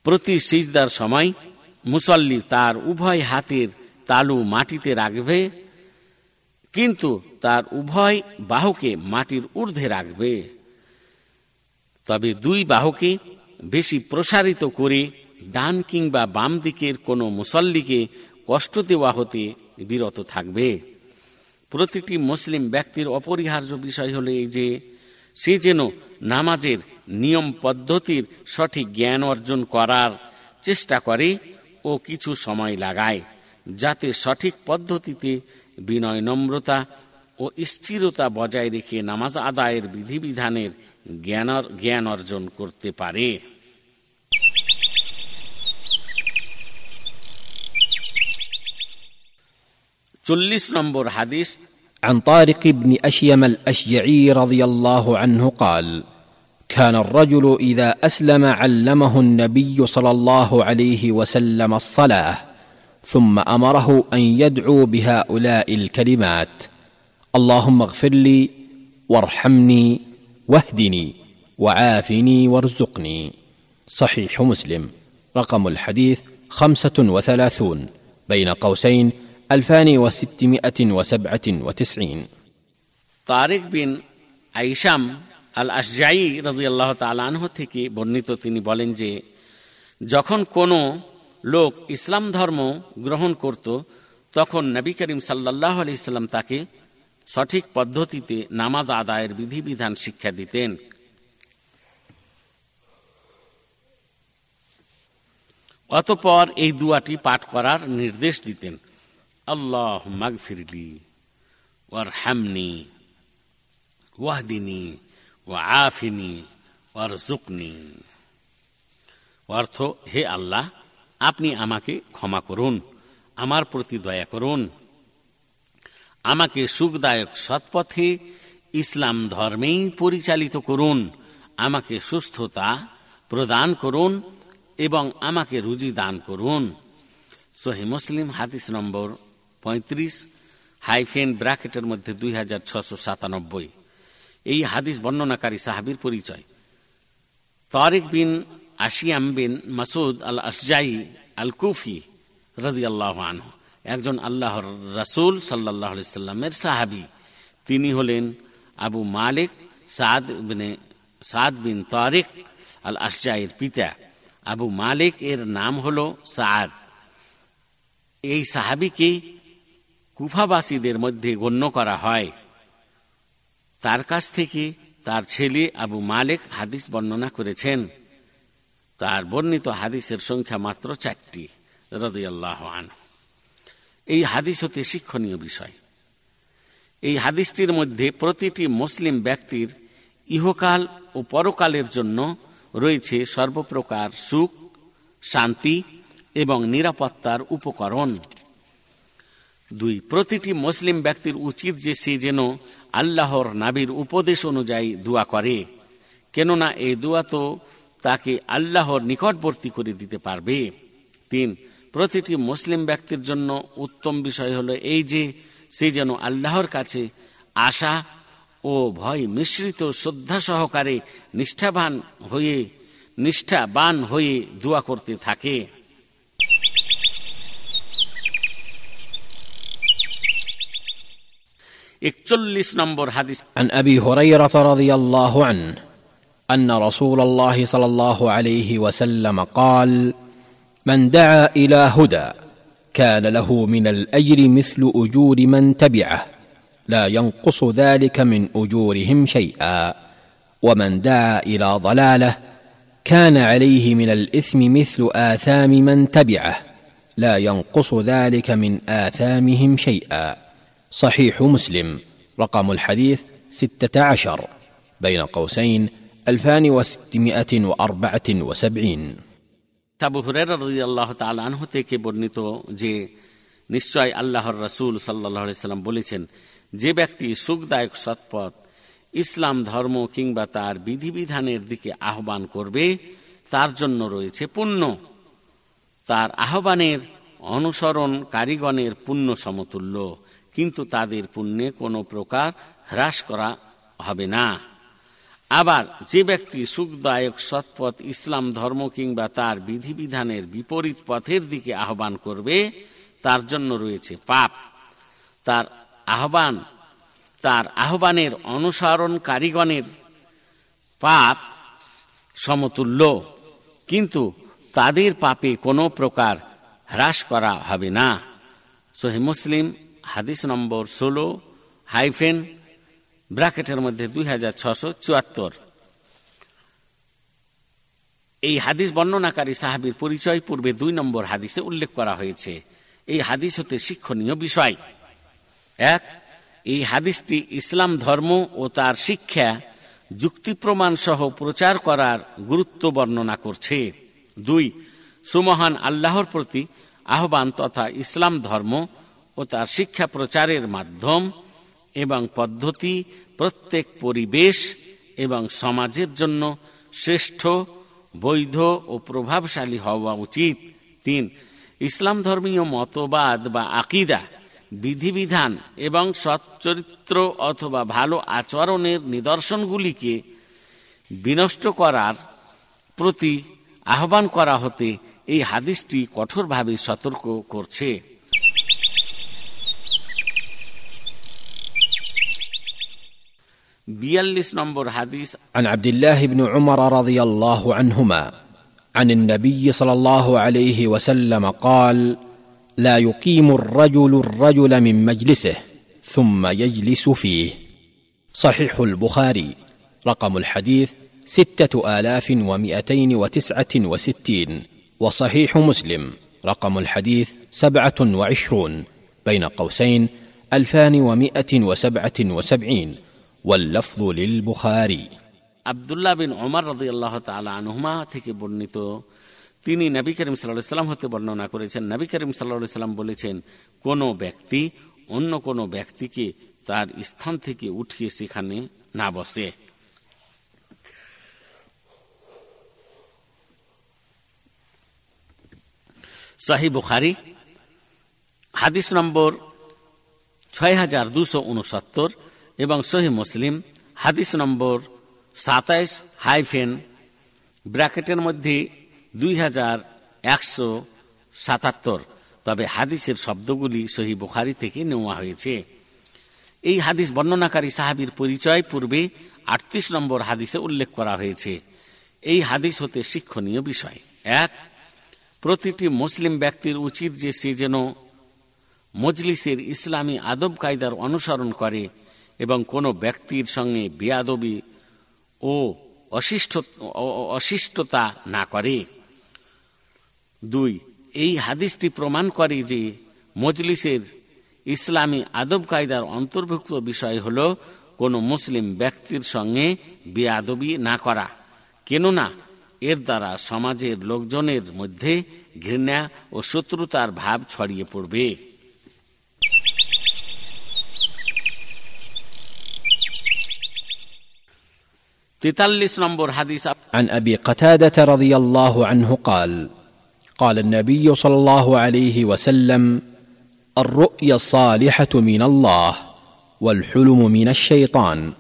প্রতি সিজদার সময় মুসল্লি তার উভয় হাতের তালু মাটিতে রাখবে, কিন্তু তার উভয় বাহুকে মাটির ঊর্ধ্বে রাখবে। তবে দুই বাহুকে বেশি প্রসারিত করে ডান কিংবা বাম দিকের কোনো মুসল্লিকে কষ্ট দেওয়া হতে বিরত থাকবে। প্রতিটি মুসলিম ব্যক্তির অপরিহার্য বিষয় হলো এই যে, সে যেন নামাজের নিয়ম পদ্ধতির সঠিক জ্ঞান অর্জন করার চেষ্টা করে ও কিছু সময় লাগায় যাতে সঠিক পদ্ধতিতে বিনয় নম্রতা ও স্থিরতা বজায় রেখে নামাজ আদায়ের বিধিবিধানের জ্ঞান অর্জন করতে পারে চল্লিশ নম্বর হাদিস عن طارق بن اشيم الاشجعي رضي الله عنه قال كان الرجل إذا أسلم علمه النبي صلى الله عليه وسلم الصلاة ثم أمره أن يدعو بهؤلاء الكلمات. اللهم اغفر لي وارحمني واهدني وعافني وارزقني. صحيح مسلم. رقم الحديث خمسة وثلاثون بين قوسين ألفان وستمائة وسبعة وتسعين. طارق بن عيشام আল আসজাই রাজিয়াল্লাহ তালানহ থেকে বর্ণিত তিনি বলেন যে, যখন কোনো লোক ইসলাম ধর্ম গ্রহণ করত, তখন নবী করিম সাল্লাহ আলি ইসলাম তাকে সঠিক পদ্ধতিতে নামাজ আদায়ের বিধিবিধান শিক্ষা দিতেন। অতপর এই দুয়াটি পাঠ করার নির্দেশ দিতেন। আল্লাহ মাগফিরলি ওয়ার হামনি ওয়াহদিনী ও আফিনী ওয়ার জুকনি অর্থ, হে আল্লাহ, আপনি আমাকে ক্ষমা করুন, আমার প্রতি দয়া করুন। আমাকে সুখদায়ক সৎপথে ইসলাম ধর্মেই পরিচালিত করুন, আমাকে সুস্থতা প্রদান করুন এবং আমাকে রুজি দান করুন। সহি মুসলিম, হাদিস নম্বর পঁয়ত্রিশ, হাইফেন ব্র্যাকেটের মধ্যে দুই হাজার ছশো সাতানব্বই। এই হাদিস বর্ণনাকারী সাহাবির পরিচয়। তারেক বিন আশিয়াম বিন মাসুদ আল আসজাই আল কুফি রাজি আল্লাহ আনহু, একজন আল্লাহর রাসুল সাল্লাহ সাল্লামের সাহাবি। তিনি হলেন আবু মালিক সাদ বিনে, সাদ বিন তারেক আল আসজাইয়ের পিতা। আবু মালিক এর নাম হল সাদ। এই সাহাবিকে কুফাবাসীদের মধ্যে গণ্য করা হয়। তার কাছ থেকে তার ছেলে আবু মালিক হাদিস বর্ণনা করেছেন। তার বর্ণিত হাদিসের সংখ্যা মাত্র চারটি, রদিয়াল্লাহ আন এই হাদিস হতে শিক্ষণীয় বিষয়। এই হাদিসটির মধ্যে প্রতিটি মুসলিম ব্যক্তির ইহকাল ও পরকালের জন্য রয়েছে সর্বপ্রকার সুখ, শান্তি এবং নিরাপত্তার উপকরণ। দুই, প্রতিটি মুসলিম ব্যক্তির উচিত যে সে যেন আল্লাহর নাবির উপদেশ অনুযায়ী দোয়া করে, কেননা এই দোয়া তো তাকে আল্লাহর নিকটবর্তী করে দিতে পারবে। তিন, প্রতিটি মুসলিম ব্যক্তির জন্য উত্তম বিষয় হল এই যে, সে যেন আল্লাহর কাছে আশা ও ভয় মিশ্রিত শ্রদ্ধা সহকারে নিষ্ঠাবান হয়ে নিষ্ঠাবান হয়ে দোয়া করতে থাকে। একচল্লিশ নম্বর হাদিস عن ابي هريره رضي الله عنه ان رسول الله صلى الله عليه وسلم قال من دعا الى هدى كان له من الاجر مثل اجور من تبعه لا ينقص ذلك من اجورهم شيئا ومن دعا الى ضلاله كان عليه من الاثم مثل اثام من تبعه لا ينقص ذلك من اثامهم شيئا صحيح مسلم رقم الحديث ستة عشر بين قوسين ألفان وستمائة وأربعة وسبعين তাবু হুরের আল্লাহ তালাহ থেকে বর্ণিত যে নিশ্চয় আল্লাহর রসুল সাল্লাহ সাল্লাম বলেছেন যে ব্যক্তি সুখদায়ক সৎপথ ইসলাম ধর্ম কিংবা তার বিধিবিধানের দিকে আহ্বান করবে তার জন্য রয়েছে পুণ্য তার আহ্বানের অনুসরণ কারিগণের পুণ্য সমতুল্য কিন্তু তাদের পুণ্যে কোনো প্রকার হ্রাস করা হবে না। আবার যে ব্যক্তি সুখদায়ক সৎপথ ইসলাম ধর্ম কিংবা তার বিধিবিধানের বিপরীত পথের দিকে আহ্বান করবে, তার জন্য রয়েছে পাপ। তার আহ্বান, তার আহ্বানের অনুসরণ কারিগণের পাপ সমতুল্য, কিন্তু তাদের পাপে কোনো প্রকার হ্রাস করা হবে না। সোহে মুসলিম হাদিস নম্বর ষোলো হাইফেন ব্র্যাকেটের মধ্যে দুই হাজার ছশো চুয়াত্তর। এই হাদিস বর্ণনাকারী সাহাবির পরিচয় পূর্বে দুই নম্বর হাদিসে উল্লেখ করা হয়েছে। এই হাদিস হতে শিক্ষণীয় বিষয়। এক, এই হাদিসটি ইসলাম ধর্ম ও তার শিক্ষা, যুক্তি প্রমাণ সহ প্রচার করার গুরুত্ব বর্ণনা করছে। দুই, সুমহান আল্লাহর প্রতি আহ্বান তথা ইসলাম ধর্ম ও তার শিক্ষা প্রচারের মাধ্যম এবং পদ্ধতি প্রত্যেক পরিবেশ এবং সমাজের জন্য শ্রেষ্ঠ, বৈধ ও প্রভাবশালী হওয়া উচিত। তিন, ইসলাম ধর্মীয় মতবাদ বা আকিদা, বিধিবিধান এবং সচ্চরিত্র অথবা ভালো আচরণের নিদর্শনগুলিকে বিনষ্ট করার প্রতি আহ্বান করা হতে এই হাদিসটি কঠোরভাবে সতর্ক করছে। بيلس نمبر حديث. عن عبد الله بن عمر رضي الله عنهما عن النبي صلى الله عليه وسلم قال لا يقيم الرجل الرجل من مجلسه ثم يجلس فيه. صحيح البخاري. رقم الحديث ستة آلاف ومئتين وتسعة وستين. وصحيح مسلم. رقم الحديث سبعة وعشرون. بين قوسين ألفان ومائة وسبعة وسبعين. واللفظ للبخاري আবদুল্লাহ বিন ওমর রদি আল্লাহ তালা আনহুমা থেকে বর্ণিত তিনি নবী করিম সাল্লাহ সাল্লাম হতে বর্ণনা করেছেন নবী করিম সাল্লাহ সাল্লাম বলেছেন কোন ব্যক্তি অন্য কোন ব্যক্তিকে তার স্থান থেকে উঠিয়ে সেখানে না বসে শাহি বুখারি হাদিস নম্বর ছয় হাজার দুশো উনসত্তর এবং সহি মুসলিম, হাদিস নম্বর সাতাইশ হাইফেন ব্র্যাকেটের মধ্যে দুই হাজার একশো সাতাত্তর। তবে হাদিসের শব্দগুলি সহি বুখারি থেকে নেওয়া হয়েছে। এই হাদিস বর্ণনাকারী সাহাবির পরিচয় পূর্বে আটত্রিশ নম্বর হাদিসে উল্লেখ করা হয়েছে। এই হাদিস হতে শিক্ষণীয় বিষয়। এক, প্রতিটি মুসলিম ব্যক্তির উচিত যে সে যেন মজলিসের ইসলামী আদব কায়দার অনুসরণ করে। এবং কোনো ব্যক্তির সঙ্গে বেয়াদবি ও অশিষ্টতা না করে। দুই, এই হাদিসটি প্রমাণ করে যে মজলিসের ইসলামী আদব কায়দার অন্তর্ভুক্ত বিষয় হল কোন মুসলিম ব্যক্তির সঙ্গে বেয়াদবি না করা, কেননা এর দ্বারা সমাজের লোকজনের মধ্যে ঘৃণা ও শত্রুতার ভাব ছড়িয়ে পড়বে। تتلس نمبر حديث. عن أبي قتادة رضي الله عنه قال قال النبي صلى الله عليه وسلم الرؤيا الصالحة من الله والحلم من الشيطان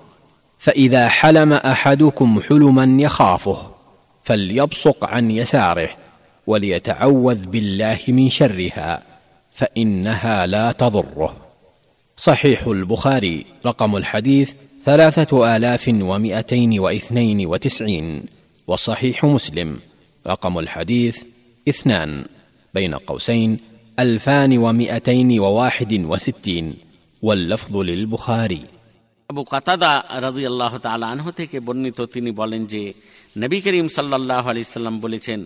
فإذا حلم أحدكم حلما يخافه فليبصق عن يساره وليتعوذ بالله من شرها فإنها لا تضره. صحيح البخاري رقم الحديث ثلاثة آلاف ومئتين واثنين وتسعين وصحيح مسلم رقم الحديث اثنان بين قوسين ألفان ومئتين وواحد وستين واللفظ للبخاري আবু কাতাদা রাজি আল্লাহ আনহ থেকে বর্ণিত তিনি বলেন যে নবী করিম সাল্লাহ আলিয়াল্লাম বলেছেন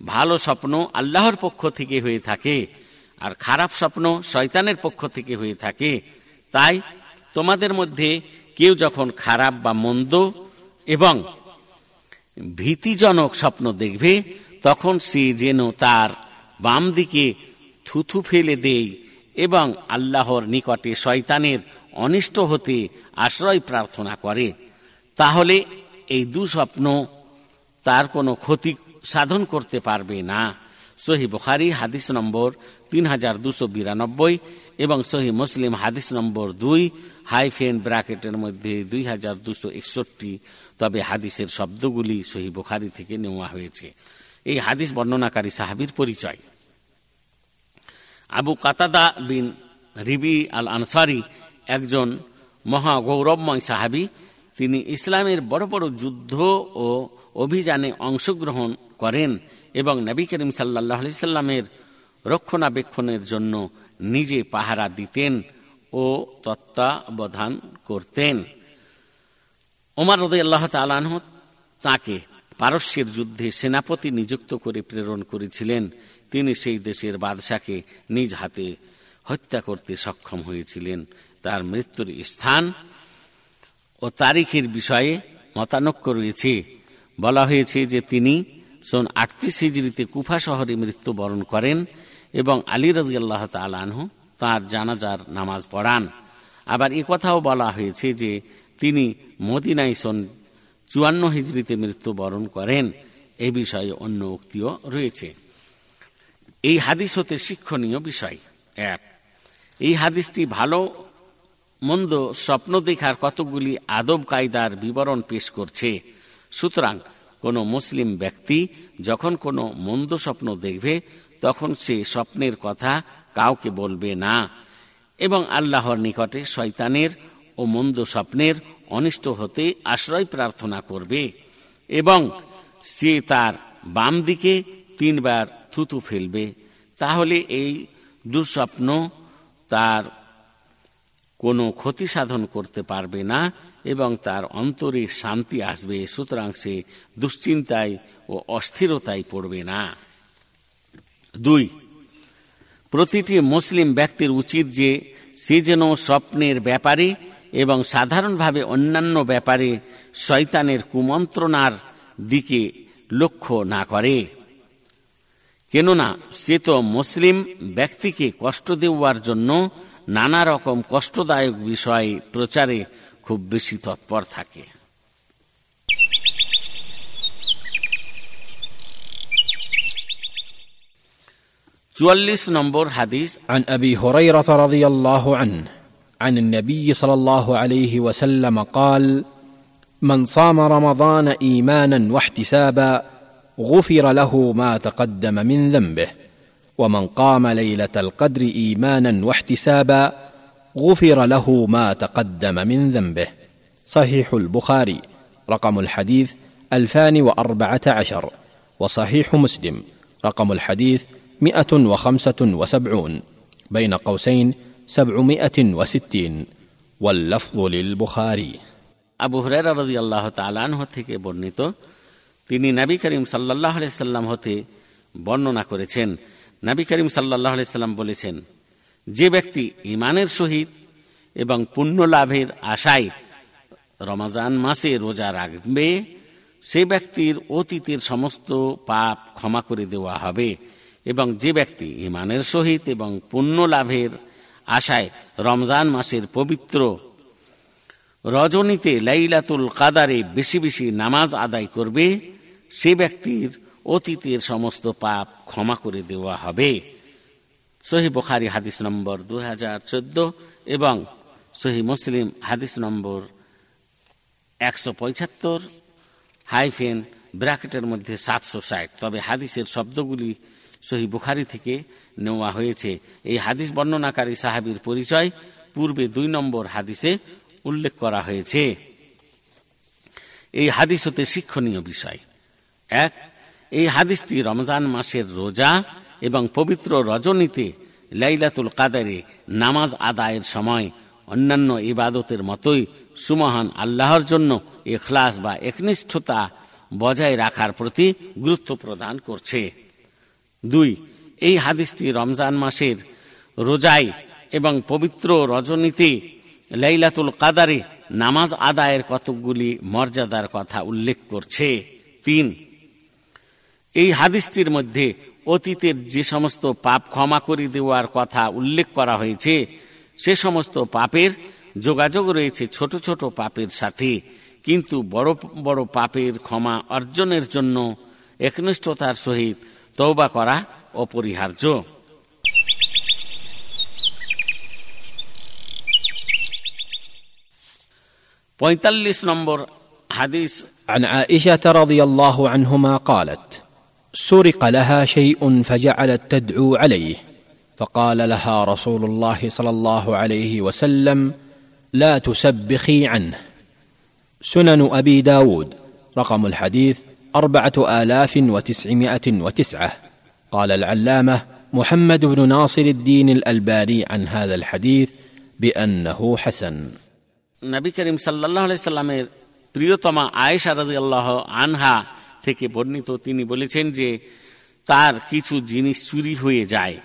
ভালো স্বপ্ন আল্লাহর পক্ষ থেকে হয়ে থাকে আর খারাপ স্বপ্ন শয়তানের পক্ষ থেকে হয়ে থাকে তাই তোমাদের মধ্যে কেউ যখন খারাপ বা মন্দ এবং ভীতিজনক স্বপ্ন দেখবে, তখন সে যেন তার বাম দিকে থুথু ফেলে দেয় এবং আল্লাহর নিকটে শয়তানের অনিষ্ট হতে আশ্রয় প্রার্থনা করে। তাহলে এই দুঃস্বপ্ন তার কোনো ক্ষতি সাধন করতে পারবে না। সহি বুখারি, হাদিস নম্বর তিন হাজার দুশো বিরানব্বই এবং সহি মুসলিম, হাদিস নম্বর দুই, হাইফেন ব্র্যাকেটের মধ্যে দুই হাজার দুশো একষট্টি। তবে হাদিসের শব্দগুলি সহি বুখারি থেকে নেওয়া হয়েছে। এই হাদিস বর্ণনাকারী সাহাবির পরিচয়। আবু কাতাদা বিন রিবি আল আনসারি একজন মহা গৌরবময় সাহাবি। তিনি ইসলামের বড় বড় যুদ্ধ ও অভিযানে অংশগ্রহণ করেন। এবং নবী করিম সাল্লাহ সাল্লামের রক্ষণাবেক্ষণের জন্য নিজে পাহারা দিতেন ও তত্ত্বাবধান করতেন। ওমার রদে আল্লাহ তালাহ তাকে পারস্যের যুদ্ধে সেনাপতি নিযুক্ত করে প্রেরণ করেছিলেন। তিনি সেই দেশের বাদশাকে নিজ হাতে হত্যা করতে সক্ষম হয়েছিলেন। তার মৃত্যুর স্থান ও তারিখের বিষয়ে মতানক্য রয়েছে। বলা হয়েছে যে তিনি সন আটত্রিশ হিজড়িতে কুফা শহরে মৃত্যুবরণ করেন এবং আলী রাজি আল্লাহ তালানহ তাঁর জানাজার নামাজ পড়ান। আবার এ কথাও বলা হয়েছে যে তিনি মদিনাই সন চুয়ান্ন হিজড়িতে মৃত্যুবরণ করেন। এ বিষয়ে অন্য উক্তিও রয়েছে। এই হাদিস হতে শিক্ষণীয় বিষয়। এক, এই হাদিসটি ভালো মন্দ স্বপ্ন দেখার কতগুলি আদব কায়দার বিবরণ পেশ করছে। সুতরাং কোনো মুসলিম ব্যক্তি যখন কোনো মন্দ স্বপ্ন দেখবে, তখন সে স্বপ্নের কথা কাউকে বলবে না। এবং আল্লাহর নিকটে শয়তানের ও মন্দ স্বপ্নের অনিষ্ট হতে আশ্রয় প্রার্থনা করবে। এবং সে তার বাম দিকে তিনবার থুতু ফেলবে। তাহলে এই দুঃস্বপ্ন তার কোনো ক্ষতি সাধন করতে পারবে না। এবং তার অন্তরে শান্তি আসবে, সুতরাং সে দুশ্চিন্তায় ও অস্থিরতায় পড়বে না। দুই, প্রতিটি মুসলিম ব্যক্তির উচিত যে সে যেন স্বপ্নের ব্যাপারে এবং সাধারণভাবে অন্যান্য ব্যাপারে শয়তানের কুমন্ত্রণার দিকে লক্ষ্য না করে। কেননা, সে তো মুসলিম ব্যক্তিকে কষ্ট দেওয়ার জন্য নানা রকম কষ্টদায়ক বিষয় প্রচারে খুব বেশি তৎপর থাকে চুয়াল্লিশ নম্বর হাদিস عن ابي هريره رضي الله عنه عن النبي صلى الله عليه وسلم قال من صام رمضان ايمانا واحتسابا غفر له ما تقدم من ذنبه ومن قام ليله القدر ايمانا واحتسابا غفر له ما تقدم من ذنبه صحيح البخاري رقم الحديث الفان واربعه عشر وصحيح مسلم رقم الحديث مئة وخمسة وسبعون بين قوسين سبعمائة وستين واللفظ للبخاري আবু হুরায়রা রাদিয়াল্লাহু তাআলা আনহু থেকে বর্ণিত তিনি নবী করিম সাল্লাল্লাহু আলাইহি সাল্লাম হতে বর্ণনা করেছেন নবী করিম সাল্লাল্লাহু আলাইহি সাল্লাম বলেছেন যে ব্যক্তি ইমানের সহিত এবং পুণ্য লাভের আশায় রমাজান মাসে রোজা রাখবে, সে ব্যক্তির অতীতের সমস্ত পাপ ক্ষমা করে দেওয়া হবে এবং যে ব্যক্তি ইমানের সহিত এবং পুণ্য লাভের আশায় রমজান মাসের পবিত্র রজনীতে লাইলাতুল কাদারে বেশি বেশি নামাজ আদায় করবে, সে ব্যক্তির অতীতের সমস্ত পাপ ক্ষমা করে দেওয়া হবে। সহি বখারি হাদিস নম্বর দু হাজার চোদ্দ এবং সহি মুসলিম হাদিস নম্বর একশো পঁচাত্তর হাইফেন ব্র্যাকেটের মধ্যে সাতশো ষাট। তবে হাদিসের শব্দগুলি সহি বুখারি থেকে নেওয়া হয়েছে। এই হাদিস বর্ণনাকারী সাহাবির পরিচয় পূর্বে দুই নম্বর হাদিসে উল্লেখ করা হয়েছে। এই হাদিস হতে শিক্ষণীয় বিষয়। এক, এই হাদিসটি রমজান মাসের রোজা এবং পবিত্র রজনীতে লাইলাতুল কাদারে নামাজ আদায়ের সময় অন্যান্য ইবাদতের মতোই সুমহান আল্লাহর জন্য এখলাস বা একনিষ্ঠতা বজায় রাখার প্রতি গুরুত্ব প্রদান করছে। দুই, এই হাদিসটি রমজান মাসের রোজাই এবং পবিত্র রজনীতে লাইলাতুল কাদারে নামাজ আদায়ের কতকগুলি মর্যাদার কথা উল্লেখ করছে। তিন, এই হাদিসটির মধ্যে অতীতের যে সমস্ত পাপ ক্ষমা করে দেওয়ার কথা উল্লেখ করা হয়েছে সে সমস্ত পাপের যোগাযোগ রয়েছে ছোট ছোট পাপের সাথে কিন্তু বড় বড় পাপের ক্ষমা অর্জনের জন্য একনিষ্ঠতার সহিত তৌবা করা অপরিহার্য পঁয়তাল্লিশ নম্বর হাদিস عن عائشه رضي الله عنهما قالت سرق لها شيء فجعلت تدعو عليه فقال لها رسول الله صلى الله عليه وسلم لا تسبخي عنه سنن ابي داود رقم الحديث اربعه الاف وتسعمائه وتسعه قال العلامه محمد بن ناصر الدين الالباني عن هذا الحديث بانه حسن নবী করিম সাল্লাহ সাল্লামের প্রিয়তমা আয়েশা রাজি আল্লাহ আনহা থেকে বর্ণিত, তিনি বলেছেন যে তার কিছু জিনিস চুরি হয়ে যায়।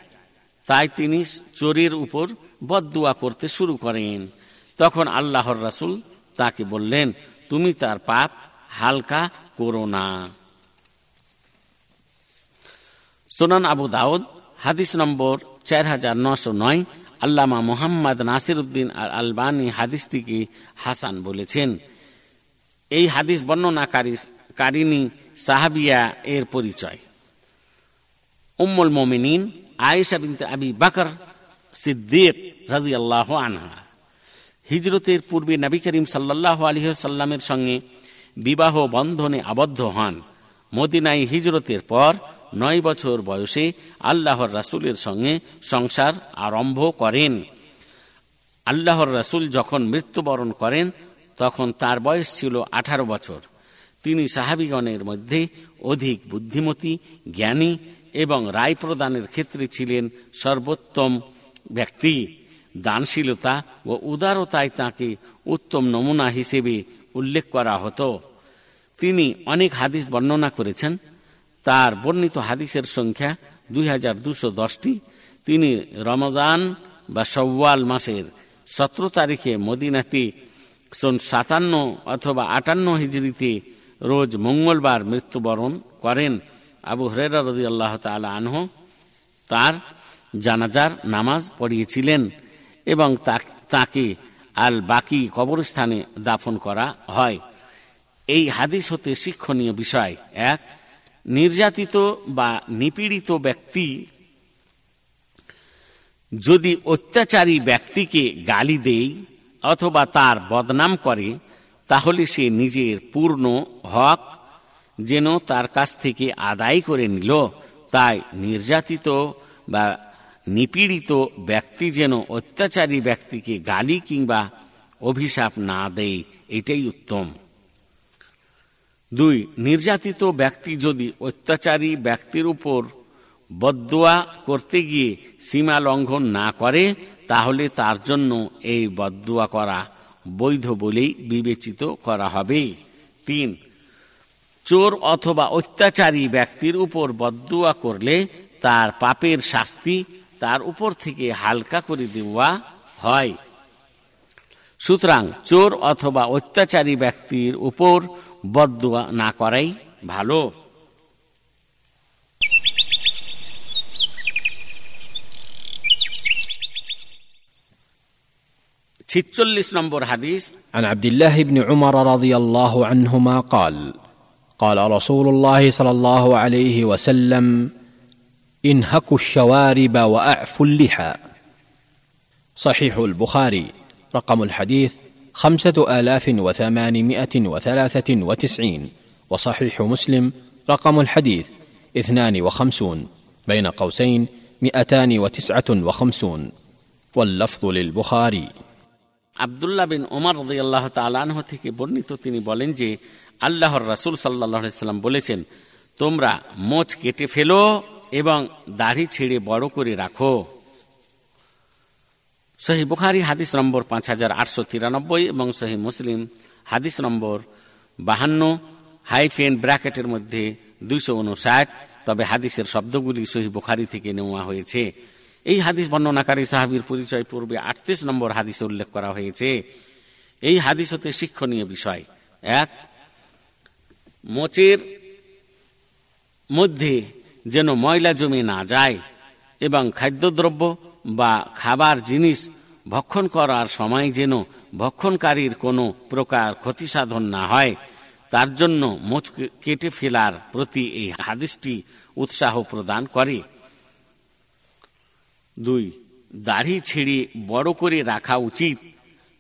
তাই তিনি চোরের উপর বদুয়া করতে শুরু করেন। তখন আল্লাহর রাসুল তাকে বললেন, তুমি তার পাপ হালকা করো না। সোনান আবু দাউদ, হাদিস নম্বর চার হাজার নশো নয়, আল্লামা মোহাম্মদ নাসির উদ্দিন আলবানী হাদিসটিকে হাসান বলেছেন। এই হাদিস বর্ণনাকারী কারিনী সাহাবিয়া এর পরিচয়। উম্মুল মোমিনিন আয়েশা বিনতে আবি বাকর সিদ্দিক রাজি আল্লাহ আনহা। হিজরতের পূর্বে নবী করিম সাল্লাহ আলহিসাল্লামের সঙ্গে বিবাহ বন্ধনে আবদ্ধ হন। মদিনাই হিজরতের পর নয় বছর বয়সে আল্লাহর রাসুলের সঙ্গে সংসার আরম্ভ করেন। আল্লাহর রাসুল যখন মৃত্যুবরণ করেন, তখন তার বয়স ছিল আঠারো বছর। তিনি সাহাবিগণের মধ্যে অধিক বুদ্ধিমতী, জ্ঞানী এবং রায় প্রদানের ক্ষেত্রে ছিলেন সর্বোত্তম ব্যক্তি। দানশীলতা ও উদারতায় তাকে উত্তম নমুনা হিসেবে উল্লেখ করা হতো। তিনি অনেক হাদিস বর্ণনা করেছেন। তার বর্ণিত হাদিসের সংখ্যা দুই হাজার দুশো দশটি। তিনি রমজান বা সব্বাল মাসের সতেরো তারিখে মদিনাতে সন সাতান্ন অথবা আটান্ন হিজড়িতে রোজ মঙ্গলবার মৃত্যুবরণ করেন আবু হরেরা রদি আল্লাহ তালা আনহ। তার জানাজার নামাজ পড়িয়েছিলেন এবং তাকে আল বাকি কবরস্থানে দাফন করা হয়। এই হাদিস হতে শিক্ষণীয় বিষয়। এক, নির্যাতিত বা নিপীড়িত ব্যক্তি যদি অত্যাচারী ব্যক্তিকে গালি দেয় অথবা তার বদনাম করে তাহলে সে নিজের পূর্ণ হক যেন তার কাছ থেকে আদায় করে নিল। তাই নির্যাতিত বা নিপীড়িত ব্যক্তি যেন অত্যাচারী ব্যক্তিকে গালি কিংবা অভিশাপ না দেয়, এটাই উত্তম। দুই, নির্যাতিত ব্যক্তি যদি অত্যাচারী ব্যক্তির উপর বদুয়া করতে গিয়ে সীমা লঙ্ঘন না করে, তাহলে তার জন্য এই বদুয়া করা বৈধ বলেই বিবেচিত করা হবে। তিন, চোর অথবা অত্যাচারী ব্যক্তির উপর বদুয়া করলে তার পাপের শাস্তি তার উপর থেকে হালকা করে দেওয়া হয়। সুতরাং চোর অথবা অত্যাচারী ব্যক্তির উপর বদুয়া না করাই ভালো। ছিচল্লিশ নম্বর হাদিস عن عبد الله بن عمر رضي الله عنهما قال قال رسول الله صلى الله عليه وسلم انهكوا الشوارب واعفوا اللحى صحيح البخاري رقم الحديث خمسه الاف وثمانمائه وثلاثه وتسعين وصحيح مسلم رقم الحديث اثنان وخمسون بين قوسين مئتان وتسعه وخمسون واللفظ للبخاري আবদুল্লাহ বিন ওমর রদিয়াল্লাহ তালাহ থেকে বর্ণিত তিনি বলেন যে, আল্লাহর রাসুল সাল্লাহ বলেছেন, তোমরা মোচ কেটে ফেলো এবং দাড়ি ছেড়ে বড় করে রাখো। সহি বুখারি হাদিস নম্বর পাঁচ হাজার আটশো তিরানব্বই এবং সহি মুসলিম হাদিস নম্বর বাহান্ন, হাইফেন ব্র্যাকেটের মধ্যে দুইশো উনষাট তবে হাদিসের শব্দগুলি সহি বুখারি থেকে নেওয়া হয়েছে। এই হাদিস বর্ণনাকারী সাহাবির পরিচয় পূর্বে আটত্রিশ নম্বর হাদিসে উল্লেখ করা হয়েছে। এই হাদিস হতে শিক্ষণীয় বিষয়। এক, মোচের মধ্যে যেন ময়লা জমে না যায় এবং খাদ্যদ্রব্য বা খাবার জিনিস ভক্ষণ করার সময় যেন ভক্ষণকারীর কোনো প্রকার ক্ষতি সাধন না হয়, তার জন্য মোচ কেটে ফেলার প্রতি এই হাদিসটি উৎসাহ প্রদান করে। দুই, দাড়ি ছেড়ে বড় করে রাখা উচিত।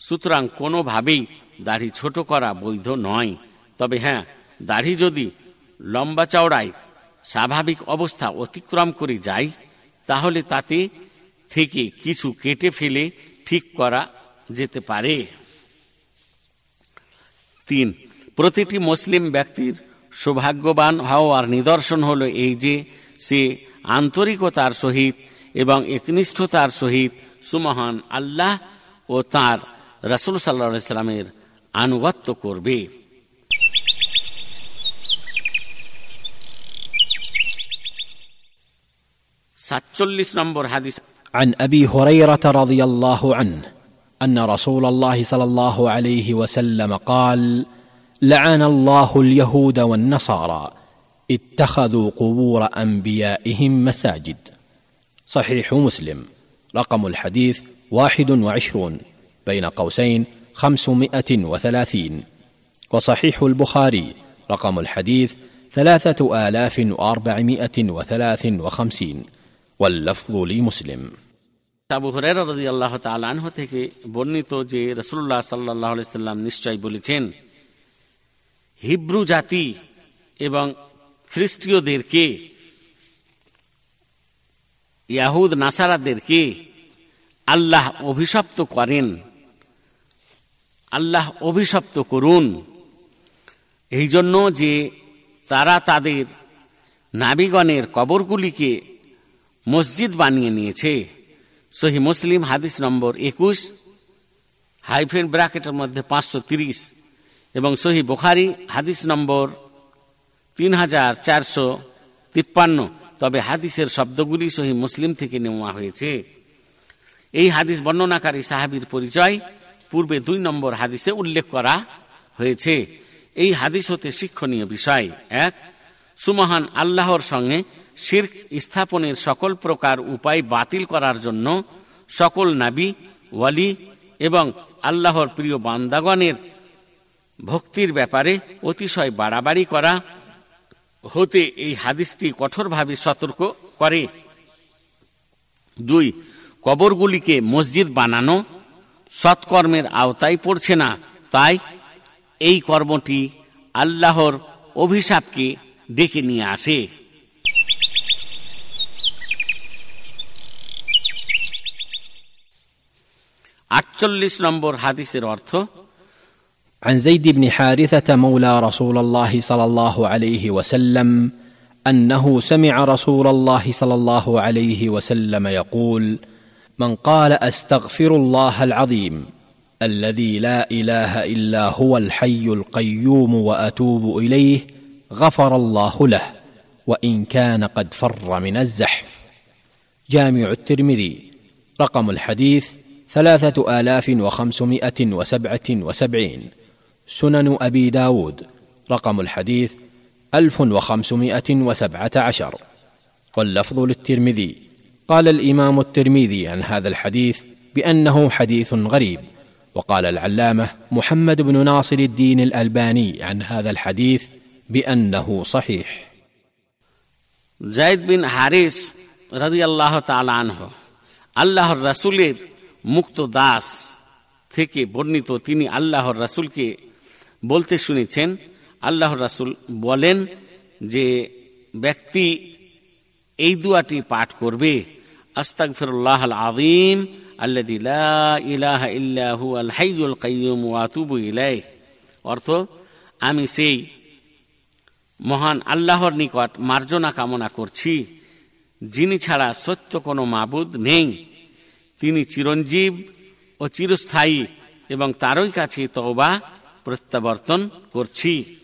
সুতরাং কোনোভাবেই দাড়ি ছোট করা বৈধ নয়। তবে হ্যাঁ দাড়ি যদি লম্বা চওড়ায় স্বাভাবিক অবস্থা অতিক্রম করে যায়, তাহলে তাতে থেকে কিছু কেটে ফেলে ঠিক করা যেতে পারে। তিন, প্রতিটি মুসলিম ব্যক্তির সৌভাগ্যবান হওয়ার নিদর্শন হল এই যে সে আন্তরিকতার সহিত এবং একনিষ্ঠতার সহিত সুমহান আল্লাহ ও তার রসুল সাল্লা সাল্লামের আনুগত্য করবে সাতচল্লিশ নম্বর হাদিস عن ابي هريره رضي الله عنه ان رسول الله صلى الله عليه وسلم قال لعن الله اليهود والنصارى اتخذوا قبور انبيائهم مساجد صحيح مسلم رقم الحديث واحد وعشرون بين قوسين خمسمائه وثلاثين وصحيح البخاري رقم الحديث ثلاثه الاف واربعمائه وثلاث وخمسين واللفظ لمسلم আবু হরের রাজি আল্লাহ তালাহ থেকে বর্ণিত যে রসুল্লাহ সাল্লাহ সাল্লাম নিশ্চয় বলেছেন হিব্রু জাতি এবং খ্রিস্টীয়দেরকে ইয়াহুদ নাসারাদেরকে আল্লাহ অভিশপ্ত করেন। আল্লাহ অভিশপ্ত করুন। এই জন্য যে তারা তাদের নাবিগণের কবরগুলিকে মসজিদ বানিয়ে নিয়েছে। সহি মুসলিম হাদিস নম্বর একুশ, হাইফেন ব্র্যাকেটের মধ্যে পাঁচশো তিরিশ এবং সহি বোখারি হাদিস নম্বর তিন হাজার চারশো তিপ্পান্ন। তবে হাদিসের শব্দগুলি সহি মুসলিম থেকে নেওয়া হয়েছে। এই হাদিস বর্ণনাকারী সাহাবির পরিচয় পূর্বে দুই নম্বর হাদিসে উল্লেখ করা হয়েছে। এই হাদিস হতে শিক্ষণীয় বিষয়। এক, সুমহান আল্লাহর সঙ্গে শির্ক স্থাপনের সকল প্রকার উপায় বাতিল করার জন্য সকল নাবি, ওয়ালি এবং আল্লাহর প্রিয় বান্দাগণের ভক্তির ব্যাপারে অতিশয় বাড়াবাড়ি করা হতে এই হাদিসটি কঠোরভাবে সতর্ক করে। দুই, কবরগুলিকে মসজিদ বানানো সৎকর্মের আওতায় পড়ছে না। তাই এই কর্মটি আল্লাহর অভিশাপকে ডেকে নিয়ে আসে। আটচল্লিশ নম্বর হাদিসের অর্থ عن زيد بن حارثة مولى رسول الله صلى الله عليه وسلم أنه سمع رسول الله صلى الله عليه وسلم يقول من قال أستغفر الله العظيم الذي لا إله إلا هو الحي القيوم وأتوب إليه غفر الله له وإن كان قد فر من الزحف جامع الترمذي رقم الحديث ثلاثة آلاف وخمسمائة وسبعة وسبعين. سنن ابي داود رقم الحديث الف وخمسمائه وسبعه عشر واللفظ للترمذي قال الامام الترمذي عن هذا الحديث بانه حديث غريب وقال العلامه محمد بن ناصر الدين الالباني عن هذا الحديث بانه صحيح জায়দ বিন হারিস রাজি আল্লাহ তালানহ আল্লাহর রাসুলের মুক্ত দাস থেকে বর্ণিত তিনি আল্লাহর রাসুলকে বলতে শুনেছেন আল্লাহ রাসুল বলেন যে, ব্যক্তি এই দুয়াটি পাঠ করবে, আস্তাগফিরুল্লাহ আল আযীম আল্লাযী লা ইলাহা ইল্লা হুয়াল হাইয়ুল কাইয়্যুম ওয়া অর্থ, আমি সেই মহান আল্লাহর নিকট মার্জনা কামনা করছি, যিনি ছাড়া সত্য কোনো মাবুদ নেই। তিনি চিরঞ্জীব ও চিরস্থায়ী এবং তারই কাছে তওবা প্রত্যাবর্তন করছি।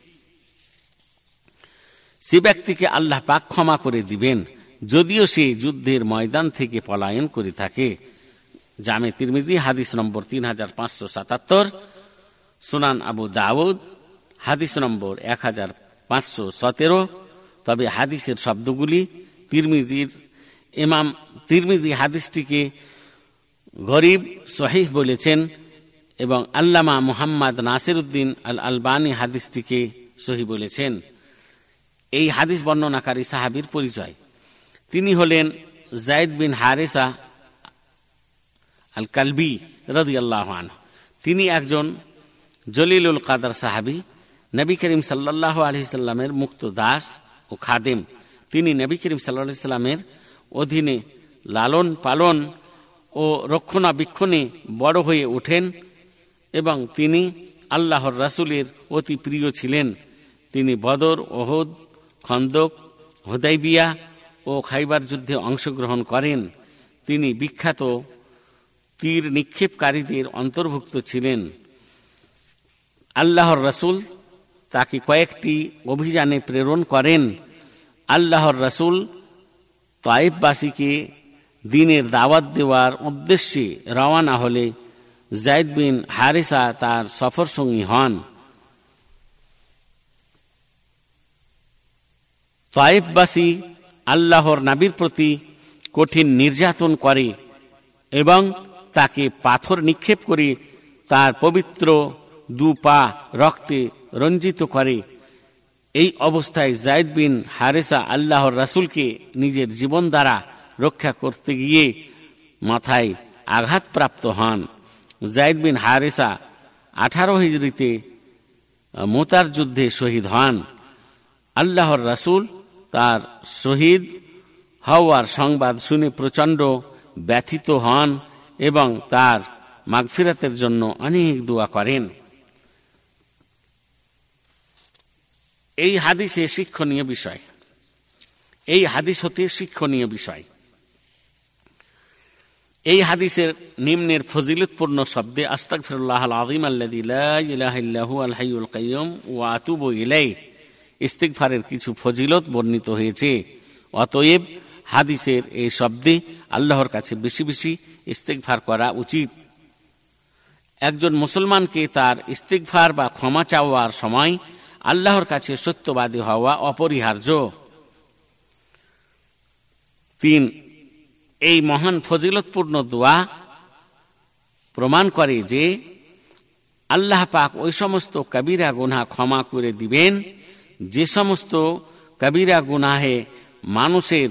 সে ব্যক্তিকে আল্লাহ পাক ক্ষমা করে দিবেন। যদিও সে যুদ্ধের ময়দান থেকে পলায়ন করে থাকে। জামে তিরমিজি, হাদিস নম্বর তিন হাজার পাঁচশো সাতাত্তর, সুনান আবু দাউদ, হাদিস নম্বর এক হাজার পাঁচশো সতেরো। তবে হাদিসের শব্দগুলি তিরমিজির ইমাম তিরমিজি হাদিসটিকে গরিব, সহিহ বলেছেন। এবং আল্লামা মুহাম্মদ নাসির উদ্দিন আল আলবানী হাদিসটিকে সহি বলেছেন। এই হাদিস বর্ণনাকারী সাহাবির পরিচয়। তিনি হলেন জায়দ বিন হারেসা আল কালবি রদি আল্লাহ তিনি একজন জলিলুল কাদার সাহাবি। নবী করিম সাল্লাহ আলহি সাল্লামের মুক্ত দাস ও খাদেম। তিনি নবী করিম সাল্লা সাল্লামের অধীনে লালন পালন ও রক্ষণাবেক্ষণে বড় হয়ে ওঠেন। এবং তিনি আল্লাহর রাসুলের অতি প্রিয় ছিলেন। তিনি বদর, ওহদ, খন্দক, হোদাইবিয়া ও খাইবার যুদ্ধে অংশগ্রহণ করেন। তিনি বিখ্যাত তীর নিক্ষেপকারীদের অন্তর্ভুক্ত ছিলেন। আল্লাহর রসুল তাকে কয়েকটি অভিযানে প্রেরণ করেন। আল্লাহর রসুল তাইফবাসীকে দিনের দাওয়াত দেওয়ার উদ্দেশ্যে রওয়ানা হলে জায়দ বিন হারিসা তার সফর সঙ্গী হন। তাইফবাসী আল্লাহর নাবির প্রতি কঠিন নির্যাতন করে এবং তাকে পাথর নিক্ষেপ করে তার পবিত্র দু পা রক্তে রঞ্জিত করে। এই অবস্থায় জায়দ বিন হারেসা আল্লাহর রাসুলকে নিজের জীবন দ্বারা রক্ষা করতে গিয়ে মাথায় আঘাতপ্রাপ্ত হন। জায়দ বিন হারেসা আঠারো হিজড়িতে মোতার যুদ্ধে শহীদ হন। আল্লাহর রাসুল তার শহীদ হওয়ার সংবাদ শুনে প্রচণ্ড ব্যথিত হন এবং তার মাগফিরাতের জন্য অনেক দোয়া করেন। এই হাদিসে শিক্ষণীয় বিষয়। এই হাদিস হতে শিক্ষণীয় বিষয়। এই হাদিসের নিম্নের ফজিলতপূর্ণ শব্দে আস্তাক ফিরুল্লাহ আল হাইউল কাইয়ুম ও আতুব ইলাই ইস্তিকফারের কিছু ফজিলত বর্ণিত হয়েছে। অতএব হাদিসের এই শব্দে আল্লাহর কাছে বেশি বেশি ইস্তেকভার করা উচিত। একজন মুসলমানকে তার ইস্তিকভার বা ক্ষমা চাওয়ার সময় আল্লাহর কাছে সত্যবাদী হওয়া অপরিহার্য। তিন এই মহান ফজিলতপূর্ণ দোয়া প্রমাণ করে যে আল্লাহ পাক ওই সমস্ত কবিরা গুনা ক্ষমা করে দিবেন। যে সমস্ত কবিরা গুনাহে মানুষের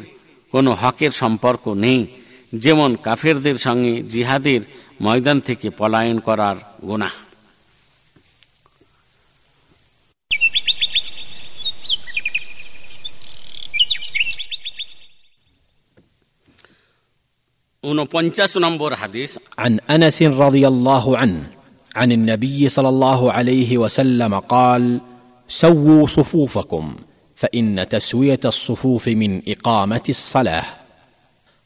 কোনো হকের সম্পর্ক নেই। যেমন কাফেরদের সঙ্গে জিহাদের ময়দান থেকে পলায়ন করার গুণা নম্বর হাদিস عن انس رضي الله عنه عن النبي صلى الله عليه وسلم قال سووا صفوفكم فان تسويه الصفوف من اقامه الصلاه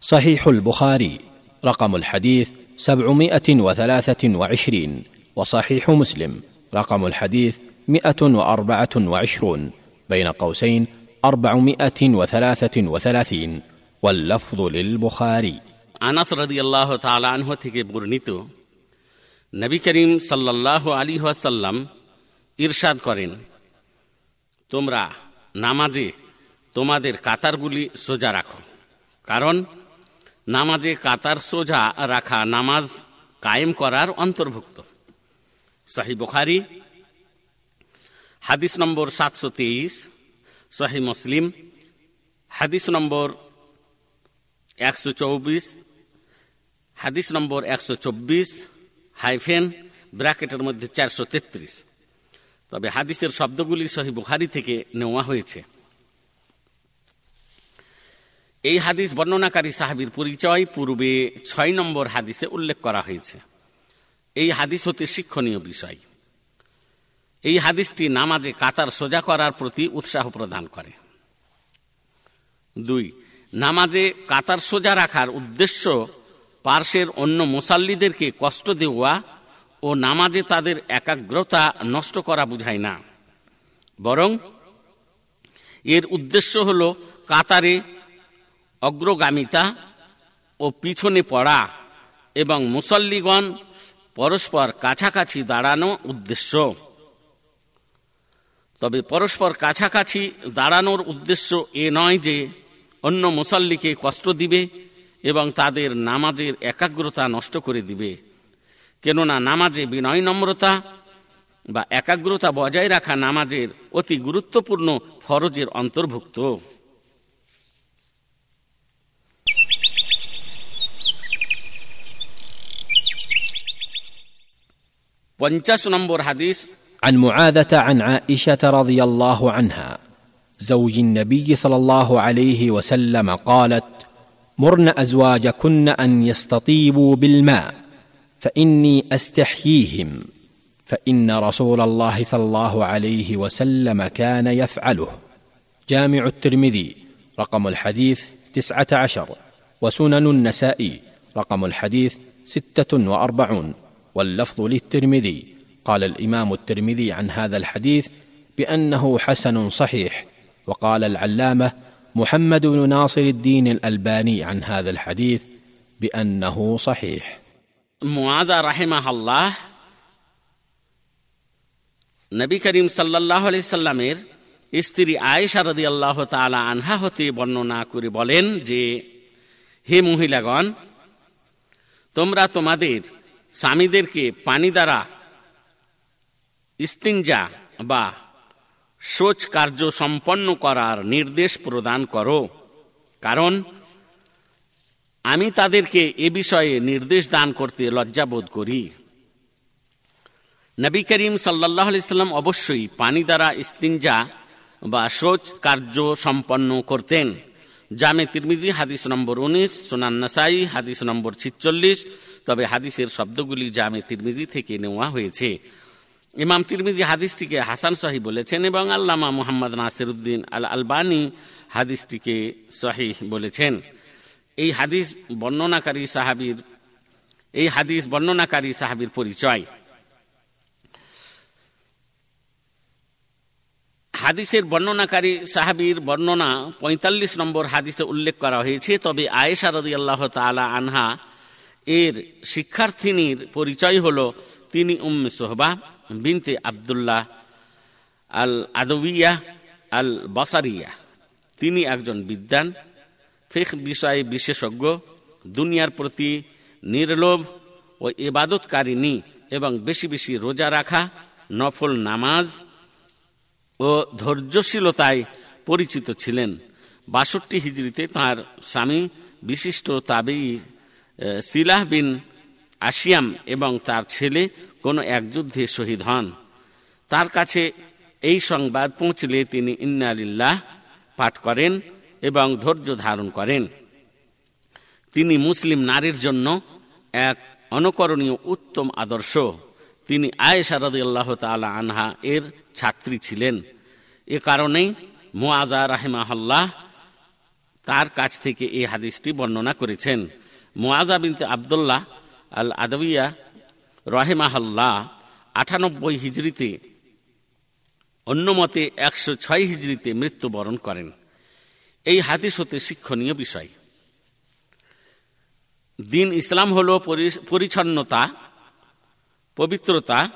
صحيح البخاري رقم الحديث سبعمائه وثلاثه وعشرين وصحيح مسلم رقم الحديث مئه واربعه وعشرون بين قوسين اربعمائه وثلاثه وثلاثين واللفظ للبخاري আনাস রাদিয়াল্লাহ তাআলা আনহু থেকে বর্ণিত, নবী করিম সাল্লাল্লাহু আলী ওয়াসাল্লাম ইরশাদ করেন, তোমরা নামাজে তোমাদের কাতারগুলি সোজা রাখো। কারণ নামাজে কাতার সোজা রাখা নামাজ কায়েম করার অন্তর্ভুক্ত। সাহি বুখারি, হাদিস নম্বর সাতশো তেইশ, সহি মুসলিম, হাদিস নম্বর একশো চৌবিশ হাদিস নম্বর একশো চব্বিশ, হাইফেন, ব্র্যাকেটের মধ্যে চারশো তেত্রিশ। তবে হাদিসের শব্দগুলি সহি বুখারি থেকে নেওয়া হয়েছে। এই হাদিস বর্ণনাকারী সাহাবির পরিচয় পূর্বে ছয় নম্বর হাদিসে উল্লেখ করা হয়েছে। এই হাদিস হতে শিক্ষণীয় বিষয়। এই হাদিসটি নামাজে কাতার সোজা করার প্রতি উৎসাহ প্রদান করে। দুই নামাজে কাতার সোজা রাখার উদ্দেশ্য পার্শ্বের অন্য মুসাল্লিদেরকে কষ্ট দেওয়া ও নামাজে তাদের একাগ্রতা নষ্ট করা বুঝায় না। বরং এর উদ্দেশ্য হল কাতারে অগ্রগামিতা ও পিছনে পড়া এবং মুসল্লিগণ পরস্পর কাছাকাছি দাঁড়ানো উদ্দেশ্য। তবে পরস্পর কাছাকাছি দাঁড়ানোর উদ্দেশ্য এ নয় যে অন্য মুসল্লিকে কষ্ট দিবে এবং তাদের নামাজের একাগ্রতা নষ্ট করে দিবে কেননা নামাজে বিনয় নম্রতা বা একাগ্রতা বজায় রাখা নামাজের অতি গুরুত্বপূর্ণ ফরজের অন্তর্ভুক্ত পঞ্চাশ নম্বর হাদিস عن معاذة عن عائشة رضي الله عنها زوج النبي صلى الله عليه وسلم قالت مرن أزواجكن أن يستطيبوا بالماء فإني أستحييهم فإن رسول الله صلى الله عليه وسلم كان يفعله. جامع الترمذي رقم الحديث تسعة عشر وسنن النسائي رقم الحديث ستة وأربعون. واللفظ للترمذي قال الإمام الترمذي عن هذا الحديث بأنه حسن صحيح وقال العلامه محمد بن ناصر الدين الالباني عن هذا الحديث بانه صحيح মুআজা রাহেমাহাল্লাহ নবী করিম সাল্লাহ আলি সাল্লামের স্ত্রী আয়েশা রদি আল্লাহ তালা আনহা হতে বর্ণনা করে বলেন যে হে মহিলাগণ তোমরা তোমাদের স্বামীদেরকে পানি দ্বারা ইস্তিনজা বা শোচ কার্য সম্পন্ন করার নির্দেশ প্রদান করো। কারণ আমি তাদেরকে এ বিষয়ে নির্দেশ দান করতে লজ্জাবোধ করি। নবী করিম সাল্লাহ সাল্লাম অবশ্যই পানি দ্বারা ইস্তিনজা বা শোচ কার্য সম্পন্ন করতেন। জামে তিরমিজি হাদিস নম্বর উনিশ, সোনান নাসাই হাদিস নম্বর ছিচল্লিশ, তবে হাদিসের শব্দগুলি জামে তিরমিজি থেকে নেওয়া হয়েছে। ইমাম তিরমিজি হাদিসটিকে হাসান সাহি বলেছেন এবং আল্লামা মোহাম্মদ নাসির উদ্দিন আল আলবানি হাদিসটিকে সাহি বলেছেন। এই হাদিস বর্ণনাকারী সাহাবির, এই হাদিস বর্ণনাকারী সাহাবির পরিচয়। হাদিসের বর্ণনাকারী সাহাবির বর্ণনা ৪৫ নম্বর হাদিসে উল্লেখ করা হয়েছে, তবে আয়েশা রদি আল্লাহ তালা আনহা এর শিক্ষার্থিনীর পরিচয় হল তিনি উম্মে সোহবা বিনতে আবদুল্লাহ আল আদবিয়া আল বাসারিয়া তিনি একজন বিদ্যান ফেক বিষয়ে বিশেষজ্ঞ, দুনিয়ার প্রতি নির্লোভ ও ইবাদতকারিনী এবং বেশি বেশি রোজা রাখা, নফল নামাজ ও ধৈর্যশীলতায় পরিচিত ছিলেন। বাষট্টি হিজড়িতে তার স্বামী বিশিষ্ট তাবেই সিলাহ বিন আসিয়াম এবং তার ছেলে কোনো এক যুদ্ধে শহীদ হন। তার কাছে এই সংবাদ পৌঁছলে তিনি ইন্নালিল্লাহ পাঠ করেন এবং ধৈর্য ধারণ করেন। তিনি মুসলিম নারীর জন্য এক অনুকরণীয় উত্তম আদর্শ। তিনি আয়েশা আল্লাহ তালা আনহা এর ছাত্রী ছিলেন। এ কারণেই মোয়াজা রাহেমাহাল্লাহ তার কাছ থেকে এই হাদিসটি বর্ণনা করেছেন। মোয়াজা বিনতে আবদুল্লাহ আল আদবিয়া রহেমাহাল্লাহ, আটানব্বই হিজড়িতে অন্যমতে একশো ছয় হিজড়িতে মৃত্যুবরণ করেন। এই হাদিস হতে শিক্ষণীয় বিষয়। দিন ইসলাম হল পরিচ্ছন্নতা, পবিত্রতা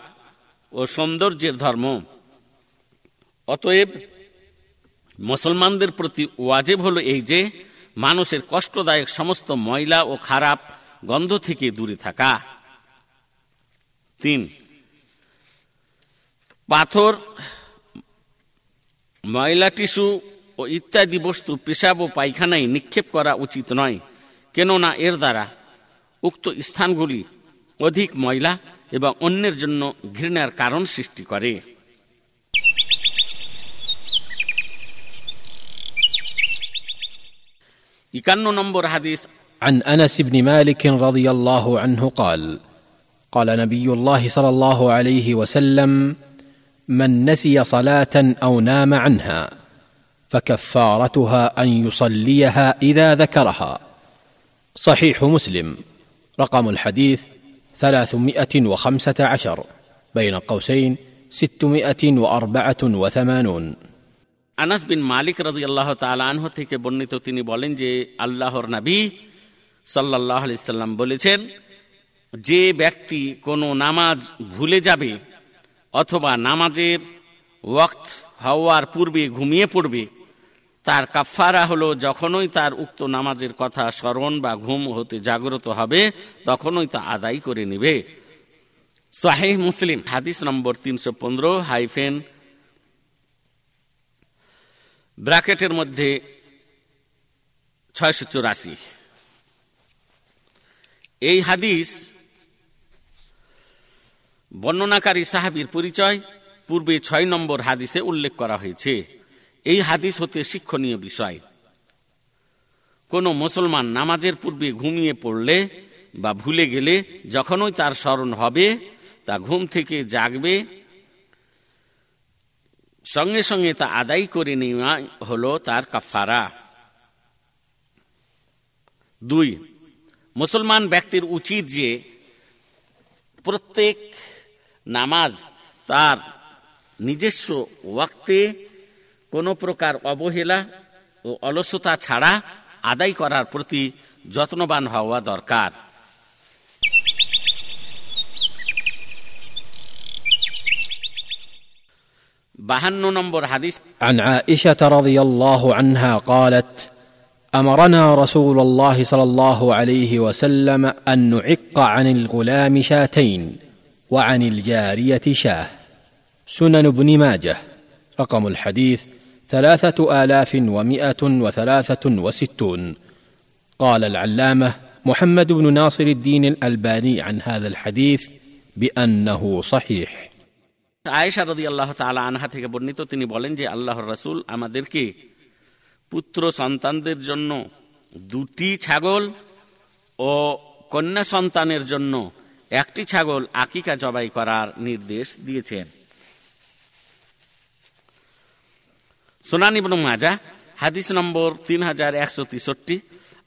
ও সৌন্দর্যের ধর্ম। অতএব মুসলমানদের প্রতি ওয়াজেব হল এই যে, মানুষের কষ্টদায়ক সমস্ত ময়লা ও খারাপ গন্ধ থেকে দূরে থাকা। তিন পাথর ময়লা টিস্যু ও ইত্যাদি বস্তু পেশাব ও পায়খানায় নিক্ষেপ করা উচিত নয় কেননা এর দ্বারা উক্ত স্থানগুলি অধিক ময়লা এবং অন্যের জন্য ঘৃণার কারণ সৃষ্টি করে একান্ন নম্বর হাদিস عن انس بن مالك رضي الله عنه قال قال نبي الله صلى الله عليه وسلم من نسي صلاه او نام عنها فكفارتها ان يصليها اذا ذكرها صحيح مسلم رقم الحديث ثلاثمائة وخمسة عشر بين قوسين ستمائة وأربعة وثمانون আনাস বিন মালিক রাজি আল্লাহ তালাহ থেকে বর্ণিত তিনি বলেন যে আল্লাহর নবী সাল্লাহ সাল্লাম বলেছেন যে ব্যক্তি কোনো নামাজ ভুলে যাবে অথবা নামাজের ওয়াক্ত হওয়ার পূর্বে ঘুমিয়ে পড়বে, তার কাফারা হলো যখনই তার উক্ত নামাজের কথা স্মরণ বা ঘুম হতে জাগ্রত হবে, তখনই তা আদায় করে নেবে। সাহেহ মুসলিম, হাদিস নম্বর তিনশো পনেরো, হাইফেন ব্র্যাকেটের মধ্যে ছয়শো চুরাশি। এই হাদিস বর্ণনাকারী সাহাবির পরিচয় পূর্বে ছয় নম্বর হাদিসে উল্লেখ করা হয়েছে। এই হাদিস হতে শিক্ষণীয় বিষয়। কোন মুসলমান নামাজের পূর্বে ঘুমিয়ে পড়লে বা ভুলে গেলে যখনই তার স্মরণ হবে, তা ঘুম থেকে জাগবে। সঙ্গে সঙ্গে তা আদায় করে নেওয়া হলো তার কাফারা দুই, মুসলমান ব্যক্তির উচিত যে প্রত্যেক নামাজ তার নিজস্ব ওয়াক্তে কোনো প্রকার অবহেলা ও অলসতা ছাড়া আদায় করার প্রতি যত্নবান হওয়া দরকার বাহান্ন নম্বর হাদিস عن عائشه رضي الله عنها قالت امرنا رسول الله صلى الله عليه وسلم ان نعق عن الغلام شاتين وعن الجاريه شاه سنن ابن ماجه رقم الحديث ثلاثه الاف ومائه وثلاثه وستون قال العلامه محمد بن ناصر الدين الالباني عن هذا الحديث بانه صحيح আয়েশা রদি আল্লাহ তালা আনহা থেকে বর্ণিত তিনি বলেন যে আল্লাহর রাসুল আমাদেরকে পুত্র সন্তানদের জন্য দুটি ছাগল ও কন্যা সন্তানের জন্য একটি ছাগল আকিকা জবাই করার নির্দেশ দিয়েছেন। সোনান ইবনু মাজা হাদিস নম্বর তিন হাজার একশো তেষট্টি,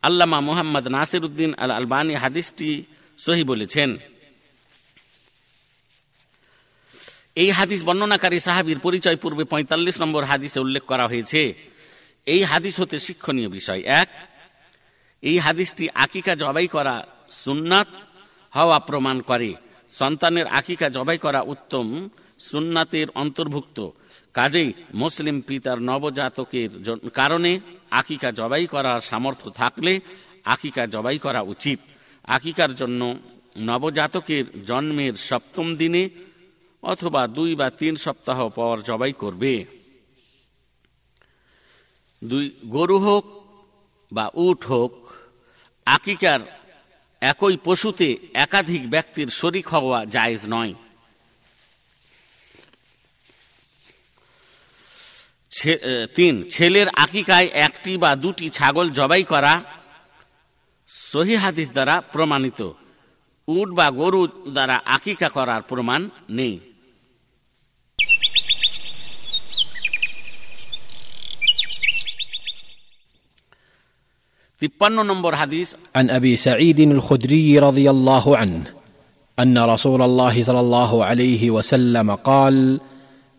আল্লামা মোহাম্মদ নাসির উদ্দিন আল আলবানী হাদিসটি সহি বলেছেন। এই হাদিস বর্ণনাকারী সাহাবির পরিচয় পূর্বে পঁয়তাল্লিশ নম্বর হাদিসে উল্লেখ করা হয়েছে। এই হাদিস হতে শিক্ষণীয় বিষয়। এক, এই হাদিসটি আকিকা জবাই করা সুন্নাত। হওয়া প্রমাণ করে। সন্তানের আকিকা জবাই করা উত্তম, সুন্নাতের অন্তর্ভুক্ত। কাজেই মুসলিম পিতার নবজাতকের কারণে আকিকা জবাই করার সামর্থ্য থাকলে আকিকা জবাই করা উচিত। আকিকার জন্য নবজাতকের জন্মের সপ্তম দিনে অথবা দুই বা তিন সপ্তাহ পর জবাই করবে। দুই, গরু হোক বা উট হোক, আকিকার একই পশুতে একাধিক ব্যক্তির শরিক হওয়া জায়েজ নয়। তিন, ছেলের আকিকায় একটি বা দুটি ছাগল জবাই করা সহি হাদিস দ্বারা প্রমাণিত। উট বা গরু দ্বারা আকিকা করার প্রমাণ নেই। عن أبي سعيد الخدري رضي الله عنه أن رسول الله صلى الله عليه وسلم قال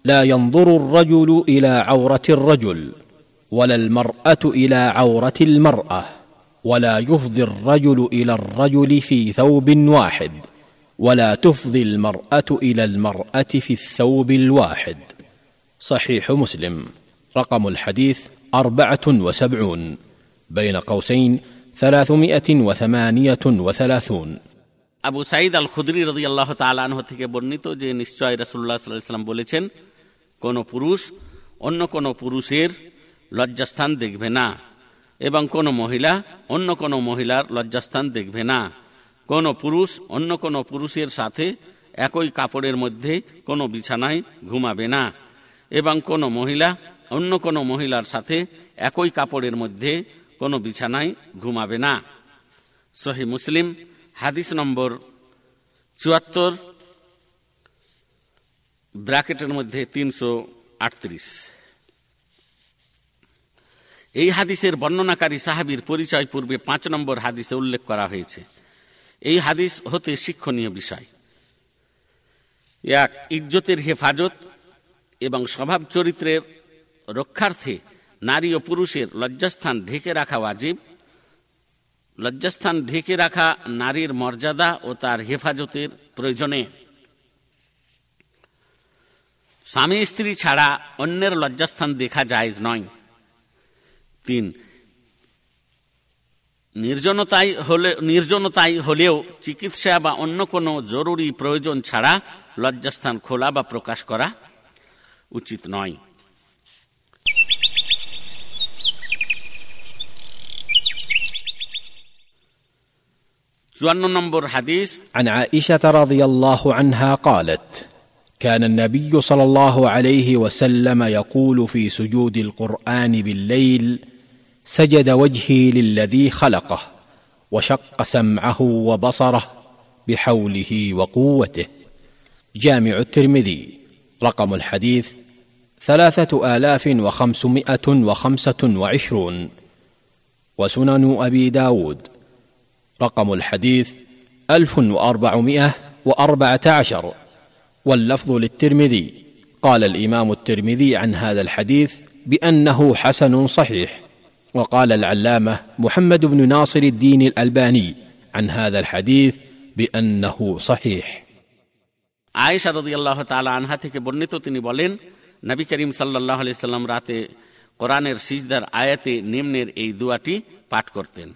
لا ينظر الرجل إلى عورة الرجل ولا المرأة إلى عورة المرأة ولا يفضي الرجل إلى الرجل في ثوب واحد ولا تفضي المرأة إلى المرأة في الثوب الواحد صحيح مسلم. رقم الحديث أربعة وسبعون. بين قوسين ثلاثمائة وثمانية وثلاثون আবু সাইদ আল খুদরি রদি আল্লাহ তালাহ থেকে বর্ণিত যে নিশ্চয় রাসুল্লাহ সাল্লাম বলেছেন কোন পুরুষ অন্য কোন পুরুষের লজ্জাস্থান দেখবে না এবং কোন মহিলা অন্য কোন মহিলার লজ্জাস্থান দেখবে না কোন পুরুষ অন্য কোন পুরুষের সাথে একই কাপড়ের মধ্যে কোনো বিছানায় ঘুমাবে না এবং কোন মহিলা অন্য কোন মহিলার সাথে একই কাপড়ের মধ্যে কোনো বিছানায় ঘুমাবে না। সহি মুসলিম, হাদিস নম্বর চুয়াত্তর, ব্র্যাকেটের মধ্যে তিনশো আটত্রিশ। এই হাদিসের বর্ণনাকারী সাহাবির পরিচয় পূর্বে পাঁচ নম্বর হাদিসে উল্লেখ করা হয়েছে। এই হাদিস হতে শিক্ষণীয় বিষয়। এক, ইজ্জতের হেফাজত এবং স্বভাব চরিত্রের রক্ষার্থে নারী ও পুরুষের লজ্জাস্থান ঢেকে রাখা ওয়াজিব। লজ্জাস্থান ঢেকে রাখা নারীর মর্যাদা ও তার হেফাজতের প্রয়োজনে। স্বামী স্ত্রী ছাড়া অন্যের লজ্জাস্থান দেখা জায়জ নয়। তিন, নির্জনতাই হলে, নির্জনতাই হলেও চিকিৎসা বা অন্য কোনো জরুরি প্রয়োজন ছাড়া লজ্জাস্থান খোলা বা প্রকাশ করা উচিত নয়। جوانو نمبر حديث. عن عائشة رضي الله عنها قالت كان النبي صلى الله عليه وسلم يقول في سجود القرآن بالليل سجد وجهي للذي خلقه وشق سمعه وبصره بحوله وقوته. جامع الترمذي. رقم الحديث ثلاثة آلاف وخمسمائة وخمسة وعشرون. وسنن أبي داود. رقم الحديث ألف وأربعمائة وأربعة عشر واللفظ للترمذي قال الإمام الترمذي عن هذا الحديث بأنه حسن صحيح وقال العلامة محمد بن ناصر الدين الألباني عن هذا الحديث بأنه صحيح আয়েশা রদি আল্লাহ তালা আনহা থেকে বর্ণিত তিনি বলেন নবী করিম সাল্লাহ আলি সাল্লাম রাতে কোরআনের সিজদার আয়াতে নিম্নের এই দুয়াটি পাঠ করতেন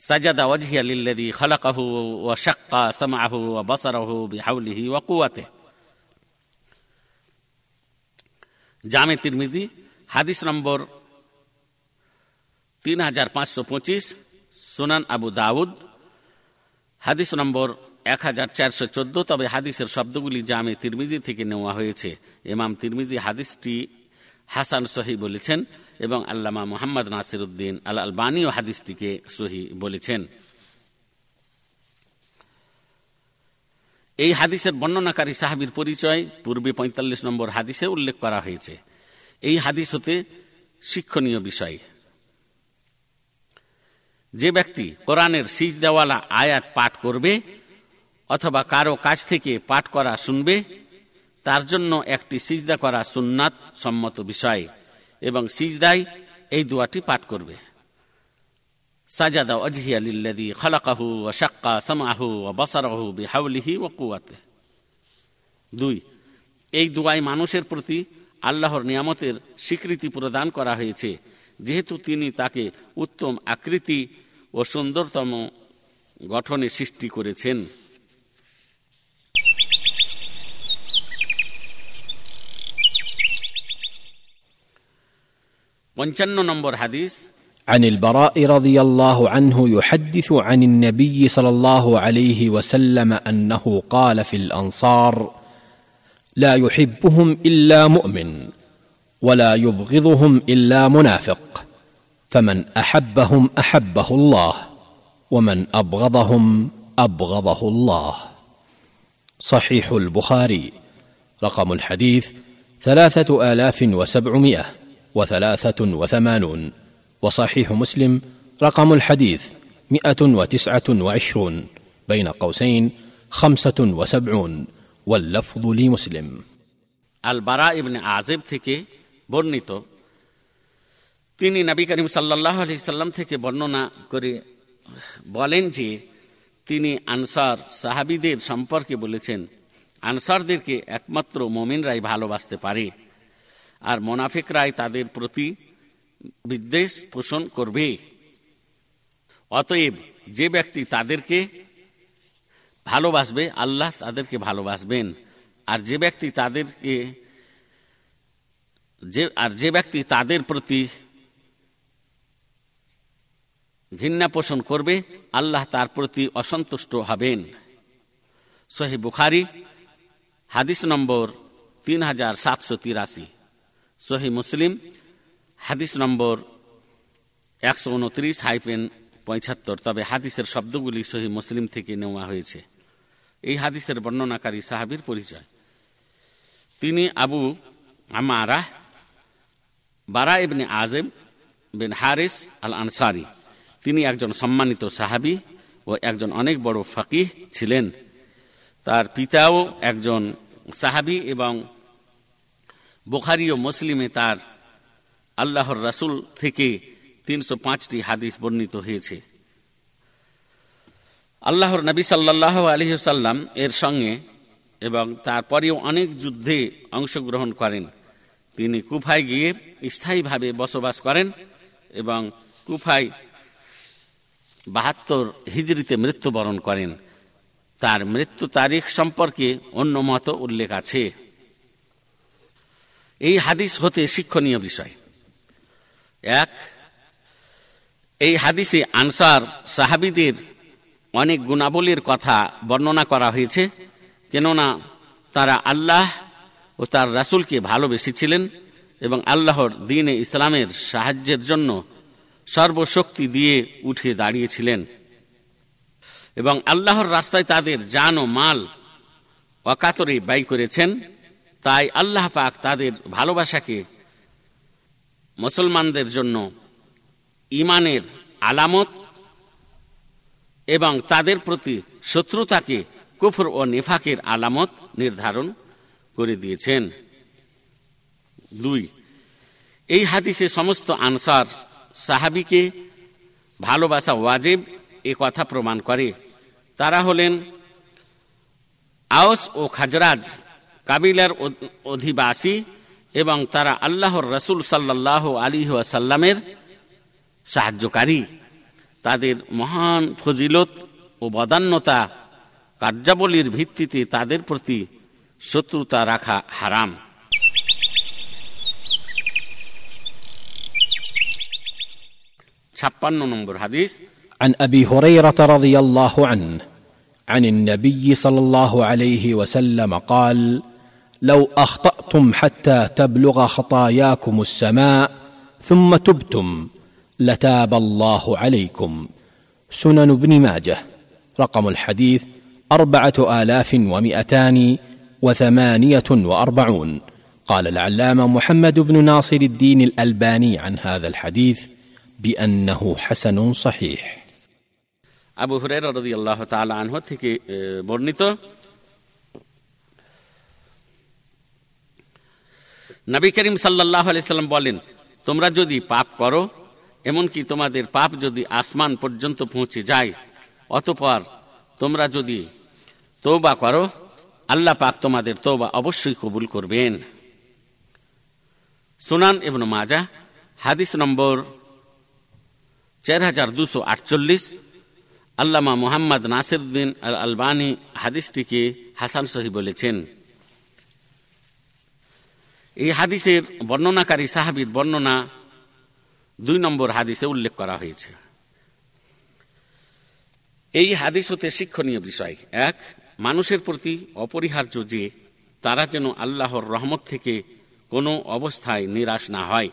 সাজাদা ওয়াজহিয়া লিল্লাদি খালাকাহু ওয়া শাক্কা সামাহু ও বাসারাহু বিহাউলিহি ওয়া কুয়াতে জামে তিরমিজি, হাদিস নম্বর তিন হাজার পাঁচশো পঁচিশ, সুনান আবু দাউদ, হাদিস নম্বর এক হাজার চারশো চোদ্দ, তবে হাদিসের শব্দগুলি জামে তিরমিজি থেকে নেওয়া হয়েছে। ইমাম তিরমিজি হাদিসটি হাসান সহি বলেছেন এবং আল্লামা মোহাম্মদ নাসির উদ্দিন আল আলবানীও হাদিসটিকে সহি বলেছেন। এই হাদিসের বর্ণনাকারী সাহাবির পরিচয় পূর্বে পঁয়তাল্লিশ নম্বর হাদিসে উল্লেখ করা হয়েছে। এই হাদিস হতে শিক্ষণীয় বিষয়। যে ব্যক্তি কোরআনের সিজ দেওয়ালা আয়াত পাঠ করবে অথবা কারও কাছ থেকে পাঠ করা শুনবে, তার জন্য একটি সিজদা করা সুন্নাত সম্মত বিষয়। এবং সিজদাই এই দোয়াটি পাঠ করবে। দুই, এই দোয়ায় মানুষের প্রতি আল্লাহর নিয়ামতের স্বীকৃতি প্রদান করা হয়েছে, যেহেতু তিনি তাকে উত্তম আকৃতি ও সুন্দরতম গঠনে সৃষ্টি করেছেন। পঞ্চান্ন নম্বর হাদিস عن البراء رضي الله عنه يحدث عن النبي صلى الله عليه وسلم انه قال في الانصار لا يحبهم الا مؤمن ولا يبغضهم الا منافق فمن احبهم احبه الله ومن ابغضهم ابغضه الله صحيح البخاري رقم الحديث ثلاثه الاف وسبعمائه وثلاثة وثمانون وصحيح مسلم رقم الحديث مئة وتسعة وعشرون بين قوسين خمسة وسبعون واللفظ لمسلم আল বারা ইবনে আজেব থেকে বর্ণিত তিনি নবী করিম সাল্লাহ আলি সাল্লাম থেকে বর্ণনা করে বলেন যে তিনি আনসার সাহাবিদের সম্পর্কে বলেছেন আনসারদেরকে একমাত্র মোমিনরাই ভালোবাসতে পারে আর মোনাফিকরাই তাদের প্রতি বিদ্বেষ পোষণ করবে। অতএব যে ব্যক্তি তাদেরকে ভালোবাসবে, আল্লাহ তাদেরকে ভালোবাসবেন। আর যে ব্যক্তি তাদেরকে, যে, আর যে ব্যক্তি তাদের প্রতি ঘৃণা পোষণ করবে, আল্লাহ তার প্রতি অসন্তুষ্ট হবেন। সহি বুখারি, হাদিস নম্বর তিন হাজার সাতশো তিরাশি। সহি মুসলিম, হাদিস নম্বর একশো উনত্রিশ, হাইফেন পঁচাত্তর তবে হাদিসের শব্দগুলি সহি মুসলিম থেকে নেওয়া হয়েছে। এই হাদিসের বর্ণনাকারী সাহাবির পরিচয়। তিনি আবু আমারা বারা ইবনে আজেম বিন হারিস আল আনসারি তিনি একজন সম্মানিত সাহাবি ও একজন অনেক বড় ফকিহ ছিলেন। তার পিতাও একজন সাহাবি এবং বুখারি ও মুসলিমে তার আল্লাহর রাসুল থেকে তিনশো পাঁচটি হাদিস বর্ণিত হয়েছে। আল্লাহর নবী সাল্লাহ আলহিসাল্লাম এর সঙ্গে এবং তারপরেও অনেক যুদ্ধে অংশগ্রহণ করেন। তিনি কুফায় গিয়ে স্থায়ীভাবে বসবাস করেন এবং কুফায় বাহাত্তর হিজড়িতে মৃত্যুবরণ করেন। তার মৃত্যু তারিখ সম্পর্কে অন্য মত উল্লেখ আছে। এই হাদিস হতে শিক্ষণীয় বিষয়। এক, এই হাদিসে আনসার সাহাবিদের অনেক গুণাবলীর কথা বর্ণনা করা হয়েছে, কেননা তারা আল্লাহ ও তার রাসুলকে ভালোবেসেছিলেন এবং আল্লাহর দিনে ইসলামের সাহায্যের জন্য সর্বশক্তি দিয়ে উঠে দাঁড়িয়েছিলেন এবং আল্লাহর রাস্তায় তাদের জান ও মাল অকাতরে ব্যয় করেছেন। তাই আল্লাহ পাক তাদের ভালোবাসাকে মুসলমানদের জন্য ইমানের আলামত এবং তাদের প্রতি শত্রুতাকে কুফর ও নেফাকের আলামত নির্ধারণ করে দিয়েছেন। দুই, এই হাদিসে সমস্ত আনসার সাহাবিকে ভালোবাসা ওয়াজেব এ কথা প্রমাণ করে। তারা হলেন আওস ও খাজরাজ কাবিলার অধিবাসী এবং তারা আল্লাহর রসুল সাল্লাহ আলী সাল্লামের সাহায্যকারী তাদের মহান ফজিলত ও বদান্যতা কার্যাবলীর ভিত্তিতে তাদের প্রতি শত্রুতা রাখা হারাম ছাপ্পান্ন নম্বর হাদিস عن ابي هريره رضي الله عنه عن النبي صلى الله عليه وسلم قال لو اخطاتم حتى تبلغ خطاياكم السماء ثم تبتم لتاب الله عليكم سنن ابن ماجه رقم الحديث اربعه الاف ومئتان وثمانيه واربعون قال العلامه محمد بن ناصر الدين الالباني عن هذا الحديث بانه حسن صحيح আবু হুরের রদি আল্লাহ তালা আনহ থেকে বর্ণিত নবী করিম সাল্লাহ আলাইসাল্লাম বলেন, তোমরা যদি পাপ করো, এমনকি তোমাদের পাপ যদি আসমান পর্যন্ত পৌঁছে যায়, অতপর তোমরা যদি তৌবা করো, আল্লাহ পাক তোমাদের তৌবা অবশ্যই কবুল করবেন। সুনান এবং মাজা হাদিস নম্বর চার হাজার দুশো আটচল্লিশ, আল্লামা মোহাম্মদ নাসিরুদ্দিন আল আলবানী হাদিসটিকে হাসান সহি বলেছেন। এই হাদিসের বর্ণনাকারী সাহাবির বর্ণনা দুই নম্বর হাদিসে উল্লেখ করা হয়েছে। এই হাদিস হতে শিক্ষণীয় বিষয়। এক, মানুষের প্রতি অপরিহার্য যে তারা যেন আল্লাহর রহমত থেকে কোনো অবস্থায় নিরাশ না হয়,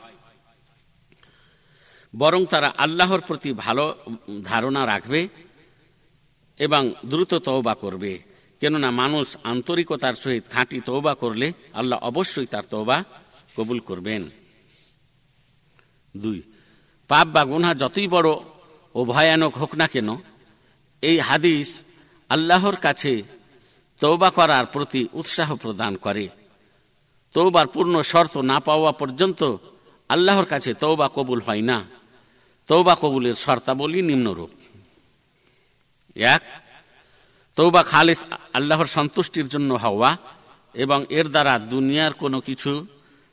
বরং তারা আল্লাহর প্রতি ভালো ধারণা রাখবে এবং দ্রুত তওবা করবে। কেননা মানুষ আন্তরিকতার সহিত খাঁটি তৌবা করলে আল্লাহ অবশ্যই তার তৌবা কবুল করবেন। দুই, পাপ বা গুনা যতই বড় ও ভয়ানক হোক না কেন, এই হাদিস আল্লাহর কাছে তৌবা করার প্রতি উৎসাহ প্রদান করে। তৌবার পূর্ণ শর্ত না পাওয়া পর্যন্ত আল্লাহর কাছে তৌবা কবুল হয় না। তৌবা কবুলের শর্তাবলী নিম্নরূপ। এক তৌবা খালিস আল্লাহর সন্তুষ্টির জন্য হওয়া এবং এর দ্বারা দুনিয়ার কোনো কিছু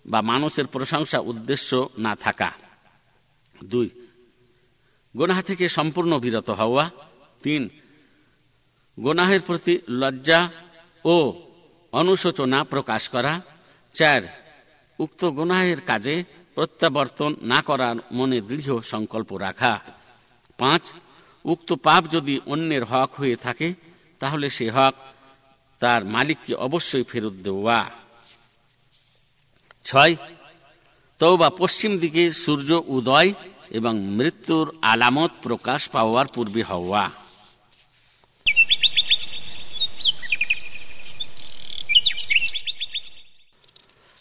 বা মানুষের প্রশংসা উদ্দেশ্য না থাকা। দুই, গোনাহ থেকে সম্পূর্ণ বিরত হওয়া। তিন, গোনাহের প্রতি লজ্জা ও অনুশোচনা প্রকাশ করা। চার, উক্ত গোনাহের কাজে প্রত্যাবর্তন না করার মনে দৃঢ় সংকল্প রাখা। পাঁচ, উক্ত পাপ যদি অন্যের হক হয়ে থাকে তাহলে সে হক তার মালিককে অবশ্যই ফেরত দেওয়া ছয় তৌবা পশ্চিম দিকে সূর্য উদয় এবং মৃত্যুর আলামত প্রকাশ পাওয়ার পূর্বে হওয়া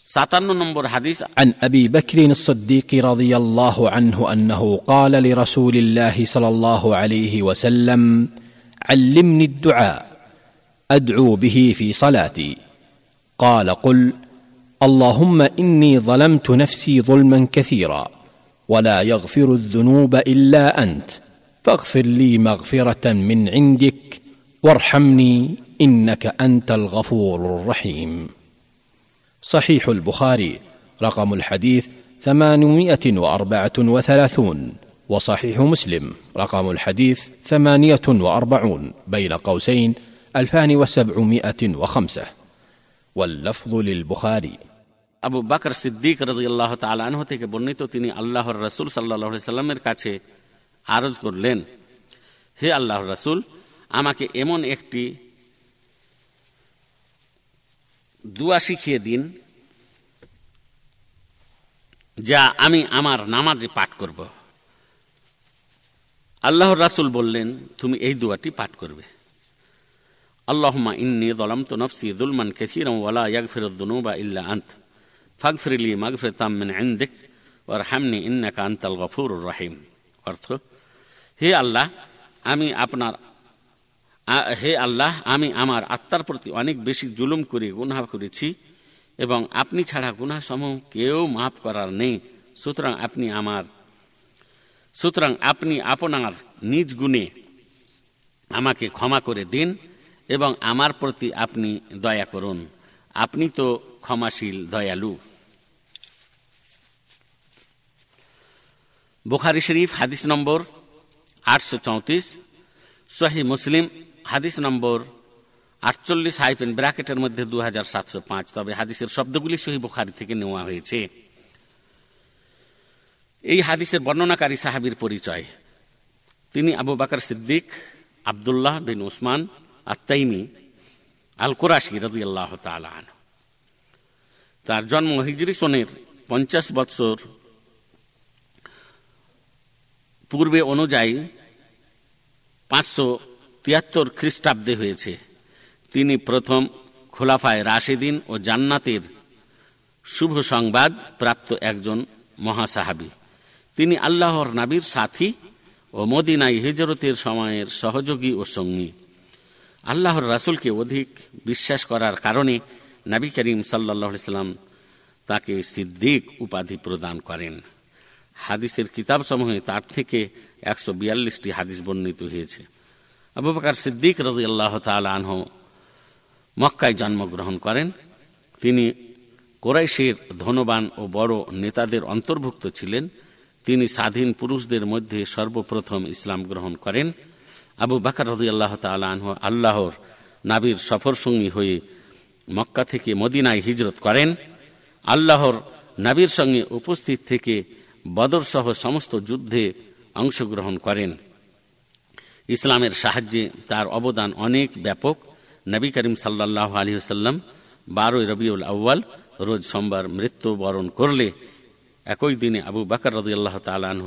সাতান্ন নম্বর হাদিস عن ابي بكر الصديق رضي الله عنه انه قال لرسول الله صلى الله عليه وسلم علمني الدعاء أدعو به في صلاتي. قال قل اللهم إني ظلمت نفسي ظلما كثيرا ولا يغفر الذنوب إلا أنت فاغفر لي مغفرة من عندك وارحمني إنك أنت الغفور الرحيم. صحيح البخاري رقم الحديث ثمانمائة وأربعة وثلاثون. وصحيح مسلم رقم الحديث ثمانية وأربعون بين قوسين ألفان وسبعمائة وخمسة واللفظ للبخاري আবু বাকর সিদ্দিক রাজিয়াল্লাহ তালাহ থেকে বর্ণিত তিনি আল্লাহর রসুল সাল্লাহ সাল্লামের কাছে আরজ করলেন হে আল্লাহর রসুল আমাকে এমন একটি দুয়া শিখিয়ে দিন যা আমি আমার নামাজে পাঠ করব আল্লাহর রাসুল বললেন, তুমি এই দুয়াটি পাঠ করবে। আল্লাহমা ইন্নি দলাম তো নফসি দুলমান কেসিরম ওয়ালা ইয়াগফির দুনুবা ইল্লা আন্ত। ফাগফিরলি মাগফির তামিন ইন্দিক ওর হামনি ইন্নাকা আন্তাল গফুর রহিম। অর্থ, হে আল্লাহ, আমি আপনার হে আল্লাহ, আমি আমার আত্মার প্রতি অনেক বেশি জুলুম করে, গুনাহ করেছি এবং আপনি ছাড়া গুনাহ সমূহ কেউ মাফ করার নেই। সুতরাং আপনি আমার সুতরাং আপনি আপনার নিজ গুণে আমাকে ক্ষমা করে দিন এবং আমার প্রতি আপনি দয়া করুন। আপনি তো ক্ষমাশীল, দয়ালু। বুখারি শরীফ, হাদিস নম্বর আটশো চৌত্রিশ, সহি মুসলিম, হাদিস নম্বর আটচল্লিশ হাইফেন ব্র্যাকেটের মধ্যে দু হাজার সাতশো পাঁচ। তবে হাদিসের শব্দগুলি সহি বুখারি থেকে নেওয়া হয়েছে। এই হাদিসের বর্ণনাকারী সাহাবির পরিচয়। তিনি আবু বাকর সিদ্দিক, আবদুল্লাহ বিন উসমান আত্মাইমি আল কোরাশি রাজি আল্লাহ তার জন্ম হিজরি সনের পঞ্চাশ বৎসর পূর্বে অনুযায়ী পাঁচশো তিয়াত্তর খ্রিস্টাব্দে হয়েছে। তিনি প্রথম খোলাফায় রাশেদিন ও জান্নাতের শুভ সংবাদ প্রাপ্ত একজন মহাসাহাবি। তিনি আল্লাহর নাবির সাথী ও মদিনাই হিজরতের সময়ের সহযোগী ও সঙ্গী। আল্লাহর রাসুলকে অধিক বিশ্বাস করার কারণে নবী করিম সাল্লাহ সাল্লাম তাকে সিদ্দিক উপাধি প্রদান করেন। হাদিসের কিতাবসমূহে তার থেকে একশো বিয়াল্লিশটি হাদিস বর্ণিত হয়েছে। আবু বকার সিদ্দিক রাজি আল্লাহ আনহ মক্কায় জন্মগ্রহণ করেন। তিনি কোরাইশের ধনবান ও বড় নেতাদের অন্তর্ভুক্ত ছিলেন। তিনি স্বাধীন পুরুষদের মধ্যে সর্বপ্রথম ইসলাম গ্রহণ করেন। আবু বাকর রদি আল্লাহ আনহ আল্লাহর নাবির সফরসঙ্গী হয়ে মক্কা থেকে মদিনায় হিজরত করেন। আল্লাহর নাবির সঙ্গে উপস্থিত থেকে বদরসহ সমস্ত যুদ্ধে অংশগ্রহণ করেন। ইসলামের সাহায্যে তার অবদান অনেক ব্যাপক। নবী করিম সাল্লাহ আলী সাল্লাম বারোই রবিউল আউ্বাল রোজ সোমবার মৃত্যুবরণ করলে একই দিনে আবু বাকর রদিয়াল্লাহ তালানহ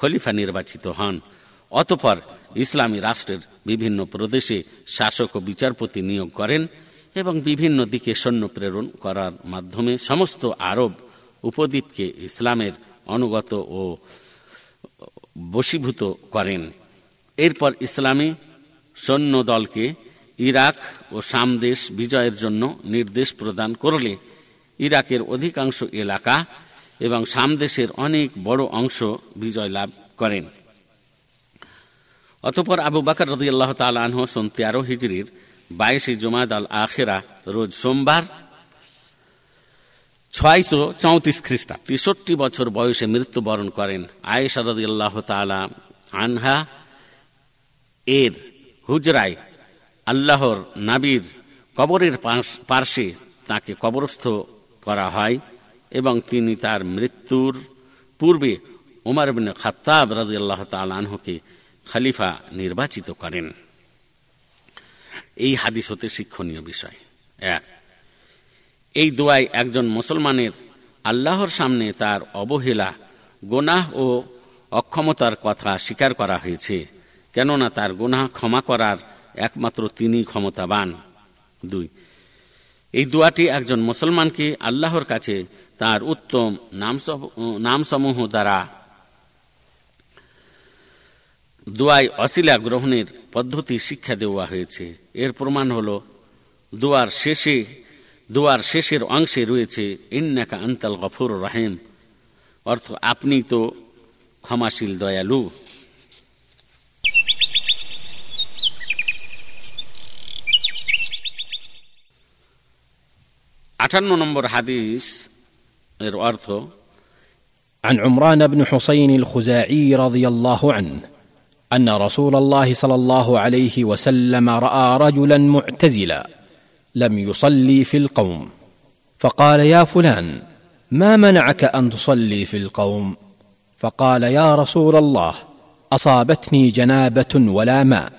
খলিফা নির্বাচিত হন। অতপর ইসলামী রাষ্ট্রের বিভিন্ন প্রদেশে শাসক ও বিচারপতি নিয়োগ করেন এবং বিভিন্ন দিকে সৈন্য প্রেরণ করার মাধ্যমে সমস্ত আরব উপদ্বীপকে ইসলামের অনুগত ও বশীভূত করেন। এরপর ইসলামী সৈন্য দলকে ইরাক ও সামদেশ বিজয়ের জন্য নির্দেশ প্রদান করলে ইরাকের অধিকাংশ এলাকা এবং সামদেশের অনেক বড় অংশ বিজয় লাভ করেন। অতপর আবু বাকর রদি আল্লাহ তালহ সন তেরো হিজড়ির বাইশে জমাদ আল আখেরা, রোজ সোমবার, ছয়শো চৌত্রিশ খ্রিস্টা তেষট্টি বছর বয়সে মৃত্যুবরণ করেন আয়েশা রদি আল্লাহ তালা আনহা। এর হুজরায় আল্লাহর নাবির কবরের পার্শ্বে তাকে কবরস্থ করা হয়। এবং তিনি তার মৃত্যুর পূর্বে উমার বিন খাত্তাব রাজি আল্লাহ তালকে খালিফা নির্বাচিত করেন। এই হাদিস হতে শিক্ষণীয় বিষয়। এক, এই দোয়ায় একজন মুসলমানের আল্লাহর সামনে তার অবহেলা, গোনাহ ও অক্ষমতার কথা স্বীকার করা হয়েছে, কেননা তার গোনাহ ক্ষমা করার একমাত্র তিনি ক্ষমতাবান। দুই, এই দোয়াটি একজন মুসলমানকে আল্লাহর কাছে তার উত্তম নাম নামসমূহ দ্বারা দোয়ায় অশিলা গ্রহণের পদ্ধতি শিক্ষা দেওয়া হয়েছে। এর প্রমাণ হল, দোয়ার শেষে, দোয়ার শেষের অংশে রয়েছে, ইন্নাকা আন্তাল গফুর রাহেম অর্থ, আপনি তো ক্ষমাশীল দয়ালু আটান্ন নম্বর হাদিস এর অর্থ عن عمران بن حسين الخزاعي رضي الله عنه ان رسول الله صلى الله عليه وسلم راى رجلا معتزلا لم يصلي في القوم فقال يا فلان ما منعك ان تصلي في القوم فقال يا رسول الله اصابتني جنابه ولا ماء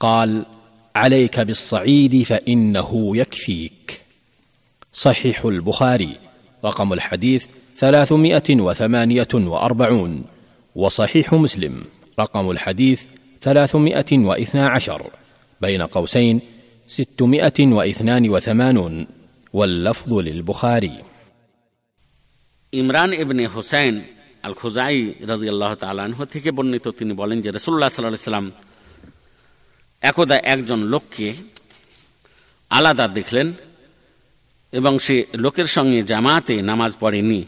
قال عليك بالصعيد فانه يكفيك صحيح البخاري رقم الحديث ثلاثمائة وثمانية وأربعون وصحيح مسلم رقم الحديث ثلاثمائة واثنا عشر بين قوسين ستمائة واثنان وثمانون واللفظ للبخاري ইমরান ইবনে হোসেন আল খুজাই রাজি আল্লাহ তালাহ থেকে বর্ণিত তিনি বলেন যে রসুল্লাহ সাল্লাহ সাল্লাম একদা একজন লোককে আলাদা দেখলেন এবং সে লোকের সঙ্গে জামাতে নামাজ পড়েনি।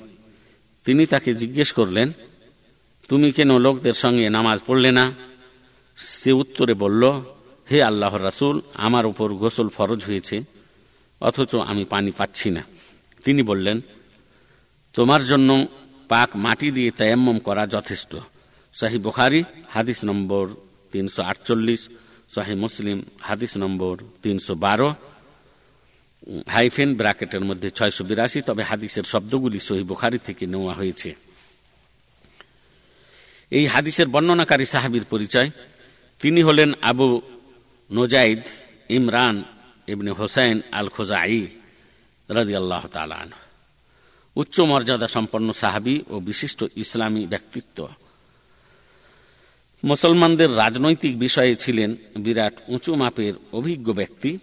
তিনি তাকে জিজ্ঞেস করলেন, তুমি কেন লোকদের সঙ্গে নামাজ পড়লে না? সে উত্তরে বলল, হে আল্লাহর রাসুল, আমার উপর গোসল ফরজ হয়েছে, অথচ আমি পানি পাচ্ছি না। তিনি বললেন, তোমার জন্য পাক মাটি দিয়ে তায়াম্মম করা যথেষ্ট। শাহি বুখারি, হাদিস নম্বর তিনশো আটচল্লিশ শাহি মুসলিম, হাদিস নম্বর তিনশো বারো হাইফেন ব্রাকেটের মধ্যে ছয়শো বিরাশি, তবে হাদিসের শব্দগুলি সহি বুখারি থেকে নেওয়া হয়েছে। এই হাদিসের বর্ণনাকারী সাহাবির পরিচয়। তিনি হলেন আবু নোজাইদ ইমরান ইবনে হোসাইন আল খোজাই রাজি আল্লাহ তালান উচ্চ মর্যাদা সম্পন্ন সাহাবি ও বিশিষ্ট ইসলামী ব্যক্তিত্ব। মুসলমানদের রাজনৈতিক বিষয়ে ছিলেন বিরাট উঁচু মাপের অভিজ্ঞ ব্যক্তি।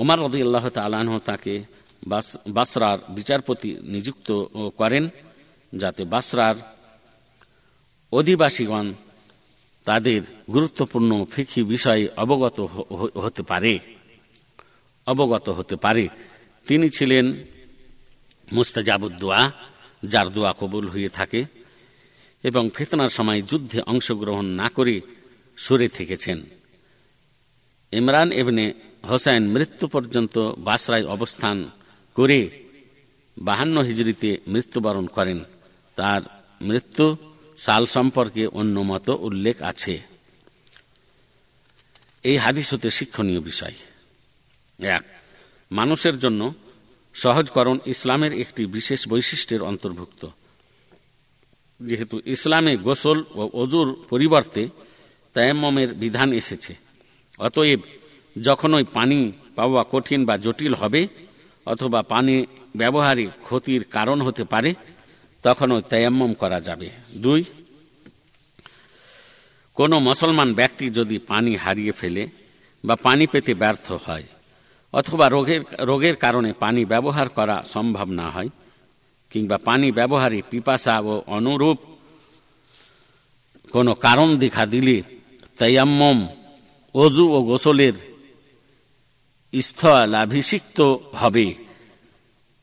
ওমার রদি আল্লাহ তালাহ তাকে বাসরার বিচারপতি নিযুক্ত করেন যাতে বাসরার অধিবাসীগণ তাদের গুরুত্বপূর্ণ ফিকি বিষয়ে অবগত হতে পারে। অবগত হতে পারে। তিনি ছিলেন মুস্তাজাবুদ্দোয়া, যার দোয়া কবুল হয়ে থাকে এবং ফেতনার সময় যুদ্ধে অংশগ্রহণ না করে সরে থেকেছেন। ইমরান এবনে হোসেন মৃত্যু পর্যন্ত বাসরায় অবস্থান করে বাহান্ন হিজড়িতে মৃত্যুবরণ করেন। তার মৃত্যু সাল সম্পর্কে অন্য মত উল্লেখ আছে। এই হাদিস হতে শিক্ষণীয় বিষয়। এক, মানুষের জন্য সহজকরণ ইসলামের একটি বিশেষ বৈশিষ্ট্যের অন্তর্ভুক্ত। যেহেতু ইসলামে গোসল ও অজুর পরিবর্তে তায়াম্মমের বিধান এসেছে, অতএব যখনই পানি পাওয়া কঠিন বা জটিল হবে, অথবা পানি ব্যবহারে ক্ষতির কারণ হতে পারে, তখন ওই তায়াম্মম করা যাবে। দুই, কোনো মুসলমান ব্যক্তি যদি পানি হারিয়ে ফেলে বা পানি পেতে ব্যর্থ হয়, অথবা রোগের রোগের কারণে পানি ব্যবহার করা সম্ভব না হয়, কিংবা পানি ব্যবহারে পিপাসা ও অনুরূপ কোনো কারণ দেখা দিলে তাইয়াম্মম অজু ও গোসলের স্থলাভিষিক্ত হবে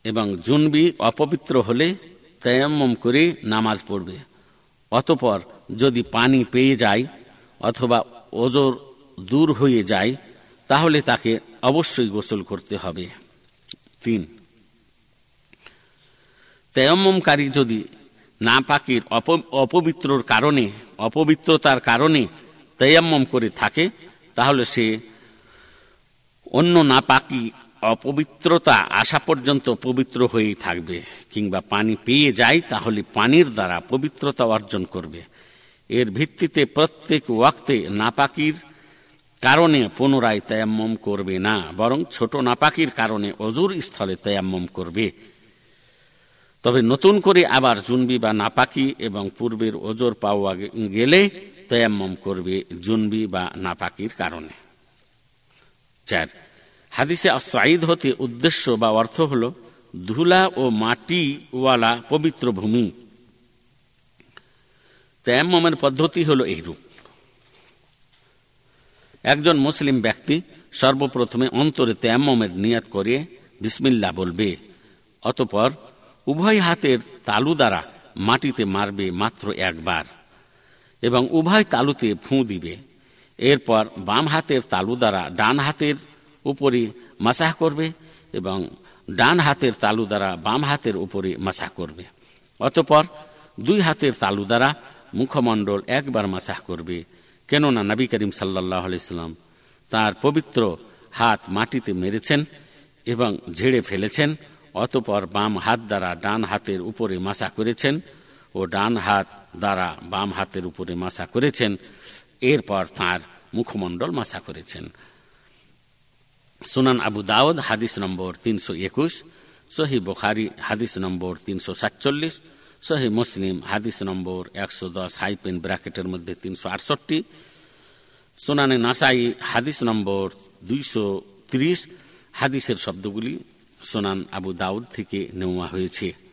এবং জুনবি অপবিত্র হলে তায়াম্মম করে নামাজ পড়বে। অতপর যদি পানি পেয়ে যায় অথবা ওজোর দূর হয়ে যায়, তাহলে তাকে অবশ্যই গোসল করতে হবে। তিন। তেয়ম্মমকারী যদি না পাকির অপবিত্রর কারণে, অপবিত্রতার কারণে তেয়াম্মম করে থাকে, তাহলে সে অন্য না পাকি অপবিত্রতা আসা পর্যন্ত পবিত্র হয়েই থাকবে, কিংবা পানি পেয়ে যায় তাহলে পানির দ্বারা পবিত্রতা অর্জন করবে। এর ভিত্তিতে প্রত্যেক ওয়াক্তে নাপাকির কারণে পুনরায় তয়াম্মম করবে না, বরং ছোট নাপাকির কারণে অজুর স্থলে তয়াম্মম করবে। তবে নতুন করে আবার জুনবি বা নাপাকি এবং পূর্বের ওজোর পাওয়া গেলে তয়াম্মম করবে জুনবি বা নাপাকির কারণে। চার। হাদিসে সাইদ হতে উদ্দেশ্য বা অর্থ হল ধুলা ও মাটিওয়ালা পবিত্র ভূমি। তয়াম্মমের পদ্ধতি হল এইরূপ। একজন মুসলিম ব্যক্তি সর্বপ্রথমে অন্তরে তেয়াম্মমের নিয়াত করে বিসমিল্লা বলবে, অতপর উভয় হাতের তালু দ্বারা মাটিতে মারবে মাত্র একবার এবং উভয় তালুতে ফুঁ দিবে। এরপর বাম হাতের তালু দ্বারা ডান হাতের উপরে মাসাহ করবে এবং ডান হাতের তালু দ্বারা বাম হাতের উপরে মাসাহ করবে। অতপর দুই হাতের তালু দ্বারা মুখমণ্ডল একবার মাসাহ করবে। কেননা নবী করিম সাল্লাহ আলাইসাল্লাম তার পবিত্র হাত মাটিতে মেরেছেন এবং ঝেড়ে ফেলেছেন, অতপর বাম হাত দ্বারা ডান হাতের উপরে মাসা করেছেন ও ডান হাত দ্বারা বাম হাতের উপরে মাসা করেছেন। এরপর তার মুখমণ্ডল মাসা করেছেন। সুনান আবু দাউদ, হাদিস নম্বর তিনশো একুশ, সহি বোখারি, হাদিস নম্বর তিনশো সাতচল্লিশ, সহি মুসলিম, হাদিস নম্বর একশো দশ, হাইপেন ব্র্যাকেটের মধ্যে তিনশো আটষট্টি, সোনানে নাসাই, হাদিস নম্বর দুইশো ত্রিশ, হাদিসের শব্দগুলি সোনান আবু দাউদ থেকে নেওয়া হয়েছে।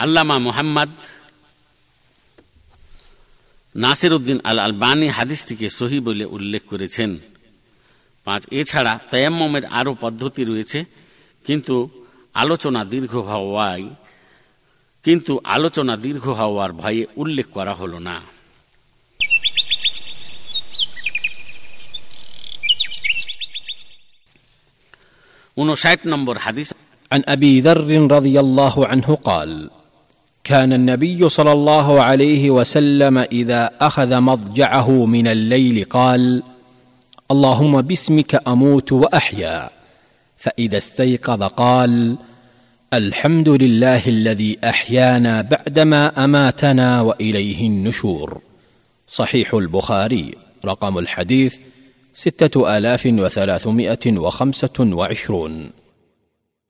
আল্লামা মোহাম্মদ নাসির উদ্দিন আল আলবানি হাদিসটিকে সহি বলে উল্লেখ করেছেন পাঁচ এছাড়া তয়াম্মমের আরও পদ্ধতি রয়েছে কিন্তু আলোচনা দীর্ঘ হওয়ায় কিন্তু আলোচনা দীর্ঘ হওয়ার ভয়ে উল্লেখ করা হল না উনষাট নম্বর হাদিস عن ابي ذر رضي الله عنه قال كان النبي صلى الله عليه وسلم إذا أخذ مضجعه من الليل قال اللهم باسمك أموت وأحيا. فإذا استيقظ قال الحمد لله الذي أحيانا بعدما أماتنا وإليه النشور. صحيح البخاري رقم الحديث ستة آلاف وثلاثمائة وخمسة وعشرون.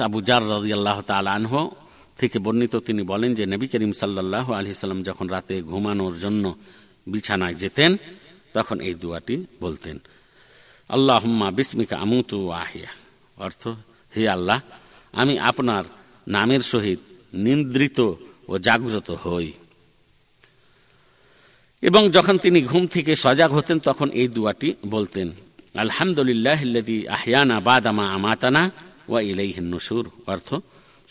أبو جار رضي الله تعالى عنه থেকে বর্ণিত তিনি বলেন যে নবী করিম সাল্লাহ আলহি সাল্লাম যখন রাতে ঘুমানোর জন্য বিছানায় যেতেন, তখন এই দুয়াটি বলতেন। আল্লাহ বিস্মিকা আমুতু আহিয়া। অর্থ, হে আল্লাহ, আমি আপনার নামের সহিত নিন্দ্রিত ও জাগ্রত হই। এবং যখন তিনি ঘুম থেকে সজাগ হতেন, তখন এই দুয়াটি বলতেন আলহামদুলিল্লাহ আহিয়ানা বাদামা আমাতানা ওয়া ইলাইহিন অর্থ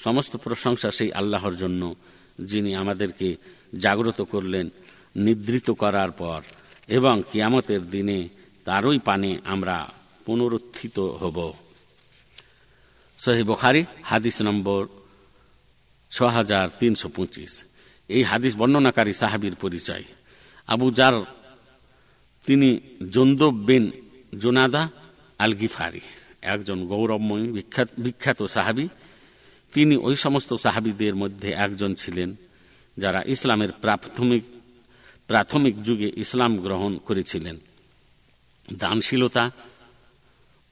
সমস্ত প্রশংসা সেই আল্লাহর জন্য, যিনি আমাদেরকে জাগ্রত করলেন নিদ্রিত করার পর, এবং কিয়ামতের দিনে তারই পানে আমরা পুনরুত্থিত হব। সহি বখারি, হাদিস নম্বর ছ হাজার তিনশো পঁচিশ। এই হাদিস বর্ণনাকারী সাহাবির পরিচয়। আবু জার, তিনি জন্দব বিন জোনাদা আল গিফারি একজন গৌরবময় বিখ্যাত বিখ্যাত সাহাবি। তিনি ওই সমস্ত সাহাবিদের মধ্যে একজন ছিলেন, যারা ইসলামের প্রাথমিক প্রাথমিক যুগে ইসলাম গ্রহণ করেছিলেন। দানশীলতা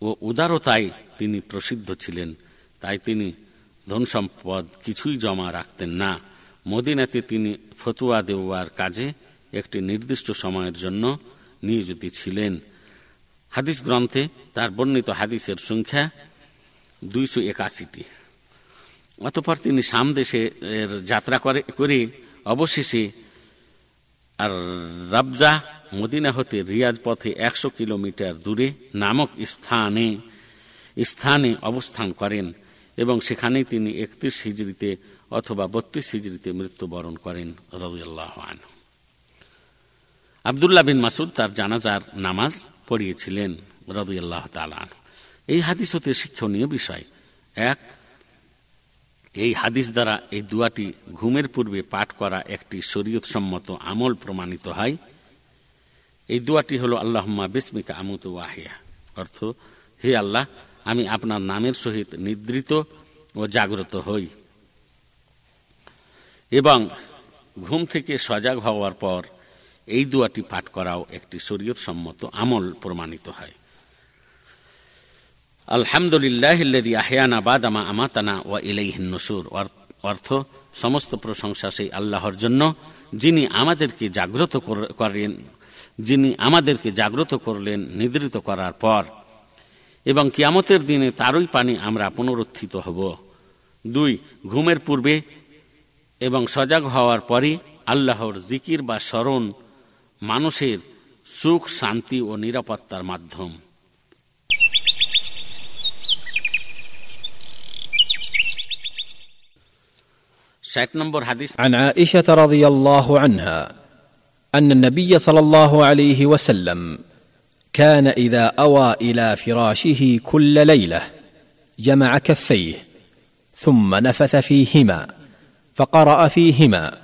ও উদারতায় তিনি প্রসিদ্ধ ছিলেন, তাই তিনি ধন সম্পদ কিছুই জমা রাখতেন না। মদিনাতে তিনি ফতুয়া দেওয়ার কাজে একটি নির্দিষ্ট সময়ের জন্য নিয়োজিত ছিলেন। হাদিস গ্রন্থে তার বর্ণিত হাদিসের সংখ্যা দুইশো একাশিটি। অতপর তিনি সামদেশে এর যাত্রা করে করে, অবশেষে আর রাবজা মদিনা হতে রিয়াজ পথে একশো কিলোমিটার দূরে নামক স্থানে স্থানে অবস্থান করেন এবং সেখানেই তিনি একত্রিশ হিজড়িতে অথবা বত্রিশ হিজড়িতে মৃত্যুবরণ করেন রবিআল্লাহ আবদুল্লাহ বিন মাসুদ তার জানাজার নামাজ পড়িয়েছিলেন রবিআল্লাহ তালান এই হাদিস হতে শিক্ষণীয় বিষয়। এক এই হাদিস দ্বারা এই দুয়াটি ঘুমের পূর্বে পাঠ করা একটি শরীয়তসম্মত আমল প্রমাণিত হয়। এই দুয়াটি হল আল্লাহম্মা বিস্মিকা আমুত ওয়াহিয়া। অর্থ, হে আল্লাহ, আমি আপনার নামের সহিত নিদ্রিত ও জাগ্রত হই। এবং ঘুম থেকে সজাগ হওয়ার পর এই দুয়াটি পাঠ করাও একটি শরীয়ত সম্মত আমল প্রমাণিত হয়। আলহামদুলিল্লাহ আহিয়ানা বাদামা আমাতানা ওয়া ইলাইহিন নসুর। অর্থ সমস্ত প্রশংসা সেই আল্লাহর জন্য, যিনি আমাদেরকে জাগ্রত করেন, যিনি আমাদেরকে জাগ্রত করলেন নিদ্রিত করার পর। এবং কিয়ামতের দিনে তারই পানি আমরা পুনরুত্থিত হব। দুই, ঘুমের পূর্বে এবং সজাগ হওয়ার পরে আল্লাহর জিকির বা স্মরণ মানুষের সুখ, শান্তি ও নিরাপত্তার মাধ্যম। عن عائشة رضي الله عنها أن النبي صلى الله عليه وسلم كان إذا أوى إلى فراشه كل ليلة جمع كفيه ثم نفث فيهما فقرأ فيهما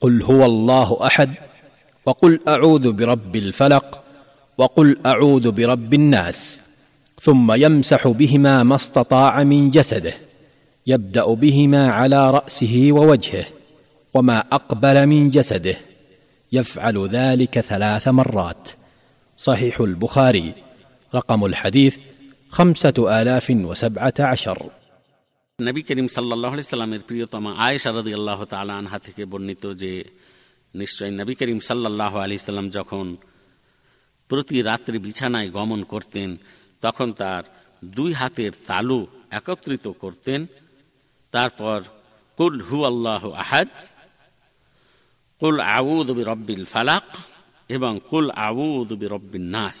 قل هو الله أحد وقل أعوذ برب الفلق وقل أعوذ برب الناس ثم يمسح بهما ما استطاع من جسده يبدا بهما على راسه ووجهه وما اقبل من جسده يفعل ذلك ثلاث مرات صحيح البخاري رقم الحديث خمسه الاف وسبعه عشر নবী করিম সাল্লাহ সাল্লামের প্রিয়তমা আয়েশা রদি আল্লাহ তালা আনহা থেকে বর্ণিত যে নিশ্চয় নবী করিম সাল্লাহ আলি সাল্লাম যখন প্রতি রাত্রে বিছানায় গমন করতেন তখন তার দুই হাতের তালু একত্রিত করতেন তারপর, কুল হু আল্লাহ আহাদ কুল আউদ রব্বিল ফালাক এবং কুল আউদ রব্বিন নাস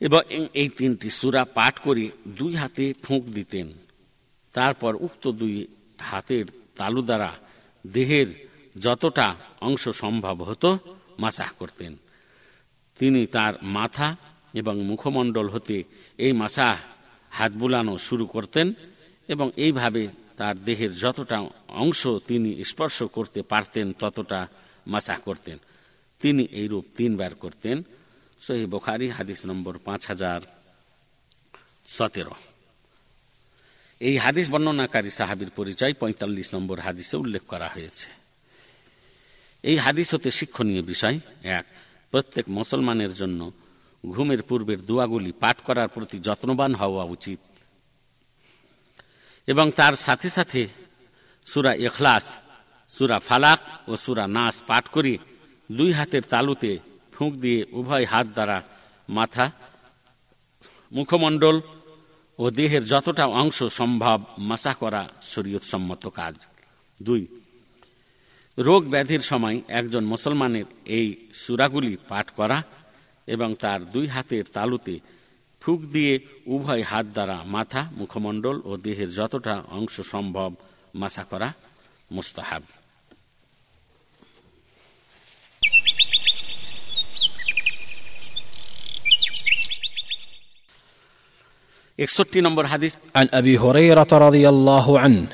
এবং এই তিনটি সুরা পাঠ করে দুই হাতে ফুঁক দিতেন। তারপর উক্ত দুই হাতের তালু দ্বারা দেহের যতটা অংশ সম্ভব হতো মাসাহ করতেন। তিনি তার মাথা এবং মুখমণ্ডল হতে এই মাসাহ হাত বুলানো শুরু করতেন। এবং এইভাবে তার দেহের যতটা অংশ তিনি স্পর্শ করতে পারতেন, ততটা মাসা করতেন। তিনি এই রূপ তিনবার করতেন। সহি বোখারি, হাদিস নম্বর পাঁচ হাজার সতেরো। এই হাদিস বর্ণনাকারী সাহাবির পরিচয় পঁয়তাল্লিশ নম্বর হাদিসে উল্লেখ করা হয়েছে। এই হাদিস হতে শিক্ষণীয় বিষয়। এক, প্রত্যেক মুসলমানের জন্য ঘুমের পূর্বের দোয়াগুলি পাঠ করার প্রতি যত্নবান হওয়া উচিত। এবং তার সাথে সাথে সুরা এখলাস সুরা ফালাক ও সুরা নাস পাঠ করি, দুই হাতের তালুতে ফুঁক দিয়ে উভয় হাত দ্বারা মাথা, মুখমণ্ডল ও দেহের যতটা অংশ সম্ভব মাসা করা শরীয়ত সম্মত কাজ। দুই, রোগ ব্যাধির সময় একজন মুসলমানের এই সুরাগুলি পাঠ করা এবং তার দুই হাতের তালুতে ফুক দিয়ে উভয় হাত দ্বারা মাথা মুখমণ্ডল ও দেহের যতটা অংশ সম্ভব মাসা করা মুস্তাহাব একষট্টি নম্বর হাদিস عن ابي هريره رضي الله عنه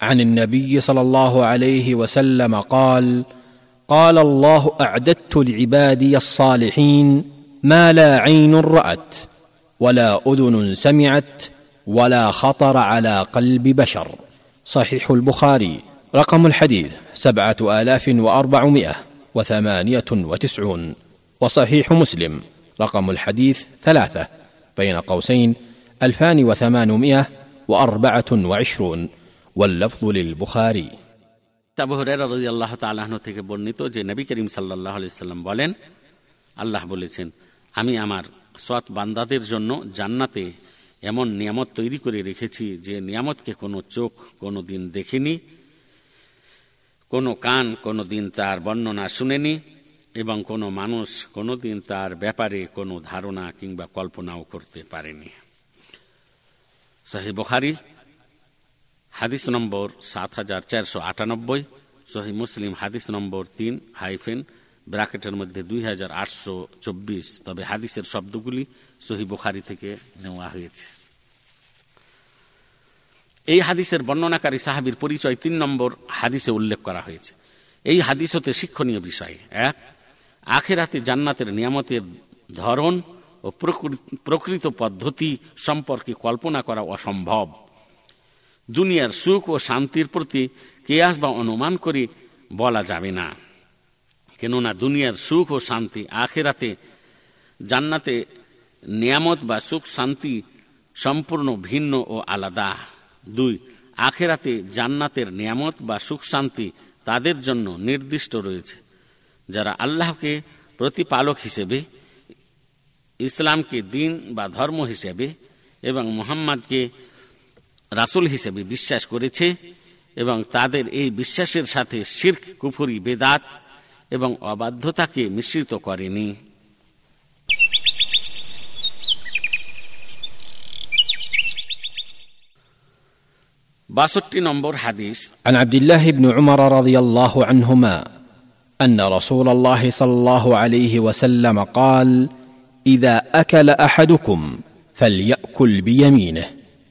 عن النبي صلى الله عليه وسلم قال قال الله اعددت لعبادي الصالحين ما لا عين رات ولا اذن سمعت ولا خطر على قلب بشر صحيح البخاري رقم الحديث سبعه الاف واربعمائه وثمانيه وتسعون وصحيح مسلم رقم الحديث ثلاثه بين قوسين الفان وثمانمائه واربعه وعشرون واللفظ للبخاري আবু হুরায়রা রাদিয়াল্লাহু তাআলা আনহু থেকে বর্ণিত যে নবী করিম সাল্লাল্লাহু আলাইহি সাল্লাম বলেন আল্লাহ বলেছেন আমি আমার সৎ বান্দাদের জন্য জান্নাতে এমন নিয়ামত তৈরি করে রেখেছি যে নিয়ামতকে কোনো চোখ কোনো দিন দেখেনি, কোনো কান কোনো দিন তার বর্ণনা শুনেনি এবং কোনো মানুষ কোনো দিন তার ব্যাপারে কোনো ধারণা কিংবা কল্পনাও করতে পারেনি। সহি বখারি, হাদিস নম্বর সাত হাজার চারশো আটানব্বই, সহি মুসলিম হাদিস নম্বর তিন, হাইফেন ব্র্যাকেটের মধ্যে দুই হাজার আটশো চব্বিশ। তবে হাদিসের শব্দগুলি সহি বুখারি থেকে নেওয়া হয়েছে। এই হাদিসের বর্ণনাকারী সাহাবির পরিচয় তিন নম্বর হাদিসে উল্লেখ করা হয়েছে। এই হাদিস হতে শিক্ষণীয় বিষয়। এক, আখেরাতে জান্নাতের নিয়ামতের ধরন ও প্রকৃত পদ্ধতি সম্পর্কে কল্পনা করা অসম্ভব। দুনিয়ার সুখ ও শান্তির প্রতি কেয়াস বা অনুমান করে বলা যাবে না। কেননা দুনিয়ার সুখ ও শান্তি আখেরাতে, জান্নাতে নিয়ামত বা সুখ শান্তি সম্পূর্ণ ভিন্ন ও আলাদা। দুই, আখেরাতে জান্নাতের নিয়ামত বা সুখ শান্তি তাদের জন্য নির্দিষ্ট রয়েছে। যারা আল্লাহকে প্রতিপালক হিসেবে, ইসলামকে দিন বা ধর্ম হিসেবে এবং মোহাম্মদকে রাসুল হিসেবে বিশ্বাস করেছে এবং তাদের এই বিশ্বাসের সাথে শির্ক, কুফুরি, বেদাত এবং অবাধ্যতাকে মিশ্রিত করেনি বাষট্টি নম্বর হাদিস عن عبد الله بن عمر رضي الله عنهما ان رسول الله صلى الله عليه وسلم قال اذا اكل احدكم فليأكل بيمينه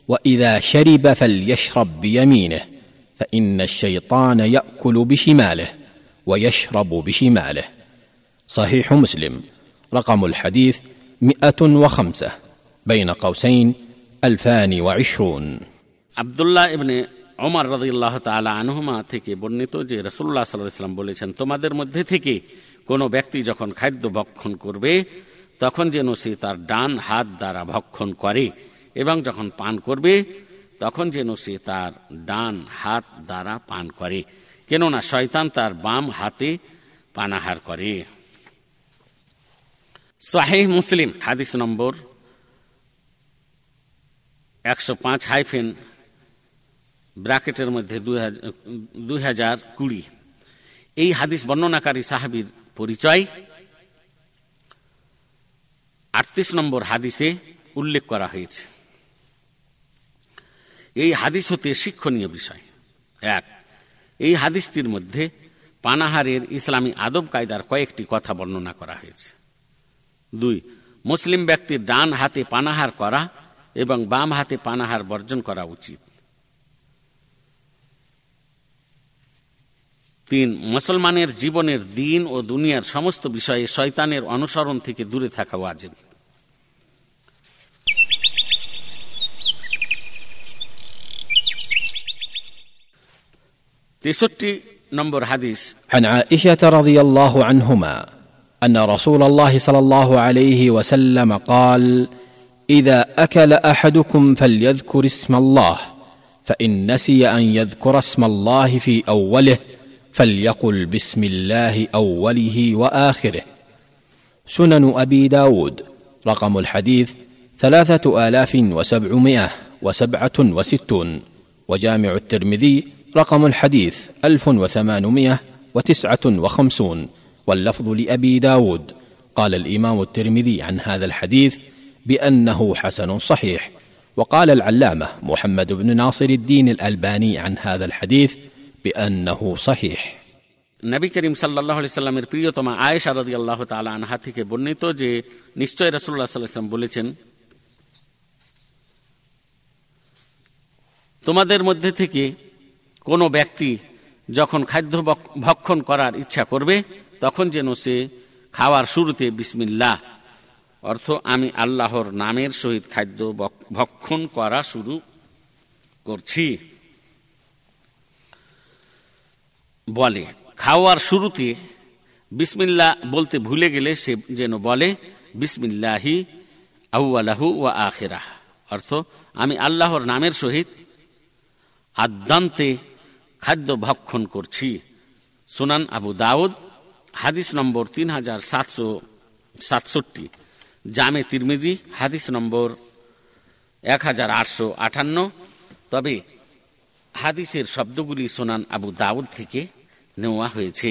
واذا شرب فليشرب بيمينه فان الشيطان ياكل بشماله ويشرب بشماله صحيح مسلم رقم الحديث مئه وخمسه بين قوسين الفان وعشرون আবদুল্লাহ ইবনে ওমর রাদিল্লাহ তালা আনহুমা থেকে বর্ণিত যে রসুল্লাহ সাল্লাম বলেছেন তোমাদের মধ্যে থেকে কোনো ব্যক্তি যখন খাদ্য ভক্ষণ করবে তখন যেন সে তার ডান হাত দ্বারা ভক্ষণ করে এবং যখন পান করবে তখন যেন সে তার ডান হাত দ্বারা পান করে কেননা শয়তান তার বাম হাতে পানাহার করে। শাহেহ মুসলিম, হাদিস নম্বর একশো পাঁচ হাইফেন ব্র্যাকেটের মধ্যে দুই হাজার কুড়ি। এই হাদিস বর্ণনাকারী সাহাবির পরিচয়। আটত্রিশ নম্বর হাদিসে উল্লেখ করা হয়েছে। এই হাদিস হতে শিক্ষণীয় বিষয়। এক এই হাদিসটির মধ্যে পানাহারের ইসলামী আদব কায়দার কয়েকটি কথা বর্ণনা করা হয়েছে। দুই, মুসলিম ব্যক্তির ডান হাতে পানাহার করা এবং বাম হাতে পানাহার বর্জন করা উচিত। তিন, মুসলমানের জীবনের দিন ও দুনিয়ার সমস্ত বিষয়ে শয়তানের অনুসরণ থেকে দূরে থাকা ওয়াজিব। تيستي نمبر حديث. عن عائشة رضي الله عنهما أن رسول الله صلى الله عليه وسلم قال إذا أكل أحدكم فليذكر اسم الله فإن نسي أن يذكر اسم الله في أوله فليقل بسم الله أوله وآخره. سنن أبي داود رقم الحديث ثلاثة آلاف وسبعمائة وسبعة وستون وجامع الترمذي رقم الحديث 1859 واللفظ لأبي داود قال الإمام الترمذي عن هذا الحديث بأنه حسن صحيح وقال العلامة محمد بن ناصر الدين الألباني عن هذا الحديث بأنه صحيح নবী করিম সাল্লাহ সাল্লামের প্রিয়তমা আয়েশা রদি আল্লাহ তালা আনহা থেকে বর্ণিত যে নিশ্চয় রাসুল্লাহ সাল্লাম বলেছেন তোমাদের মধ্যে থেকে কোনো ব্যক্তি যখন খাদ্য ভক্ষণ করার ইচ্ছা করবে, তখন যেন সে খাওয়ার শুরুতে বিসমিল্লাহ, অর্থ আমি আল্লাহর নামের সহিত খাদ্য ভক্ষণ করা শুরু করছি। বলে, খাওয়ার শুরুতে বিসমিল্লা বলতে ভুলে গেলে সে যেন বলে, বিসমিল্লাহি আউআলাহু ওয়া আখেরাহ, অর্থ আমি আল্লাহর নামের সহিত আদ্যান্তে খাদ্য ভক্ষণ করছি। সুনান আবু দাউদ, হাদিস নম্বর তিন হাজার সাতশো সাতষট্টি। জামে তিরমিজি, হাদিস নম্বর এক হাজার আটশো আটান্ন। তবে হাদিসের শব্দগুলি সোনান আবু দাউদ থেকে নেওয়া হয়েছে।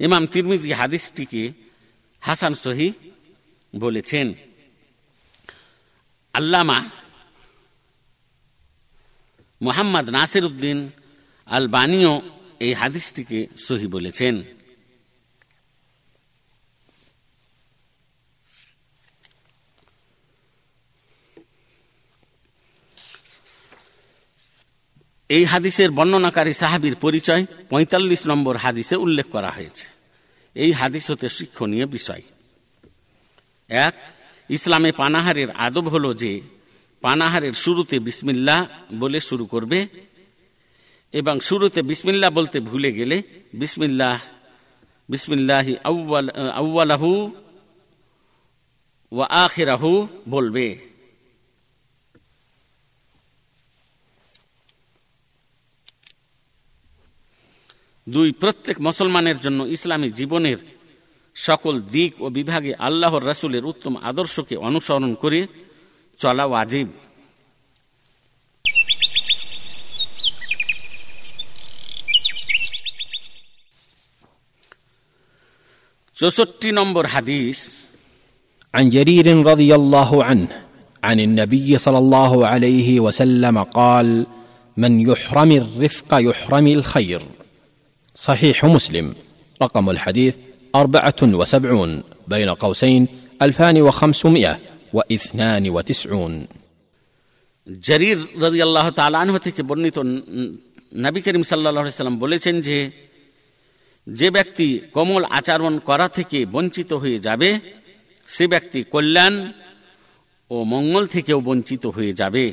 ইমাম তিরমিজি হাদিসটিকে হাসান সহি বলেছেন, আল্লামা মোহাম্মদ নাসির উদ্দিন আল বানিও এই হাদিসটিকে সহি বলেছেন। এই হাদিসের বর্ণনাকারী সাহাবির পরিচয় ৪৫ নম্বর হাদিসে উল্লেখ করা হয়েছে। এই হাদিস হতে শিক্ষণীয় বিষয়। এক, ইসলামে পানাহারের আদব হল যে, পানাহারের শুরুতে বিসমিল্লা বলে শুরু করবে এবং শুরুতে বিসমিল্লা বলতে ভুলে গেলে বিসমিল্লাহ, বিসমিল্লাহি আউ্বালাহু ওয়া বলবে। দুই, প্রত্যেক মুসলমানের জন্য ইসলামী জীবনের সকল দিক ও বিভাগে আল্লাহর রাসুলের উত্তম আদর্শকে অনুসরণ করে চলা ওয়াজিব। চৌষট্টি নম্বর হাদিস عن جرير رضي الله عنه عن النبي صلى الله عليه وسلم قال من يحرم الرفق يحرم الخير صحيح مسلم رقم الحديث أربعة وسبعون بين قوسين ألفان وخمسمائة واثنان وتسعون জারির রাজি আল্লাহ তালানহ থেকে বর্ণিত নবী করিম সাল্লা সাল্লাম বলেছেন যে যে ব্যক্তি কোমল আচরণ করা থেকে বঞ্চিত হয়ে যাবে, সে ব্যক্তি কল্যাণ ও মঙ্গল থেকেও বঞ্চিত হয়ে যাবে।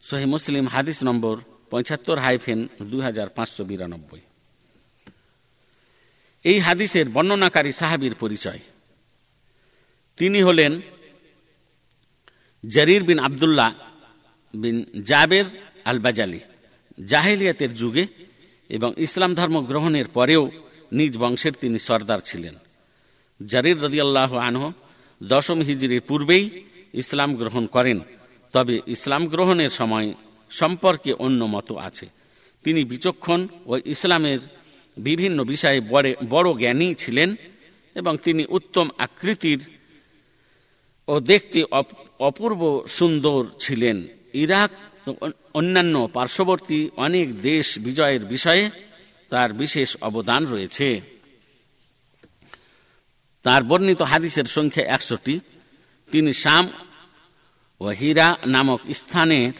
সোহে মুসলিম হাদিস নম্বর পঁচাত্তর হাইফেন দুই হাজার পাঁচশো বিরানব্বই। এই হাদিসের বর্ণনাকারী সাহাবির পরিচয়। তিনি হলেন জারির বিন আবদুল্লাহ বিন জাবের আল বাজালি জাহেলিয়াতের যুগে এবং ইসলাম ধর্ম গ্রহণের পরেও নিজ বংশের তিনি সর্দার ছিলেন। জারির রদিয়াল্লাহ আনহ দশম হিজড়ির পূর্বেই ইসলাম গ্রহণ করেন। তবে ইসলাম গ্রহণের সময় সম্পর্কে অন্য মতো আছে। তিনি বিচক্ষণ ও ইসলামের বিভিন্ন বিষয়ে বড় জ্ঞানী ছিলেন এবং তিনি উত্তম আকৃতির ও দেখতে অপূর্ব সুন্দর ছিলেন। ইরাক অন্যান্য পার্শ্ববর্তী অনেক দেশ বিজয়ের বিষয়ে তার বিশেষ অবদান রয়েছে। তার বর্ণিত হাদিসের সংখ্যা একশোটি তিনি শাম ও হীরা নামক স্থানের,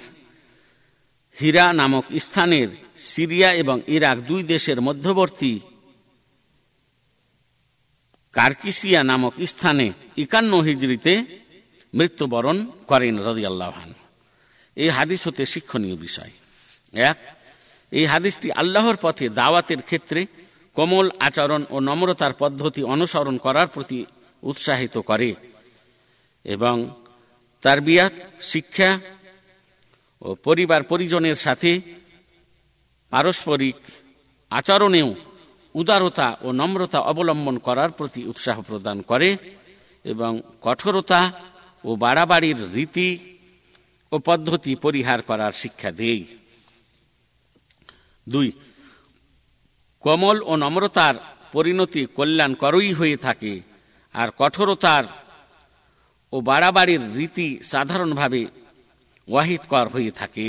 হীরা নামক স্থানের সিরিয়া এবং ইরাক দুই দেশের মধ্যবর্তী কার্কিসিয়া নামক স্থানে ইকান্ন হিজড়িতে মৃত্যুবরণ করেন রদি আল্লাহান এই হাদিস হতে শিক্ষণীয় বিষয়। এক এই হাদিসটি আল্লাহর পথে দাওয়াতের ক্ষেত্রে কোমল আচরণ ও নম্রতার পদ্ধতি অনুসরণ করার প্রতি উৎসাহিত করে এবং তার বিয়াত শিক্ষা ও পরিবার পরিজনের সাথে পারস্পরিক আচরণেও উদারতা ও নম্রতা অবলম্বন করার প্রতি উৎসাহ প্রদান করে এবং কঠোরতা ও বাড়াবাড়ির রীতি ও পদ্ধতি পরিহার করার শিক্ষা দেয়। দুই কমল ও নম্রতার পরিণতি কল্যাণকরই হয়ে থাকে আর কঠোরতার ও বাড়াবাড়ির রীতি সাধারণভাবে ওয়াহিদকর হয়ে থাকে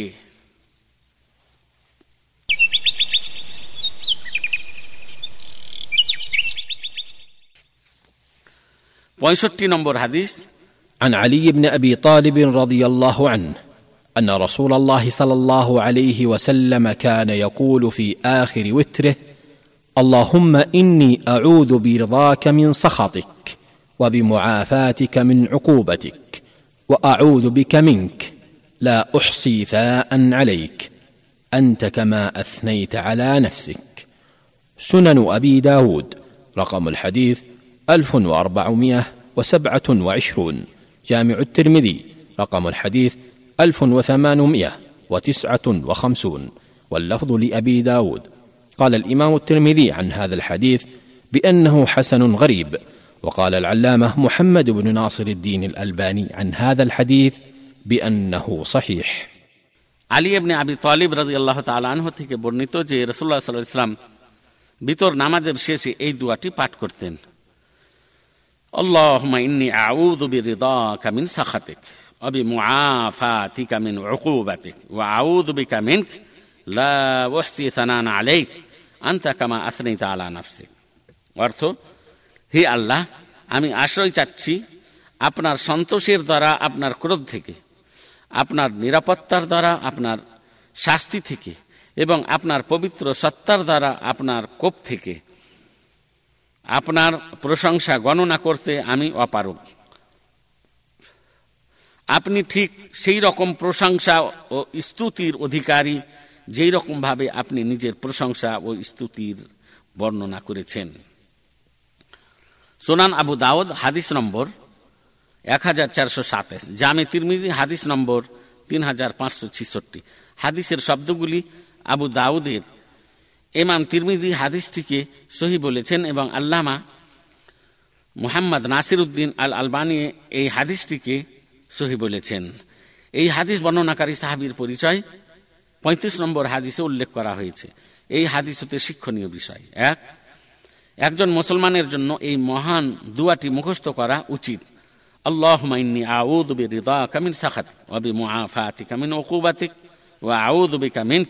পঁয়ষট্টি নম্বর হাদিস عن علي بن ابي طالب رضي الله عنه أن رسول الله صلى الله عليه وسلم كان يقول في آخر وتره اللهم إني أعوذ برضاك من سخطك وبمعافاتك من عقوبتك وأعوذ بك منك لا أحصي ثاء عليك أنت كما أثنيت على نفسك. سنن أبي داود رقم الحديث 1427 جامع الترمذي رقم الحديث 1859 واللفظ لأبي داود قال الإمام الترمذي عن هذا الحديث بأنه حسن غريب وقال العلامة محمد بن ناصر الدين الألباني عن هذا الحديث بأنه صحيح আলী এবনে আবি তালিব রাজি আল্লাহ তালাহ থেকে বর্ণিত যে রসুল্লাহ সাল্লাহ ইসলাম বিতর নামাজের শেষে এই দুয়াটি পাঠ করতেন اللهم إني أعوذ برضاك من سخطك وبمعافاتك من عقوبتك وأعوذ بك منك لا أحصي ثناء عليك أنت كما أثنيت على نفسك অর্থ হে আল্লাহ আমি আশ্রয় চাচ্ছি আপনার সন্তোষের দ্বারা আপনার ক্রোধ থেকে আপনার নিরাপত্তার দ্বারা আপনার শাস্তি থেকে এবং আপনার পবিত্র সত্তার দ্বারা আপনার কোপ থেকে আপনার প্রশংসা গণনা করতে আমি অপারক আপনি ঠিক সেই রকম প্রশংসা ও স্তুতির অধিকারী যেই রকমভাবে আপনি নিজের প্রশংসা ও স্তুতির বর্ণনা করেছেন। সোনান আবু দাউদ, হাদিস নম্বর এক হাজার চারশো সাতাশ। জামে তিরমিজি, হাদিস নম্বর তিন হাজার পাঁচশো ছিষট্টি। হাদিসের শব্দগুলি আবু দাউদের এমাম তিরমিজি হাদিসটিকে সহি বলেছেন এবং আল্লামা মুহাম্মদ নাসির উদ্দিন আল আলবানি এই হাদিসটিকে সহি বলেছেন। এই হাদিস বর্ণনাকারী সাহাবির পরিচয় পঁয়ত্রিশ নম্বর হাদিসে উল্লেখ করা হয়েছে। এই হাদিস হতে শিক্ষণীয় বিষয়। এক, একজন মুসলমানের জন্য এই মহান দুয়াটি মুখস্থ করা উচিত। আল্লাহ অবি কামিন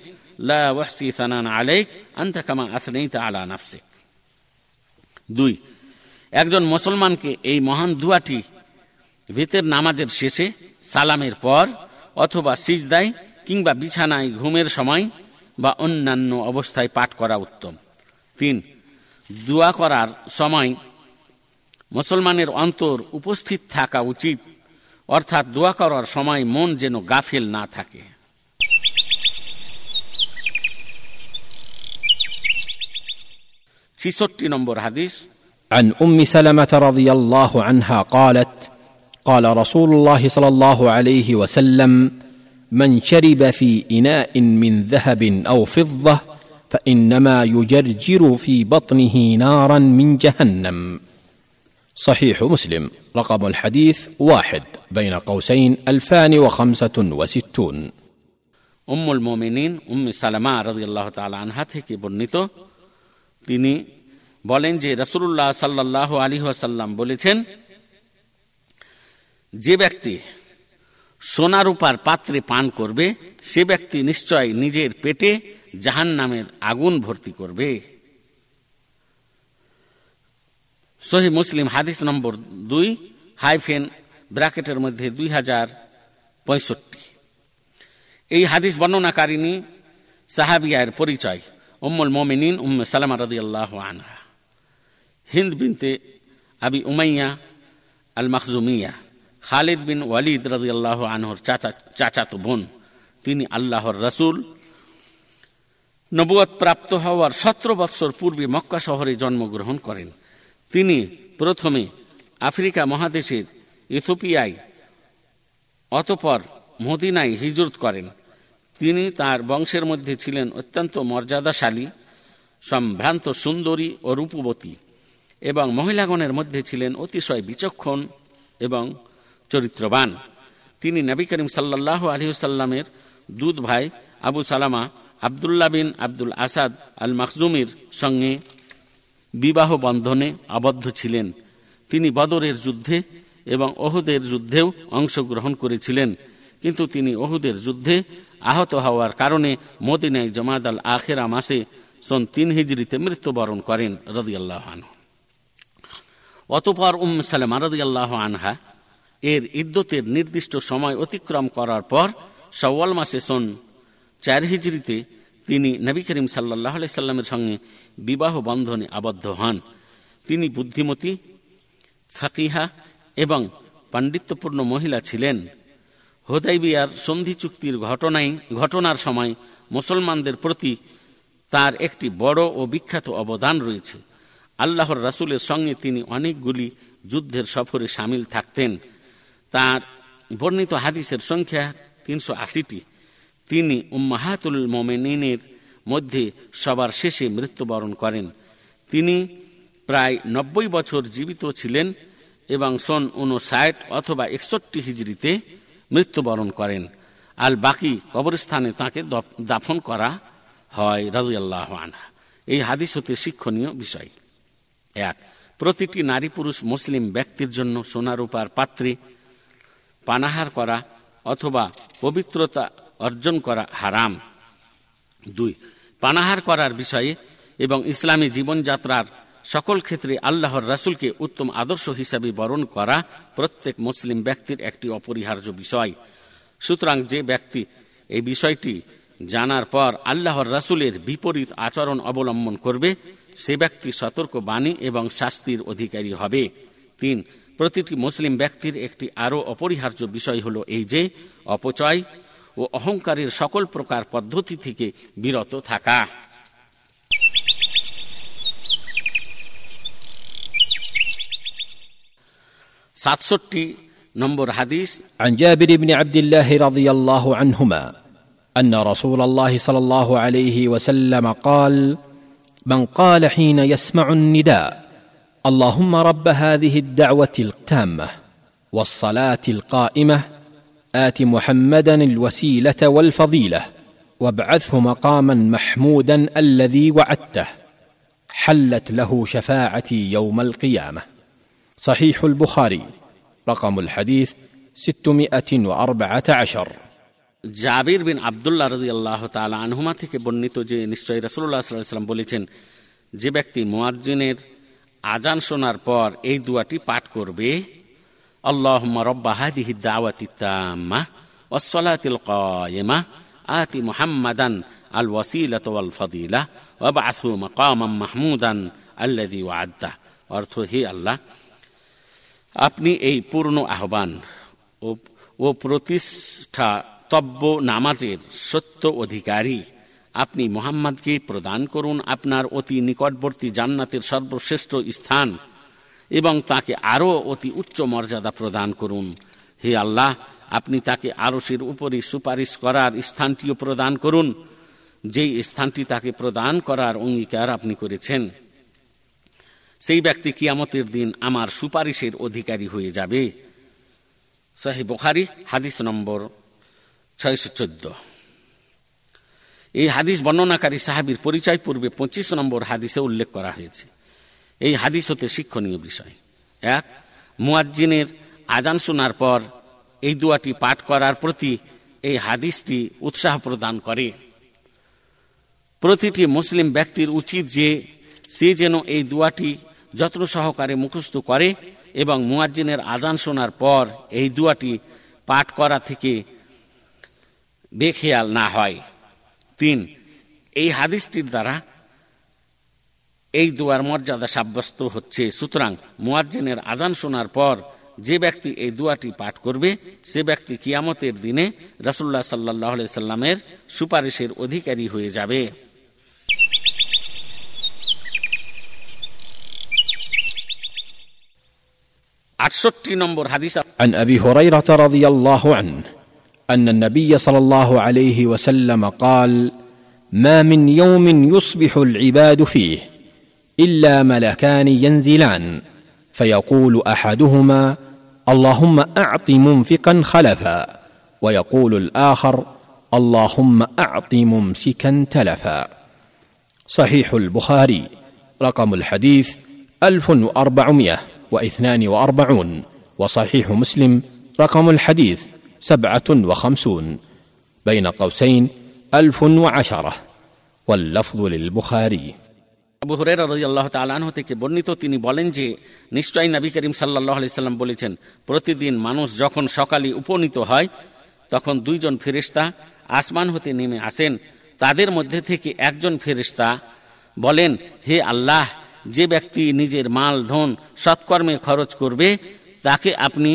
কামিন আলা দুই, একজন মুসলমানকে এই মহান দুয়াটি ভিতের নামাজের শেষে সালামের পর অথবা সিজদায় কিংবা বিছানায় ঘুমের সময় বা অন্যান্য অবস্থায় পাঠ করা উত্তম তিন দোয়া করার সময় মুসলমানের অন্তর উপস্থিত থাকা উচিত অর্থাৎ দোয়া করার সময় মন যেন গাফেল না থাকে ছিষট্টি নম্বর হাদিস عن ام سلمه رضي الله عنها قالت قال رسول الله صلى الله عليه وسلم من شرب في اناء من ذهب او فضه فانما يجرجر في بطنه نارا من جهنم صحيح مسلم رقم الحديث واحد بين قوسين الفان وخمسه وستون উম্মুল মোমিনিন উম্মি সালামা রাজি আল্লাহ তালা আনহা থেকে বর্ণিত তিনি বলেন যে রসুল্লাহ সাল্লাহ আলী আসাল্লাম বলেছেন যে ব্যক্তি সোনারূপার পাত্রে পান করবে, সে ব্যক্তি নিশ্চয় নিজের পেটে জাহান নামের আগুন ভর্তি করবে। সহি মুসলিম হাদিস নম্বর দুই, হাইফেন ব্র্যাকেটের মধ্যে দুই হাজার পঁয়ষট্টি। এই হাদিস বর্ণনাকারিনী সাহাবিয়ার পরিচয়, উম্মুল মোমিনিন উম্মে সালামা রদি আল্লাহ আনহা। Hind binte Abi Umayya al Makhzumiya Khalid bin Walid রাজি আল্লাহ আনহর চাচা, চাচাতো বোন। তিনি আল্লাহর রসুল। নবুয়ত প্রাপ্ত হওয়ার সতেরো বৎসর পূর্বে মক্কা শহরে জন্মগ্রহণ করেন। তিনি প্রথমে আফ্রিকা মহাদেশের ইথোপিয়ায় অতপর মদিনায় হিজরত করেন। তিনি তার বংশের মধ্যে ছিলেন অত্যন্ত মর্যাদাশালী, সম্ভ্রান্ত, সুন্দরী ও রূপবতী এবং মহিলাগণের মধ্যে ছিলেন অতিশয় বিচক্ষণ এবং চরিত্রবান। তিনি নবী করিম সাল্লাহ আলহিসাল্লামের দুধ ভাই আবু সালামা, আবদুল্লাহ বিন আব্দুল আসাদ আল মাকজুমির সঙ্গে বিবাহ বন্ধনে আবদ্ধ ছিলেন। তিনি বদরের যুদ্ধে এবং ওহুদের যুদ্ধেও অংশগ্রহণ করেছিলেন। কিন্তু তিনি ওহুদের যুদ্ধে আহত হওয়ার কারণে মদিনায় জমাদ আল আখেরা মাসে সন তিন হিজড়িতে মৃত্যুবরণ করেন, রদিয়াল্লাহ অতপর উম সালেমা রদিয়াল্লাহ আনহা এর ইদ্যতের নির্দিষ্ট সময় অতিক্রম করার পর সওয়াল মাসে সন চার হিজড়িতে তিনি নবী করিম সাল্লাহ সাল্লামের সঙ্গে বিবাহ বন্ধনে আবদ্ধ হন। তিনি বুদ্ধিমতী, ফাকিহা এবং পাণ্ডিত্যপূর্ণ মহিলা ছিলেন। হোদাইবিয়ার সন্ধি চুক্তির ঘটনায় ঘটনার সময় মুসলমানদের প্রতি তার একটি বড় ও বিখ্যাত অবদান রয়েছে। আল্লাহর রাসুলের সঙ্গে তিনি অনেকগুলি যুদ্ধের সফরে সামিল থাকতেন। তার বর্ণিত হাদিসের সংখ্যা তিনশো আশিটি। তিনি উম্মাহাতুল মোমেনিনের মধ্যে সবার শেষে মৃত্যুবরণ করেন। তিনি প্রায় নব্বই বছর জীবিত ছিলেন এবং সন উনষাট অথবা একষট্টি হিজড়িতে মৃত্যুবরণ করেন। আল বাকি কবরস্থানে তাকে দাফন করা হয় রাজিয়াল্লাহ আনহা। এই হাদিস হতে শিক্ষণীয় বিষয়। এক, প্রতিটি নারী পুরুষ মুসলিম ব্যক্তির জন্য সোনারূপার পাত্রে পানাহার করা অথবা পবিত্রতা অর্জন করা হারাম। দুই, পানাহার করার বিষয়ে এবং ইসলামী জীবনযাত্রার সকল ক্ষেত্রে আল্লাহর রাসুলকে উত্তম আদর্শ হিসাবে বরণ করা প্রত্যেক মুসলিম ব্যক্তির একটি অপরিহার্য বিষয়। সুতরাং যে ব্যক্তি এই বিষয়টি জানার পর আল্লাহর রাসুলের বিপরীত আচরণ অবলম্বন করবে, সে ব্যক্তি সতর্ক বাণী এবং শাস্তির অধিকারী হবে। তিন প্রতিটি মুসলিম ব্যক্তির একটি আরও অপরিহার্য বিষয় হল এই যে অপচয় ও অহংকারের সকল প্রকার পদ্ধতি থেকে বিরত থাকা সাতষট্টি নম্বর হাদিস عن جابر بن عبد الله رضي الله عنهما ان رسول الله صلى الله عليه وسلم قال من قال حين يسمع النداء اللهم رب هذه الدعوه التامه والصلاه القائمه ات محمدا الوسيله والفضيله وابعثه مقاما محمودا الذي وعدته حلت له شفاعتي يوم القيامه صحيح البخاري رقم الحديث ستمائه واربعه عشر জাবির বিন আবদুল্লাহ রদি আল্লাহ তালা আনহুমা থেকে বর্ণিত যে নিশ্চয়ই রসুল্লাহ সাল্লাম বলেছেন যে ব্যক্তি মুয়াজ্জিনের আজান শোনার পর এই দুয়াটি পাঠ করবে আল্লাহ রব্বা হাদিহি দাওয়াতি তাম্মা ওয়াসসালাতিল কায়েমা, আতি মুহাম্মাদান আল ওয়াসিলাত ওয়াল ফাদিলা ওয়াবআথু মাকামাম মাহমুদান আল্লাযী ওয়া'আদতা অর্থ, হে আল্লাহ, আপনি এই পূর্ণ আহ্বান ও প্রতিষ্ঠা তব্য নামাজের সত্য অধিকারী আপনি মোহাম্মদকে প্রদান করুন আপনার অতি নিকটবর্তী জান্নাতের সর্বশ্রেষ্ঠ স্থান এবং তাকে আরও অতি উচ্চ মর্যাদা প্রদান করুন। হে আল্লাহ, আপনি তাকে আরসের উপরে সুপারিশ করার স্থানটিও প্রদান করুন, যেই স্থানটি তাকে প্রদান করার অঙ্গীকার আপনি করেছেন। সেই ব্যক্তি কিয়ামতের দিন আমার সুপারিশের অধিকারী হয়ে যাবে। সাহি বোখারি, হাদিস নম্বর ছয়শো চোদ্দ। এই হাদিস বর্ণনাকারী সাহাবির পরিচয় পূর্বে পঁচিশ নম্বর হাদিসে উল্লেখ করা হয়েছে। এই হাদিস হতে শিক্ষণীয় বিষয়। এক, মুয়াজ্জিনের আজান শোনার পর এই দুয়াটি পাঠ করার প্রতি এই হাদিসটি উৎসাহ প্রদান করে। প্রতিটি মুসলিম ব্যক্তির উচিত যে সে যেন এই দুয়াটি যত্ন সহকারে মুখস্থ করে এবং মুয়াজ্জিনের আজান শোনার পর এই দুয়াটি পাঠ করা থেকে বেখেয়াল না হয়। তিন এই হাদিসটির দ্বারা এই দুয়ার মর্যাদা সাব্যস্ত হচ্ছে সুতরাং মুয়াজ্জিনের আজান শোনার পর যে ব্যক্তি এই দুয়াটি পাঠ করবে সে ব্যক্তি কিয়ামতের দিনে রসুল্লাহ সাল্লাহ সাল্লামের সুপারিশের অধিকারী হয়ে যাবে আটষট্টি নম্বর হাদিস عن ابي هريره رضي الله عنه أن النبي صلى الله عليه وسلم قال ما من يوم يصبح العباد فيه إلا ملكان ينزلان. فيقول أحدهما اللهم أعط منفقا خلفا. ويقول الآخر اللهم أعط ممسكا تلفا. صحيح البخاري رقم الحديث ألف وأربعمائة واثنان وأربعون. وصحيح مسلم رقم الحديث سبعه وخمسون بين قوسين الف وعشره واللفظ للبخاري আবু হুরেরা রাদিয়াল্লাহু তাআলা আনহু থেকে বর্ণিত তিনি বলেন যে নিশ্চয়ই নবী করিম সাল্লাল্লাহু আলাইহি সাল্লাম বলেছেন প্রতিদিন মানুষ যখন সকালে উপনীত হয় তখন দুইজন ফেরেশতা আসমান হতে নেমে আসেন তাদের মধ্যে থেকে একজন ফেরেশতা বলেন হে আল্লাহ যে ব্যক্তি নিজের মাল ধন সৎকর্মে খরচ করবে তাকে আপনি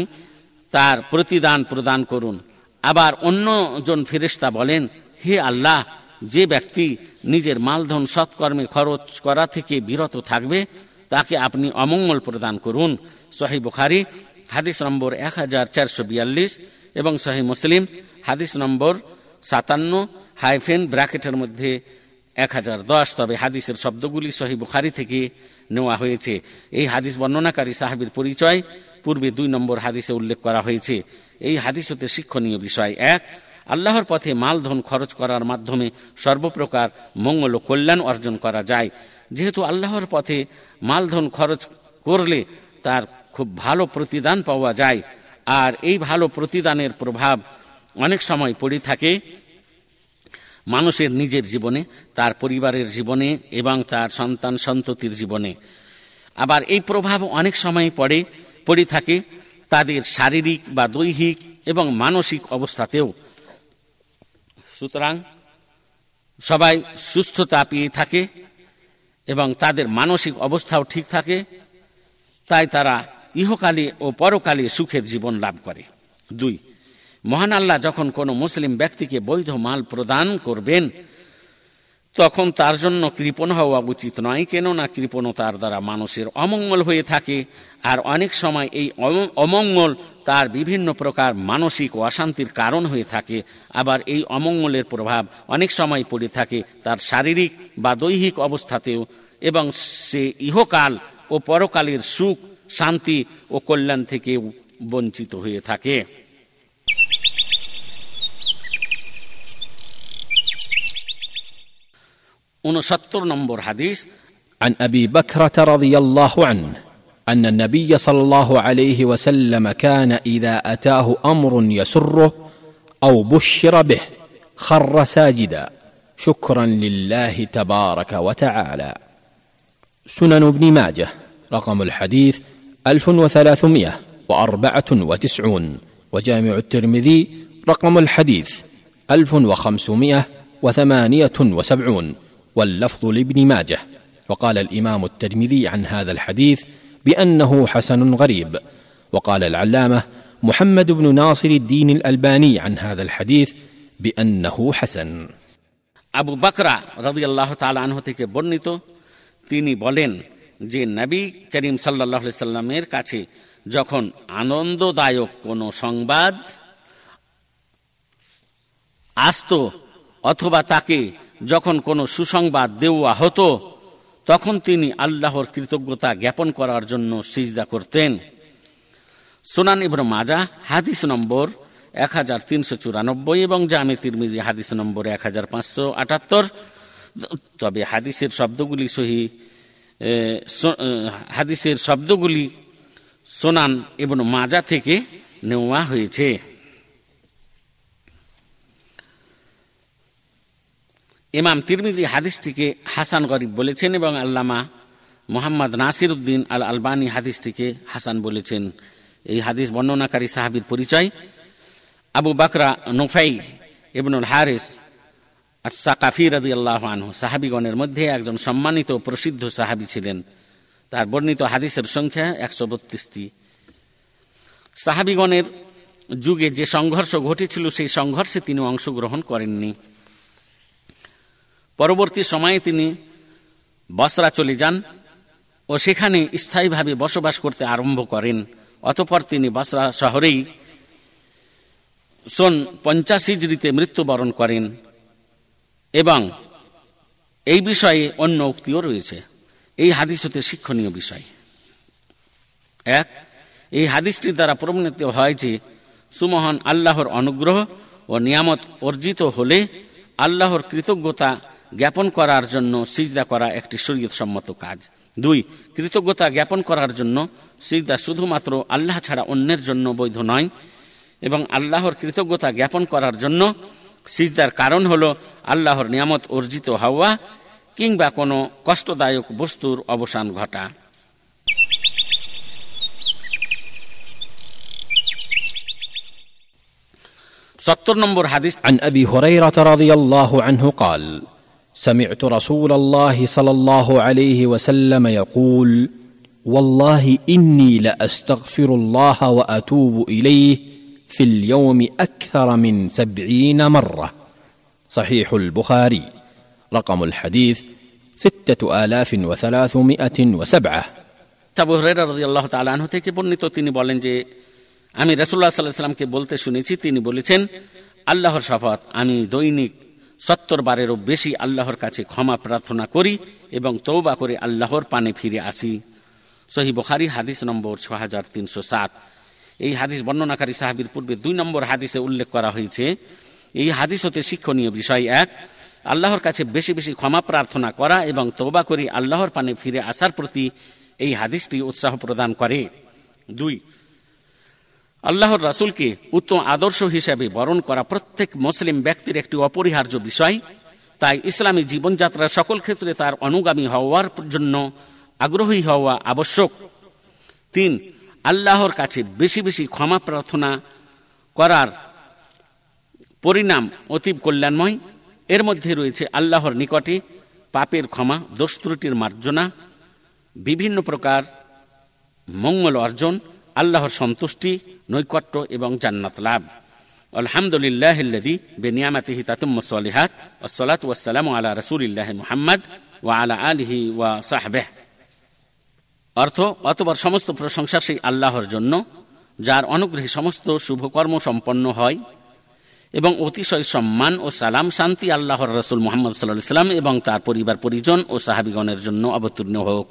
তার প্রতিদান প্রদান করুন। আবার অন্যজন ফেরেশতা বলেন, হে আল্লাহ, যে ব্যক্তি নিজের মালধন সৎকর্মে খরচ করা থেকে বিরত থাকবে, তাকে আপনি অমঙ্গল প্রদান করুন। সহি বুখারি, হাদিস নম্বর এক হাজার চারশো বিয়াল্লিশ এবং সহি মুসলিম, হাদিস নম্বর সাতান্ন, হাইফেন ব্র্যাকেটের মধ্যে এক হাজার দশ। তবে হাদিসের শব্দগুলি সহি বুখারি থেকে নেওয়া হয়েছে। এই হাদিস বর্ণনাকারী সাহাবির পরিচয় পূর্বে দুই নম্বর হাদিসে উল্লেখ করা হয়েছে। এই হাদিস হতে শিক্ষণীয় বিষয় এক, আল্লাহর পথে মালধন খরচ করার মাধ্যমে সর্বপ্রকার মঙ্গল ও কল্যাণ অর্জন করা যায়। যেহেতু আল্লাহর পথে মালধন খরচ করলে তার খুব ভালো প্রতিদান পাওয়া যায়, আর এই ভালো প্রতিদানের প্রভাব অনেক সময় পড়ে থাকে মানুষের নিজের জীবনে, তার পরিবারের জীবনে এবং তার সন্তান সন্ততির জীবনে। আবার এই প্রভাব অনেক সময় পড়ে পড়ে থাকে, তাদের শারীরিক বা দৈহিক এবং মানসিক অবস্থাতেও। সুতরাং সবাই সুস্থতা পেয়ে থাকে এবং তাদের মানসিক অবস্থাও ঠিক থাকে, তাই তারা ইহকালে ও পরকালে সুখের জীবন লাভ করে। দুই, মহান আল্লাহ যখন কোনো মুসলিম ব্যক্তিকে বৈধ মাল প্রদান করবেন তখন তার জন্য কৃপণ হওয়া উচিত নয়, কেননা কৃপণতার দ্বারা মানুষের অমঙ্গল হয়ে থাকে, আর অনেক সময় এই অমঙ্গল তার বিভিন্ন প্রকার মানসিক অশান্তির কারণ হয়ে থাকে, আবার এই অমঙ্গলের প্রভাব অনেক সময় পড়ে থাকে তার শারীরিক বা দৈহিক অবস্থাতেও, এবং সে ইহকাল ও পরকালের সুখ, শান্তি ও কল্যাণ থেকে বঞ্চিত হয়ে থাকে। ونسطر نمبر حديث. عن أبي بكرة رضي الله عنه أن النبي صلى الله عليه وسلم كان إذا أتاه أمر يسره أو بشر به خر ساجدا. شكرا لله تبارك وتعالى. سنن ابن ماجه رقم الحديث 1394 وجامع الترمذي رقم الحديث 1578 واللفظ لابن ماجه وقال الامام الترمذي عن هذا الحديث بانه حسن غريب وقال العلامه محمد بن ناصر الدين الالباني عن هذا الحديث بانه حسن আবু বাকরা রদি আল্লাহ আনহ থেকে বর্ণিত তিনি বলেন যে নবী করিম সাল্লাহ সাল্লামের কাছে যখন আনন্দদায়ক কোনো সংবাদ আসত অথবা তাকে যখন কোনো সুসংবাদ দেওয়া হতো, তখন তিনি আল্লাহর কৃতজ্ঞতা জ্ঞাপন করার জন্য সিজদা করতেন। সোনান ইব্র মাজা হাদিস নম্বর এক হাজার তিনশো চুরানব্বই এবং জামে তিরমিজি, হাদিস নম্বর এক হাজার পাঁচশো আটাত্তর। তবে হাদিসের শব্দগুলি সহি হাদিসের শব্দগুলি সোনান এবং মাজা থেকে নেওয়া হয়েছে। ইমাম তিরমিজি হাদিসটিকে হাসান গরিব বলেছেন এবং আল্লামা মোহাম্মদ নাসির উদ্দিন আল আলবানী হাদিসটিকে হাসান বলেছেন। এই হাদিস বর্ণনাকারী সাহাবির পরিচয়। আবু বাকরা নোফাই ইবনুল হারিস সাকাফি রদি আল্লাহ আনহু সাহাবিগণের মধ্যে একজন সম্মানিত প্রসিদ্ধ সাহাবি ছিলেন। তার বর্ণিত হাদিসের সংখ্যা একশো বত্রিশটি। সাহাবিগণের যুগে যে সংঘর্ষ ঘটেছিল, সেই সংঘর্ষে তিনি অংশগ্রহণ করেননি। পরবর্তী সময়ে তিনি বসরা চলে যান ও সেখানে স্থায়ীভাবে বসবাস করতে আরম্ভ করেন। অতপর তিনি বসরা শহরেই সন পঞ্চাশি জড়িতে মৃত্যুবরণ করেন এবং এই বিষয়ে অন্য উক্তিও রয়েছে। এই হাদিস হতে শিক্ষণীয় বিষয়। এক, এই হাদিসটির দ্বারা প্রমাণিত হয় যে সুমহান আল্লাহর অনুগ্রহ ও নিয়ামত অর্জিত হলে আল্লাহর কৃতজ্ঞতা জ্ঞাপন করার জন্য সিজদা করা একটি শরীয়ত সম্মত কাজ দুই কৃতজ্ঞতা জ্ঞাপন করার জন্য সিজদা শুধুমাত্র আল্লাহ ছাড়া অন্যের জন্য বৈধ নয় এবং আল্লাহর কৃতজ্ঞতা জ্ঞাপন করার জন্য সিজদার কারণ হল আল্লাহর নিয়ামত অর্জিত হওয়া কিংবা কোনো কষ্টদায়ক বস্তুর অবসান ঘটা সত্তর নম্বর হাদিস عن ابي هريره رضي الله عنه قال سمعت رسول الله صلى الله عليه وسلم يقول والله اني لاستغفر الله واتوب اليه في اليوم اكثر من سبعين مره صحيح البخاري رقم الحديث سته الاف وثلاثمائه وسبعه আবু হুরায়রা রাদিয়াল্লাহু তাআলা আনহু থেকে বর্ণিত তিনি বলেন যে আমি রাসূলুল্লাহ সাল্লাল্লাহু আলাইহি সাল্লামকে বলতে শুনেছি তিনি বলেছেন আল্লাহর শপথ আমি দৈনিক সত্তর বারেরও বেশি আল্লাহর কাছে ক্ষমা প্রার্থনা করি এবং তৌবা করে আল্লাহর পানে ফিরে আসি। সহি বখারি, হাদিস নম্বর ছ হাজার তিনশো সাত। এই হাদিস বর্ণনাকারী সাহাবির পূর্বে দুই নম্বর হাদিসে উল্লেখ করা হয়েছে। এই হাদিস হতে শিক্ষণীয় বিষয় এক, আল্লাহর কাছে বেশি বেশি ক্ষমা প্রার্থনা করা এবং তৌবা করে আল্লাহর পানে ফিরে আসার প্রতি এই হাদিসটি উৎসাহ প্রদান করে। দুই আল্লাহর রাসুলকে উত্তম আদর্শ হিসেবে বরণ করা প্রত্যেক মুসলিম ব্যক্তির একটি অপরিহার্য বিষয়। তাই ইসলামী জীবনযাত্রার সকল ক্ষেত্রে তার অনুগামী হওয়ার জন্য আগ্রহী হওয়া আবশ্যক। তিন, আল্লাহর কাছে বেশি বেশি ক্ষমা প্রার্থনা করার পরিণাম অতীব কল্যাণময়। এর মধ্যে রয়েছে আল্লাহর নিকটে পাপের ক্ষমা, দোষ ত্রুটির মার্জনা, বিভিন্ন প্রকার মঙ্গল অর্জন আল্লাহর সন্তুষ্টি, নৈকট্য এবং জান্নাত লাভ। আলহামদুলিল্লাহ বেনিয়ামাতিহি তাতুম্ম সলিহাত ওসলাত ওয়াসালাম আলা রসুলিল্লাহ মুহাম্মদ ওয়া আলা আলিহি ওয়া সাহবেহ। অর্থ অতবার সমস্ত প্রশংসা সেই আল্লাহর জন্য, যার অনুগ্রহে সমস্ত শুভকর্ম সম্পন্ন হয় এবং অতিশয় সম্মান ও সালাম শান্তি আল্লাহর রসুল মোহাম্মদ সাল্লাহ সাল্লাম এবং তার পরিবার পরিজন ও সাহাবিগণের জন্য অবতীর্ণ হোক।